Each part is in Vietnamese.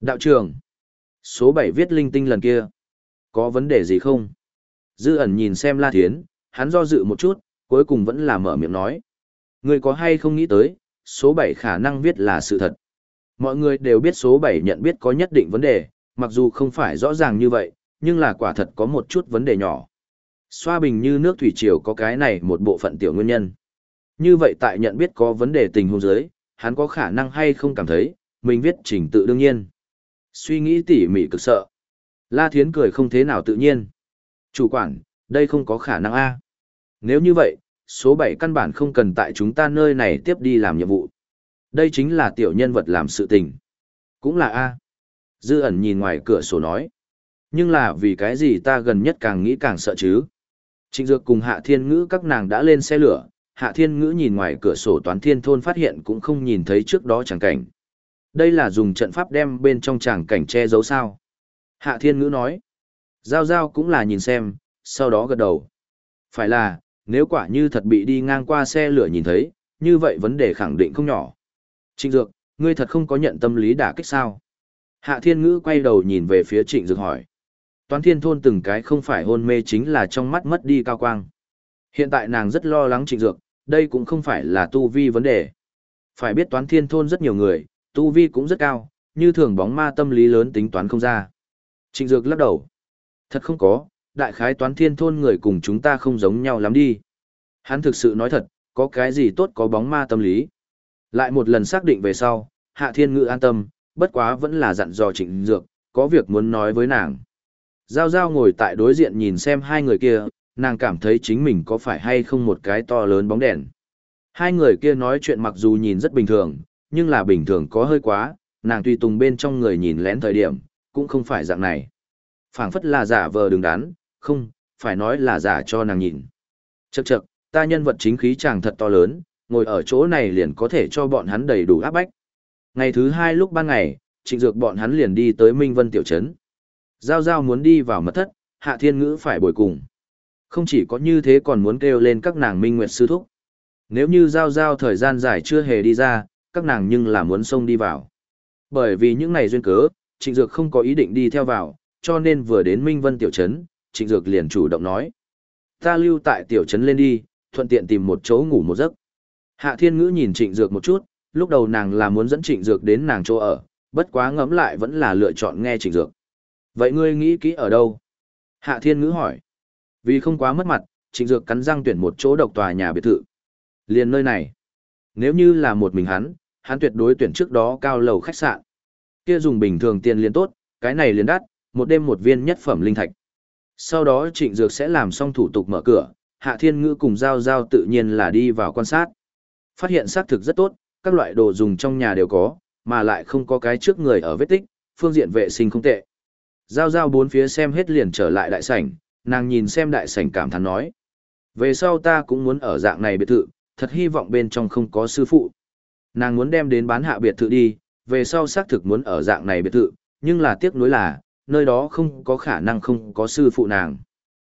Đạo trưởng, số 7 viết linh tinh lần kia, có vấn đề gì không? Dư ẩn nhìn xem La Thiến, hắn do dự một chút, cuối cùng vẫn là mở miệng nói. Người có hay không nghĩ tới, số 7 khả năng viết là sự thật. Mọi người đều biết số 7 nhận biết có nhất định vấn đề, mặc dù không phải rõ ràng như vậy, nhưng là quả thật có một chút vấn đề nhỏ. Xoa bình như nước thủy triều có cái này một bộ phận tiểu nguyên nhân. Như vậy tại nhận biết có vấn đề tình huống giới, hắn có khả năng hay không cảm thấy, mình viết trình tự đương nhiên. Suy nghĩ tỉ mỉ cực sợ. La Thiến cười không thế nào tự nhiên. Chủ quản, đây không có khả năng A. Nếu như vậy, số 7 căn bản không cần tại chúng ta nơi này tiếp đi làm nhiệm vụ. Đây chính là tiểu nhân vật làm sự tình. Cũng là A. Dư ẩn nhìn ngoài cửa sổ nói. Nhưng là vì cái gì ta gần nhất càng nghĩ càng sợ chứ? Trịnh Dược cùng Hạ Thiên Ngữ các nàng đã lên xe lửa, Hạ Thiên Ngữ nhìn ngoài cửa sổ toán thiên thôn phát hiện cũng không nhìn thấy trước đó chẳng cảnh. Đây là dùng trận pháp đem bên trong tràng cảnh che giấu sao. Hạ Thiên Ngữ nói. Giao Giao cũng là nhìn xem, sau đó gật đầu. Phải là, nếu quả như thật bị đi ngang qua xe lửa nhìn thấy, như vậy vấn đề khẳng định không nhỏ. Trịnh Dược, ngươi thật không có nhận tâm lý đả kích sao? Hạ Thiên Ngữ quay đầu nhìn về phía Trịnh Dược hỏi. Toán thiên thôn từng cái không phải hôn mê chính là trong mắt mất đi cao quang. Hiện tại nàng rất lo lắng Trịnh Dược, đây cũng không phải là tu vi vấn đề. Phải biết toán thiên thôn rất nhiều người, tu vi cũng rất cao, như thường bóng ma tâm lý lớn tính toán không ra. Trịnh Dược lắc đầu. Thật không có, đại khái toán thiên thôn người cùng chúng ta không giống nhau lắm đi. Hắn thực sự nói thật, có cái gì tốt có bóng ma tâm lý. Lại một lần xác định về sau, Hạ Thiên Ngự an tâm, bất quá vẫn là dặn dò Trịnh Dược, có việc muốn nói với nàng. Giao Giao ngồi tại đối diện nhìn xem hai người kia, nàng cảm thấy chính mình có phải hay không một cái to lớn bóng đèn. Hai người kia nói chuyện mặc dù nhìn rất bình thường, nhưng là bình thường có hơi quá, nàng tùy tùng bên trong người nhìn lén thời điểm, cũng không phải dạng này. phảng phất là giả vờ đứng đắn, không, phải nói là giả cho nàng nhìn. Chậc chậc, ta nhân vật chính khí chàng thật to lớn, ngồi ở chỗ này liền có thể cho bọn hắn đầy đủ áp bách. Ngày thứ hai lúc ban ngày, trịnh dược bọn hắn liền đi tới Minh Vân Tiểu Trấn. Giao Giao muốn đi vào mật thất, Hạ Thiên Ngữ phải bồi cùng. Không chỉ có như thế còn muốn kêu lên các nàng Minh Nguyệt Sư Thúc. Nếu như Giao Giao thời gian dài chưa hề đi ra, các nàng nhưng là muốn xông đi vào. Bởi vì những ngày duyên cớ, Trịnh Dược không có ý định đi theo vào, cho nên vừa đến Minh Vân Tiểu Trấn, Trịnh Dược liền chủ động nói. Ta lưu tại Tiểu Trấn lên đi, thuận tiện tìm một chỗ ngủ một giấc. Hạ Thiên Ngữ nhìn Trịnh Dược một chút, lúc đầu nàng là muốn dẫn Trịnh Dược đến nàng chỗ ở, bất quá ngẫm lại vẫn là lựa chọn nghe Trịnh Dược. Vậy ngươi nghĩ kỹ ở đâu? Hạ Thiên Ngữ hỏi. Vì không quá mất mặt, Trịnh Dược cắn răng tuyển một chỗ độc tòa nhà biệt thự. Liền nơi này. Nếu như là một mình hắn, hắn tuyệt đối tuyển trước đó cao lầu khách sạn. Kia dùng bình thường tiền liền tốt, cái này liền đắt, một đêm một viên nhất phẩm linh thạch. Sau đó Trịnh Dược sẽ làm xong thủ tục mở cửa, Hạ Thiên Ngữ cùng Giao Giao tự nhiên là đi vào quan sát. Phát hiện xác thực rất tốt, các loại đồ dùng trong nhà đều có, mà lại không có cái trước người ở vết tích, phương diện vệ sinh không tệ. Giao giao bốn phía xem hết liền trở lại đại sảnh, nàng nhìn xem đại sảnh cảm thán nói. Về sau ta cũng muốn ở dạng này biệt thự, thật hy vọng bên trong không có sư phụ. Nàng muốn đem đến bán hạ biệt thự đi, về sau xác thực muốn ở dạng này biệt thự, nhưng là tiếc nuối là, nơi đó không có khả năng không có sư phụ nàng.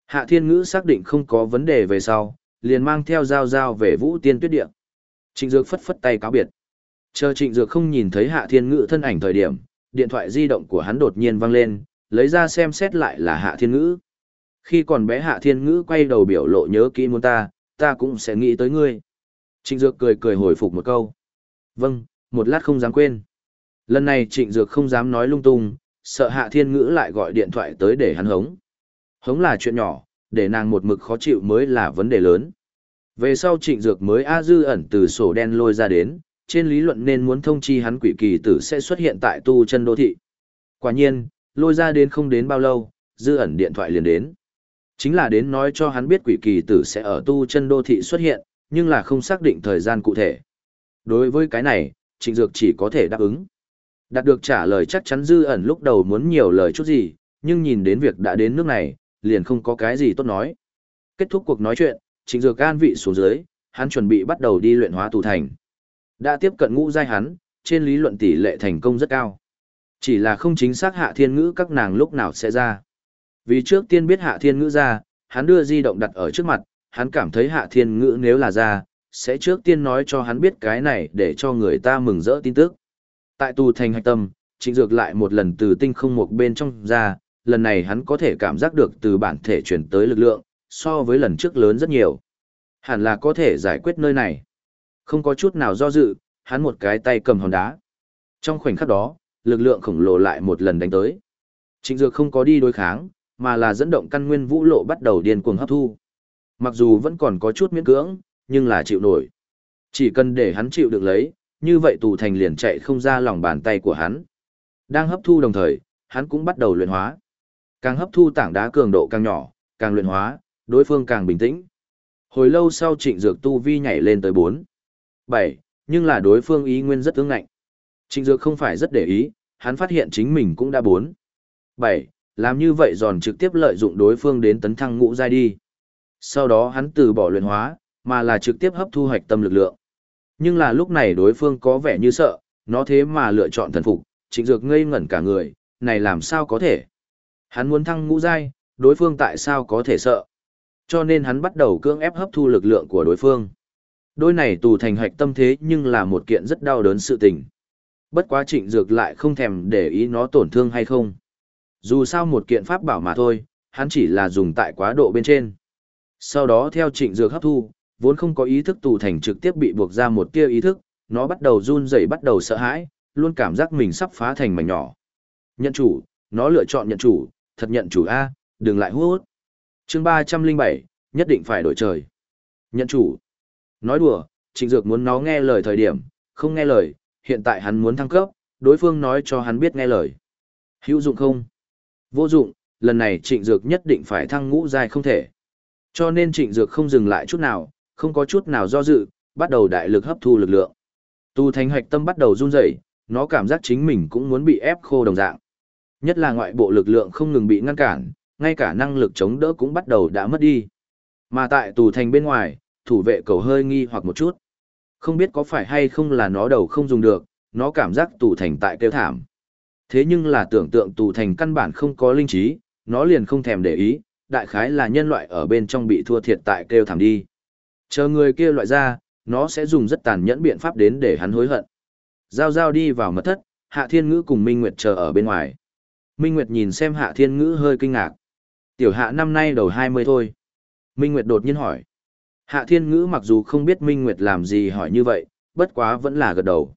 Hạ thiên ngữ xác định không có vấn đề về sau, liền mang theo giao giao về vũ tiên tuyết địa. Trịnh Dược phất phất tay cáo biệt. Chờ Trịnh Dược không nhìn thấy Hạ Thiên Ngữ thân ảnh thời điểm, điện thoại di động của hắn đột nhiên vang lên, lấy ra xem xét lại là Hạ Thiên Ngữ. Khi còn bé Hạ Thiên Ngữ quay đầu biểu lộ nhớ kỹ muốn ta, ta cũng sẽ nghĩ tới ngươi. Trịnh Dược cười cười hồi phục một câu. Vâng, một lát không dám quên. Lần này Trịnh Dược không dám nói lung tung, sợ Hạ Thiên Ngữ lại gọi điện thoại tới để hắn hống. Hống là chuyện nhỏ, để nàng một mực khó chịu mới là vấn đề lớn. Về sau Trịnh Dược mới A Dư ẩn từ sổ đen lôi ra đến, trên lý luận nên muốn thông chi hắn quỷ kỳ tử sẽ xuất hiện tại tu chân đô thị. Quả nhiên, lôi ra đến không đến bao lâu, dư ẩn điện thoại liền đến. Chính là đến nói cho hắn biết quỷ kỳ tử sẽ ở tu chân đô thị xuất hiện, nhưng là không xác định thời gian cụ thể. Đối với cái này, trịnh dược chỉ có thể đáp ứng. Đạt được trả lời chắc chắn dư ẩn lúc đầu muốn nhiều lời chút gì, nhưng nhìn đến việc đã đến nước này, liền không có cái gì tốt nói. Kết thúc cuộc nói chuyện, trịnh dược an vị xuống dưới, hắn chuẩn bị bắt đầu đi luyện hóa tù thành. Đã tiếp cận ngũ giai hắn, trên lý luận tỷ lệ thành công rất cao. Chỉ là không chính xác hạ thiên ngữ các nàng lúc nào sẽ ra. Vì trước tiên biết hạ thiên ngữ ra, hắn đưa di động đặt ở trước mặt, hắn cảm thấy hạ thiên ngữ nếu là ra, sẽ trước tiên nói cho hắn biết cái này để cho người ta mừng rỡ tin tức. Tại tù thành hạch tâm, trịnh dược lại một lần từ tinh không một bên trong ra, lần này hắn có thể cảm giác được từ bản thể chuyển tới lực lượng, so với lần trước lớn rất nhiều. Hẳn là có thể giải quyết nơi này. Không có chút nào do dự, hắn một cái tay cầm hòn đá. Trong khoảnh khắc đó, lực lượng khổng lồ lại một lần đánh tới. Trịnh Dược không có đi đối kháng, mà là dẫn động căn nguyên vũ lộ bắt đầu điên cuồng hấp thu. Mặc dù vẫn còn có chút miễn cưỡng, nhưng là chịu nổi. Chỉ cần để hắn chịu được lấy, như vậy tù thành liền chạy không ra lòng bàn tay của hắn. Đang hấp thu đồng thời, hắn cũng bắt đầu luyện hóa. Càng hấp thu tảng đá cường độ càng nhỏ, càng luyện hóa, đối phương càng bình tĩnh. Hồi lâu sau trịnh dược tu vi nhảy lên tới 4, 7, nhưng là đối phương ý nguyên rất ứng ngạnh. Trịnh dược không phải rất để ý, hắn phát hiện chính mình cũng đã 4, 7, làm như vậy giòn trực tiếp lợi dụng đối phương đến tấn thăng ngũ giai đi. Sau đó hắn từ bỏ luyện hóa, mà là trực tiếp hấp thu hoạch tâm lực lượng. Nhưng là lúc này đối phương có vẻ như sợ, nó thế mà lựa chọn thần phục, trịnh dược ngây ngẩn cả người, này làm sao có thể. Hắn muốn thăng ngũ giai, đối phương tại sao có thể sợ. Cho nên hắn bắt đầu cưỡng ép hấp thu lực lượng của đối phương. Đôi này tù thành hạch tâm thế nhưng là một kiện rất đau đớn sự tình. Bất quá trịnh dược lại không thèm để ý nó tổn thương hay không. Dù sao một kiện pháp bảo mà thôi, hắn chỉ là dùng tại quá độ bên trên. Sau đó theo trịnh dược hấp thu, vốn không có ý thức tù thành trực tiếp bị buộc ra một tia ý thức, nó bắt đầu run rẩy bắt đầu sợ hãi, luôn cảm giác mình sắp phá thành mảnh nhỏ. Nhận chủ, nó lựa chọn nhận chủ, thật nhận chủ A, đừng lại hút. chương 307, nhất định phải đổi trời. Nhận chủ. Nói đùa, trịnh dược muốn nó nghe lời thời điểm, không nghe lời, hiện tại hắn muốn thăng cấp, đối phương nói cho hắn biết nghe lời. Hữu dụng không? Vô dụng, lần này trịnh dược nhất định phải thăng ngũ giai không thể. Cho nên trịnh dược không dừng lại chút nào, không có chút nào do dự, bắt đầu đại lực hấp thu lực lượng. Tu thành hoạch tâm bắt đầu run rẩy, nó cảm giác chính mình cũng muốn bị ép khô đồng dạng. Nhất là ngoại bộ lực lượng không ngừng bị ngăn cản, ngay cả năng lực chống đỡ cũng bắt đầu đã mất đi. Mà tại tù thành bên ngoài, thủ vệ cầu hơi nghi hoặc một chút. Không biết có phải hay không là nó đầu không dùng được, nó cảm giác tù thành tại kêu thảm. Thế nhưng là tưởng tượng tù thành căn bản không có linh trí, nó liền không thèm để ý, đại khái là nhân loại ở bên trong bị thua thiệt tại kêu thảm đi. Chờ người kia loại ra, nó sẽ dùng rất tàn nhẫn biện pháp đến để hắn hối hận. Giao giao đi vào mật thất, Hạ Thiên Ngữ cùng Minh Nguyệt chờ ở bên ngoài. Minh Nguyệt nhìn xem Hạ Thiên Ngữ hơi kinh ngạc. Tiểu Hạ năm nay đầu 20 thôi. Minh Nguyệt đột nhiên hỏi. Hạ Thiên Ngữ mặc dù không biết Minh Nguyệt làm gì hỏi như vậy, bất quá vẫn là gật đầu.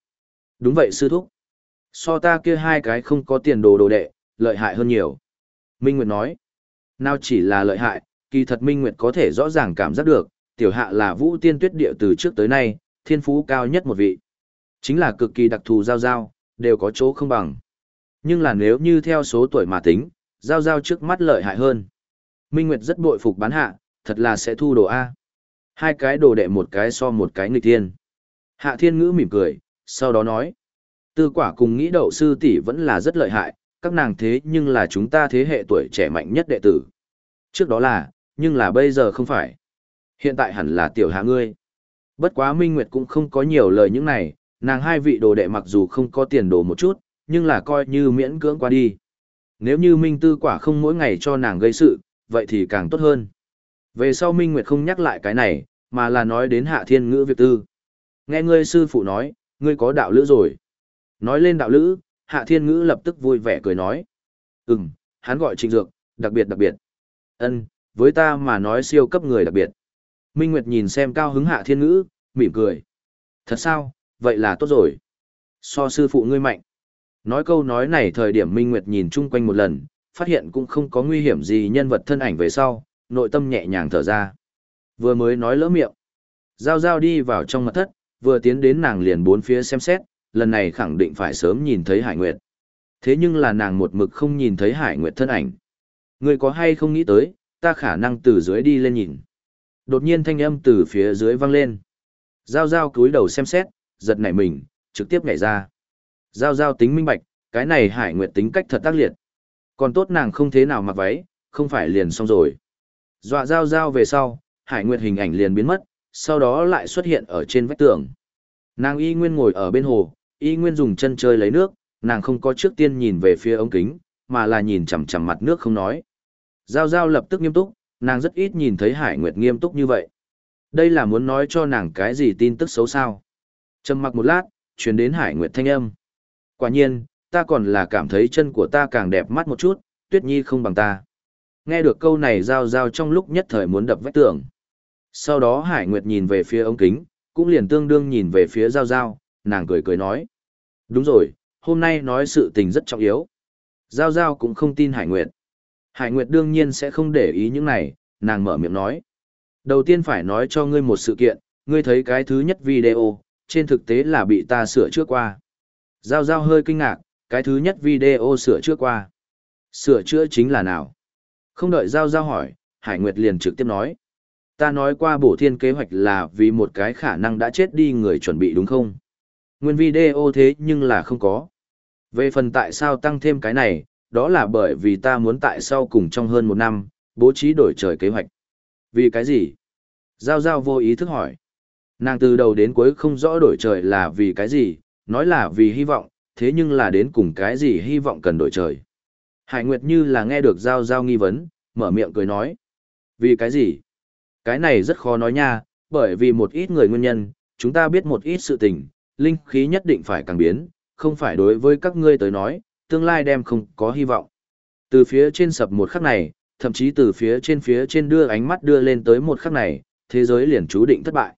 Đúng vậy sư thúc. So ta kia hai cái không có tiền đồ đồ đệ, lợi hại hơn nhiều. Minh Nguyệt nói. Nào chỉ là lợi hại, kỳ thật Minh Nguyệt có thể rõ ràng cảm giác được, tiểu hạ là vũ tiên tuyết địa từ trước tới nay, thiên phú cao nhất một vị. Chính là cực kỳ đặc thù giao giao, đều có chỗ không bằng. Nhưng là nếu như theo số tuổi mà tính, giao giao trước mắt lợi hại hơn. Minh Nguyệt rất bội phục bán hạ, thật là sẽ thu đồ A. Hai cái đồ đệ một cái so một cái nghịch thiên. Hạ thiên ngữ mỉm cười, sau đó nói. Tư quả cùng nghĩ đậu sư tỷ vẫn là rất lợi hại, các nàng thế nhưng là chúng ta thế hệ tuổi trẻ mạnh nhất đệ tử. Trước đó là, nhưng là bây giờ không phải. Hiện tại hẳn là tiểu hạ ngươi. Bất quá Minh Nguyệt cũng không có nhiều lời những này, nàng hai vị đồ đệ mặc dù không có tiền đồ một chút, nhưng là coi như miễn cưỡng qua đi. Nếu như Minh Tư quả không mỗi ngày cho nàng gây sự, vậy thì càng tốt hơn. Về sau Minh Nguyệt không nhắc lại cái này, mà là nói đến hạ thiên ngữ việc tư. Nghe ngươi sư phụ nói, ngươi có đạo lữ rồi. Nói lên đạo lữ, hạ thiên ngữ lập tức vui vẻ cười nói. Ừm, hắn gọi trịnh dược, đặc biệt đặc biệt. Ân, với ta mà nói siêu cấp người đặc biệt. Minh Nguyệt nhìn xem cao hứng hạ thiên ngữ, mỉm cười. Thật sao, vậy là tốt rồi. So sư phụ ngươi mạnh. Nói câu nói này thời điểm Minh Nguyệt nhìn chung quanh một lần, phát hiện cũng không có nguy hiểm gì nhân vật thân ảnh về sau, nội tâm nhẹ nhàng thở ra. Vừa mới nói lỡ miệng. Giao giao đi vào trong mật thất, vừa tiến đến nàng liền bốn phía xem xét, lần này khẳng định phải sớm nhìn thấy Hải Nguyệt. Thế nhưng là nàng một mực không nhìn thấy Hải Nguyệt thân ảnh. Người có hay không nghĩ tới, ta khả năng từ dưới đi lên nhìn. Đột nhiên thanh âm từ phía dưới vang lên. Giao giao cúi đầu xem xét, giật nảy mình, trực tiếp nhảy ra. Giao giao tính minh bạch, cái này Hải Nguyệt tính cách thật tác liệt. Còn tốt nàng không thế nào mặc váy, không phải liền xong rồi. Dọa giao giao về sau, Hải Nguyệt hình ảnh liền biến mất, sau đó lại xuất hiện ở trên vách tường. Nàng y nguyên ngồi ở bên hồ, y nguyên dùng chân chơi lấy nước, nàng không có trước tiên nhìn về phía ống kính, mà là nhìn chằm chằm mặt nước không nói. Giao giao lập tức nghiêm túc, nàng rất ít nhìn thấy Hải Nguyệt nghiêm túc như vậy. Đây là muốn nói cho nàng cái gì tin tức xấu sao. Trầm mặc một lát, chuyển đến Hải Nguyệt thanh âm. Quả nhiên, ta còn là cảm thấy chân của ta càng đẹp mắt một chút, tuyết nhi không bằng ta. Nghe được câu này giao giao trong lúc nhất thời muốn đập vách tường. Sau đó Hải Nguyệt nhìn về phía ống kính, cũng liền tương đương nhìn về phía giao giao, nàng cười cười nói. Đúng rồi, hôm nay nói sự tình rất trọng yếu. Giao giao cũng không tin Hải Nguyệt. Hải Nguyệt đương nhiên sẽ không để ý những này, nàng mở miệng nói. Đầu tiên phải nói cho ngươi một sự kiện, ngươi thấy cái thứ nhất video, trên thực tế là bị ta sửa trước qua. Giao giao hơi kinh ngạc, cái thứ nhất video sửa trước qua. Sửa chữa chính là nào? Không đợi Giao Giao hỏi, Hải Nguyệt liền trực tiếp nói. Ta nói qua bổ thiên kế hoạch là vì một cái khả năng đã chết đi người chuẩn bị đúng không? Nguyên video thế nhưng là không có. Về phần tại sao tăng thêm cái này, đó là bởi vì ta muốn tại sau cùng trong hơn một năm, bố trí đổi trời kế hoạch. Vì cái gì? Giao Giao vô ý thức hỏi. Nàng từ đầu đến cuối không rõ đổi trời là vì cái gì, nói là vì hy vọng, thế nhưng là đến cùng cái gì hy vọng cần đổi trời. Hải Nguyệt như là nghe được Giao Giao nghi vấn, mở miệng cười nói. Vì cái gì? Cái này rất khó nói nha, bởi vì một ít người nguyên nhân, chúng ta biết một ít sự tình, linh khí nhất định phải càng biến, không phải đối với các ngươi tới nói, tương lai đem không có hy vọng. Từ phía trên sập một khắc này, thậm chí từ phía trên phía trên đưa ánh mắt đưa lên tới một khắc này, thế giới liền chú định thất bại.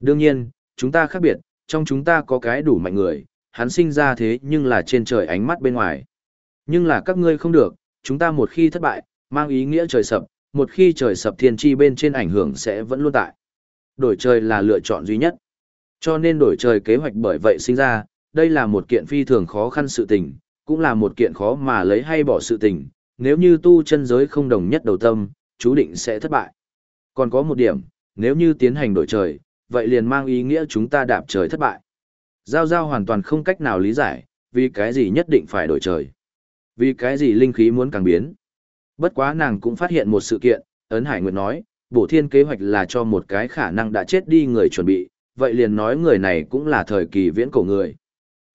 Đương nhiên, chúng ta khác biệt, trong chúng ta có cái đủ mạnh người, hắn sinh ra thế nhưng là trên trời ánh mắt bên ngoài. Nhưng là các ngươi không được, chúng ta một khi thất bại, mang ý nghĩa trời sập, một khi trời sập thiên chi bên trên ảnh hưởng sẽ vẫn luôn tại. Đổi trời là lựa chọn duy nhất. Cho nên đổi trời kế hoạch bởi vậy sinh ra, đây là một kiện phi thường khó khăn sự tình, cũng là một kiện khó mà lấy hay bỏ sự tình, nếu như tu chân giới không đồng nhất đầu tâm, chú định sẽ thất bại. Còn có một điểm, nếu như tiến hành đổi trời, vậy liền mang ý nghĩa chúng ta đạp trời thất bại. Giao Giao hoàn toàn không cách nào lý giải, vì cái gì nhất định phải đổi trời. Vì cái gì linh khí muốn càng biến. Bất quá nàng cũng phát hiện một sự kiện, Ấn Hải Nguyệt nói, bổ thiên kế hoạch là cho một cái khả năng đã chết đi người chuẩn bị, vậy liền nói người này cũng là thời kỳ viễn cổ người.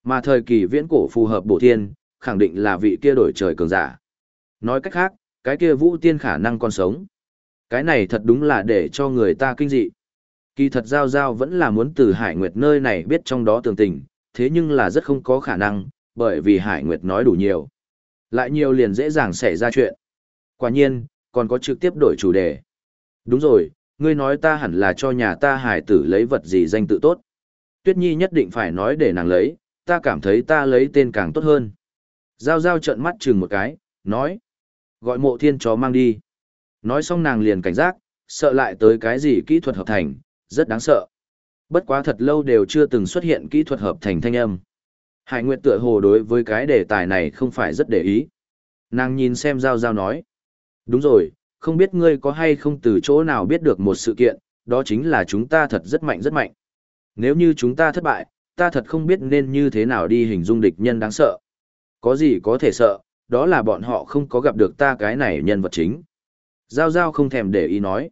Mà thời kỳ viễn cổ phù hợp bổ thiên, khẳng định là vị kia đổi trời cường giả. Nói cách khác, cái kia vũ tiên khả năng còn sống. Cái này thật đúng là để cho người ta kinh dị. Kỳ thật Giao Giao vẫn là muốn từ Hải Nguyệt nơi này biết trong đó tường tình, thế nhưng là rất không có khả năng, bởi vì Hải Nguyệt nói đủ nhiều. Lại nhiều liền dễ dàng xảy ra chuyện. Quả nhiên, còn có trực tiếp đổi chủ đề. Đúng rồi, ngươi nói ta hẳn là cho nhà ta hải tử lấy vật gì danh tự tốt. Tuyết Nhi nhất định phải nói để nàng lấy, ta cảm thấy ta lấy tên càng tốt hơn. Giao giao trợn mắt chừng một cái, nói. Gọi mộ thiên chó mang đi. Nói xong nàng liền cảnh giác, sợ lại tới cái gì kỹ thuật hợp thành, rất đáng sợ. Bất quá thật lâu đều chưa từng xuất hiện kỹ thuật hợp thành thanh âm. Hải Nguyệt tựa hồ đối với cái đề tài này không phải rất để ý. Nàng nhìn xem Giao Giao nói. Đúng rồi, không biết ngươi có hay không từ chỗ nào biết được một sự kiện, đó chính là chúng ta thật rất mạnh rất mạnh. Nếu như chúng ta thất bại, ta thật không biết nên như thế nào đi hình dung địch nhân đáng sợ. Có gì có thể sợ, đó là bọn họ không có gặp được ta cái này nhân vật chính. Giao Giao không thèm để ý nói.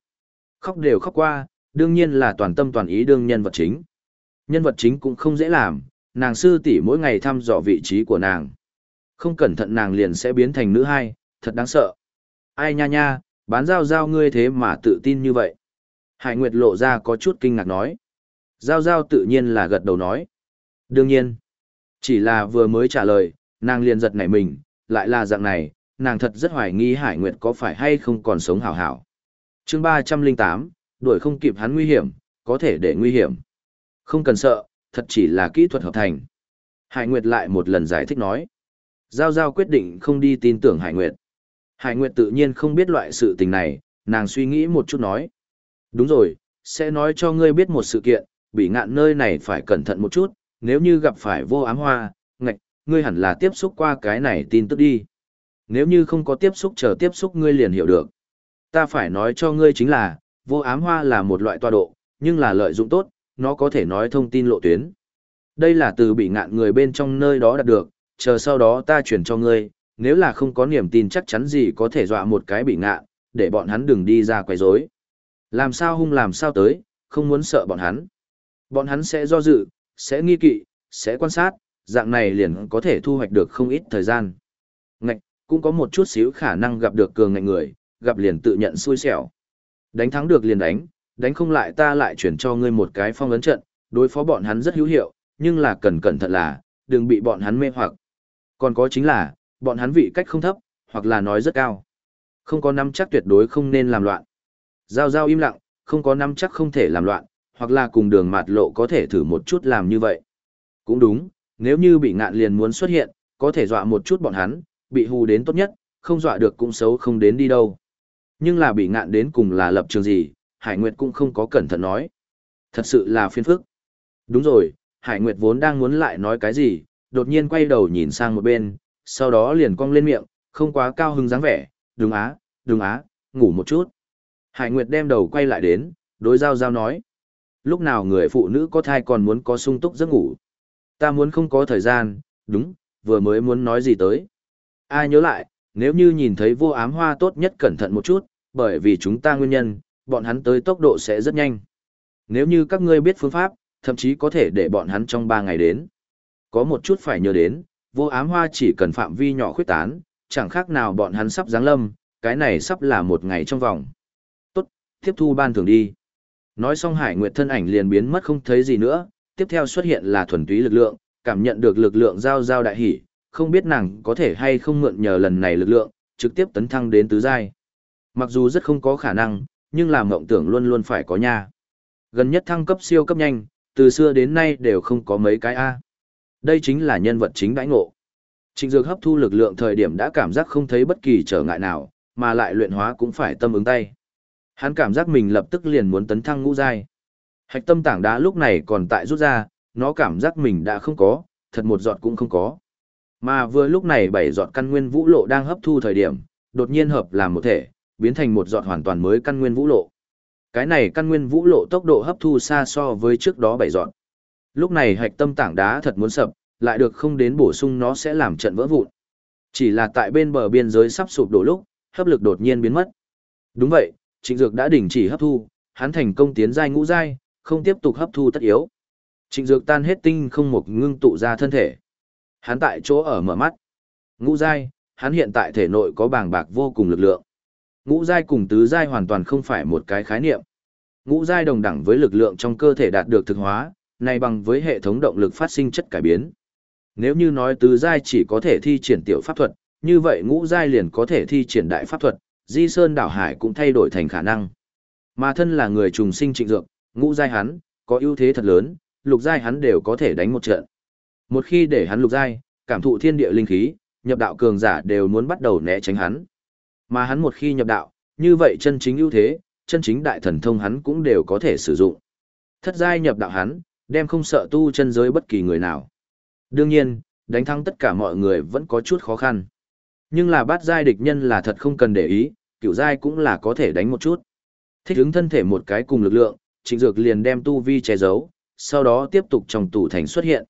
Khóc đều khóc qua, đương nhiên là toàn tâm toàn ý đương nhân vật chính. Nhân vật chính cũng không dễ làm, nàng sư tỷ mỗi ngày thăm dò vị trí của nàng. Không cẩn thận nàng liền sẽ biến thành nữ hai, thật đáng sợ. Ai nha nha, bán giao giao ngươi thế mà tự tin như vậy. Hải Nguyệt lộ ra có chút kinh ngạc nói. Giao giao tự nhiên là gật đầu nói. Đương nhiên. Chỉ là vừa mới trả lời, nàng liền giật nảy mình, lại là dạng này, nàng thật rất hoài nghi Hải Nguyệt có phải hay không còn sống hảo hảo. chương ba trăm linh tám, đuổi không kịp hắn nguy hiểm, có thể để nguy hiểm. Không cần sợ, thật chỉ là kỹ thuật hợp thành. Hải Nguyệt lại một lần giải thích nói. Giao Giao quyết định không đi tin tưởng Hải Nguyệt. Hải Nguyệt tự nhiên không biết loại sự tình này, nàng suy nghĩ một chút nói. Đúng rồi, sẽ nói cho ngươi biết một sự kiện, bị ngạn nơi này phải cẩn thận một chút, nếu như gặp phải vô ám hoa, ngươi hẳn là tiếp xúc qua cái này tin tức đi. Nếu như không có tiếp xúc chờ tiếp xúc ngươi liền hiểu được. Ta phải nói cho ngươi chính là, vô ám hoa là một loại tọa độ, nhưng là lợi dụng tốt, nó có thể nói thông tin lộ tuyến. Đây là từ bị ngạn người bên trong nơi đó đạt được, chờ sau đó ta chuyển cho ngươi, nếu là không có niềm tin chắc chắn gì có thể dọa một cái bị ngạn, để bọn hắn đừng đi ra quấy rối. Làm sao hung làm sao tới, không muốn sợ bọn hắn. Bọn hắn sẽ do dự, sẽ nghi kỵ, sẽ quan sát, dạng này liền có thể thu hoạch được không ít thời gian. Ngạch, cũng có một chút xíu khả năng gặp được cường ngạnh người, gặp liền tự nhận xui xẻo. Đánh thắng được liền đánh, đánh không lại ta lại chuyển cho ngươi một cái phong ấn trận, đối phó bọn hắn rất hữu hiệu, nhưng là cần cẩn thận là, đừng bị bọn hắn mê hoặc. Còn có chính là, bọn hắn vị cách không thấp, hoặc là nói rất cao. Không có nắm chắc tuyệt đối không nên làm loạn. Giao giao im lặng, không có nắm chắc không thể làm loạn, hoặc là cùng đường mạt lộ có thể thử một chút làm như vậy. Cũng đúng, nếu như bị ngạn liền muốn xuất hiện, có thể dọa một chút bọn hắn, bị hù đến tốt nhất, không dọa được cũng xấu không đến đi đâu. Nhưng là bị ngạn đến cùng là lập trường gì, Hải Nguyệt cũng không có cẩn thận nói. Thật sự là phiền phức. Đúng rồi, Hải Nguyệt vốn đang muốn lại nói cái gì, đột nhiên quay đầu nhìn sang một bên, sau đó liền cong lên miệng, không quá cao hứng dáng vẻ, đừng á, đừng á, ngủ một chút. Hải Nguyệt đem đầu quay lại đến, đối giao giao nói. Lúc nào người phụ nữ có thai còn muốn có sung túc giấc ngủ. Ta muốn không có thời gian, đúng, vừa mới muốn nói gì tới. Ai nhớ lại, nếu như nhìn thấy vô ám hoa tốt nhất cẩn thận một chút, bởi vì chúng ta nguyên nhân, bọn hắn tới tốc độ sẽ rất nhanh. Nếu như các ngươi biết phương pháp, thậm chí có thể để bọn hắn trong 3 ngày đến. Có một chút phải nhớ đến, vô ám hoa chỉ cần phạm vi nhỏ khuyết tán, chẳng khác nào bọn hắn sắp giáng lâm, cái này sắp là một ngày trong vòng. Tốt, tiếp thu ban thường đi. Nói xong Hải Nguyệt thân ảnh liền biến mất không thấy gì nữa, tiếp theo xuất hiện là thuần túy lực lượng, cảm nhận được lực lượng giao giao đại hỉ, không biết nàng có thể hay không mượn nhờ lần này lực lượng, trực tiếp tấn thăng đến tứ giai. Mặc dù rất không có khả năng, nhưng làm mộng tưởng luôn luôn phải có nha. Gần nhất thăng cấp siêu cấp nhanh, từ xưa đến nay đều không có mấy cái A. Đây chính là nhân vật chính đãi ngộ. Trịnh Dược hấp thu lực lượng thời điểm đã cảm giác không thấy bất kỳ trở ngại nào, mà lại luyện hóa cũng phải tâm ứng tay. Hắn cảm giác mình lập tức liền muốn tấn thăng ngũ giai. Hạch tâm tảng đá lúc này còn tại rút ra, nó cảm giác mình đã không có, thật một giọt cũng không có. Mà vừa lúc này bảy giọt căn nguyên vũ lộ đang hấp thu thời điểm, đột nhiên hợp làm một thể, biến thành một giọt hoàn toàn mới căn nguyên vũ lộ. Cái này căn nguyên vũ lộ tốc độ hấp thu xa so với trước đó bảy giọt. Lúc này hạch tâm tảng đá thật muốn sập, lại được không đến bổ sung nó sẽ làm trận vỡ vụn. Chỉ là tại bên bờ biên giới sắp sụp đổ lúc, hấp lực đột nhiên biến mất. Đúng vậy, Trịnh Dược đã đình chỉ hấp thu, hắn thành công tiến giai ngũ giai, không tiếp tục hấp thu tất yếu. Trịnh Dược tan hết tinh không một ngưng tụ ra thân thể. Hắn tại chỗ ở mở mắt. Ngũ giai, hắn hiện tại thể nội có bàng bạc vô cùng lực lượng. Ngũ giai cùng tứ giai hoàn toàn không phải một cái khái niệm. Ngũ giai đồng đẳng với lực lượng trong cơ thể đạt được thực hóa, này bằng với hệ thống động lực phát sinh chất cải biến. Nếu như nói tứ giai chỉ có thể thi triển tiểu pháp thuật, như vậy ngũ giai liền có thể thi triển đại pháp thuật, Di Sơn đảo hải cũng thay đổi thành khả năng. Mà thân là người trùng sinh trịnh dược, ngũ giai hắn, có ưu thế thật lớn, lục giai hắn đều có thể đánh một trận. Một khi để hắn lục giai, cảm thụ thiên địa linh khí, nhập đạo cường giả đều muốn bắt đầu né tránh hắn. Mà hắn một khi nhập đạo, như vậy chân chính ưu thế, chân chính đại thần thông hắn cũng đều có thể sử dụng. Thất giai nhập đạo hắn, đem không sợ tu chân giới bất kỳ người nào. Đương nhiên, đánh thắng tất cả mọi người vẫn có chút khó khăn. Nhưng là bát giai địch nhân là thật không cần để ý, cửu giai cũng là có thể đánh một chút. Thích ứng thân thể một cái cùng lực lượng, trịnh dược liền đem tu vi che giấu, sau đó tiếp tục trong tủ thành xuất hiện.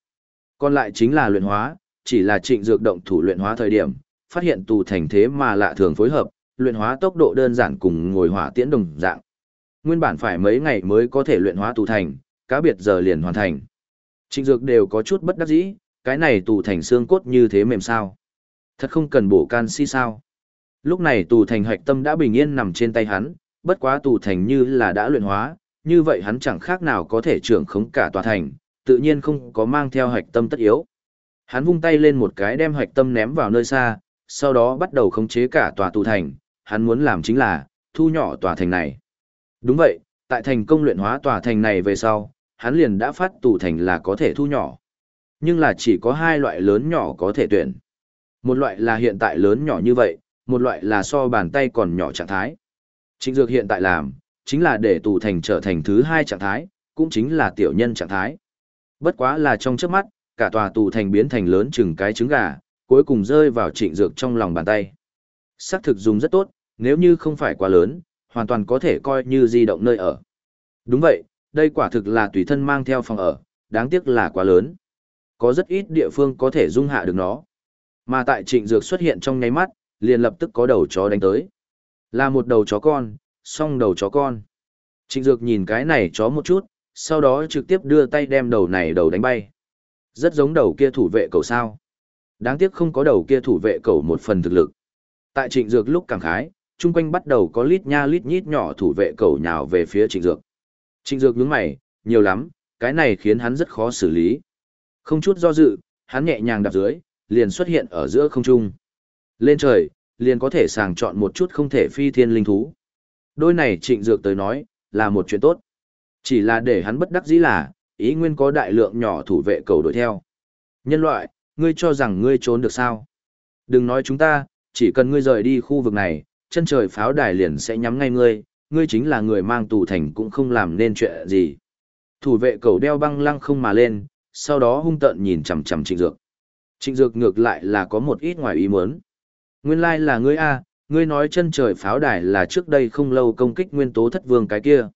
Còn lại chính là luyện hóa, chỉ là trịnh dược động thủ luyện hóa thời điểm, phát hiện tù thành thế mà lạ thường phối hợp, luyện hóa tốc độ đơn giản cùng ngồi hỏa tiễn đồng dạng. Nguyên bản phải mấy ngày mới có thể luyện hóa tù thành, cá biệt giờ liền hoàn thành. Trịnh dược đều có chút bất đắc dĩ, cái này tù thành xương cốt như thế mềm sao. Thật không cần bổ canxi sao. Lúc này tù thành hạch tâm đã bình yên nằm trên tay hắn, bất quá tù thành như là đã luyện hóa, như vậy hắn chẳng khác nào có thể trưởng khống cả tòa thành, tự nhiên không có mang theo hạch tâm tất yếu. Hắn vung tay lên một cái đem hạch tâm ném vào nơi xa, sau đó bắt đầu khống chế cả tòa tù thành, hắn muốn làm chính là, thu nhỏ tòa thành này. Đúng vậy, tại thành công luyện hóa tòa thành này về sau, hắn liền đã phát tù thành là có thể thu nhỏ. Nhưng là chỉ có hai loại lớn nhỏ có thể tuyển. Một loại là hiện tại lớn nhỏ như vậy, một loại là so bàn tay còn nhỏ trạng thái. Trịnh Dược hiện tại làm, chính là để tù thành trở thành thứ hai trạng thái, cũng chính là tiểu nhân trạng thái. Bất quá là trong trước mắt, cả tòa tù thành biến thành lớn chừng cái trứng gà, cuối cùng rơi vào trịnh dược trong lòng bàn tay. Sắc thực dùng rất tốt, nếu như không phải quá lớn, hoàn toàn có thể coi như di động nơi ở. Đúng vậy, đây quả thực là tùy thân mang theo phòng ở, đáng tiếc là quá lớn. Có rất ít địa phương có thể dung hạ được nó. Mà tại trịnh dược xuất hiện trong nháy mắt, liền lập tức có đầu chó đánh tới. Là một đầu chó con, song đầu chó con. Trịnh dược nhìn cái này chó một chút, sau đó trực tiếp đưa tay đem đầu này đầu đánh bay. Rất giống đầu kia thủ vệ cầu sao. Đáng tiếc không có đầu kia thủ vệ cầu một phần thực lực. Tại trịnh dược lúc cảm khái, chung quanh bắt đầu có lít nha lít nhít nhỏ thủ vệ cầu nhào về phía trịnh dược. Trịnh dược nhướng mày, nhiều lắm, cái này khiến hắn rất khó xử lý. Không chút do dự, hắn nhẹ nhàng đạp dưới, liền xuất hiện ở giữa không trung. Lên trời, liền có thể sàng chọn một chút không thể phi thiên linh thú. Đôi này trịnh dược tới nói, là một chuyện tốt. Chỉ là để hắn bất đắc dĩ là, ý nguyên có đại lượng nhỏ thủ vệ cầu đuổi theo. Nhân loại, ngươi cho rằng ngươi trốn được sao? Đừng nói chúng ta, chỉ cần ngươi rời đi khu vực này, chân trời pháo đài liền sẽ nhắm ngay ngươi, ngươi chính là người mang tù thành cũng không làm nên chuyện gì. Thủ vệ cầu đeo băng lăng không mà lên, sau đó hung tợn nhìn chằm chằm trịnh dược. Trịnh dược ngược lại là có một ít ngoài ý muốn. Nguyên lai là ngươi A, ngươi nói chân trời pháo đài là trước đây không lâu công kích nguyên tố thất vương cái kia.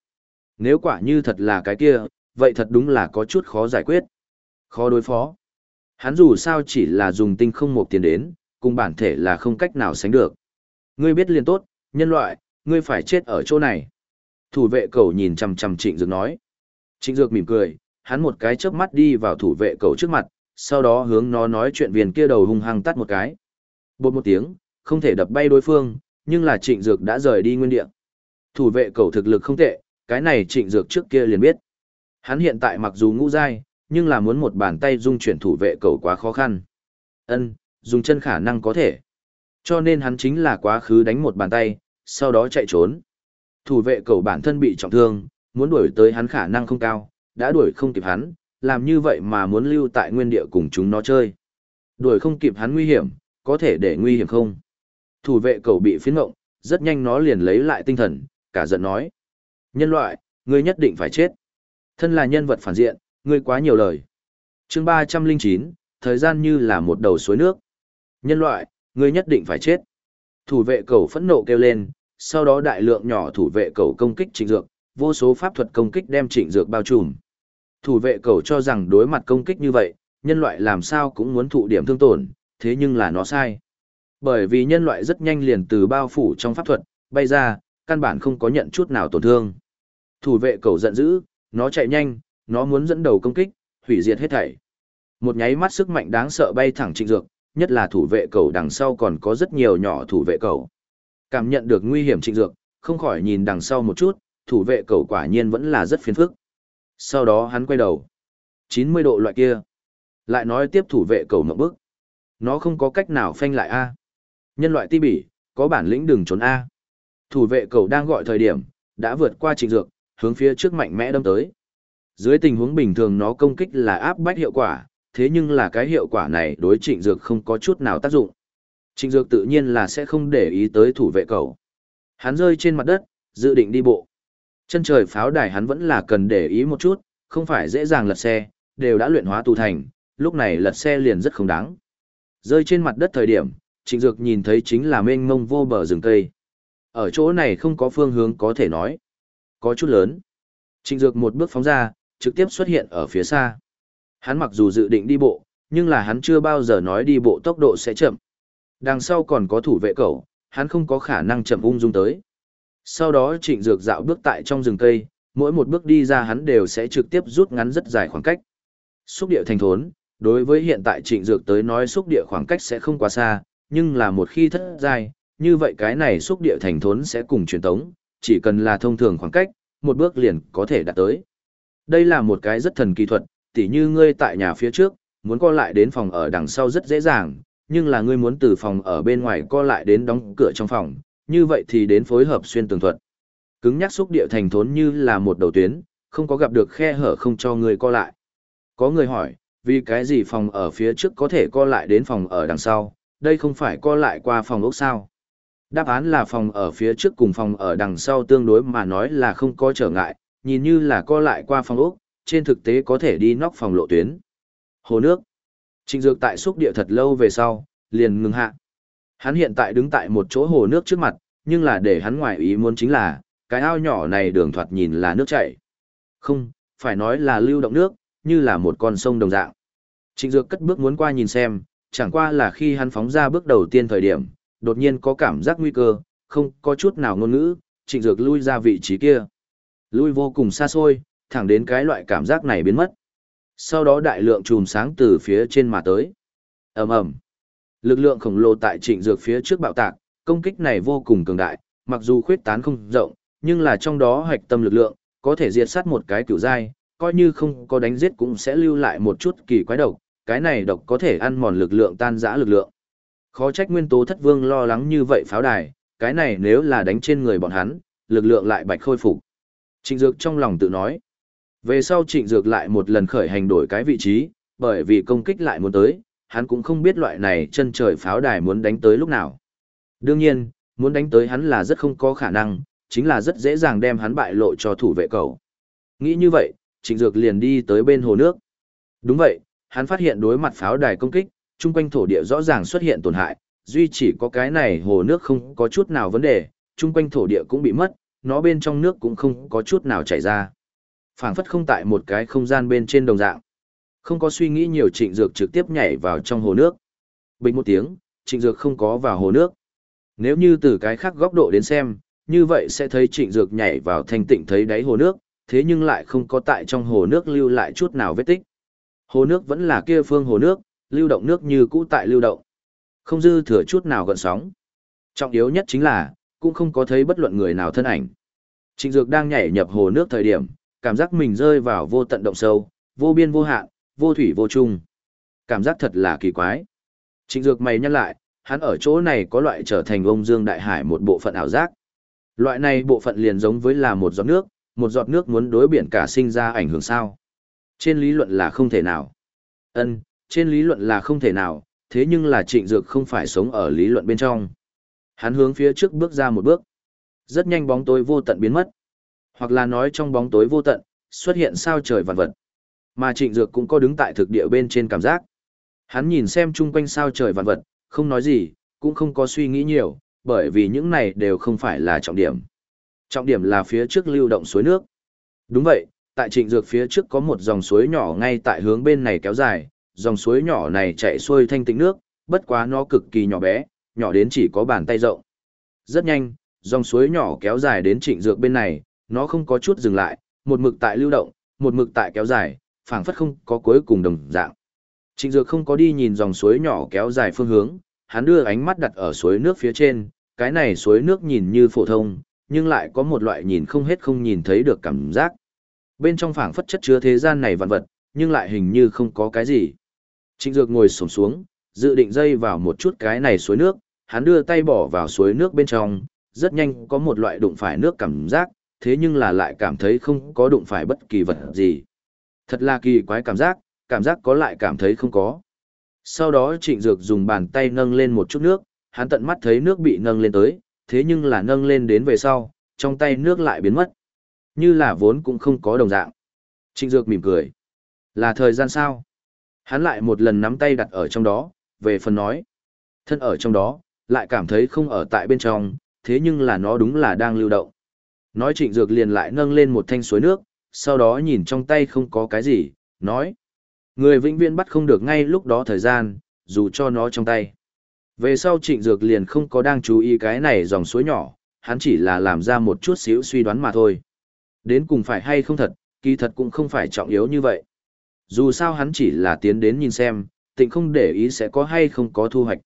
Nếu quả như thật là cái kia, vậy thật đúng là có chút khó giải quyết. Khó đối phó. Hắn dù sao chỉ là dùng tinh không một tiền đến, cùng bản thể là không cách nào sánh được. Ngươi biết liền tốt, nhân loại, ngươi phải chết ở chỗ này. Thủ vệ cầu nhìn chằm chằm trịnh dược nói. Trịnh dược mỉm cười, hắn một cái chớp mắt đi vào thủ vệ cầu trước mặt, sau đó hướng nó nói chuyện viền kia đầu hung hăng tắt một cái. Bột một tiếng, không thể đập bay đối phương, nhưng là trịnh dược đã rời đi nguyên địa. Thủ vệ cầu thực lực không tệ, cái này trịnh dược trước kia liền biết. Hắn hiện tại mặc dù ngũ dai, nhưng là muốn một bàn tay dung chuyển thủ vệ cầu quá khó khăn. Ân, dùng chân khả năng có thể. Cho nên hắn chính là quá khứ đánh một bàn tay, sau đó chạy trốn. Thủ vệ cầu bản thân bị trọng thương, muốn đuổi tới hắn khả năng không cao, đã đuổi không kịp hắn, làm như vậy mà muốn lưu tại nguyên địa cùng chúng nó chơi. Đuổi không kịp hắn nguy hiểm, có thể để nguy hiểm không? Thủ vệ cầu bị phiến ngộng, rất nhanh nó liền lấy lại tinh thần, cả giận nói. Nhân loại, ngươi nhất định phải chết. Thân là nhân vật phản diện, ngươi quá nhiều lời. chương 309, thời gian như là một đầu suối nước. Nhân loại, ngươi nhất định phải chết. Thủ vệ cầu phẫn nộ kêu lên, sau đó đại lượng nhỏ thủ vệ cầu công kích trịnh dược, vô số pháp thuật công kích đem trịnh dược bao trùm. Thủ vệ cầu cho rằng đối mặt công kích như vậy, nhân loại làm sao cũng muốn thụ điểm thương tổn, thế nhưng là nó sai. Bởi vì nhân loại rất nhanh liền từ bao phủ trong pháp thuật, bay ra, căn bản không có nhận chút nào tổn thương. Thủ vệ cầu giận dữ, nó chạy nhanh, nó muốn dẫn đầu công kích, hủy diệt hết thảy. Một nháy mắt sức mạnh đáng sợ bay thẳng trịnh dược, nhất là thủ vệ cầu đằng sau còn có rất nhiều nhỏ thủ vệ cầu. Cảm nhận được nguy hiểm trịnh dược, không khỏi nhìn đằng sau một chút, thủ vệ cầu quả nhiên vẫn là rất phiền phức. Sau đó hắn quay đầu. 90 độ loại kia. Lại nói tiếp thủ vệ cầu mộng bức. Nó không có cách nào phanh lại A. Nhân loại ti bỉ, có bản lĩnh đừng trốn A. Thủ vệ cầu đang gọi thời điểm, đã vượt qua trịnh dược, hướng phía trước mạnh mẽ đâm tới. Dưới tình huống bình thường nó công kích là áp bách hiệu quả, thế nhưng là cái hiệu quả này đối trịnh dược không có chút nào tác dụng. Trịnh dược tự nhiên là sẽ không để ý tới thủ vệ cầu. Hắn rơi trên mặt đất, dự định đi bộ. Chân trời pháo đài hắn vẫn là cần để ý một chút, không phải dễ dàng lật xe, đều đã luyện hóa tù thành, lúc này lật xe liền rất không đáng. Rơi trên mặt đất thời điểm, trịnh dược nhìn thấy chính là mênh mông vô bờ rừng cây. Ở chỗ này không có phương hướng có thể nói. Có chút lớn. Trịnh dược một bước phóng ra, trực tiếp xuất hiện ở phía xa. Hắn mặc dù dự định đi bộ, nhưng là hắn chưa bao giờ nói đi bộ tốc độ sẽ chậm. Đằng sau còn có thủ vệ cẩu, hắn không có khả năng chậm ung dung tới. Sau đó trịnh dược dạo bước tại trong rừng cây, mỗi một bước đi ra hắn đều sẽ trực tiếp rút ngắn rất dài khoảng cách. Xúc địa thành thốn, đối với hiện tại trịnh dược tới nói xúc địa khoảng cách sẽ không quá xa, nhưng là một khi thất dài, như vậy cái này xúc địa thành thốn sẽ cùng truyền tống, chỉ cần là thông thường khoảng cách, một bước liền có thể đạt tới. Đây là một cái rất thần kỳ thuật, tỉ như ngươi tại nhà phía trước, muốn co lại đến phòng ở đằng sau rất dễ dàng, nhưng là ngươi muốn từ phòng ở bên ngoài co lại đến đóng cửa trong phòng, như vậy thì đến phối hợp xuyên tường thuật. Cứng nhắc xúc địa thành thốn như là một đầu tuyến, không có gặp được khe hở không cho ngươi co lại. Có người hỏi, vì cái gì phòng ở phía trước có thể co lại đến phòng ở đằng sau, đây không phải co lại qua phòng ốc sao? Đáp án là phòng ở phía trước cùng phòng ở đằng sau tương đối mà nói là không có trở ngại, nhìn như là co lại qua phòng ốc, trên thực tế có thể đi nóc phòng lộ tuyến. Hồ nước. Trịnh Dược tại xúc địa thật lâu về sau, liền ngừng hạ. Hắn hiện tại đứng tại một chỗ hồ nước trước mặt, nhưng là để hắn ngoài ý muốn chính là, cái ao nhỏ này đường thoạt nhìn là nước chảy. Không, phải nói là lưu động nước, như là một con sông đồng dạng. Trịnh Dược cất bước muốn qua nhìn xem, chẳng qua là khi hắn phóng ra bước đầu tiên thời điểm, đột nhiên có cảm giác nguy cơ, không có chút nào ngôn ngữ, Trịnh Dược lui ra vị trí kia. Lui vô cùng xa xôi, thẳng đến cái loại cảm giác này biến mất. Sau đó đại lượng chùm sáng từ phía trên mà tới. ầm ầm Lực lượng khổng lồ tại trịnh dược phía trước bạo tạc, công kích này vô cùng cường đại, mặc dù khuyết tán không rộng, nhưng là trong đó hoạch tâm lực lượng, có thể diệt sát một cái cửu giai, coi như không có đánh giết cũng sẽ lưu lại một chút kỳ quái độc, cái này độc có thể ăn mòn lực lượng tan rã lực lượng. Khó trách nguyên tố thất vương lo lắng như vậy pháo đài, cái này nếu là đánh trên người bọn hắn, lực lượng lại bạch khôi phục. Trịnh Dược trong lòng tự nói. Về sau Trịnh Dược lại một lần khởi hành đổi cái vị trí, bởi vì công kích lại muốn tới, hắn cũng không biết loại này chân trời pháo đài muốn đánh tới lúc nào. Đương nhiên, muốn đánh tới hắn là rất không có khả năng, chính là rất dễ dàng đem hắn bại lộ cho thủ vệ cầu. Nghĩ như vậy, Trịnh Dược liền đi tới bên hồ nước. Đúng vậy, hắn phát hiện đối mặt pháo đài công kích, chung quanh thổ địa rõ ràng xuất hiện tổn hại, duy chỉ có cái này hồ nước không có chút nào vấn đề, chung quanh thổ địa cũng bị mất, nó bên trong nước cũng không có chút nào chảy ra. phảng phất không tại một cái không gian bên trên đồng dạng. Không có suy nghĩ nhiều trịnh dược trực tiếp nhảy vào trong hồ nước. Bình một tiếng, trịnh dược không có vào hồ nước. Nếu như từ cái khác góc độ đến xem, như vậy sẽ thấy trịnh dược nhảy vào thanh tịnh thấy đáy hồ nước, thế nhưng lại không có tại trong hồ nước lưu lại chút nào vết tích. Hồ nước vẫn là kia phương hồ nước, lưu động nước như cũ tại lưu động. Không dư thừa chút nào gợn sóng. Trọng yếu nhất chính là, cũng không có thấy bất luận người nào thân ảnh. Trịnh Dược đang nhảy nhập hồ nước thời điểm, cảm giác mình rơi vào vô tận động sâu, vô biên vô hạn, vô thủy vô chung. Cảm giác thật là kỳ quái. Trịnh Dược mày nhăn lại, hắn ở chỗ này có loại trở thành ông Dương Đại Hải một bộ phận ảo giác. Loại này bộ phận liền giống với là một giọt nước, một giọt nước muốn đối biển cả sinh ra ảnh hưởng sao? Trên lý luận là không thể nào. Ân, trên lý luận là không thể nào, thế nhưng là trịnh dược không phải sống ở lý luận bên trong. Hắn hướng phía trước bước ra một bước. Rất nhanh bóng tối vô tận biến mất. Hoặc là nói trong bóng tối vô tận, xuất hiện sao trời vạn vật. Mà trịnh dược cũng có đứng tại thực địa bên trên cảm giác. Hắn nhìn xem chung quanh sao trời vạn vật, không nói gì, cũng không có suy nghĩ nhiều, bởi vì những này đều không phải là trọng điểm. Trọng điểm là phía trước lưu động suối nước. Đúng vậy, tại trịnh dược phía trước có một dòng suối nhỏ ngay tại hướng bên này kéo dài, dòng suối nhỏ này chạy xuôi thanh tĩnh nước, bất quá nó cực kỳ nhỏ bé, nhỏ đến chỉ có bàn tay rộng. Rất nhanh, dòng suối nhỏ kéo dài đến trịnh dược bên này, nó không có chút dừng lại, một mực tại lưu động, một mực tại kéo dài, phảng phất không có cuối cùng đồng dạng. Trịnh dược không có đi nhìn dòng suối nhỏ kéo dài phương hướng, hắn đưa ánh mắt đặt ở suối nước phía trên, cái này suối nước nhìn như phổ thông, nhưng lại có một loại nhìn không hết không nhìn thấy được cảm giác. Bên trong phảng phất chất chứa thế gian này vạn vật, nhưng lại hình như không có cái gì. Trịnh Dược ngồi xổm xuống, dự định dây vào một chút cái này suối nước, hắn đưa tay bỏ vào suối nước bên trong, rất nhanh có một loại đụng phải nước cảm giác, thế nhưng là lại cảm thấy không có đụng phải bất kỳ vật gì. Thật là kỳ quái cảm giác, cảm giác có lại cảm thấy không có. Sau đó Trịnh Dược dùng bàn tay nâng lên một chút nước, hắn tận mắt thấy nước bị nâng lên tới, thế nhưng là nâng lên đến về sau, trong tay nước lại biến mất. Như là vốn cũng không có đồng dạng. Trịnh Dược mỉm cười. Là thời gian sao? Hắn lại một lần nắm tay đặt ở trong đó, về phần nói. Thân ở trong đó, lại cảm thấy không ở tại bên trong, thế nhưng là nó đúng là đang lưu động. Nói trịnh dược liền lại nâng lên một thanh suối nước, sau đó nhìn trong tay không có cái gì, nói. Người vĩnh viễn bắt không được ngay lúc đó thời gian, dù cho nó trong tay. Về sau trịnh dược liền không có đang chú ý cái này dòng suối nhỏ, hắn chỉ là làm ra một chút xíu suy đoán mà thôi. Đến cùng phải hay không thật, kỳ thật cũng không phải trọng yếu như vậy. Dù sao hắn chỉ là tiến đến nhìn xem, tịnh không để ý sẽ có hay không có thu hoạch.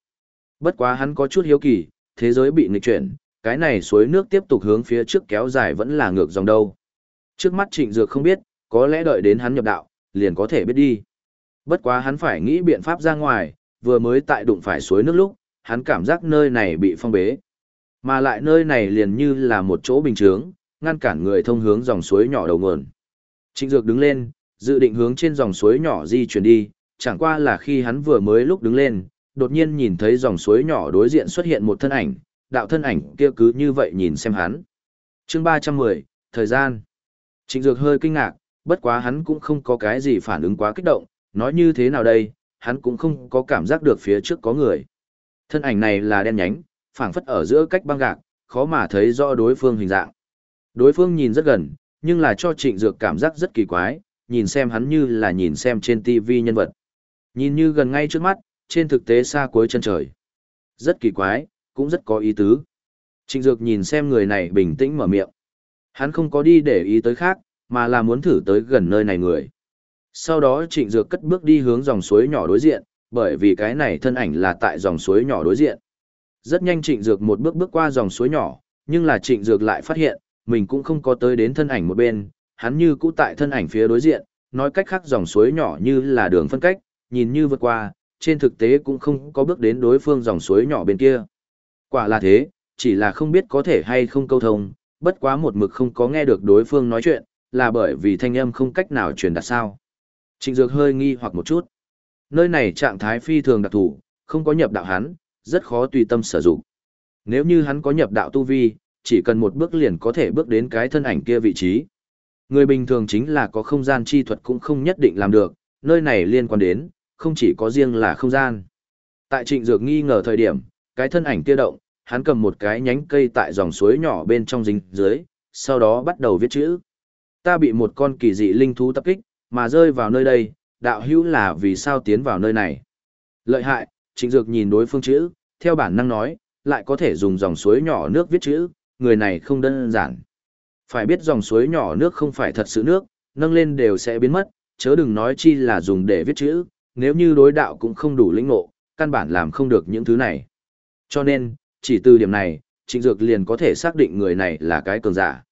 Bất quá hắn có chút hiếu kỳ, thế giới bị nghịch chuyển, cái này suối nước tiếp tục hướng phía trước kéo dài vẫn là ngược dòng đâu. Trước mắt trịnh dược không biết, có lẽ đợi đến hắn nhập đạo, liền có thể biết đi. Bất quá hắn phải nghĩ biện pháp ra ngoài, vừa mới tại đụng phải suối nước lúc, hắn cảm giác nơi này bị phong bế. Mà lại nơi này liền như là một chỗ bình chướng, ngăn cản người thông hướng dòng suối nhỏ đầu nguồn. Trịnh Dược đứng lên, dự định hướng trên dòng suối nhỏ di chuyển đi, chẳng qua là khi hắn vừa mới lúc đứng lên, đột nhiên nhìn thấy dòng suối nhỏ đối diện xuất hiện một thân ảnh, đạo thân ảnh kia cứ như vậy nhìn xem hắn. Chương 310, thời gian. Trịnh Dược hơi kinh ngạc, bất quá hắn cũng không có cái gì phản ứng quá kích động, nói như thế nào đây, hắn cũng không có cảm giác được phía trước có người. Thân ảnh này là đen nhánh, phảng phất ở giữa cách băng gạc, khó mà thấy rõ đối phương hình dạng. Đối phương nhìn rất gần, nhưng là cho Trịnh Dược cảm giác rất kỳ quái, nhìn xem hắn như là nhìn xem trên TV nhân vật. Nhìn như gần ngay trước mắt, trên thực tế xa cuối chân trời. Rất kỳ quái, cũng rất có ý tứ. Trịnh Dược nhìn xem người này bình tĩnh mở miệng. Hắn không có đi để ý tới khác, mà là muốn thử tới gần nơi này người. Sau đó Trịnh Dược cất bước đi hướng dòng suối nhỏ đối diện, bởi vì cái này thân ảnh là tại dòng suối nhỏ đối diện. Rất nhanh Trịnh Dược một bước bước qua dòng suối nhỏ, nhưng là Trịnh Dược lại phát hiện, mình cũng không có tới đến thân ảnh một bên, hắn như cũ tại thân ảnh phía đối diện, nói cách khác dòng suối nhỏ như là đường phân cách, nhìn như vượt qua, trên thực tế cũng không có bước đến đối phương dòng suối nhỏ bên kia. Quả là thế, chỉ là không biết có thể hay không câu thông, bất quá một mực không có nghe được đối phương nói chuyện, là bởi vì thanh âm không cách nào truyền đạt sao. Trịnh Dược hơi nghi hoặc một chút. Nơi này trạng thái phi thường đặc thù, không có nhập đạo hắn, rất khó tùy tâm sử dụng. Nếu như hắn có nhập đạo tu vi, chỉ cần một bước liền có thể bước đến cái thân ảnh kia vị trí. Người bình thường chính là có không gian chi thuật cũng không nhất định làm được, nơi này liên quan đến, không chỉ có riêng là không gian. Tại trịnh dược nghi ngờ thời điểm, cái thân ảnh kia động, hắn cầm một cái nhánh cây tại dòng suối nhỏ bên trong dính dưới, sau đó bắt đầu viết chữ. Ta bị một con kỳ dị linh thú tập kích, mà rơi vào nơi đây, đạo hữu là vì sao tiến vào nơi này. Lợi hại, trịnh dược nhìn đối phương chữ, theo bản năng nói, lại có thể dùng dòng suối nhỏ nước viết chữ, người này không đơn giản. Phải biết dòng suối nhỏ nước không phải thật sự nước, nâng lên đều sẽ biến mất, chớ đừng nói chi là dùng để viết chữ, nếu như đối đạo cũng không đủ lĩnh ngộ, căn bản làm không được những thứ này. Cho nên, chỉ từ điểm này, Trịnh Dược liền có thể xác định người này là cái cường giả.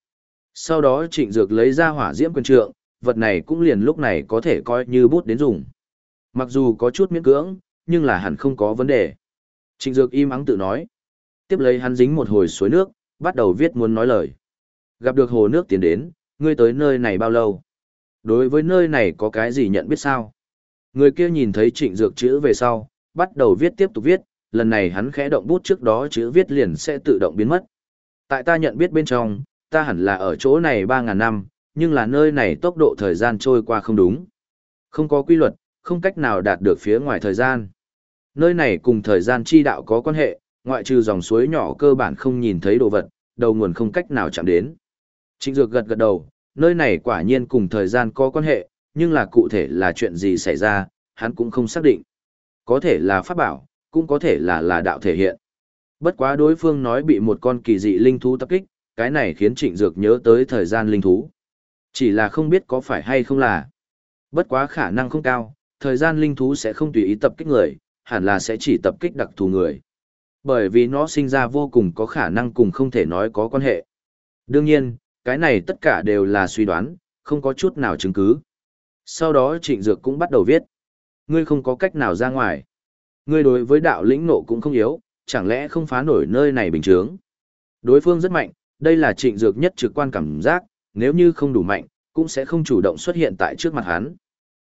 Sau đó Trịnh Dược lấy ra hỏa diễm quyền trượng, vật này cũng liền lúc này có thể coi như bút đến dùng. Mặc dù có chút miễn cưỡng, nhưng là hẳn không có vấn đề. Trịnh Dược im ắng tự nói. Tiếp lấy hắn dính một hồi suối nước, bắt đầu viết muốn nói lời. Gặp được hồ nước tiến đến, ngươi tới nơi này bao lâu? Đối với nơi này có cái gì nhận biết sao? Người kia nhìn thấy trịnh dược chữ về sau, bắt đầu viết tiếp tục viết, lần này hắn khẽ động bút trước đó chữ viết liền sẽ tự động biến mất. Tại ta nhận biết bên trong, ta hẳn là ở chỗ này 3.000 năm, nhưng là nơi này tốc độ thời gian trôi qua không đúng. Không có quy luật, không cách nào đạt được phía ngoài thời gian. Nơi này cùng thời gian chi đạo có quan hệ, ngoại trừ dòng suối nhỏ cơ bản không nhìn thấy đồ vật, đầu nguồn không cách nào chạm đến. Trịnh Dược gật gật đầu, nơi này quả nhiên cùng thời gian có quan hệ, nhưng là cụ thể là chuyện gì xảy ra, hắn cũng không xác định. Có thể là pháp bảo, cũng có thể là là đạo thể hiện. Bất quá đối phương nói bị một con kỳ dị linh thú tập kích, cái này khiến Trịnh Dược nhớ tới thời gian linh thú. Chỉ là không biết có phải hay không là. Bất quá khả năng không cao, thời gian linh thú sẽ không tùy ý tập kích người, hẳn là sẽ chỉ tập kích đặc thù người. Bởi vì nó sinh ra vô cùng có khả năng cùng không thể nói có quan hệ. Đương nhiên, cái này tất cả đều là suy đoán, không có chút nào chứng cứ. Sau đó trịnh dược cũng bắt đầu viết. Ngươi không có cách nào ra ngoài. Ngươi đối với đạo lĩnh nộ cũng không yếu, chẳng lẽ không phá nổi nơi này bình thường. Đối phương rất mạnh, đây là trịnh dược nhất trực quan cảm giác, nếu như không đủ mạnh, cũng sẽ không chủ động xuất hiện tại trước mặt hắn.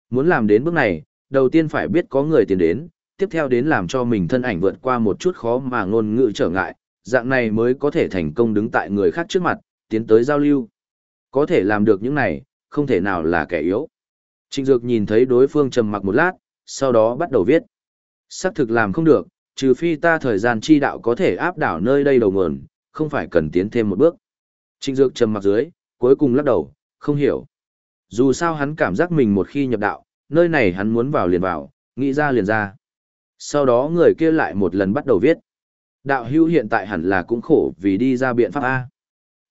Muốn làm đến bước này, đầu tiên phải biết có người tiền đến, tiếp theo đến làm cho mình thân ảnh vượt qua một chút khó mà ngôn ngữ trở ngại, dạng này mới có thể thành công đứng tại người khác trước mặt, tiến tới giao lưu. Có thể làm được những này, không thể nào là kẻ yếu. Trịnh Dược nhìn thấy đối phương trầm mặc một lát, sau đó bắt đầu viết. Sắc thực làm không được, trừ phi ta thời gian chi đạo có thể áp đảo nơi đây đầu nguồn, không phải cần tiến thêm một bước. Trịnh Dược trầm mặc dưới, cuối cùng lắc đầu, không hiểu. Dù sao hắn cảm giác mình một khi nhập đạo, nơi này hắn muốn vào liền vào, nghĩ ra liền ra. Sau đó người kia lại một lần bắt đầu viết. Đạo hưu hiện tại hẳn là cũng khổ vì đi ra biện pháp A.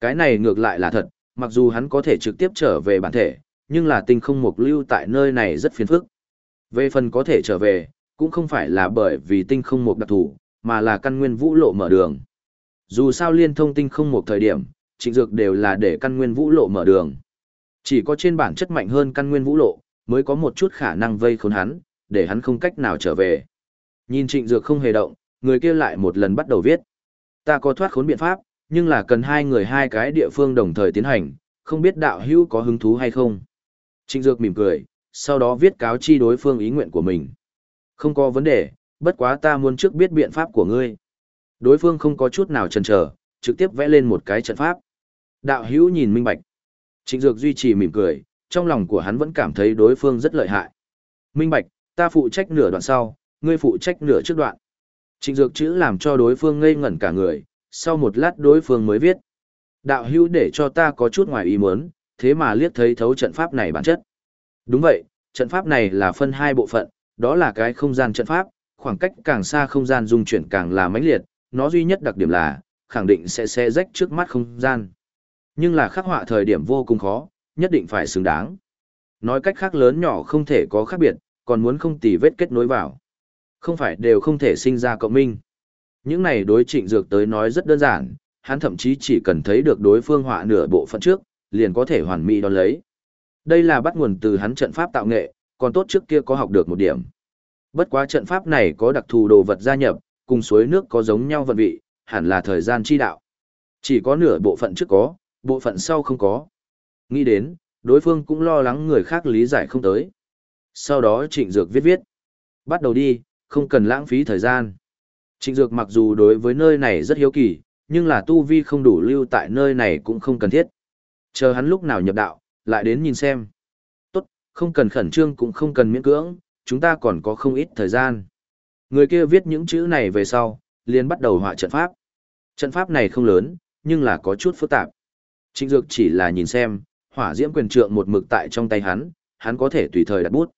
Cái này ngược lại là thật, mặc dù hắn có thể trực tiếp trở về bản thể, nhưng là tinh không mục lưu tại nơi này rất phiền phức. Về phần có thể trở về, cũng không phải là bởi vì tinh không mục đặc thù, mà là căn nguyên vũ lộ mở đường. Dù sao liên thông tinh không một thời điểm, trịnh dược đều là để căn nguyên vũ lộ mở đường. Chỉ có trên bản chất mạnh hơn căn nguyên vũ lộ, mới có một chút khả năng vây khốn hắn, để hắn không cách nào trở về. Nhìn trịnh dược không hề động, người kia lại một lần bắt đầu viết. Ta có thoát khốn biện pháp, nhưng là cần hai người hai cái địa phương đồng thời tiến hành, không biết đạo hữu có hứng thú hay không. Trịnh dược mỉm cười, sau đó viết cáo chi đối phương ý nguyện của mình. Không có vấn đề, bất quá ta muốn trước biết biện pháp của ngươi. Đối phương không có chút nào chần chờ, trực tiếp vẽ lên một cái trận pháp. Đạo hữu nhìn minh bạch. Trịnh Dược duy trì mỉm cười, trong lòng của hắn vẫn cảm thấy đối phương rất lợi hại. Minh bạch, ta phụ trách nửa đoạn sau, ngươi phụ trách nửa trước đoạn. Trịnh Dược chữ làm cho đối phương ngây ngẩn cả người, sau một lát đối phương mới viết. Đạo hữu để cho ta có chút ngoài ý muốn, thế mà liếc thấy thấu trận pháp này bản chất. Đúng vậy, trận pháp này là phân hai bộ phận, đó là cái không gian trận pháp, khoảng cách càng xa không gian dung chuyển càng là mãnh liệt, nó duy nhất đặc điểm là, khẳng định sẽ xé rách trước mắt không gian. Nhưng là khắc họa thời điểm vô cùng khó, nhất định phải xứng đáng. Nói cách khác lớn nhỏ không thể có khác biệt, còn muốn không tì vết kết nối vào. Không phải đều không thể sinh ra cộng minh. Những này đối trịnh dược tới nói rất đơn giản, hắn thậm chí chỉ cần thấy được đối phương họa nửa bộ phận trước, liền có thể hoàn mỹ đón lấy. Đây là bắt nguồn từ hắn trận pháp tạo nghệ, còn tốt trước kia có học được một điểm. Bất quá trận pháp này có đặc thù đồ vật gia nhập, cùng suối nước có giống nhau vận vị, hẳn là thời gian chi đạo. Chỉ có nửa bộ phận trước có, bộ phận sau không có. Nghĩ đến, đối phương cũng lo lắng người khác lý giải không tới. Sau đó trịnh dược viết viết. Bắt đầu đi, không cần lãng phí thời gian. Trịnh dược mặc dù đối với nơi này rất hiếu kỳ, nhưng là tu vi không đủ lưu tại nơi này cũng không cần thiết. Chờ hắn lúc nào nhập đạo, lại đến nhìn xem. Tốt, không cần khẩn trương cũng không cần miễn cưỡng, chúng ta còn có không ít thời gian. Người kia viết những chữ này về sau, liền bắt đầu họa trận pháp. Trận pháp này không lớn, nhưng là có chút phức tạp. Trịnh Dược chỉ là nhìn xem, hỏa diễm quyền trượng một mực tại trong tay hắn, hắn có thể tùy thời đặt bút.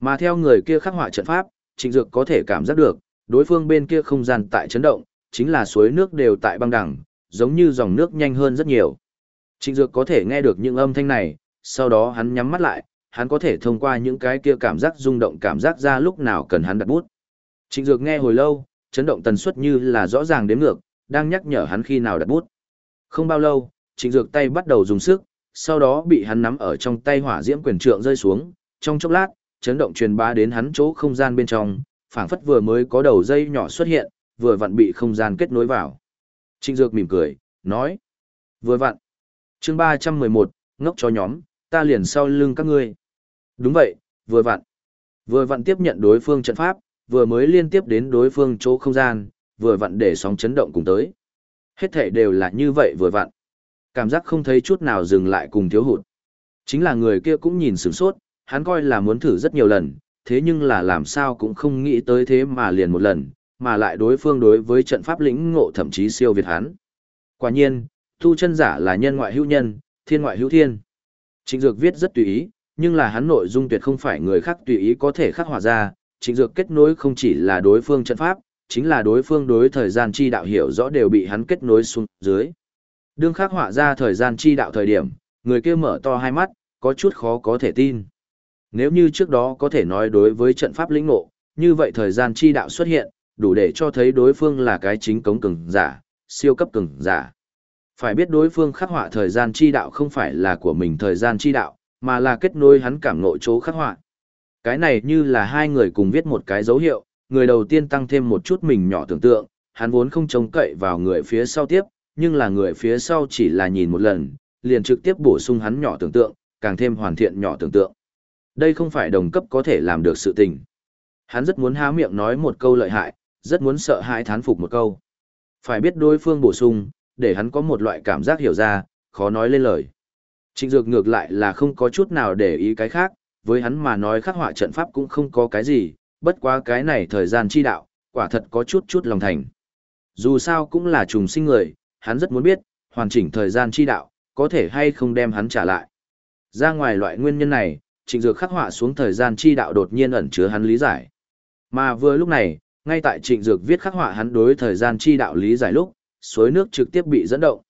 Mà theo người kia khắc họa trận pháp, Trịnh Dược có thể cảm giác được, đối phương bên kia không gian tại chấn động, chính là suối nước đều tại băng đẳng, giống như dòng nước nhanh hơn rất nhiều. Trịnh Dược có thể nghe được những âm thanh này, sau đó hắn nhắm mắt lại, hắn có thể thông qua những cái kia cảm giác rung động cảm giác ra lúc nào cần hắn đặt bút. Trịnh Dược nghe hồi lâu, chấn động tần suất như là rõ ràng đến ngược, đang nhắc nhở hắn khi nào đặt bút. Không bao lâu, Trịnh Dược tay bắt đầu dùng sức, sau đó bị hắn nắm ở trong tay hỏa diễm quyền trượng rơi xuống, trong chốc lát, chấn động truyền bá đến hắn chỗ không gian bên trong, phảng phất vừa mới có đầu dây nhỏ xuất hiện, vừa vặn bị không gian kết nối vào. Trịnh Dược mỉm cười, nói: "Vừa vặn." Chương 311, ngốc cho nhóm, ta liền sau lưng các ngươi. Đúng vậy, vừa vặn. Vừa vặn tiếp nhận đối phương trận pháp, vừa mới liên tiếp đến đối phương chỗ không gian, vừa vặn để sóng chấn động cùng tới. Hết thể đều là như vậy vừa vặn. Cảm giác không thấy chút nào dừng lại cùng thiếu hụt. Chính là người kia cũng nhìn sửng sốt, hắn coi là muốn thử rất nhiều lần, thế nhưng là làm sao cũng không nghĩ tới thế mà liền một lần, mà lại đối phương đối với trận pháp lĩnh ngộ thậm chí siêu việt hắn. Quả nhiên, tu chân giả là nhân ngoại hữu nhân, thiên ngoại hữu thiên. Trịnh Dược viết rất tùy ý, nhưng là hắn nội dung tuyệt không phải người khác tùy ý có thể khắc họa ra, Trịnh Dược kết nối không chỉ là đối phương trận pháp, chính là đối phương đối thời gian chi đạo hiểu rõ đều bị hắn kết nối xuống dưới. Đương khắc họa ra thời gian chi đạo thời điểm, người kia mở to hai mắt, có chút khó có thể tin. Nếu như trước đó có thể nói đối với trận pháp lĩnh ngộ, như vậy thời gian chi đạo xuất hiện, đủ để cho thấy đối phương là cái chính cống cường giả, siêu cấp cường giả. Phải biết đối phương khắc họa thời gian chi đạo không phải là của mình thời gian chi đạo, mà là kết nối hắn cảm ngộ chỗ khắc họa. Cái này như là hai người cùng viết một cái dấu hiệu, người đầu tiên tăng thêm một chút mình nhỏ tưởng tượng, hắn vốn không trông cậy vào người phía sau tiếp, nhưng là người phía sau chỉ là nhìn một lần, liền trực tiếp bổ sung hắn nhỏ tưởng tượng, càng thêm hoàn thiện nhỏ tưởng tượng. Đây không phải đồng cấp có thể làm được sự tình. Hắn rất muốn há miệng nói một câu lợi hại, rất muốn sợ hãi thán phục một câu. Phải biết đối phương bổ sung, để hắn có một loại cảm giác hiểu ra, khó nói lên lời. Trịnh Dược ngược lại là không có chút nào để ý cái khác, với hắn mà nói khắc họa trận pháp cũng không có cái gì, bất quá cái này thời gian chi đạo, quả thật có chút chút lòng thành. Dù sao cũng là trùng sinh người, hắn rất muốn biết, hoàn chỉnh thời gian chi đạo, có thể hay không đem hắn trả lại. Ra ngoài loại nguyên nhân này, trịnh dược khắc họa xuống thời gian chi đạo đột nhiên ẩn chứa hắn lý giải. Mà vừa lúc này, ngay tại trịnh dược viết khắc họa hắn đối thời gian chi đạo lý giải lúc, suối nước trực tiếp bị dẫn động.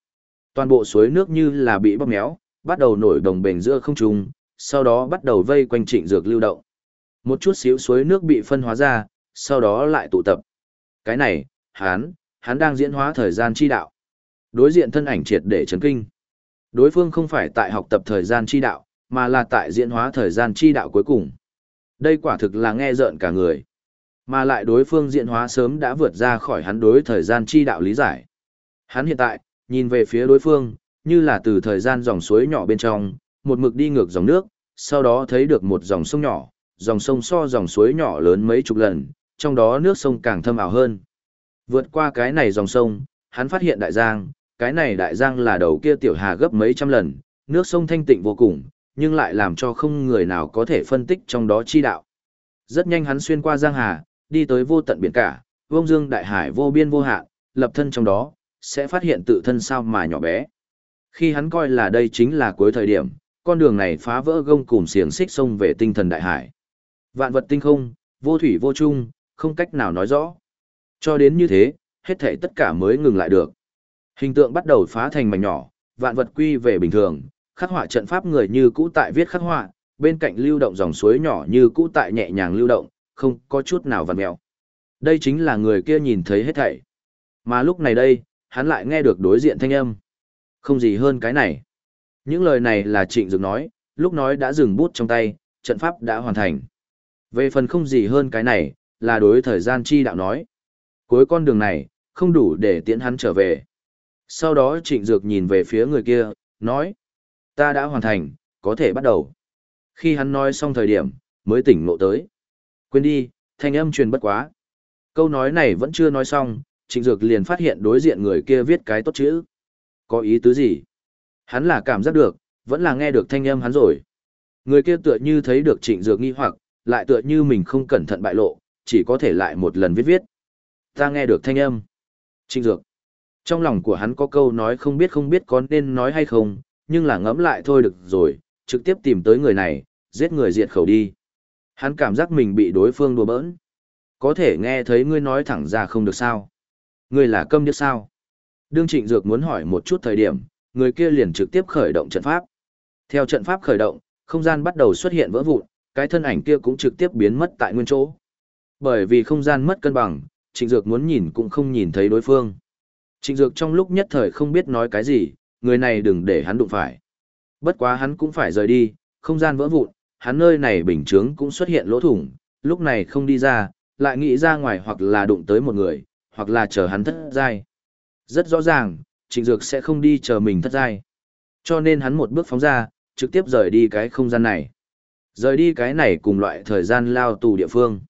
Toàn bộ suối nước như là bị bóp méo, bắt đầu nổi đồng bền giữa không trung, sau đó bắt đầu vây quanh trịnh dược lưu động. Một chút xíu suối nước bị phân hóa ra, sau đó lại tụ tập. Cái này, hắn, hắn đang diễn hóa thời gian chi đạo. Đối diện thân ảnh triệt để chấn kinh. Đối phương không phải tại học tập thời gian chi đạo, mà là tại diễn hóa thời gian chi đạo cuối cùng. Đây quả thực là nghe rợn cả người. Mà lại đối phương diễn hóa sớm đã vượt ra khỏi hắn đối thời gian chi đạo lý giải. Hắn hiện tại, nhìn về phía đối phương, như là từ thời gian dòng suối nhỏ bên trong, một mực đi ngược dòng nước, sau đó thấy được một dòng sông nhỏ, dòng sông so dòng suối nhỏ lớn mấy chục lần, trong đó nước sông càng thâm ảo hơn. Vượt qua cái này dòng sông, hắn phát hiện đại giang, cái này đại giang là đầu kia tiểu hà gấp mấy trăm lần, nước sông thanh tịnh vô cùng, nhưng lại làm cho không người nào có thể phân tích trong đó chi đạo. Rất nhanh hắn xuyên qua giang hà, đi tới vô tận biển cả, vông dương đại hải vô biên vô hạn, lập thân trong đó, sẽ phát hiện tự thân sao mà nhỏ bé. Khi hắn coi là đây chính là cuối thời điểm, con đường này phá vỡ gông cùng xiềng xích sông về tinh thần đại hải. Vạn vật tinh không, vô thủy vô chung, không cách nào nói rõ. Cho đến như thế, hết thảy tất cả mới ngừng lại được. Hình tượng bắt đầu phá thành mảnh nhỏ, vạn vật quy về bình thường, khắc họa trận pháp người như cũ tại viết khắc họa, bên cạnh lưu động dòng suối nhỏ như cũ tại nhẹ nhàng lưu động, không có chút nào vằn mèo. Đây chính là người kia nhìn thấy hết thảy. Mà lúc này đây, hắn lại nghe được đối diện thanh âm. Không gì hơn cái này. Những lời này là trịnh dược nói, lúc nói đã dừng bút trong tay, trận pháp đã hoàn thành. Về phần không gì hơn cái này, là đối thời gian chi đạo nói. Cuối con đường này, không đủ để tiễn hắn trở về. Sau đó trịnh dược nhìn về phía người kia, nói. Ta đã hoàn thành, có thể bắt đầu. Khi hắn nói xong thời điểm, mới tỉnh ngộ tới. Quên đi, thanh âm truyền bất quá. Câu nói này vẫn chưa nói xong, trịnh dược liền phát hiện đối diện người kia viết cái tốt chữ. Có ý tứ gì? Hắn là cảm giác được, vẫn là nghe được thanh âm hắn rồi. Người kia tựa như thấy được trịnh dược nghi hoặc, lại tựa như mình không cẩn thận bại lộ, chỉ có thể lại một lần viết viết. Ta nghe được thanh âm. Trịnh dược. Trong lòng của hắn có câu nói không biết không biết có nên nói hay không, nhưng là ngẫm lại thôi được rồi, trực tiếp tìm tới người này, giết người diệt khẩu đi. Hắn cảm giác mình bị đối phương đùa bỡn. Có thể nghe thấy ngươi nói thẳng ra không được sao. Ngươi là câm điếc sao? Đương trịnh dược muốn hỏi một chút thời điểm, người kia liền trực tiếp khởi động trận pháp. Theo trận pháp khởi động, không gian bắt đầu xuất hiện vỡ vụn, cái thân ảnh kia cũng trực tiếp biến mất tại nguyên chỗ. Bởi vì không gian mất cân bằng, trịnh dược muốn nhìn cũng không nhìn thấy đối phương. Trịnh dược trong lúc nhất thời không biết nói cái gì, người này đừng để hắn đụng phải. Bất quá hắn cũng phải rời đi, không gian vỡ vụn, hắn nơi này bình chướng cũng xuất hiện lỗ thủng, lúc này không đi ra, lại nghĩ ra ngoài hoặc là đụng tới một người, hoặc là chờ hắn thất giai. Rất rõ ràng, trịnh dược sẽ không đi chờ mình thất giai. Cho nên hắn một bước phóng ra, trực tiếp rời đi cái không gian này. Rời đi cái này cùng loại thời gian lao tù địa phương.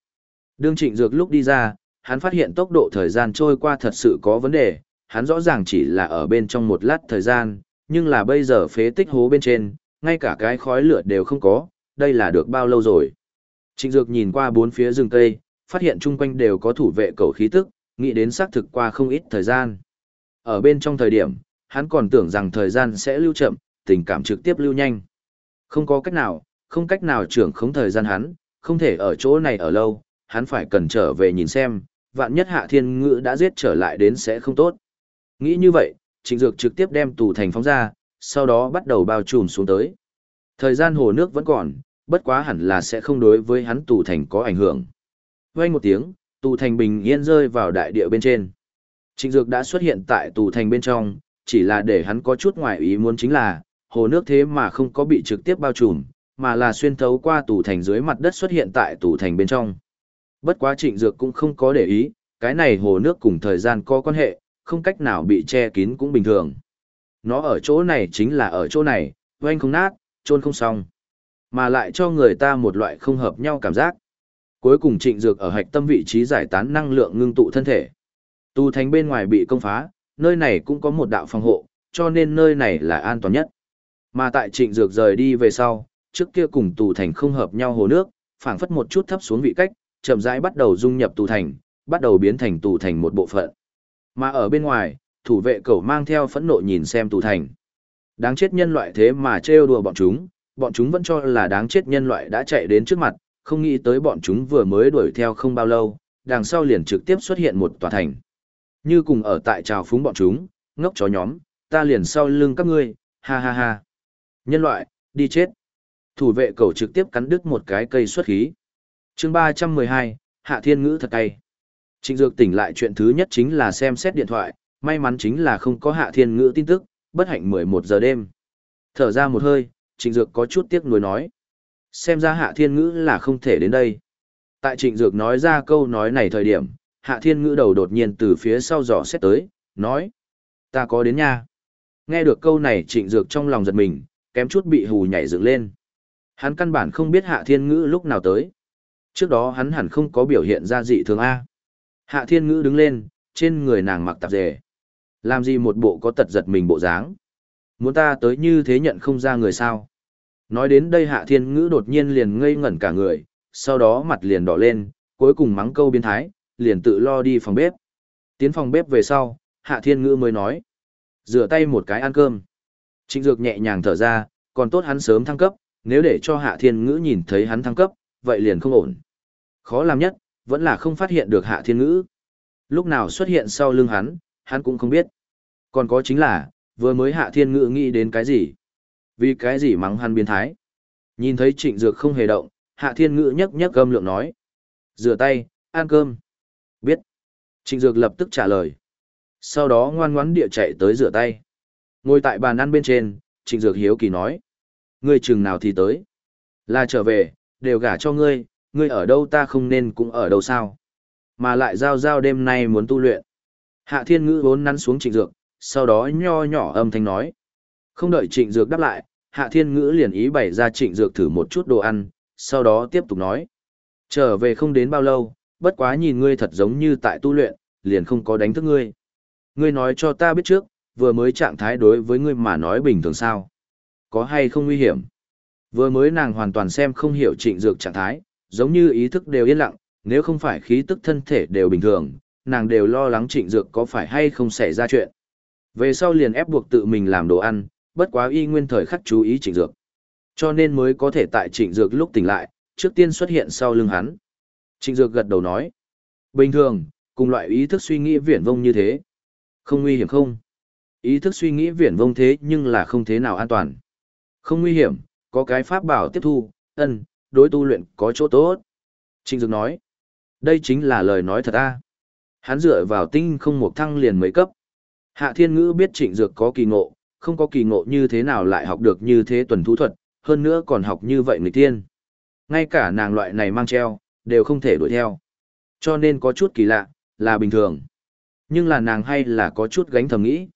Đương trịnh dược lúc đi ra, hắn phát hiện tốc độ thời gian trôi qua thật sự có vấn đề, hắn rõ ràng chỉ là ở bên trong một lát thời gian, nhưng là bây giờ phế tích hố bên trên, ngay cả cái khói lửa đều không có, đây là được bao lâu rồi. Trịnh Dược nhìn qua bốn phía rừng cây, phát hiện chung quanh đều có thủ vệ cầu khí tức, nghĩ đến xác thực qua không ít thời gian. Ở bên trong thời điểm, hắn còn tưởng rằng thời gian sẽ lưu chậm, tình cảm trực tiếp lưu nhanh. Không có cách nào, không cách nào trưởng khống thời gian hắn, không thể ở chỗ này ở lâu, hắn phải cần trở về nhìn xem, vạn nhất hạ thiên ngữ đã giết trở lại đến sẽ không tốt. Nghĩ như vậy, trịnh dược trực tiếp đem tù thành phóng ra, sau đó bắt đầu bao trùm xuống tới. Thời gian hồ nước vẫn còn, bất quá hẳn là sẽ không đối với hắn tù thành có ảnh hưởng. Vang một tiếng, tù thành bình yên rơi vào đại địa bên trên. Trịnh Dược đã xuất hiện tại tù thành bên trong, chỉ là để hắn có chút ngoài ý muốn chính là, hồ nước thế mà không có bị trực tiếp bao trùm, mà là xuyên thấu qua tủ thành dưới mặt đất xuất hiện tại tủ thành bên trong. Bất quá Trịnh Dược cũng không có để ý, cái này hồ nước cùng thời gian có quan hệ, không cách nào bị che kín cũng bình thường. Nó ở chỗ này chính là ở chỗ này, oanh không nát, trôn không xong. Mà lại cho người ta một loại không hợp nhau cảm giác. Cuối cùng trịnh dược ở hạch tâm vị trí giải tán năng lượng ngưng tụ thân thể. Tu thành bên ngoài bị công phá, nơi này cũng có một đạo phòng hộ, cho nên nơi này là an toàn nhất. Mà tại trịnh dược rời đi về sau, trước kia cùng tù thành không hợp nhau hồ nước, phảng phất một chút thấp xuống vị cách, chậm rãi bắt đầu dung nhập tù thành, bắt đầu biến thành tù thành một bộ phận. Mà ở bên ngoài, thủ vệ cầu mang theo phẫn nộ nhìn xem tù thành. Đáng chết nhân loại thế mà trêu đùa bọn chúng, bọn chúng vẫn cho là đáng chết nhân loại đã chạy đến trước mặt, không nghĩ tới bọn chúng vừa mới đuổi theo không bao lâu, đằng sau liền trực tiếp xuất hiện một tòa thành. Như cùng ở tại trào phúng bọn chúng, ngốc chó nhóm, ta liền sau lưng các ngươi, ha ha ha. Nhân loại, đi chết. Thủ vệ cầu trực tiếp cắn đứt một cái cây xuất khí. chương 312, Hạ Thiên Ngữ thật cay. Trịnh Dược tỉnh lại chuyện thứ nhất chính là xem xét điện thoại, may mắn chính là không có Hạ Thiên Ngữ tin tức, bất hạnh 11 giờ đêm. Thở ra một hơi, Trịnh Dược có chút tiếc nuối nói. Xem ra Hạ Thiên Ngữ là không thể đến đây. Tại Trịnh Dược nói ra câu nói này thời điểm, Hạ Thiên Ngữ đầu đột nhiên từ phía sau dò xét tới, nói. Ta có đến nha. Nghe được câu này Trịnh Dược trong lòng giật mình, kém chút bị hù nhảy dựng lên. Hắn căn bản không biết Hạ Thiên Ngữ lúc nào tới. Trước đó hắn hẳn không có biểu hiện ra dị thường A. Hạ Thiên Ngữ đứng lên, trên người nàng mặc tạp dề. Làm gì một bộ có tật giật mình bộ dáng. Muốn ta tới như thế nhận không ra người sao? Nói đến đây Hạ Thiên Ngữ đột nhiên liền ngây ngẩn cả người, sau đó mặt liền đỏ lên, cuối cùng mắng câu biến thái, liền tự lo đi phòng bếp. Tiến phòng bếp về sau, Hạ Thiên Ngữ mới nói. Rửa tay một cái ăn cơm. Trịnh Dược nhẹ nhàng thở ra, còn tốt hắn sớm thăng cấp, nếu để cho Hạ Thiên Ngữ nhìn thấy hắn thăng cấp, vậy liền không ổn. Khó làm nhất, vẫn là không phát hiện được Hạ Thiên Ngữ. Lúc nào xuất hiện sau lưng hắn, hắn cũng không biết. Còn có chính là, vừa mới Hạ Thiên Ngữ nghĩ đến cái gì? Vì cái gì mắng hắn biến thái? Nhìn thấy trịnh dược không hề động, Hạ Thiên Ngữ nhấc nhấc gâm lượng nói. Rửa tay, ăn cơm. Biết. Trịnh dược lập tức trả lời. Sau đó ngoan ngoãn địa chạy tới rửa tay. Ngồi tại bàn ăn bên trên, trịnh dược hiếu kỳ nói. Ngươi chừng nào thì tới? Là trở về, đều gả cho ngươi, ngươi ở đâu ta không nên cũng ở đâu sao? Mà lại giao giao đêm nay muốn tu luyện. Hạ thiên ngữ vốn nắn xuống trịnh dược, sau đó nho nhỏ âm thanh nói. Không đợi trịnh dược đáp lại, hạ thiên ngữ liền ý bày ra trịnh dược thử một chút đồ ăn, sau đó tiếp tục nói. Trở về không đến bao lâu, bất quá nhìn ngươi thật giống như tại tu luyện, liền không có đánh thức ngươi. Ngươi nói cho ta biết trước, vừa mới trạng thái đối với ngươi mà nói bình thường sao? Có hay không nguy hiểm? Vừa mới nàng hoàn toàn xem không hiểu trịnh dược trạng thái, giống như ý thức đều yên lặng, nếu không phải khí tức thân thể đều bình thường, nàng đều lo lắng trịnh dược có phải hay không xảy ra chuyện. Về sau liền ép buộc tự mình làm đồ ăn, bất quá y nguyên thời khắc chú ý trịnh dược. Cho nên mới có thể tại trịnh dược lúc tỉnh lại, trước tiên xuất hiện sau lưng hắn. Trịnh dược gật đầu nói. Bình thường, cùng loại ý thức suy nghĩ viển vông như thế. Không nguy hiểm không? Ý thức suy nghĩ viển vông thế nhưng là không thế nào an toàn. Không nguy hiểm, có cái pháp bảo tiếp thu, ân, đối tu luyện có chỗ tốt. Trịnh Dược nói, đây chính là lời nói thật a. Hắn dựa vào tinh không một thăng liền mấy cấp. Hạ Thiên Ngữ biết Trịnh Dược có kỳ ngộ, không có kỳ ngộ như thế nào lại học được như thế tuần thú thuật, hơn nữa còn học như vậy người tiên. Ngay cả nàng loại này mang treo, đều không thể đuổi theo. Cho nên có chút kỳ lạ, là bình thường. Nhưng là nàng hay là có chút gánh thầm nghĩ.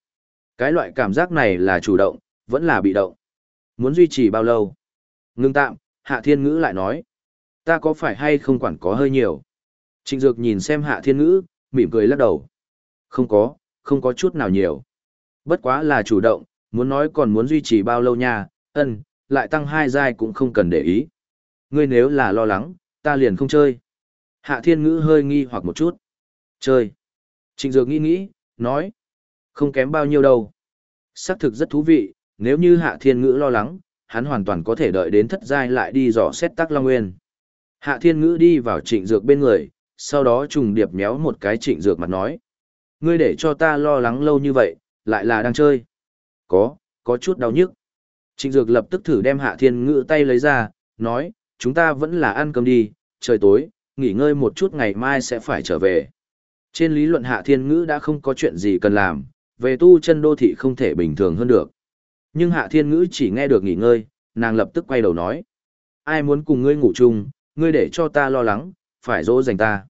Cái loại cảm giác này là chủ động, vẫn là bị động. Muốn duy trì bao lâu? Ngưng tạm, Hạ Thiên Ngữ lại nói. Ta có phải hay không quản có hơi nhiều? Trịnh Dược nhìn xem Hạ Thiên Ngữ, mỉm cười lắc đầu. Không có, không có chút nào nhiều. Bất quá là chủ động, muốn nói còn muốn duy trì bao lâu nha, ân, lại tăng hai giai cũng không cần để ý. Ngươi nếu là lo lắng, ta liền không chơi. Hạ Thiên Ngữ hơi nghi hoặc một chút. Chơi. Trịnh Dược nghĩ nghĩ, nói. Không kém bao nhiêu đâu. Sắc thực rất thú vị, nếu như Hạ Thiên Ngữ lo lắng, hắn hoàn toàn có thể đợi đến thất giai lại đi dò xét Tắc Long Nguyên. Hạ Thiên Ngữ đi vào Trịnh Dược bên người, sau đó trùng điệp méo một cái Trịnh Dược mặt nói: "Ngươi để cho ta lo lắng lâu như vậy, lại là đang chơi?" "Có, có chút đau nhức." Trịnh Dược lập tức thử đem Hạ Thiên Ngữ tay lấy ra, nói: "Chúng ta vẫn là ăn cơm đi, trời tối, nghỉ ngơi một chút ngày mai sẽ phải trở về." Trên lý luận Hạ Thiên Ngữ đã không có chuyện gì cần làm, về tu chân đô thị không thể bình thường hơn được. Nhưng Hạ Thiên Ngữ chỉ nghe được nghỉ ngơi, nàng lập tức quay đầu nói. Ai muốn cùng ngươi ngủ chung, ngươi để cho ta lo lắng, phải dỗ dành ta.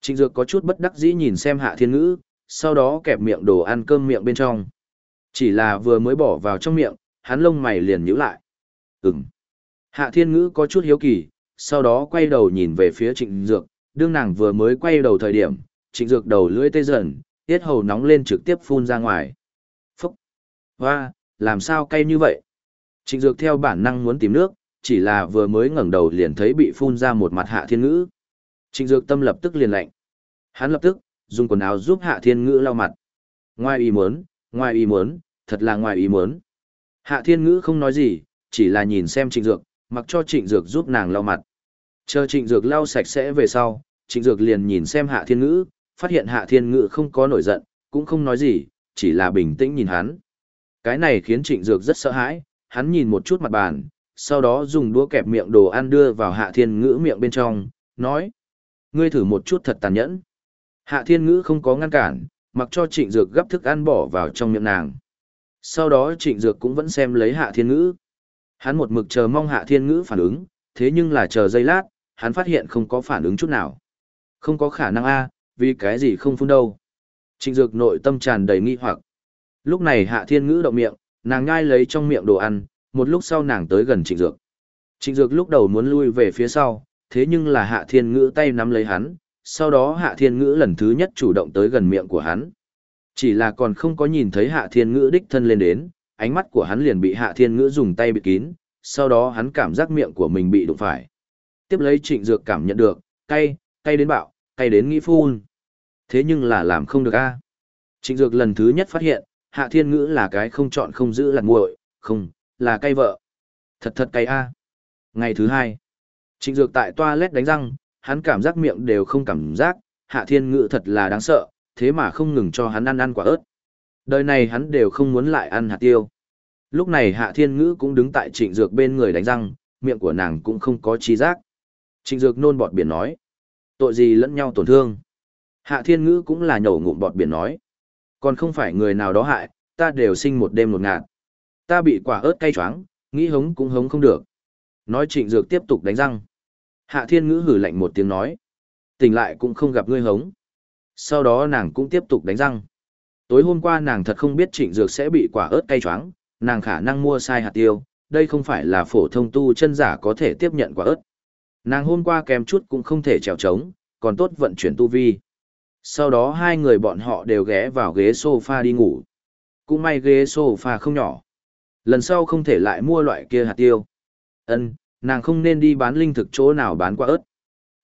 Trịnh Dược có chút bất đắc dĩ nhìn xem Hạ Thiên Ngữ, sau đó kẹp miệng đồ ăn cơm miệng bên trong. Chỉ là vừa mới bỏ vào trong miệng, hắn lông mày liền nhíu lại. Ừm. Hạ Thiên Ngữ có chút hiếu kỳ, sau đó quay đầu nhìn về phía Trịnh Dược, đương nàng vừa mới quay đầu thời điểm, Trịnh Dược đầu lưỡi tê dần, tiết hầu nóng lên trực tiếp phun ra ngoài. Phúc! Hoa, làm sao cay như vậy? Trịnh Dược theo bản năng muốn tìm nước, chỉ là vừa mới ngẩng đầu liền thấy bị phun ra một mặt hạ thiên ngữ. Trịnh Dược tâm lập tức liền lạnh. Hắn lập tức, dùng quần áo giúp hạ thiên ngữ lau mặt. Ngoài ý muốn, ngoài ý muốn, thật là ngoài ý muốn. Hạ thiên ngữ không nói gì, chỉ là nhìn xem trịnh dược, mặc cho trịnh dược giúp nàng lau mặt. Chờ trịnh dược lau sạch sẽ về sau, trịnh dược liền nhìn xem hạ thiên ngữ, phát hiện hạ thiên ngữ không có nổi giận, cũng không nói gì, chỉ là bình tĩnh nhìn hắn. Cái này khiến trịnh dược rất sợ hãi, hắn nhìn một chút mặt bàn, sau đó dùng đũa kẹp miệng đồ ăn đưa vào hạ thiên ngữ miệng bên trong, nói. Ngươi thử một chút thật tàn nhẫn. Hạ thiên ngữ không có ngăn cản, mặc cho trịnh dược gấp thức ăn bỏ vào trong miệng nàng. Sau đó trịnh dược cũng vẫn xem lấy hạ thiên ngữ. Hắn một mực chờ mong hạ thiên ngữ phản ứng, thế nhưng là chờ giây lát, hắn phát hiện không có phản ứng chút nào. Không có khả năng a vì cái gì không phun đâu. Trịnh Dược nội tâm tràn đầy nghi hoặc. Lúc này Hạ Thiên Ngữ động miệng, nàng nhai lấy trong miệng đồ ăn, một lúc sau nàng tới gần Trịnh Dược. Trịnh Dược lúc đầu muốn lui về phía sau, thế nhưng là Hạ Thiên Ngữ tay nắm lấy hắn, sau đó Hạ Thiên Ngữ lần thứ nhất chủ động tới gần miệng của hắn. Chỉ là còn không có nhìn thấy Hạ Thiên Ngữ đích thân lên đến, ánh mắt của hắn liền bị Hạ Thiên Ngữ dùng tay bịt kín, sau đó hắn cảm giác miệng của mình bị đụng phải. Tiếp lấy Trịnh Dược cảm nhận được, cay, cay đến bạo, cay đến nghĩ phun. Thế nhưng là làm không được a. Trịnh Dược lần thứ nhất phát hiện, Hạ Thiên Ngữ là cái không chọn không giữ là nguội, không, là cay vợ. Thật thật cay a. Ngày thứ hai, Trịnh Dược tại toilet đánh răng, hắn cảm giác miệng đều không cảm giác, Hạ Thiên Ngữ thật là đáng sợ, thế mà không ngừng cho hắn ăn ăn quả ớt. Đời này hắn đều không muốn lại ăn hạt tiêu. Lúc này Hạ Thiên Ngữ cũng đứng tại Trịnh Dược bên người đánh răng, miệng của nàng cũng không có trí giác. Trịnh Dược nôn bọt biển nói. Tội gì lẫn nhau tổn thương. Hạ thiên ngữ cũng là nhổ ngụm bọt biển nói. Còn không phải người nào đó hại, ta đều sinh một đêm một ngạt. Ta bị quả ớt cay choáng, nghĩ hống cũng hống không được. Nói trịnh dược tiếp tục đánh răng. Hạ thiên ngữ hử lạnh một tiếng nói. Tỉnh lại cũng không gặp ngươi hống. Sau đó nàng cũng tiếp tục đánh răng. Tối hôm qua nàng thật không biết trịnh dược sẽ bị quả ớt cay choáng, nàng khả năng mua sai hạt tiêu, đây không phải là phổ thông tu chân giả có thể tiếp nhận quả ớt. Nàng hôm qua kèm chút cũng không thể trèo trống, còn tốt vận chuyển tu vi. Sau đó hai người bọn họ đều ghé vào ghế sofa đi ngủ. Cũng may ghế sofa không nhỏ. Lần sau không thể lại mua loại kia hạt tiêu. Ân, nàng không nên đi bán linh thực chỗ nào bán quả ớt.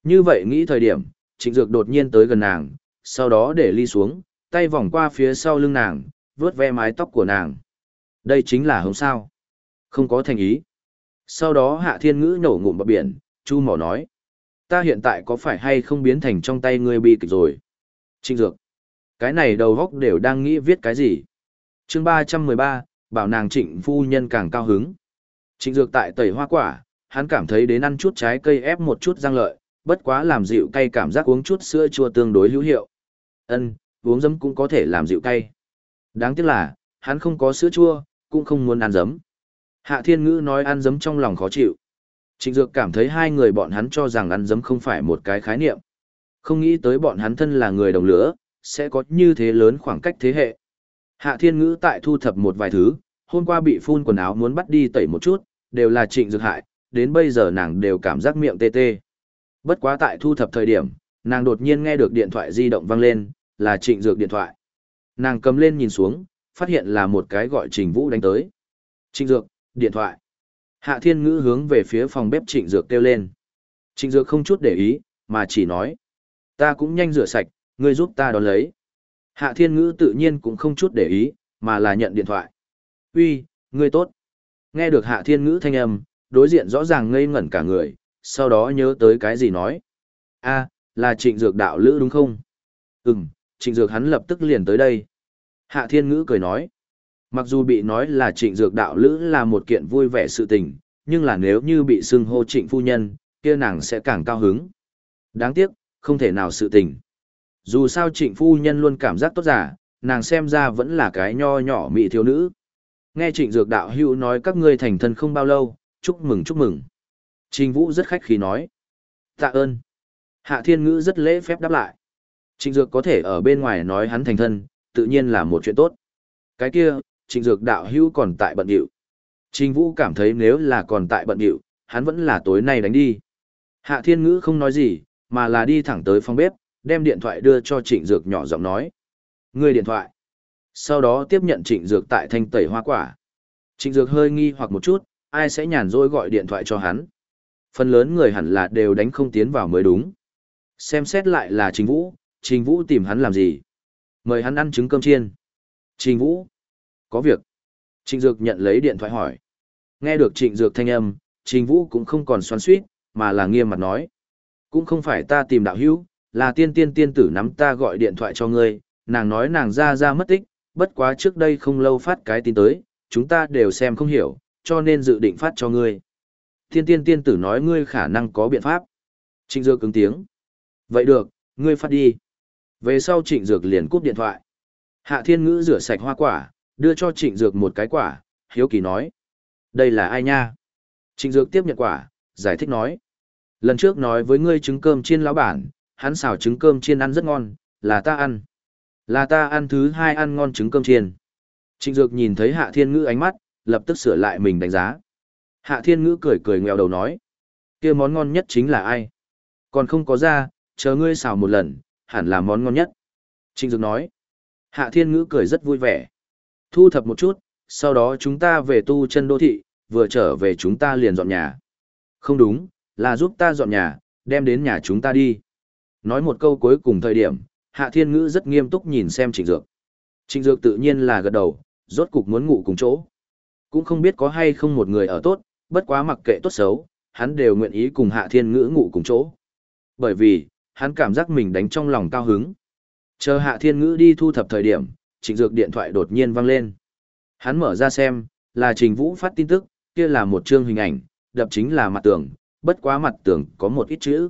Như vậy nghĩ thời điểm, trịnh dược đột nhiên tới gần nàng, sau đó để ly xuống, tay vòng qua phía sau lưng nàng, vuốt ve mái tóc của nàng. Đây chính là hống sao. Không có thành ý. Sau đó hạ thiên ngữ nổ ngụm bọc biển, chu mỏ nói. Ta hiện tại có phải hay không biến thành trong tay ngươi bi kịch rồi? Trinh dược. Cái này đầu góc đều đang nghĩ viết cái gì? chương ba trăm mười ba, bảo nàng trịnh phu nhân càng cao hứng. Trịnh dược tại tẩy hoa quả, hắn cảm thấy đến ăn chút trái cây ép một chút răng lợi, bất quá làm dịu cay cảm giác uống chút sữa chua tương đối hữu hiệu. Ân, uống giấm cũng có thể làm dịu cay. Đáng tiếc là, hắn không có sữa chua, cũng không muốn ăn giấm. Hạ Thiên Ngữ nói ăn giấm trong lòng khó chịu. Trịnh Dược cảm thấy hai người bọn hắn cho rằng ăn giấm không phải một cái khái niệm. Không nghĩ tới bọn hắn thân là người đồng lửa, sẽ có như thế lớn khoảng cách thế hệ. Hạ Thiên Ngữ tại thu thập một vài thứ, hôm qua bị phun quần áo muốn bắt đi tẩy một chút, đều là Trịnh Dược hại, đến bây giờ nàng đều cảm giác miệng tê tê. Bất quá tại thu thập thời điểm, nàng đột nhiên nghe được điện thoại di động vang lên, là Trịnh Dược điện thoại. Nàng cầm lên nhìn xuống, phát hiện là một cái gọi Trình Vũ đánh tới. Trịnh Dược, điện thoại. Hạ Thiên Ngữ hướng về phía phòng bếp Trịnh Dược kêu lên. Trịnh Dược không chút để ý, mà chỉ nói. Ta cũng nhanh rửa sạch, ngươi giúp ta đón lấy. Hạ Thiên Ngữ tự nhiên cũng không chút để ý, mà là nhận điện thoại. Uy, ngươi tốt. Nghe được Hạ Thiên Ngữ thanh âm, đối diện rõ ràng ngây ngẩn cả người, sau đó nhớ tới cái gì nói. a là trịnh dược đạo lữ đúng không? Ừm, trịnh dược hắn lập tức liền tới đây. Hạ Thiên Ngữ cười nói. Mặc dù bị nói là trịnh dược đạo lữ là một kiện vui vẻ sự tình, nhưng là nếu như bị xưng hô trịnh phu nhân, kia nàng sẽ càng cao hứng. Đáng tiếc, không thể nào sự tình. Dù sao trịnh phu nhân luôn cảm giác tốt giả, nàng xem ra vẫn là cái nho nhỏ mị thiếu nữ. Nghe trịnh dược đạo hữu nói các ngươi thành thân không bao lâu, chúc mừng chúc mừng. Trình Vũ rất khách khí nói. Tạ ơn. Hạ Thiên Ngữ rất lễ phép đáp lại. Trịnh Dược có thể ở bên ngoài nói hắn thành thân, tự nhiên là một chuyện tốt. Cái kia, Trịnh Dược đạo hữu còn tại bận điệu. Trình Vũ cảm thấy nếu là còn tại bận điệu, hắn vẫn là tối nay đánh đi. Hạ Thiên Ngữ không nói gì, mà là đi thẳng tới phòng bếp, đem điện thoại đưa cho Trịnh Dược nhỏ giọng nói. Người điện thoại. Sau đó tiếp nhận Trịnh Dược tại thanh tẩy hoa quả. Trịnh Dược hơi nghi hoặc một chút, ai sẽ nhàn rỗi gọi điện thoại cho hắn. Phần lớn người hẳn là đều đánh không tiến vào mới đúng. Xem xét lại là Trình Vũ, Trình Vũ tìm hắn làm gì? Mời hắn ăn trứng cơm chiên. Trình Vũ. Có việc. Trịnh Dược nhận lấy điện thoại hỏi. Nghe được Trịnh Dược thanh âm, Trình Vũ cũng không còn xoắn suýt, mà là nghiêm mặt nói. Cũng không phải ta tìm đạo hữu, là tiên tiên tiên tử nắm ta gọi điện thoại cho ngươi, nàng nói nàng ra ra mất tích, bất quá trước đây không lâu phát cái tin tới, chúng ta đều xem không hiểu, cho nên dự định phát cho ngươi. Tiên tiên tiên tử nói ngươi khả năng có biện pháp. Trịnh Dược cứng tiếng. Vậy được, ngươi phát đi. Về sau Trịnh Dược liền cúp điện thoại. Hạ Thiên Ngữ rửa sạch hoa quả, đưa cho Trịnh Dược một cái quả, hiếu kỳ nói. Đây là ai nha? Trịnh Dược tiếp nhận quả, giải thích nói. Lần trước nói với ngươi trứng cơm chiên lão bản, hắn xào trứng cơm chiên ăn rất ngon, là ta ăn. Là ta ăn thứ hai ăn ngon trứng cơm chiên. Trịnh Dược nhìn thấy Hạ Thiên Ngữ ánh mắt, lập tức sửa lại mình đánh giá. Hạ Thiên Ngữ cười cười nghèo đầu nói. kia món ngon nhất chính là ai? Còn không có ra, chờ ngươi xào một lần, hẳn là món ngon nhất. Trịnh Dược nói. Hạ Thiên Ngữ cười rất vui vẻ. Thu thập một chút, sau đó chúng ta về tu chân đô thị, vừa trở về chúng ta liền dọn nhà. Không đúng, là giúp ta dọn nhà, đem đến nhà chúng ta đi. Nói một câu cuối cùng thời điểm, Hạ Thiên Ngữ rất nghiêm túc nhìn xem Trịnh Dược. Trịnh Dược tự nhiên là gật đầu, rốt cục muốn ngủ cùng chỗ. Cũng không biết có hay không một người ở tốt, bất quá mặc kệ tốt xấu, hắn đều nguyện ý cùng Hạ Thiên Ngữ ngủ cùng chỗ. Bởi vì, hắn cảm giác mình đánh trong lòng cao hứng. Chờ Hạ Thiên Ngữ đi thu thập thời điểm, Trịnh Dược điện thoại đột nhiên vang lên. Hắn mở ra xem, là Trình Vũ phát tin tức, kia là một chương hình ảnh, đập chính là mặt tường, bất quá mặt tường có một ít chữ.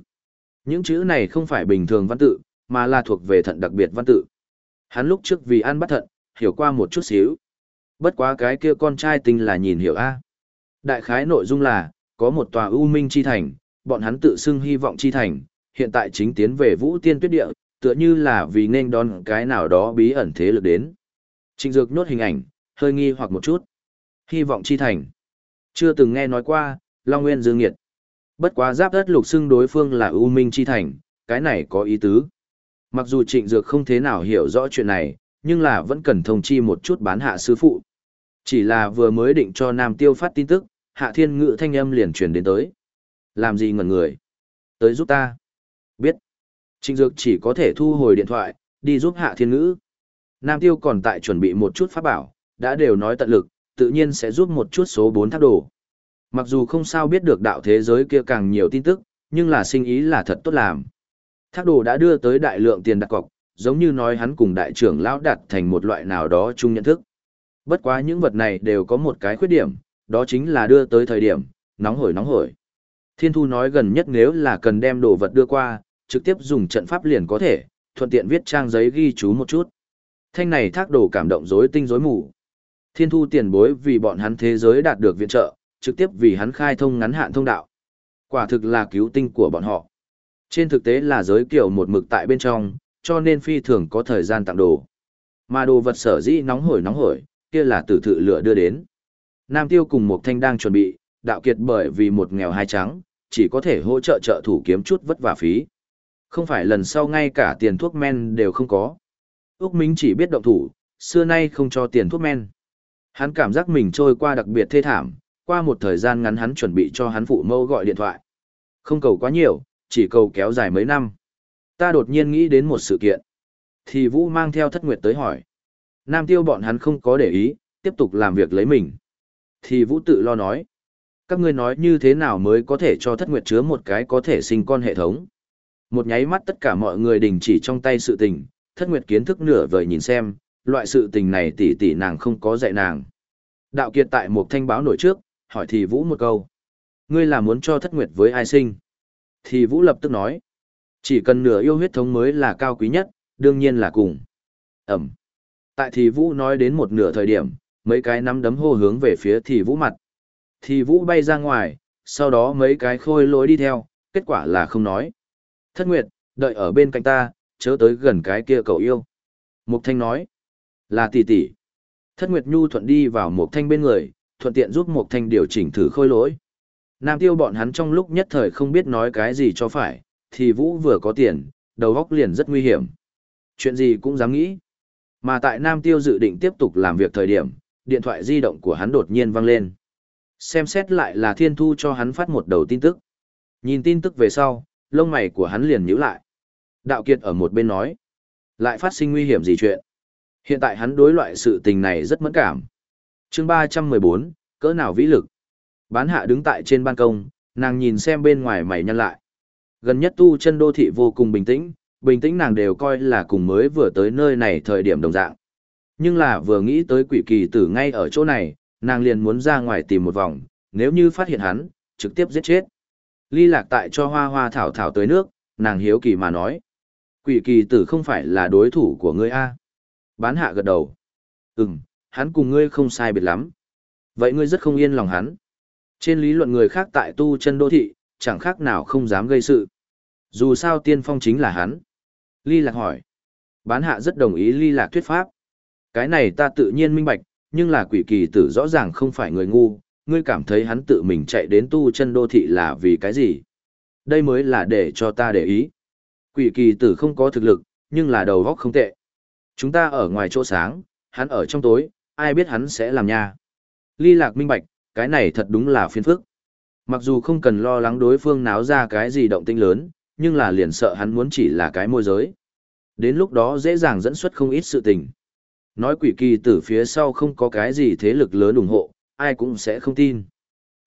Những chữ này không phải bình thường văn tự, mà là thuộc về thận đặc biệt văn tự. Hắn lúc trước vì ăn bắt thận, hiểu qua một chút xíu. Bất quá cái kia con trai tinh là nhìn hiểu a. Đại khái nội dung là, có một tòa U Minh Chi Thành, bọn hắn tự xưng hy vọng Chi Thành, hiện tại chính tiến về Vũ Tiên Tuyết Địa, tựa như là vì nên đón cái nào đó bí ẩn thế lực đến. Trịnh Dược nốt hình ảnh, hơi nghi hoặc một chút. Hy vọng chi thành. Chưa từng nghe nói qua, Long Nguyên Dương Nghiệt. Bất quá giáp đất lục xưng đối phương là U Minh chi thành, cái này có ý tứ. Mặc dù Trịnh Dược không thế nào hiểu rõ chuyện này, nhưng là vẫn cần thông chi một chút bán hạ sư phụ. Chỉ là vừa mới định cho Nam Tiêu phát tin tức, Hạ Thiên Ngự thanh âm liền truyền đến tới. Làm gì ngẩn người? Tới giúp ta. Biết. Trịnh Dược chỉ có thể thu hồi điện thoại, đi giúp Hạ Thiên Ngữ. Nam Tiêu còn tại chuẩn bị một chút pháp bảo, đã đều nói tận lực, tự nhiên sẽ giúp một chút số 4 thác đồ. Mặc dù không sao biết được đạo thế giới kia càng nhiều tin tức, nhưng là sinh ý là thật tốt làm. Thác đồ đã đưa tới đại lượng tiền đặt cọc, giống như nói hắn cùng đại trưởng lão đạt thành một loại nào đó chung nhận thức. Bất quá những vật này đều có một cái khuyết điểm, đó chính là đưa tới thời điểm, nóng hổi nóng hổi. Thiên thu nói gần nhất nếu là cần đem đồ vật đưa qua, trực tiếp dùng trận pháp liền có thể, thuận tiện viết trang giấy ghi chú một chút. Thanh này thác đồ cảm động rối tinh rối mù. Thiên thu tiền bối vì bọn hắn thế giới đạt được viện trợ, trực tiếp vì hắn khai thông ngắn hạn thông đạo. Quả thực là cứu tinh của bọn họ. Trên thực tế là giới kiểu một mực tại bên trong, cho nên phi thường có thời gian tặng đồ. Mà đồ vật sở dĩ nóng hổi nóng hổi, kia là tử thự lửa đưa đến. Nam Tiêu cùng một thanh đang chuẩn bị, đạo kiệt bởi vì một nghèo hai trắng, chỉ có thể hỗ trợ trợ thủ kiếm chút vất vả phí. Không phải lần sau ngay cả tiền thuốc men đều không có. Úc Minh chỉ biết động thủ, xưa nay không cho tiền thuốc men. Hắn cảm giác mình trôi qua đặc biệt thê thảm, qua một thời gian ngắn hắn chuẩn bị cho hắn phụ mâu gọi điện thoại. Không cầu quá nhiều, chỉ cầu kéo dài mấy năm. Ta đột nhiên nghĩ đến một sự kiện. Thì Vũ mang theo thất nguyệt tới hỏi. Nam tiêu bọn hắn không có để ý, tiếp tục làm việc lấy mình. Thì Vũ tự lo nói. Các ngươi nói như thế nào mới có thể cho thất nguyệt chứa một cái có thể sinh con hệ thống. Một nháy mắt tất cả mọi người đình chỉ trong tay sự tình, thất nguyệt kiến thức nửa vời nhìn xem, loại sự tình này tỷ tỷ nàng không có dạy nàng. Đạo kiệt tại một thanh báo nổi trước, hỏi thì Vũ một câu. Ngươi là muốn cho thất nguyệt với ai sinh? Thì Vũ lập tức nói. Chỉ cần nửa yêu huyết thống mới là cao quý nhất, đương nhiên là cùng. Ẩm. Tại thì Vũ nói đến một nửa thời điểm, mấy cái nắm đấm hô hướng về phía thì Vũ mặt. Thì Vũ bay ra ngoài, sau đó mấy cái khôi lối đi theo, kết quả là không nói. Thất Nguyệt, đợi ở bên cạnh ta, chớ tới gần cái kia cậu yêu. Mục Thanh nói, là tỷ tỷ. Thất Nguyệt Nhu thuận đi vào Mục Thanh bên người, thuận tiện giúp Mục Thanh điều chỉnh thử khôi lỗi. Nam tiêu bọn hắn trong lúc nhất thời không biết nói cái gì cho phải, thì Vũ vừa có tiền, đầu óc liền rất nguy hiểm. Chuyện gì cũng dám nghĩ. Mà tại Nam tiêu dự định tiếp tục làm việc thời điểm, điện thoại di động của hắn đột nhiên vang lên. Xem xét lại là Thiên Thu cho hắn phát một đầu tin tức. Nhìn tin tức về sau, lông mày của hắn liền nhíu lại. Đạo Kiệt ở một bên nói, lại phát sinh nguy hiểm gì chuyện. Hiện tại hắn đối loại sự tình này rất mẫn cảm chương 314, cỡ nào vĩ lực. Bán hạ đứng tại trên ban công, nàng nhìn xem bên ngoài mày nhăn lại. Gần nhất tu chân đô thị vô cùng bình tĩnh, bình tĩnh nàng đều coi là cùng mới vừa tới nơi này thời điểm đồng dạng. Nhưng là vừa nghĩ tới quỷ kỳ tử ngay ở chỗ này, nàng liền muốn ra ngoài tìm một vòng, nếu như phát hiện hắn, trực tiếp giết chết. Ly lạc tại cho hoa hoa thảo thảo tới nước, nàng hiếu kỳ mà nói. Quỷ kỳ tử không phải là đối thủ của ngươi a Bán hạ gật đầu. Ừm, hắn cùng ngươi không sai biệt lắm. Vậy ngươi rất không yên lòng hắn. Trên lý luận người khác tại tu chân đô thị, chẳng khác nào không dám gây sự. Dù sao tiên phong chính là hắn. Ly lạc hỏi. Bán hạ rất đồng ý ly lạc thuyết pháp. Cái này ta tự nhiên minh bạch, nhưng là quỷ kỳ tử rõ ràng không phải người ngu, ngươi cảm thấy hắn tự mình chạy đến tu chân đô thị là vì cái gì? Đây mới là để cho ta để ý. Quỷ kỳ tử không có thực lực, nhưng là đầu góc không tệ. Chúng ta ở ngoài chỗ sáng, hắn ở trong tối, ai biết hắn sẽ làm nha. Ly lạc minh bạch, cái này thật đúng là phiền phức. Mặc dù không cần lo lắng đối phương náo ra cái gì động tinh lớn, nhưng là liền sợ hắn muốn chỉ là cái môi giới. Đến lúc đó dễ dàng dẫn xuất không ít sự tình. Nói quỷ kỳ tử phía sau không có cái gì thế lực lớn ủng hộ, ai cũng sẽ không tin.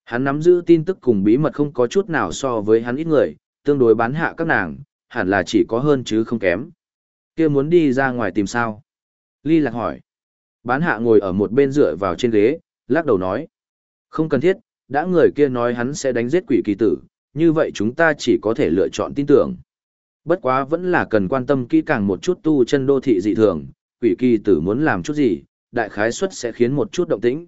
Hắn nắm giữ tin tức cùng bí mật không có chút nào so với hắn ít người, tương đối bán hạ các nàng, hẳn là chỉ có hơn chứ không kém. kia muốn đi ra ngoài tìm sao? Ly lạc hỏi. Bán hạ ngồi ở một bên dựa vào trên ghế, lắc đầu nói. Không cần thiết, đã người kia nói hắn sẽ đánh giết quỷ kỳ tử, như vậy chúng ta chỉ có thể lựa chọn tin tưởng. Bất quá vẫn là cần quan tâm kỹ càng một chút tu chân đô thị dị thường, quỷ kỳ tử muốn làm chút gì, đại khái suất sẽ khiến một chút động tĩnh.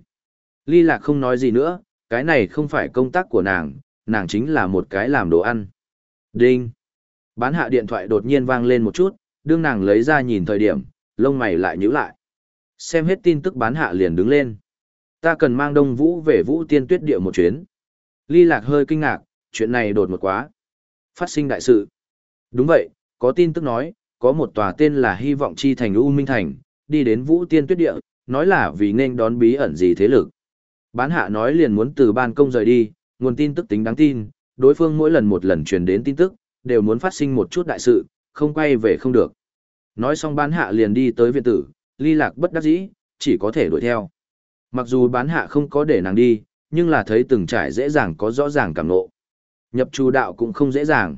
Ly lạc không nói gì nữa, cái này không phải công tác của nàng, nàng chính là một cái làm đồ ăn. Đinh! Bán hạ điện thoại đột nhiên vang lên một chút, đương nàng lấy ra nhìn thời điểm, lông mày lại nhíu lại. Xem hết tin tức bán hạ liền đứng lên. Ta cần mang Đông Vũ về Vũ Tiên Tuyết Địa một chuyến. Ly Lạc hơi kinh ngạc, chuyện này đột ngột quá. Phát sinh đại sự. Đúng vậy, có tin tức nói, có một tòa tên là Hy vọng chi thành U Minh Thành, đi đến Vũ Tiên Tuyết Địa, nói là vì nên đón bí ẩn gì thế lực. Bán hạ nói liền muốn từ ban công rời đi, nguồn tin tức tính đáng tin, đối phương mỗi lần một lần truyền đến tin tức, đều muốn phát sinh một chút đại sự, không quay về không được. Nói xong bán hạ liền đi tới viện tử, ly lạc bất đắc dĩ, chỉ có thể đuổi theo. Mặc dù bán hạ không có để nàng đi, nhưng là thấy từng trải dễ dàng có rõ ràng cảm ngộ. Nhập chủ đạo cũng không dễ dàng.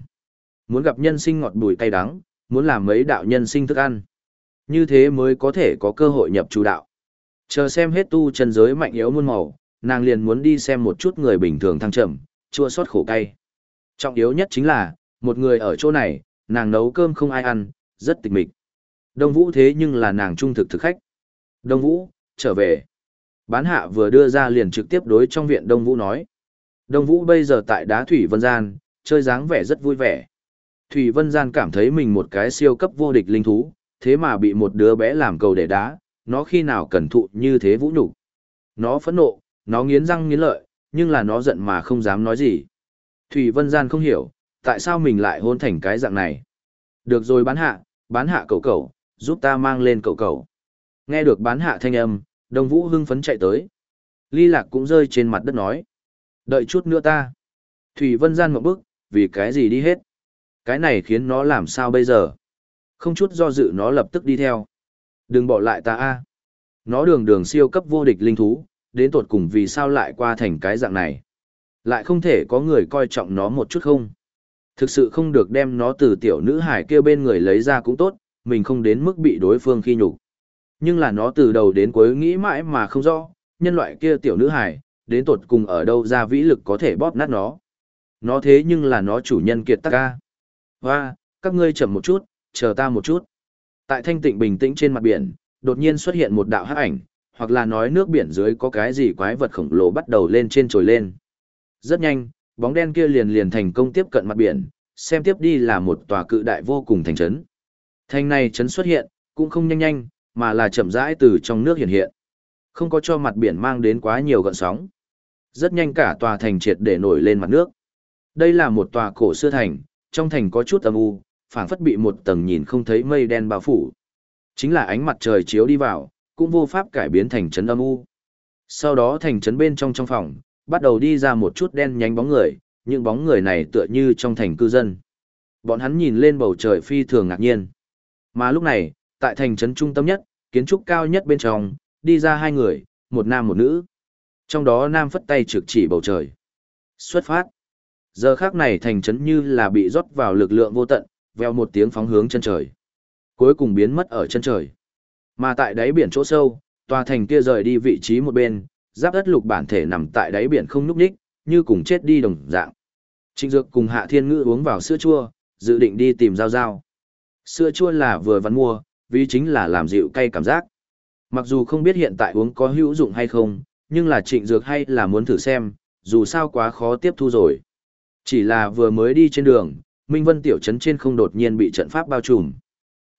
Muốn gặp nhân sinh ngọt bùi cay đắng, muốn làm mấy đạo nhân sinh thức ăn. Như thế mới có thể có cơ hội nhập chủ đạo. Chờ xem hết tu chân giới mạnh yếu muôn màu, nàng liền muốn đi xem một chút người bình thường thăng trầm, chua xót khổ cay. Trọng yếu nhất chính là, một người ở chỗ này, nàng nấu cơm không ai ăn, rất tịch mịch. Đông Vũ thế nhưng là nàng trung thực thực khách. Đông Vũ, trở về. Bán hạ vừa đưa ra liền trực tiếp đối trong viện Đông Vũ nói. Đông Vũ bây giờ tại đá Thủy Vân Gian, chơi dáng vẻ rất vui vẻ. Thủy Vân Gian cảm thấy mình một cái siêu cấp vô địch linh thú, thế mà bị một đứa bé làm cầu để đá, nó khi nào cẩn thụ như thế vũ nhục Nó phẫn nộ, nó nghiến răng nghiến lợi, nhưng là nó giận mà không dám nói gì. Thủy Vân Gian không hiểu, tại sao mình lại hôn thành cái dạng này. Được rồi bán hạ, bán hạ cậu cậu, giúp ta mang lên cậu cậu. Nghe được bán hạ thanh âm, đồng vũ hưng phấn chạy tới. Ly lạc cũng rơi trên mặt đất nói. Đợi chút nữa ta. Thủy Vân Gian một bước, vì cái gì đi hết. Cái này khiến nó làm sao bây giờ. Không chút do dự nó lập tức đi theo. Đừng bỏ lại ta a. Nó đường đường siêu cấp vô địch linh thú, đến tột cùng vì sao lại qua thành cái dạng này. Lại không thể có người coi trọng nó một chút không. Thực sự không được đem nó từ tiểu nữ hải kia bên người lấy ra cũng tốt, mình không đến mức bị đối phương khi nhục. Nhưng là nó từ đầu đến cuối nghĩ mãi mà không rõ, nhân loại kia tiểu nữ hải, đến tột cùng ở đâu ra vĩ lực có thể bóp nát nó. Nó thế nhưng là nó chủ nhân kiệt tắc ca. Và, các ngươi chậm một chút, chờ ta một chút. Tại thanh tịnh bình tĩnh trên mặt biển, đột nhiên xuất hiện một đạo hắc ảnh, hoặc là nói nước biển dưới có cái gì quái vật khổng lồ bắt đầu lên trên trồi lên. Rất nhanh, bóng đen kia liền liền thành công tiếp cận mặt biển, xem tiếp đi là một tòa cự đại vô cùng thành trấn. Thành này chấn xuất hiện, cũng không nhanh nhanh, mà là chậm rãi từ trong nước hiện hiện. Không có cho mặt biển mang đến quá nhiều gợn sóng. Rất nhanh cả tòa thành triệt để nổi lên mặt nước. Đây là một tòa cổ xưa thành, trong thành có chút âm u, phảng phất bị một tầng nhìn không thấy mây đen bao phủ. Chính là ánh mặt trời chiếu đi vào, cũng vô pháp cải biến thành trấn âm u. Sau đó thành trấn bên trong trong phòng, bắt đầu đi ra một chút đen nhánh bóng người, những bóng người này tựa như trong thành cư dân. Bọn hắn nhìn lên bầu trời phi thường ngạc nhiên. Mà lúc này, tại thành trấn trung tâm nhất, kiến trúc cao nhất bên trong, đi ra hai người, một nam một nữ. Trong đó nam phất tay trực chỉ bầu trời. Xuất phát. Giờ khác này thành trấn như là bị rót vào lực lượng vô tận, veo một tiếng phóng hướng chân trời. Cuối cùng biến mất ở chân trời. Mà tại đáy biển chỗ sâu, tòa thành kia rời đi vị trí một bên, giáp đất lục bản thể nằm tại đáy biển không nhúc nhích, như cùng chết đi đồng dạng. Trịnh Dược cùng Hạ Thiên Ngữ uống vào sữa chua, dự định đi tìm Giao Giao. Sữa chua là vừa vặn mua, vì chính là làm dịu cay cảm giác. Mặc dù không biết hiện tại uống có hữu dụng hay không, nhưng là Trịnh Dược hay là muốn thử xem, dù sao quá khó tiếp thu rồi. Chỉ là vừa mới đi trên đường, Minh Vân tiểu trấn trên không đột nhiên bị trận pháp bao trùm.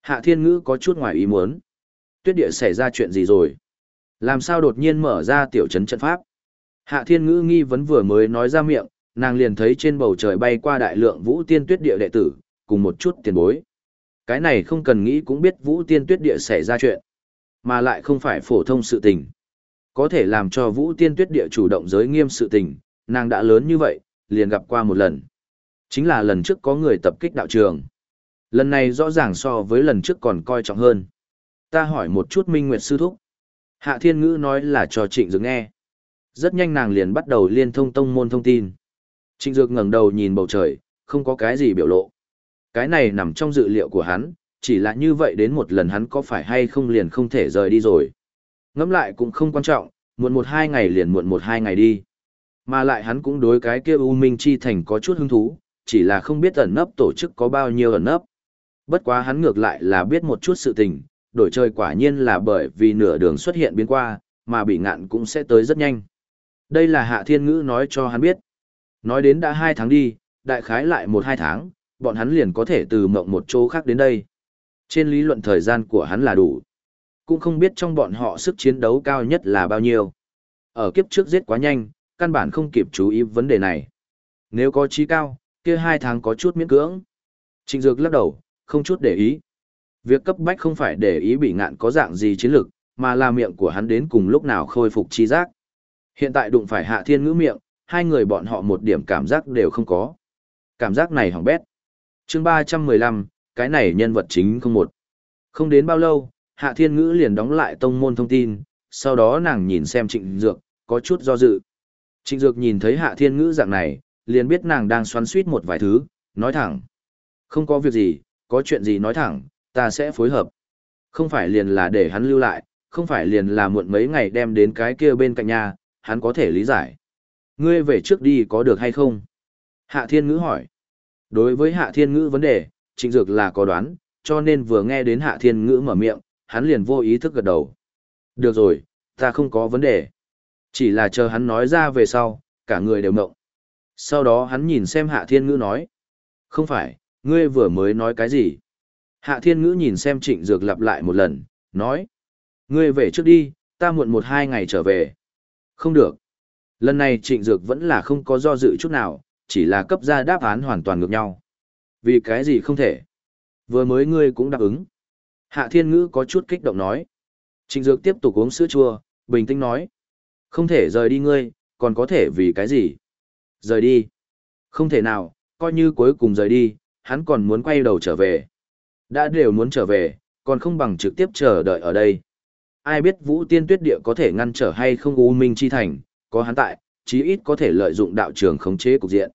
Hạ Thiên Ngữ có chút ngoài ý muốn. Tuyết địa xảy ra chuyện gì rồi? Làm sao đột nhiên mở ra tiểu trấn trận pháp? Hạ Thiên Ngữ nghi vấn vừa mới nói ra miệng, nàng liền thấy trên bầu trời bay qua đại lượng Vũ Tiên Tuyết địa đệ tử, cùng một chút tiền bối. Cái này không cần nghĩ cũng biết Vũ Tiên Tuyết địa xảy ra chuyện, mà lại không phải phổ thông sự tình. Có thể làm cho Vũ Tiên Tuyết địa chủ động giới nghiêm sự tình, nàng đã lớn như vậy, liền gặp qua một lần. Chính là lần trước có người tập kích đạo trường. Lần này rõ ràng so với lần trước còn coi trọng hơn. Ta hỏi một chút Minh Nguyệt Sư Thúc. Hạ Thiên Ngữ nói là cho Trịnh Dược nghe. Rất nhanh nàng liền bắt đầu liên thông tông môn thông tin. Trịnh Dược ngẩng đầu nhìn bầu trời, không có cái gì biểu lộ. Cái này nằm trong dự liệu của hắn, chỉ là như vậy đến một lần hắn có phải hay không liền không thể rời đi rồi. Ngẫm lại cũng không quan trọng, muộn một hai ngày liền muộn một hai ngày đi. Mà lại hắn cũng đối cái kia U Minh Chi Thành có chút hứng thú, chỉ là không biết ẩn nấp tổ chức có bao nhiêu ẩn nấp. Bất quá hắn ngược lại là biết một chút sự tình, đổi trời quả nhiên là bởi vì nửa đường xuất hiện biến qua, mà bị ngạn cũng sẽ tới rất nhanh. Đây là Hạ Thiên Ngữ nói cho hắn biết. Nói đến đã hai tháng đi, đại khái lại một hai tháng, bọn hắn liền có thể từ mộng một chỗ khác đến đây. Trên lý luận thời gian của hắn là đủ. Cũng không biết trong bọn họ sức chiến đấu cao nhất là bao nhiêu. Ở kiếp trước giết quá nhanh, căn bản không kịp chú ý vấn đề này. Nếu có trí cao, kia hai tháng có chút miễn cưỡng. Trịnh Dược lắc đầu, không chút để ý. Việc cấp bách không phải để ý bị ngạn có dạng gì chiến lược, mà là miệng của hắn đến cùng lúc nào khôi phục trí giác. Hiện tại đụng phải hạ thiên ngữ miệng, hai người bọn họ một điểm cảm giác đều không có. Cảm giác này hỏng bét chương ba trăm mười lăm, cái này nhân vật chính không một. Không đến bao lâu, hạ thiên ngữ liền đóng lại tông môn thông tin, sau đó nàng nhìn xem trịnh dược, có chút do dự. Trịnh dược nhìn thấy hạ thiên ngữ dạng này, liền biết nàng đang xoắn suýt một vài thứ, nói thẳng. Không có việc gì, có chuyện gì nói thẳng, ta sẽ phối hợp. Không phải liền là để hắn lưu lại, không phải liền là muộn mấy ngày đem đến cái kia bên cạnh nhà, hắn có thể lý giải. Ngươi về trước đi có được hay không? Hạ Thiên Ngữ hỏi. Đối với Hạ Thiên Ngữ vấn đề, Trịnh Dược là có đoán, cho nên vừa nghe đến Hạ Thiên Ngữ mở miệng, hắn liền vô ý thức gật đầu. Được rồi, ta không có vấn đề. Chỉ là chờ hắn nói ra về sau, cả người đều mộng. Sau đó hắn nhìn xem Hạ Thiên Ngữ nói. Không phải, ngươi vừa mới nói cái gì? Hạ Thiên Ngữ nhìn xem Trịnh Dược lặp lại một lần, nói. Ngươi về trước đi, ta muộn một hai ngày trở về. Không được. Lần này Trịnh Dược vẫn là không có do dự chút nào, chỉ là cấp ra đáp án hoàn toàn ngược nhau. Vì cái gì không thể? Vừa mới ngươi cũng đáp ứng. Hạ Thiên Ngữ có chút kích động nói. Trịnh Dược tiếp tục uống sữa chua, bình tĩnh nói. Không thể rời đi ngươi, còn có thể vì cái gì? Rời đi. Không thể nào, coi như cuối cùng rời đi, hắn còn muốn quay đầu trở về. Đã đều muốn trở về, còn không bằng trực tiếp chờ đợi ở đây. Ai biết Vũ Tiên Tuyết Địa có thể ngăn trở hay không U Minh Chi Thành, có hắn tại, chí ít có thể lợi dụng đạo trường khống chế cục diện.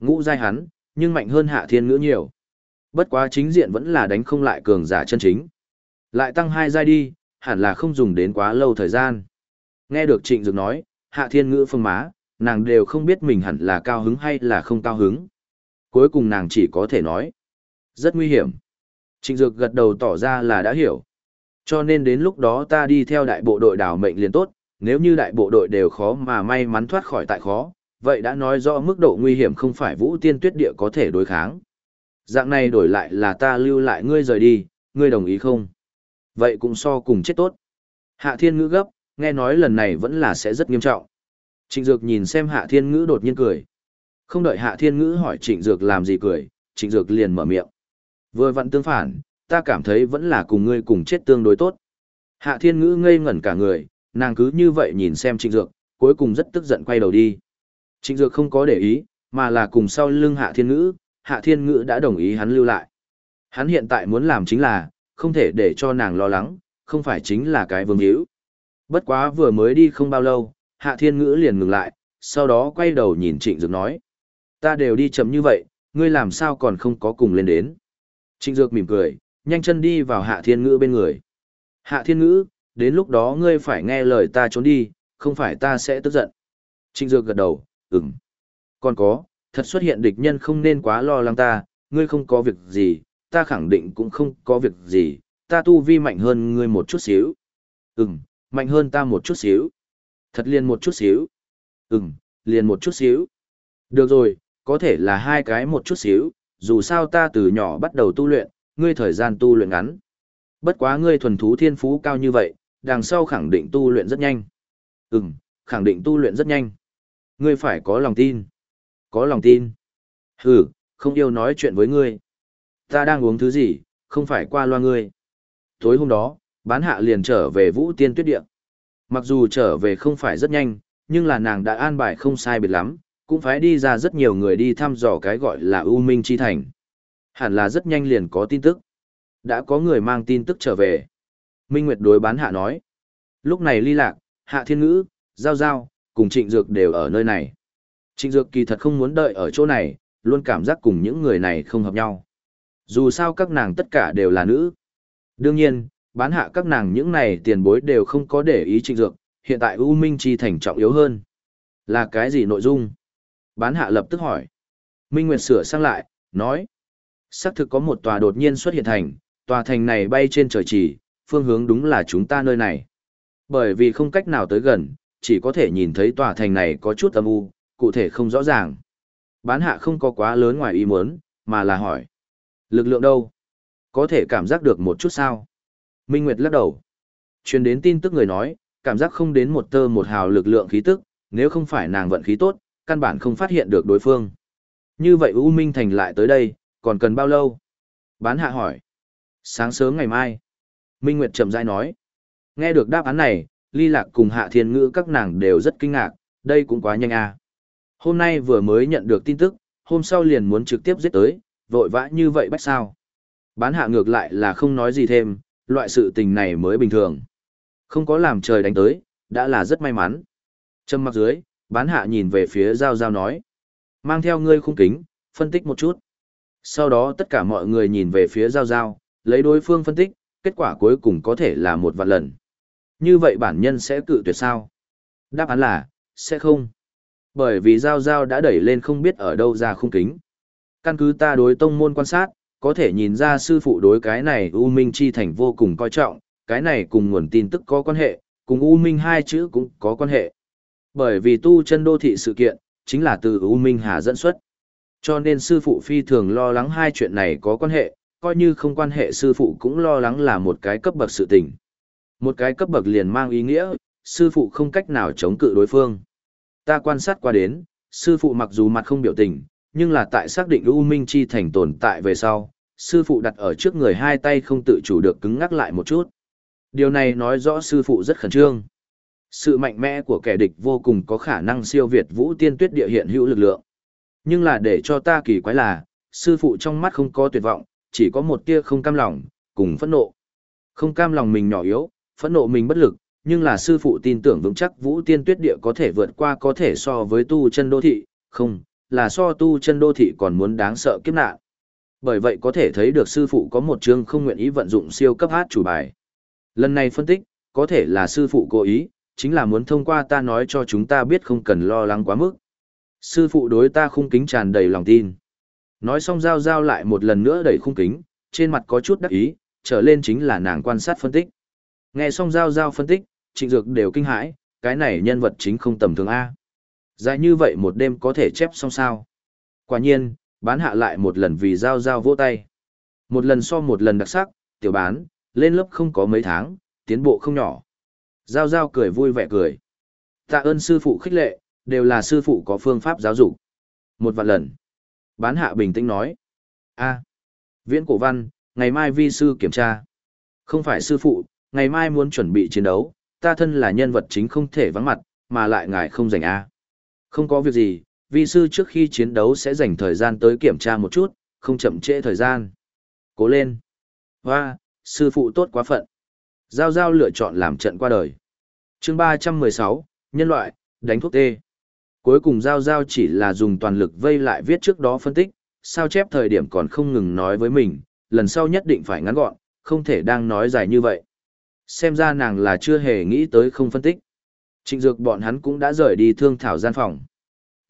Ngũ giai hắn, nhưng mạnh hơn Hạ Thiên Ngữ nhiều. Bất quá chính diện vẫn là đánh không lại cường giả chân chính. Lại tăng hai giai đi, hẳn là không dùng đến quá lâu thời gian. Nghe được Trịnh Dược nói, Hạ Thiên Ngữ phương má, nàng đều không biết mình hẳn là cao hứng hay là không cao hứng. Cuối cùng nàng chỉ có thể nói. Rất nguy hiểm. Trịnh Dược gật đầu tỏ ra là đã hiểu. Cho nên đến lúc đó ta đi theo đại bộ đội đảo mệnh liền tốt, nếu như đại bộ đội đều khó mà may mắn thoát khỏi tại khó, vậy đã nói rõ mức độ nguy hiểm không phải vũ tiên tuyết địa có thể đối kháng. Dạng này đổi lại là ta lưu lại ngươi rời đi, ngươi đồng ý không? Vậy cũng so cùng chết tốt. Hạ thiên ngữ gấp, nghe nói lần này vẫn là sẽ rất nghiêm trọng. Trịnh Dược nhìn xem Hạ Thiên Ngữ đột nhiên cười. Không đợi Hạ Thiên Ngữ hỏi Trịnh Dược làm gì cười, Trịnh Dược liền mở miệng. Vừa vặn tương phản, ta cảm thấy vẫn là cùng ngươi cùng chết tương đối tốt. Hạ Thiên Ngữ ngây ngẩn cả người, nàng cứ như vậy nhìn xem Trịnh Dược, cuối cùng rất tức giận quay đầu đi. Trịnh Dược không có để ý, mà là cùng sau lưng Hạ Thiên Ngữ, Hạ Thiên Ngữ đã đồng ý hắn lưu lại. Hắn hiện tại muốn làm chính là, không thể để cho nàng lo lắng, không phải chính là cái vương hữu. Bất quá vừa mới đi không bao lâu, Hạ Thiên Ngữ liền ngừng lại, sau đó quay đầu nhìn Trịnh Dược nói. Ta đều đi chậm như vậy, ngươi làm sao còn không có cùng lên đến. Trịnh Dược mỉm cười, nhanh chân đi vào Hạ Thiên Ngữ bên người. Hạ Thiên Ngữ, đến lúc đó ngươi phải nghe lời ta trốn đi, không phải ta sẽ tức giận. Trịnh Dược gật đầu, ừm. Còn có, thật xuất hiện địch nhân không nên quá lo lắng ta, ngươi không có việc gì, ta khẳng định cũng không có việc gì, ta tu vi mạnh hơn ngươi một chút xíu. Ừm, mạnh hơn ta một chút xíu. Thật liền một chút xíu. Ừm, liền một chút xíu. Được rồi, có thể là hai cái một chút xíu, dù sao ta từ nhỏ bắt đầu tu luyện, ngươi thời gian tu luyện ngắn. Bất quá ngươi thuần thú thiên phú cao như vậy, đằng sau khẳng định tu luyện rất nhanh. Ừm, khẳng định tu luyện rất nhanh. Ngươi phải có lòng tin. Có lòng tin. Hừ, không yêu nói chuyện với ngươi. Ta đang uống thứ gì, không phải qua loa ngươi. Tối hôm đó, bán hạ liền trở về vũ tiên tuyết địa. Mặc dù trở về không phải rất nhanh, nhưng là nàng đã an bài không sai biệt lắm, cũng phải đi ra rất nhiều người đi thăm dò cái gọi là U Minh Chi Thành. Hẳn là rất nhanh liền có tin tức. Đã có người mang tin tức trở về. Minh Nguyệt đối bán hạ nói. Lúc này ly lạc, hạ thiên ngữ, giao giao, cùng trịnh dược đều ở nơi này. Trịnh dược kỳ thật không muốn đợi ở chỗ này, luôn cảm giác cùng những người này không hợp nhau. Dù sao các nàng tất cả đều là nữ. Đương nhiên, bán hạ các nàng những này tiền bối đều không có để ý trịnh dược, hiện tại U Minh Chi thành trọng yếu hơn. Là cái gì nội dung? Bán hạ lập tức hỏi. Minh Nguyệt sửa sang lại, nói. Xác thực có một tòa đột nhiên xuất hiện thành, tòa thành này bay trên trời chỉ, phương hướng đúng là chúng ta nơi này. Bởi vì không cách nào tới gần, chỉ có thể nhìn thấy tòa thành này có chút âm u, cụ thể không rõ ràng. Bán hạ không có quá lớn ngoài ý muốn, mà là hỏi. Lực lượng đâu? Có thể cảm giác được một chút sao? Minh Nguyệt lắc đầu. Truyền đến tin tức người nói, cảm giác không đến một tơ một hào lực lượng khí tức, nếu không phải nàng vận khí tốt, căn bản không phát hiện được đối phương. Như vậy U Minh Thành lại tới đây, còn cần bao lâu? Bán hạ hỏi. Sáng sớm ngày mai. Minh Nguyệt chậm rãi nói. Nghe được đáp án này, ly lạc cùng hạ thiên ngữ các nàng đều rất kinh ngạc, đây cũng quá nhanh à. Hôm nay vừa mới nhận được tin tức, hôm sau liền muốn trực tiếp giết tới, vội vã như vậy bách sao. Bán hạ ngược lại là không nói gì thêm, loại sự tình này mới bình thường. Không có làm trời đánh tới, đã là rất may mắn. Trâm mặc dưới, bán hạ nhìn về phía Giao Giao nói. Mang theo ngươi khung kính, phân tích một chút. Sau đó tất cả mọi người nhìn về phía Giao Giao, lấy đối phương phân tích, kết quả cuối cùng có thể là một vạn lần. Như vậy bản nhân sẽ cự tuyệt sao? Đáp án là, sẽ không. Bởi vì Giao Giao đã đẩy lên không biết ở đâu ra khung kính. Căn cứ ta đối tông môn quan sát, có thể nhìn ra sư phụ đối cái này U Minh Chi Thành vô cùng coi trọng, cái này cùng nguồn tin tức có quan hệ, cùng U Minh hai chữ cũng có quan hệ. Bởi vì tu chân đô thị sự kiện, chính là từ U Minh Hà dẫn xuất. Cho nên sư phụ phi thường lo lắng hai chuyện này có quan hệ, coi như không quan hệ sư phụ cũng lo lắng là một cái cấp bậc sự tình. Một cái cấp bậc liền mang ý nghĩa, sư phụ không cách nào chống cự đối phương. Ta quan sát qua đến, sư phụ mặc dù mặt không biểu tình, nhưng là tại xác định U Minh Chi thành tồn tại về sau, sư phụ đặt ở trước người hai tay không tự chủ được cứng ngắc lại một chút. Điều này nói rõ sư phụ rất khẩn trương. Sự mạnh mẽ của kẻ địch vô cùng có khả năng siêu việt vũ tiên tuyết địa hiện hữu lực lượng. Nhưng là để cho ta kỳ quái là, sư phụ trong mắt không có tuyệt vọng, chỉ có một tia không cam lòng, cùng phẫn nộ. Không cam lòng mình nhỏ yếu, phẫn nộ mình bất lực, nhưng là sư phụ tin tưởng vững chắc vũ tiên tuyết địa có thể vượt qua có thể so với tu chân đô thị, không, là so tu chân đô thị còn muốn đáng sợ kiếp nạn. Bởi vậy có thể thấy được sư phụ có một chương không nguyện ý vận dụng siêu cấp hát chủ bài. Lần này phân tích, có thể là sư phụ cố ý, chính là muốn thông qua ta nói cho chúng ta biết không cần lo lắng quá mức. Sư phụ đối ta khung kính tràn đầy lòng tin. Nói xong giao giao lại một lần nữa đẩy khung kính, trên mặt có chút đắc ý, trở lên chính là nàng quan sát phân tích. Nghe xong giao giao phân tích, trịnh dược đều kinh hãi, cái này nhân vật chính không tầm thường A. Dài như vậy một đêm có thể chép xong sao. Quả nhiên, bán hạ lại một lần vì giao giao vỗ tay. Một lần so một lần đặc sắc, tiểu bán, lên lớp không có mấy tháng, tiến bộ không nhỏ. Giao giao cười vui vẻ cười. Tạ ơn sư phụ khích lệ, đều là sư phụ có phương pháp giáo dục. Một vạn lần. Bán hạ bình tĩnh nói. a viễn cổ văn, ngày mai vi sư kiểm tra. Không phải sư phụ, ngày mai muốn chuẩn bị chiến đấu, ta thân là nhân vật chính không thể vắng mặt, mà lại ngài không dành a Không có việc gì, vi sư trước khi chiến đấu sẽ dành thời gian tới kiểm tra một chút, không chậm trễ thời gian. Cố lên. Hoa, sư phụ tốt quá phận. Giao giao lựa chọn làm trận qua đời. chương 316, nhân loại, đánh thuốc tê. Cuối cùng Giao Giao chỉ là dùng toàn lực vây lại viết trước đó phân tích, sao chép thời điểm còn không ngừng nói với mình, lần sau nhất định phải ngắn gọn, không thể đang nói dài như vậy. Xem ra nàng là chưa hề nghĩ tới không phân tích. Trịnh dược bọn hắn cũng đã rời đi thương thảo gian phòng.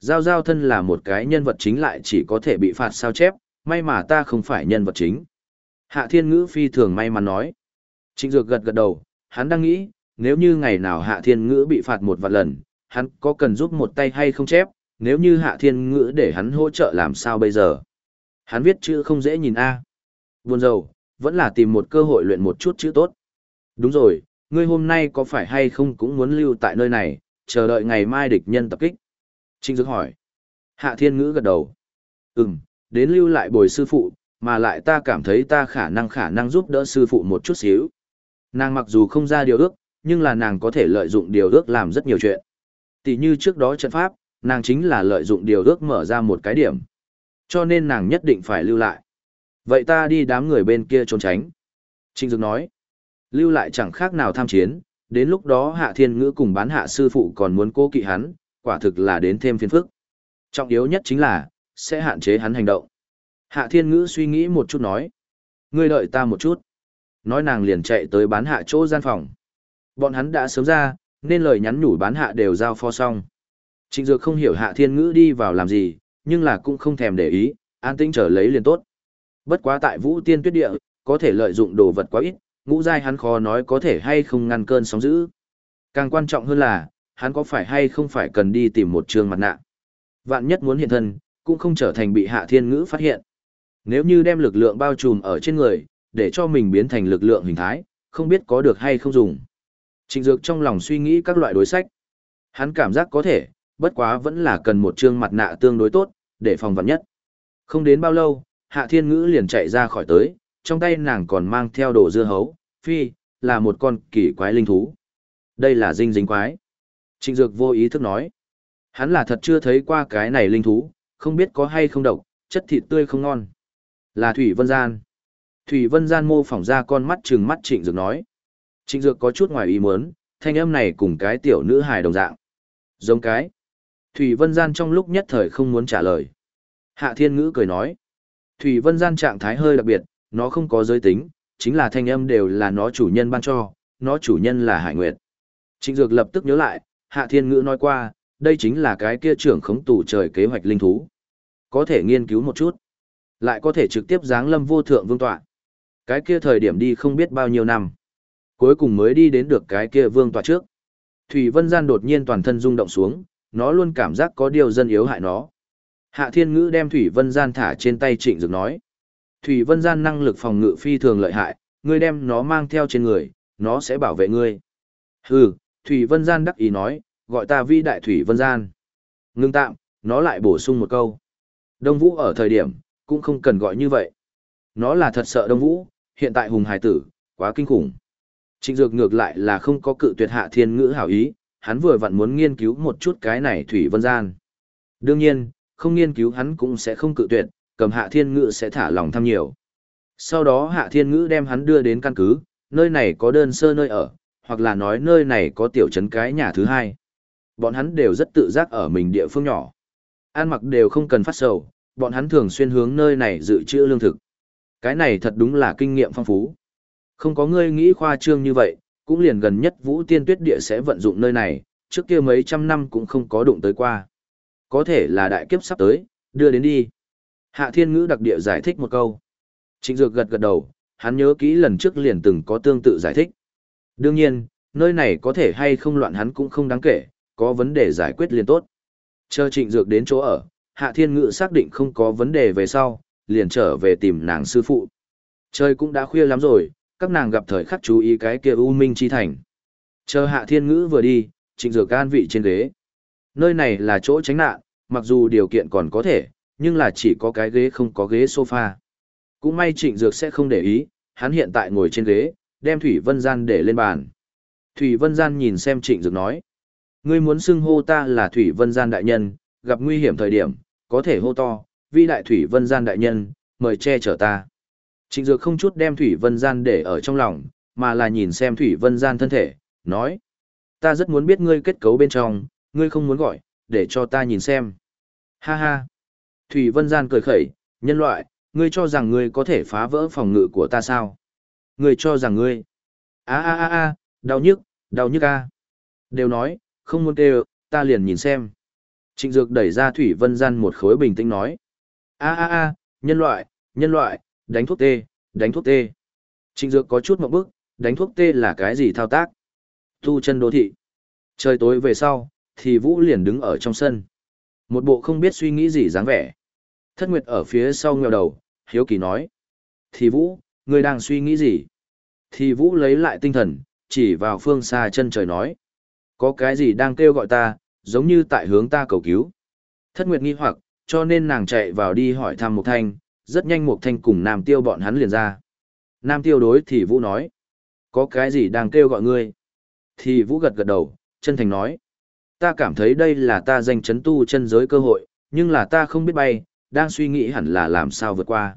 Giao Giao thân là một cái nhân vật chính lại chỉ có thể bị phạt sao chép, may mà ta không phải nhân vật chính. Hạ Thiên Ngữ phi thường may mắn nói. Trịnh Dược gật gật đầu, hắn đang nghĩ, nếu như ngày nào Hạ Thiên Ngữ bị phạt một vạn lần, hắn có cần giúp một tay hay không chép, nếu như Hạ Thiên Ngữ để hắn hỗ trợ làm sao bây giờ. Hắn viết chữ không dễ nhìn a. Buồn rầu, vẫn là tìm một cơ hội luyện một chút chữ tốt. Đúng rồi, ngươi hôm nay có phải hay không cũng muốn lưu tại nơi này, chờ đợi ngày mai địch nhân tập kích. Trinh Dược hỏi. Hạ Thiên Ngữ gật đầu. Ừm, đến lưu lại bồi sư phụ, mà lại ta cảm thấy ta khả năng khả năng giúp đỡ sư phụ một chút xíu. Nàng mặc dù không ra điều ước, nhưng là nàng có thể lợi dụng điều ước làm rất nhiều chuyện. Tỷ như trước đó trận pháp, nàng chính là lợi dụng điều ước mở ra một cái điểm. Cho nên nàng nhất định phải lưu lại. Vậy ta đi đám người bên kia trốn tránh. Trinh Dược nói, lưu lại chẳng khác nào tham chiến, đến lúc đó hạ thiên ngữ cùng bán hạ sư phụ còn muốn cố kỵ hắn, quả thực là đến thêm phiền phức. Trọng yếu nhất chính là, sẽ hạn chế hắn hành động. Hạ thiên ngữ suy nghĩ một chút nói. Ngươi đợi ta một chút. Nói nàng liền chạy tới bán hạ chỗ gian phòng. Bọn hắn đã sớm ra, nên lời nhắn nhủ bán hạ đều giao phó xong. Trịnh Dược không hiểu hạ thiên ngữ đi vào làm gì, nhưng là cũng không thèm để ý, an tĩnh trở lấy liền tốt. Bất quá tại vũ tiên tuyết địa, có thể lợi dụng đồ vật quá ít, ngũ giai hắn khó nói có thể hay không ngăn cơn sóng dữ. Càng quan trọng hơn là, hắn có phải hay không phải cần đi tìm một trường mặt nạ. Vạn nhất muốn hiện thân, cũng không trở thành bị hạ thiên ngữ phát hiện. Nếu như đem lực lượng bao trùm ở trên người, để cho mình biến thành lực lượng hình thái, không biết có được hay không dùng. Trịnh Dược trong lòng suy nghĩ các loại đối sách. Hắn cảm giác có thể, bất quá vẫn là cần một trương mặt nạ tương đối tốt, để phòng Vạn nhất. Không đến bao lâu, Hạ Thiên Ngữ liền chạy ra khỏi tới, trong tay nàng còn mang theo đồ dưa hấu, phi, là một con kỳ quái linh thú. Đây là dinh dính quái. Trịnh Dược vô ý thức nói. Hắn là thật chưa thấy qua cái này linh thú, không biết có hay không độc, chất thịt tươi không ngon. Là Thủy Vân Gian. Thủy Vân Gian mô phỏng ra con mắt trừng mắt Trịnh Dược nói. Trịnh Dược có chút ngoài ý muốn, thanh âm này cùng cái tiểu nữ hài đồng dạng. Giống cái. Thủy Vân Gian trong lúc nhất thời không muốn trả lời. Hạ Thiên Ngữ cười nói. Thủy Vân Gian trạng thái hơi đặc biệt, nó không có giới tính, chính là thanh âm đều là nó chủ nhân ban cho, nó chủ nhân là Hải Nguyệt. Trịnh Dược lập tức nhớ lại, Hạ Thiên Ngữ nói qua, đây chính là cái kia trưởng khống tủ trời kế hoạch linh thú. Có thể nghiên cứu một chút, lại có thể trực tiếp giáng lâm vô thượng vương tọa. Cái kia thời điểm đi không biết bao nhiêu năm, cuối cùng mới đi đến được cái kia vương tọa trước. Thủy Vân Gian đột nhiên toàn thân rung động xuống, nó luôn cảm giác có điều dân yếu hại nó. Hạ Thiên Ngữ đem Thủy Vân Gian thả trên tay Trịnh Dược nói. Thủy Vân Gian năng lực phòng ngự phi thường lợi hại, ngươi đem nó mang theo trên người, nó sẽ bảo vệ ngươi. Hừ, Thủy Vân Gian đắc ý nói, gọi ta vi đại Thủy Vân Gian. Ngưng tạm, nó lại bổ sung một câu. Đông Vũ ở thời điểm, cũng không cần gọi như vậy. Nó là thật sợ Đông Vũ, hiện tại hùng hải tử, quá kinh khủng. Trịnh Dược ngược lại là không có cự tuyệt hạ thiên ngữ hảo ý, hắn vừa vặn muốn nghiên cứu một chút cái này Thủy Vân Gian. Đương nhiên, không nghiên cứu hắn cũng sẽ không cự tuyệt, cầm hạ thiên ngữ sẽ thả lòng thăm nhiều. Sau đó hạ thiên ngữ đem hắn đưa đến căn cứ, nơi này có đơn sơ nơi ở, hoặc là nói nơi này có tiểu trấn cái nhà thứ hai. Bọn hắn đều rất tự giác ở mình địa phương nhỏ. An mặc đều không cần phát sầu, bọn hắn thường xuyên hướng nơi này dự trữ lương thực. Cái này thật đúng là kinh nghiệm phong phú. Không có ngươi nghĩ khoa trương như vậy, cũng liền gần nhất Vũ Tiên Tuyết Địa sẽ vận dụng nơi này, trước kia mấy trăm năm cũng không có đụng tới qua. Có thể là đại kiếp sắp tới, đưa đến đi. Hạ Thiên Ngữ đặc địa giải thích một câu. Trịnh Dược gật gật đầu, hắn nhớ kỹ lần trước liền từng có tương tự giải thích. Đương nhiên, nơi này có thể hay không loạn hắn cũng không đáng kể, có vấn đề giải quyết liền tốt. Chờ Trịnh Dược đến chỗ ở, Hạ Thiên Ngữ xác định không có vấn đề về sau, liền trở về tìm nàng sư phụ. Trời cũng đã khuya lắm rồi, các nàng gặp thời khắc chú ý cái kia U Minh Chi Thành. Chờ Hạ Thiên Ngữ vừa đi, Trịnh Dược can vị trên ghế. Nơi này là chỗ tránh nạn, mặc dù điều kiện còn có thể, nhưng là chỉ có cái ghế không có ghế sofa. Cũng may Trịnh Dược sẽ không để ý, hắn hiện tại ngồi trên ghế, đem Thủy Vân Gian để lên bàn. Thủy Vân Gian nhìn xem Trịnh Dược nói. Ngươi muốn xưng hô ta là Thủy Vân Gian đại nhân, gặp nguy hiểm thời điểm, có thể hô to, vi đại Thủy Vân Gian đại nhân, mời che chở ta. Trịnh Dược không chút đem Thủy Vân Gian để ở trong lòng, mà là nhìn xem Thủy Vân Gian thân thể, nói. Ta rất muốn biết ngươi kết cấu bên trong, ngươi không muốn gọi, để cho ta nhìn xem. Ha ha. Thủy Vân Gian cười khẩy, nhân loại, ngươi cho rằng ngươi có thể phá vỡ phòng ngự của ta sao? Ngươi cho rằng ngươi... a a a a đau nhức, đau nhức a. Đều nói, không muốn kêu, ta liền nhìn xem. Trịnh Dược đẩy ra Thủy Vân Gian một khối bình tĩnh nói. a a a nhân loại, nhân loại, đánh thuốc tê, đánh thuốc tê. Trịnh Dược có chút một bức, đánh thuốc tê là cái gì thao tác? Tu chân đô thị. Trời tối về sau, thì Vũ liền đứng ở trong sân. Một bộ không biết suy nghĩ gì dáng vẻ. Thất Nguyệt ở phía sau nghèo đầu, hiếu kỳ nói. Thì Vũ, ngươi đang suy nghĩ gì? Thì Vũ lấy lại tinh thần, chỉ vào phương xa chân trời nói. Có cái gì đang kêu gọi ta, giống như tại hướng ta cầu cứu. Thất Nguyệt nghi hoặc, cho nên nàng chạy vào đi hỏi thăm Mục Thanh, rất nhanh Mục Thanh cùng Nam Tiêu bọn hắn liền ra. Nam Tiêu đối thì Vũ nói. Có cái gì đang kêu gọi ngươi? Thì Vũ gật gật đầu, chân thành nói. Ta cảm thấy đây là ta danh chấn tu chân giới cơ hội, nhưng là ta không biết bay, đang suy nghĩ hẳn là làm sao vượt qua.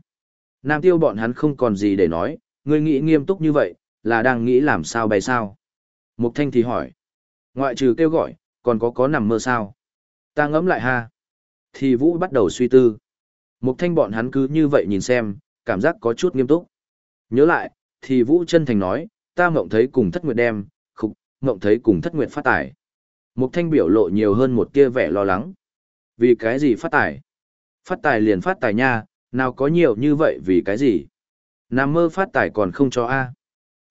Nam tiêu bọn hắn không còn gì để nói, ngươi nghĩ nghiêm túc như vậy, là đang nghĩ làm sao bay sao. Mục thanh thì hỏi, ngoại trừ kêu gọi, còn có có nằm mơ sao. Ta ngẫm lại ha. Thì vũ bắt đầu suy tư. Mục thanh bọn hắn cứ như vậy nhìn xem, cảm giác có chút nghiêm túc. Nhớ lại, thì vũ chân thành nói, ta mộng thấy cùng thất nguyệt đem, khục, mộng thấy cùng thất nguyệt phát tài. Mục thanh biểu lộ nhiều hơn một tia vẻ lo lắng. Vì cái gì phát tài? Phát tài liền phát tài nha, nào có nhiều như vậy vì cái gì? Nam mơ phát tài còn không cho A.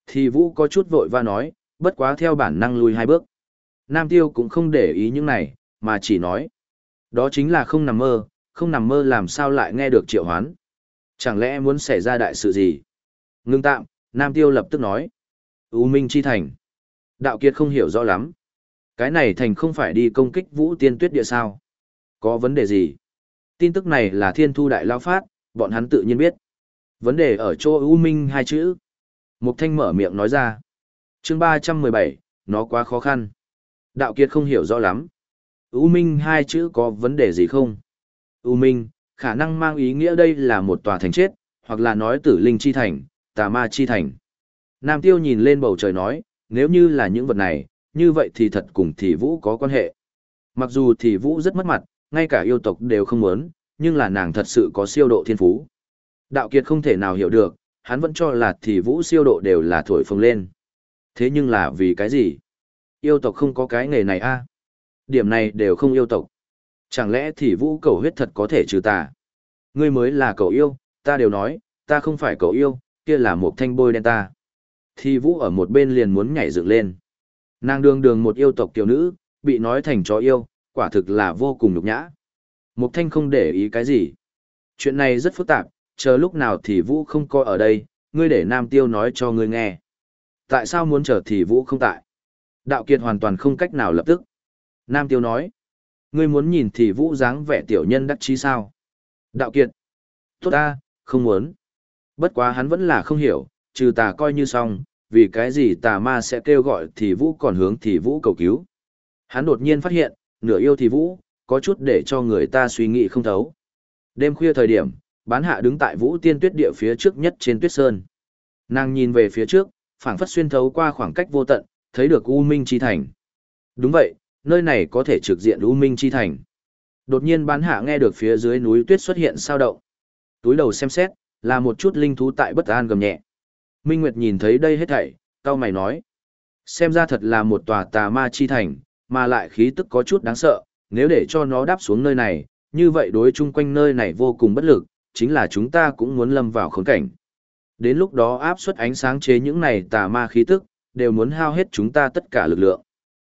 Thì Vũ có chút vội và nói, bất quá theo bản năng lùi hai bước. Nam Tiêu cũng không để ý những này, mà chỉ nói. Đó chính là không nằm mơ, không nằm mơ làm sao lại nghe được triệu hoán. Chẳng lẽ muốn xảy ra đại sự gì? Ngưng tạm, Nam Tiêu lập tức nói. U Minh Chi Thành. Đạo Kiệt không hiểu rõ lắm. Cái này thành không phải đi công kích Vũ Tiên Tuyết địa sao? Có vấn đề gì? Tin tức này là thiên thu đại lao phát, bọn hắn tự nhiên biết. Vấn đề ở chỗ U Minh hai chữ. Mục Thanh mở miệng nói ra. chương 317, nó quá khó khăn. Đạo Kiệt không hiểu rõ lắm. U Minh hai chữ có vấn đề gì không? U Minh, khả năng mang ý nghĩa đây là một tòa thành chết, hoặc là nói tử linh chi thành, tà ma chi thành. Nam Tiêu nhìn lên bầu trời nói, nếu như là những vật này, như vậy thì thật cùng thì vũ có quan hệ. Mặc dù thì vũ rất mất mặt, ngay cả yêu tộc đều không muốn, nhưng là nàng thật sự có siêu độ thiên phú. Đạo Kiệt không thể nào hiểu được, hắn vẫn cho là thì vũ siêu độ đều là thổi phồng lên. Thế nhưng là vì cái gì? Yêu tộc không có cái nghề này a Điểm này đều không yêu tộc. Chẳng lẽ thì vũ cầu huyết thật có thể trừ tà? Ngươi mới là cầu yêu, ta đều nói, ta không phải cầu yêu, kia là một thanh bôi đen ta. Thì vũ ở một bên liền muốn nhảy dựng lên. Nàng đường đường một yêu tộc tiểu nữ, bị nói thành chó yêu, quả thực là vô cùng nhục nhã. Mục thanh không để ý cái gì. Chuyện này rất phức tạp, chờ lúc nào thì vũ không coi ở đây, ngươi để Nam Tiêu nói cho ngươi nghe. Tại sao muốn chờ thì vũ không tại? Đạo kiệt hoàn toàn không cách nào lập tức. Nam Tiêu nói, ngươi muốn nhìn thì vũ dáng vẻ tiểu nhân đắc chí sao? Đạo kiệt, tốt ta, không muốn. Bất quá hắn vẫn là không hiểu, trừ tà coi như xong, vì cái gì tà ma sẽ kêu gọi thì vũ còn hướng thì vũ cầu cứu. Hắn đột nhiên phát hiện, nửa yêu thì vũ, có chút để cho người ta suy nghĩ không thấu. Đêm khuya thời điểm, bán hạ đứng tại vũ tiên tuyết địa phía trước nhất trên tuyết sơn. Nàng nhìn về phía trước, phảng phất xuyên thấu qua khoảng cách vô tận, thấy được U Minh Chi Thành. Đúng vậy, nơi này có thể trực diện U Minh Chi Thành. Đột nhiên bán hạ nghe được phía dưới núi tuyết xuất hiện sao động. Túi đầu xem xét, là một chút linh thú tại bất an gầm nhẹ. Minh Nguyệt nhìn thấy đây hết thảy, cao mày nói. Xem ra thật là một tòa tà ma chi thành, mà lại khí tức có chút đáng sợ, nếu để cho nó đáp xuống nơi này, như vậy đối chung quanh nơi này vô cùng bất lực, chính là chúng ta cũng muốn lâm vào khốn cảnh. Đến lúc đó áp suất ánh sáng chế những này tà ma khí tức, đều muốn hao hết chúng ta tất cả lực lượng.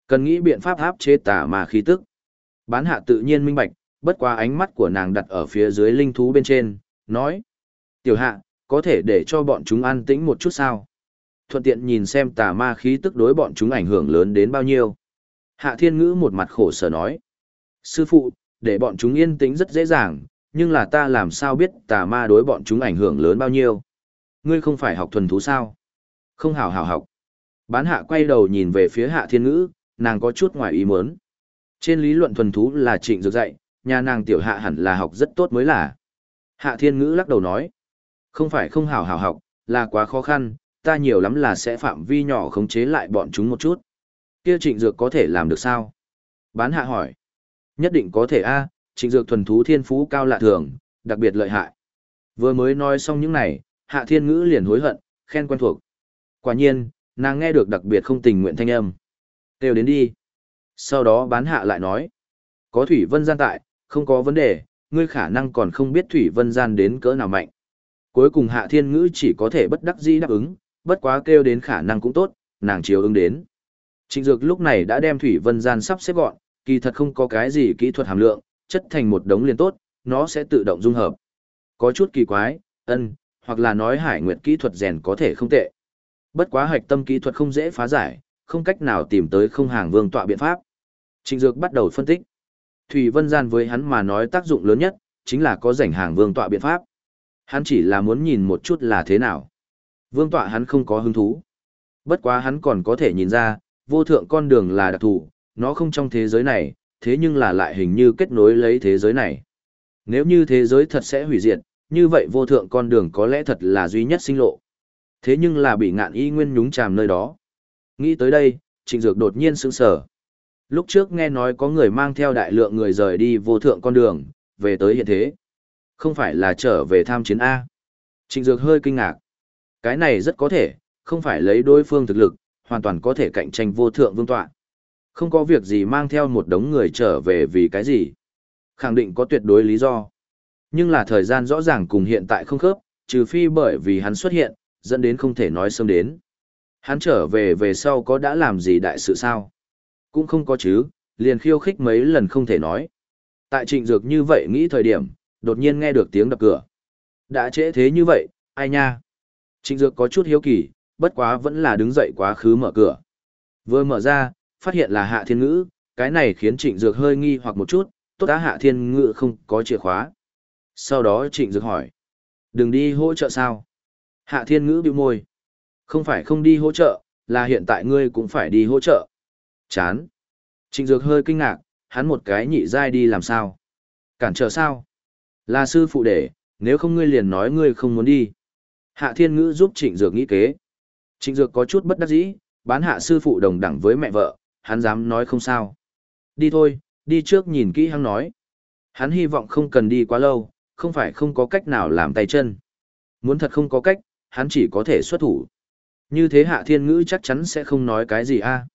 Cần nghĩ biện pháp áp chế tà ma khí tức. Bán hạ tự nhiên minh bạch, bất qua ánh mắt của nàng đặt ở phía dưới linh thú bên trên, nói. Tiểu hạ, có thể để cho bọn chúng an tĩnh một chút sao? Thuận tiện nhìn xem tà ma khí tức đối bọn chúng ảnh hưởng lớn đến bao nhiêu. Hạ thiên ngữ một mặt khổ sở nói. Sư phụ, để bọn chúng yên tĩnh rất dễ dàng, nhưng là ta làm sao biết tà ma đối bọn chúng ảnh hưởng lớn bao nhiêu? Ngươi không phải học thuần thú sao? Không hảo hảo học. Bán hạ quay đầu nhìn về phía hạ thiên ngữ, nàng có chút ngoài ý muốn. Trên lý luận thuần thú là trịnh dược dạy, nhà nàng tiểu hạ hẳn là học rất tốt mới là. Hạ thiên ngữ lắc đầu nói. Không phải không hảo hảo học, là quá khó khăn, ta nhiều lắm là sẽ phạm vi nhỏ khống chế lại bọn chúng một chút. Kia trịnh dược có thể làm được sao? Bán hạ hỏi. Nhất định có thể a, trịnh dược thuần thú thiên phú cao lạ thường, đặc biệt lợi hại. Vừa mới nói xong những này, hạ thiên ngữ liền hối hận, khen quen thuộc. Quả nhiên, nàng nghe được đặc biệt không tình nguyện thanh âm. Kêu đến đi. Sau đó bán hạ lại nói. Có Thủy Vân Gian tại, không có vấn đề, ngươi khả năng còn không biết Thủy Vân Gian đến cỡ nào mạnh. Cuối cùng hạ thiên ngữ chỉ có thể bất đắc dĩ đáp ứng, bất quá kêu đến khả năng cũng tốt, nàng chiếu ứng đến. Trịnh Dược lúc này đã đem Thủy Vân Gian sắp xếp gọn, kỳ thật không có cái gì kỹ thuật hàm lượng, chất thành một đống liền tốt, nó sẽ tự động dung hợp. Có chút kỳ quái, ân, hoặc là nói hải nguyệt kỹ thuật rèn có thể không tệ. Bất quá hạch tâm kỹ thuật không dễ phá giải, không cách nào tìm tới không hàng vương tọa biện pháp. Trịnh Dược bắt đầu phân tích. Thủy Vân Gian với hắn mà nói tác dụng lớn nhất, chính là có rảnh hàng vương tọa biện pháp. Hắn chỉ là muốn nhìn một chút là thế nào. Vương tọa hắn không có hứng thú. Bất quá hắn còn có thể nhìn ra, vô thượng con đường là đặc thù, nó không trong thế giới này, thế nhưng là lại hình như kết nối lấy thế giới này. Nếu như thế giới thật sẽ hủy diệt, như vậy vô thượng con đường có lẽ thật là duy nhất sinh lộ. Thế nhưng là bị ngạn y nguyên nhúng chàm nơi đó. Nghĩ tới đây, trịnh dược đột nhiên sững sờ. Lúc trước nghe nói có người mang theo đại lượng người rời đi vô thượng con đường, về tới hiện thế. Không phải là trở về tham chiến A. Trịnh dược hơi kinh ngạc. Cái này rất có thể, không phải lấy đối phương thực lực, hoàn toàn có thể cạnh tranh vô thượng vương tọa. Không có việc gì mang theo một đống người trở về vì cái gì. Khẳng định có tuyệt đối lý do. Nhưng là thời gian rõ ràng cùng hiện tại không khớp, trừ phi bởi vì hắn xuất hiện, dẫn đến không thể nói sớm đến. Hắn trở về về sau có đã làm gì đại sự sao? Cũng không có chứ, liền khiêu khích mấy lần không thể nói. Tại trịnh dược như vậy nghĩ thời điểm, đột nhiên nghe được tiếng đập cửa. Đã trễ thế như vậy, ai nha? Trịnh Dược có chút hiếu kỳ, bất quá vẫn là đứng dậy quá khứ mở cửa. Vừa mở ra, phát hiện là Hạ Thiên Ngữ, cái này khiến Trịnh Dược hơi nghi hoặc một chút, tốt đã Hạ Thiên Ngữ không có chìa khóa. Sau đó Trịnh Dược hỏi, đừng đi hỗ trợ sao? Hạ Thiên Ngữ bĩu môi, không phải không đi hỗ trợ, là hiện tại ngươi cũng phải đi hỗ trợ. Chán. Trịnh Dược hơi kinh ngạc, hắn một cái nhị giai đi làm sao? Cản trở sao? Là sư phụ để, nếu không ngươi liền nói ngươi không muốn đi. Hạ Thiên Ngữ giúp Trịnh Dược nghĩ kế. Trịnh Dược có chút bất đắc dĩ, bán hạ sư phụ đồng đẳng với mẹ vợ, hắn dám nói không sao. Đi thôi, đi trước nhìn kỹ hắn nói. Hắn hy vọng không cần đi quá lâu, không phải không có cách nào làm tay chân. Muốn thật không có cách, hắn chỉ có thể xuất thủ. Như thế hạ thiên ngữ chắc chắn sẽ không nói cái gì a.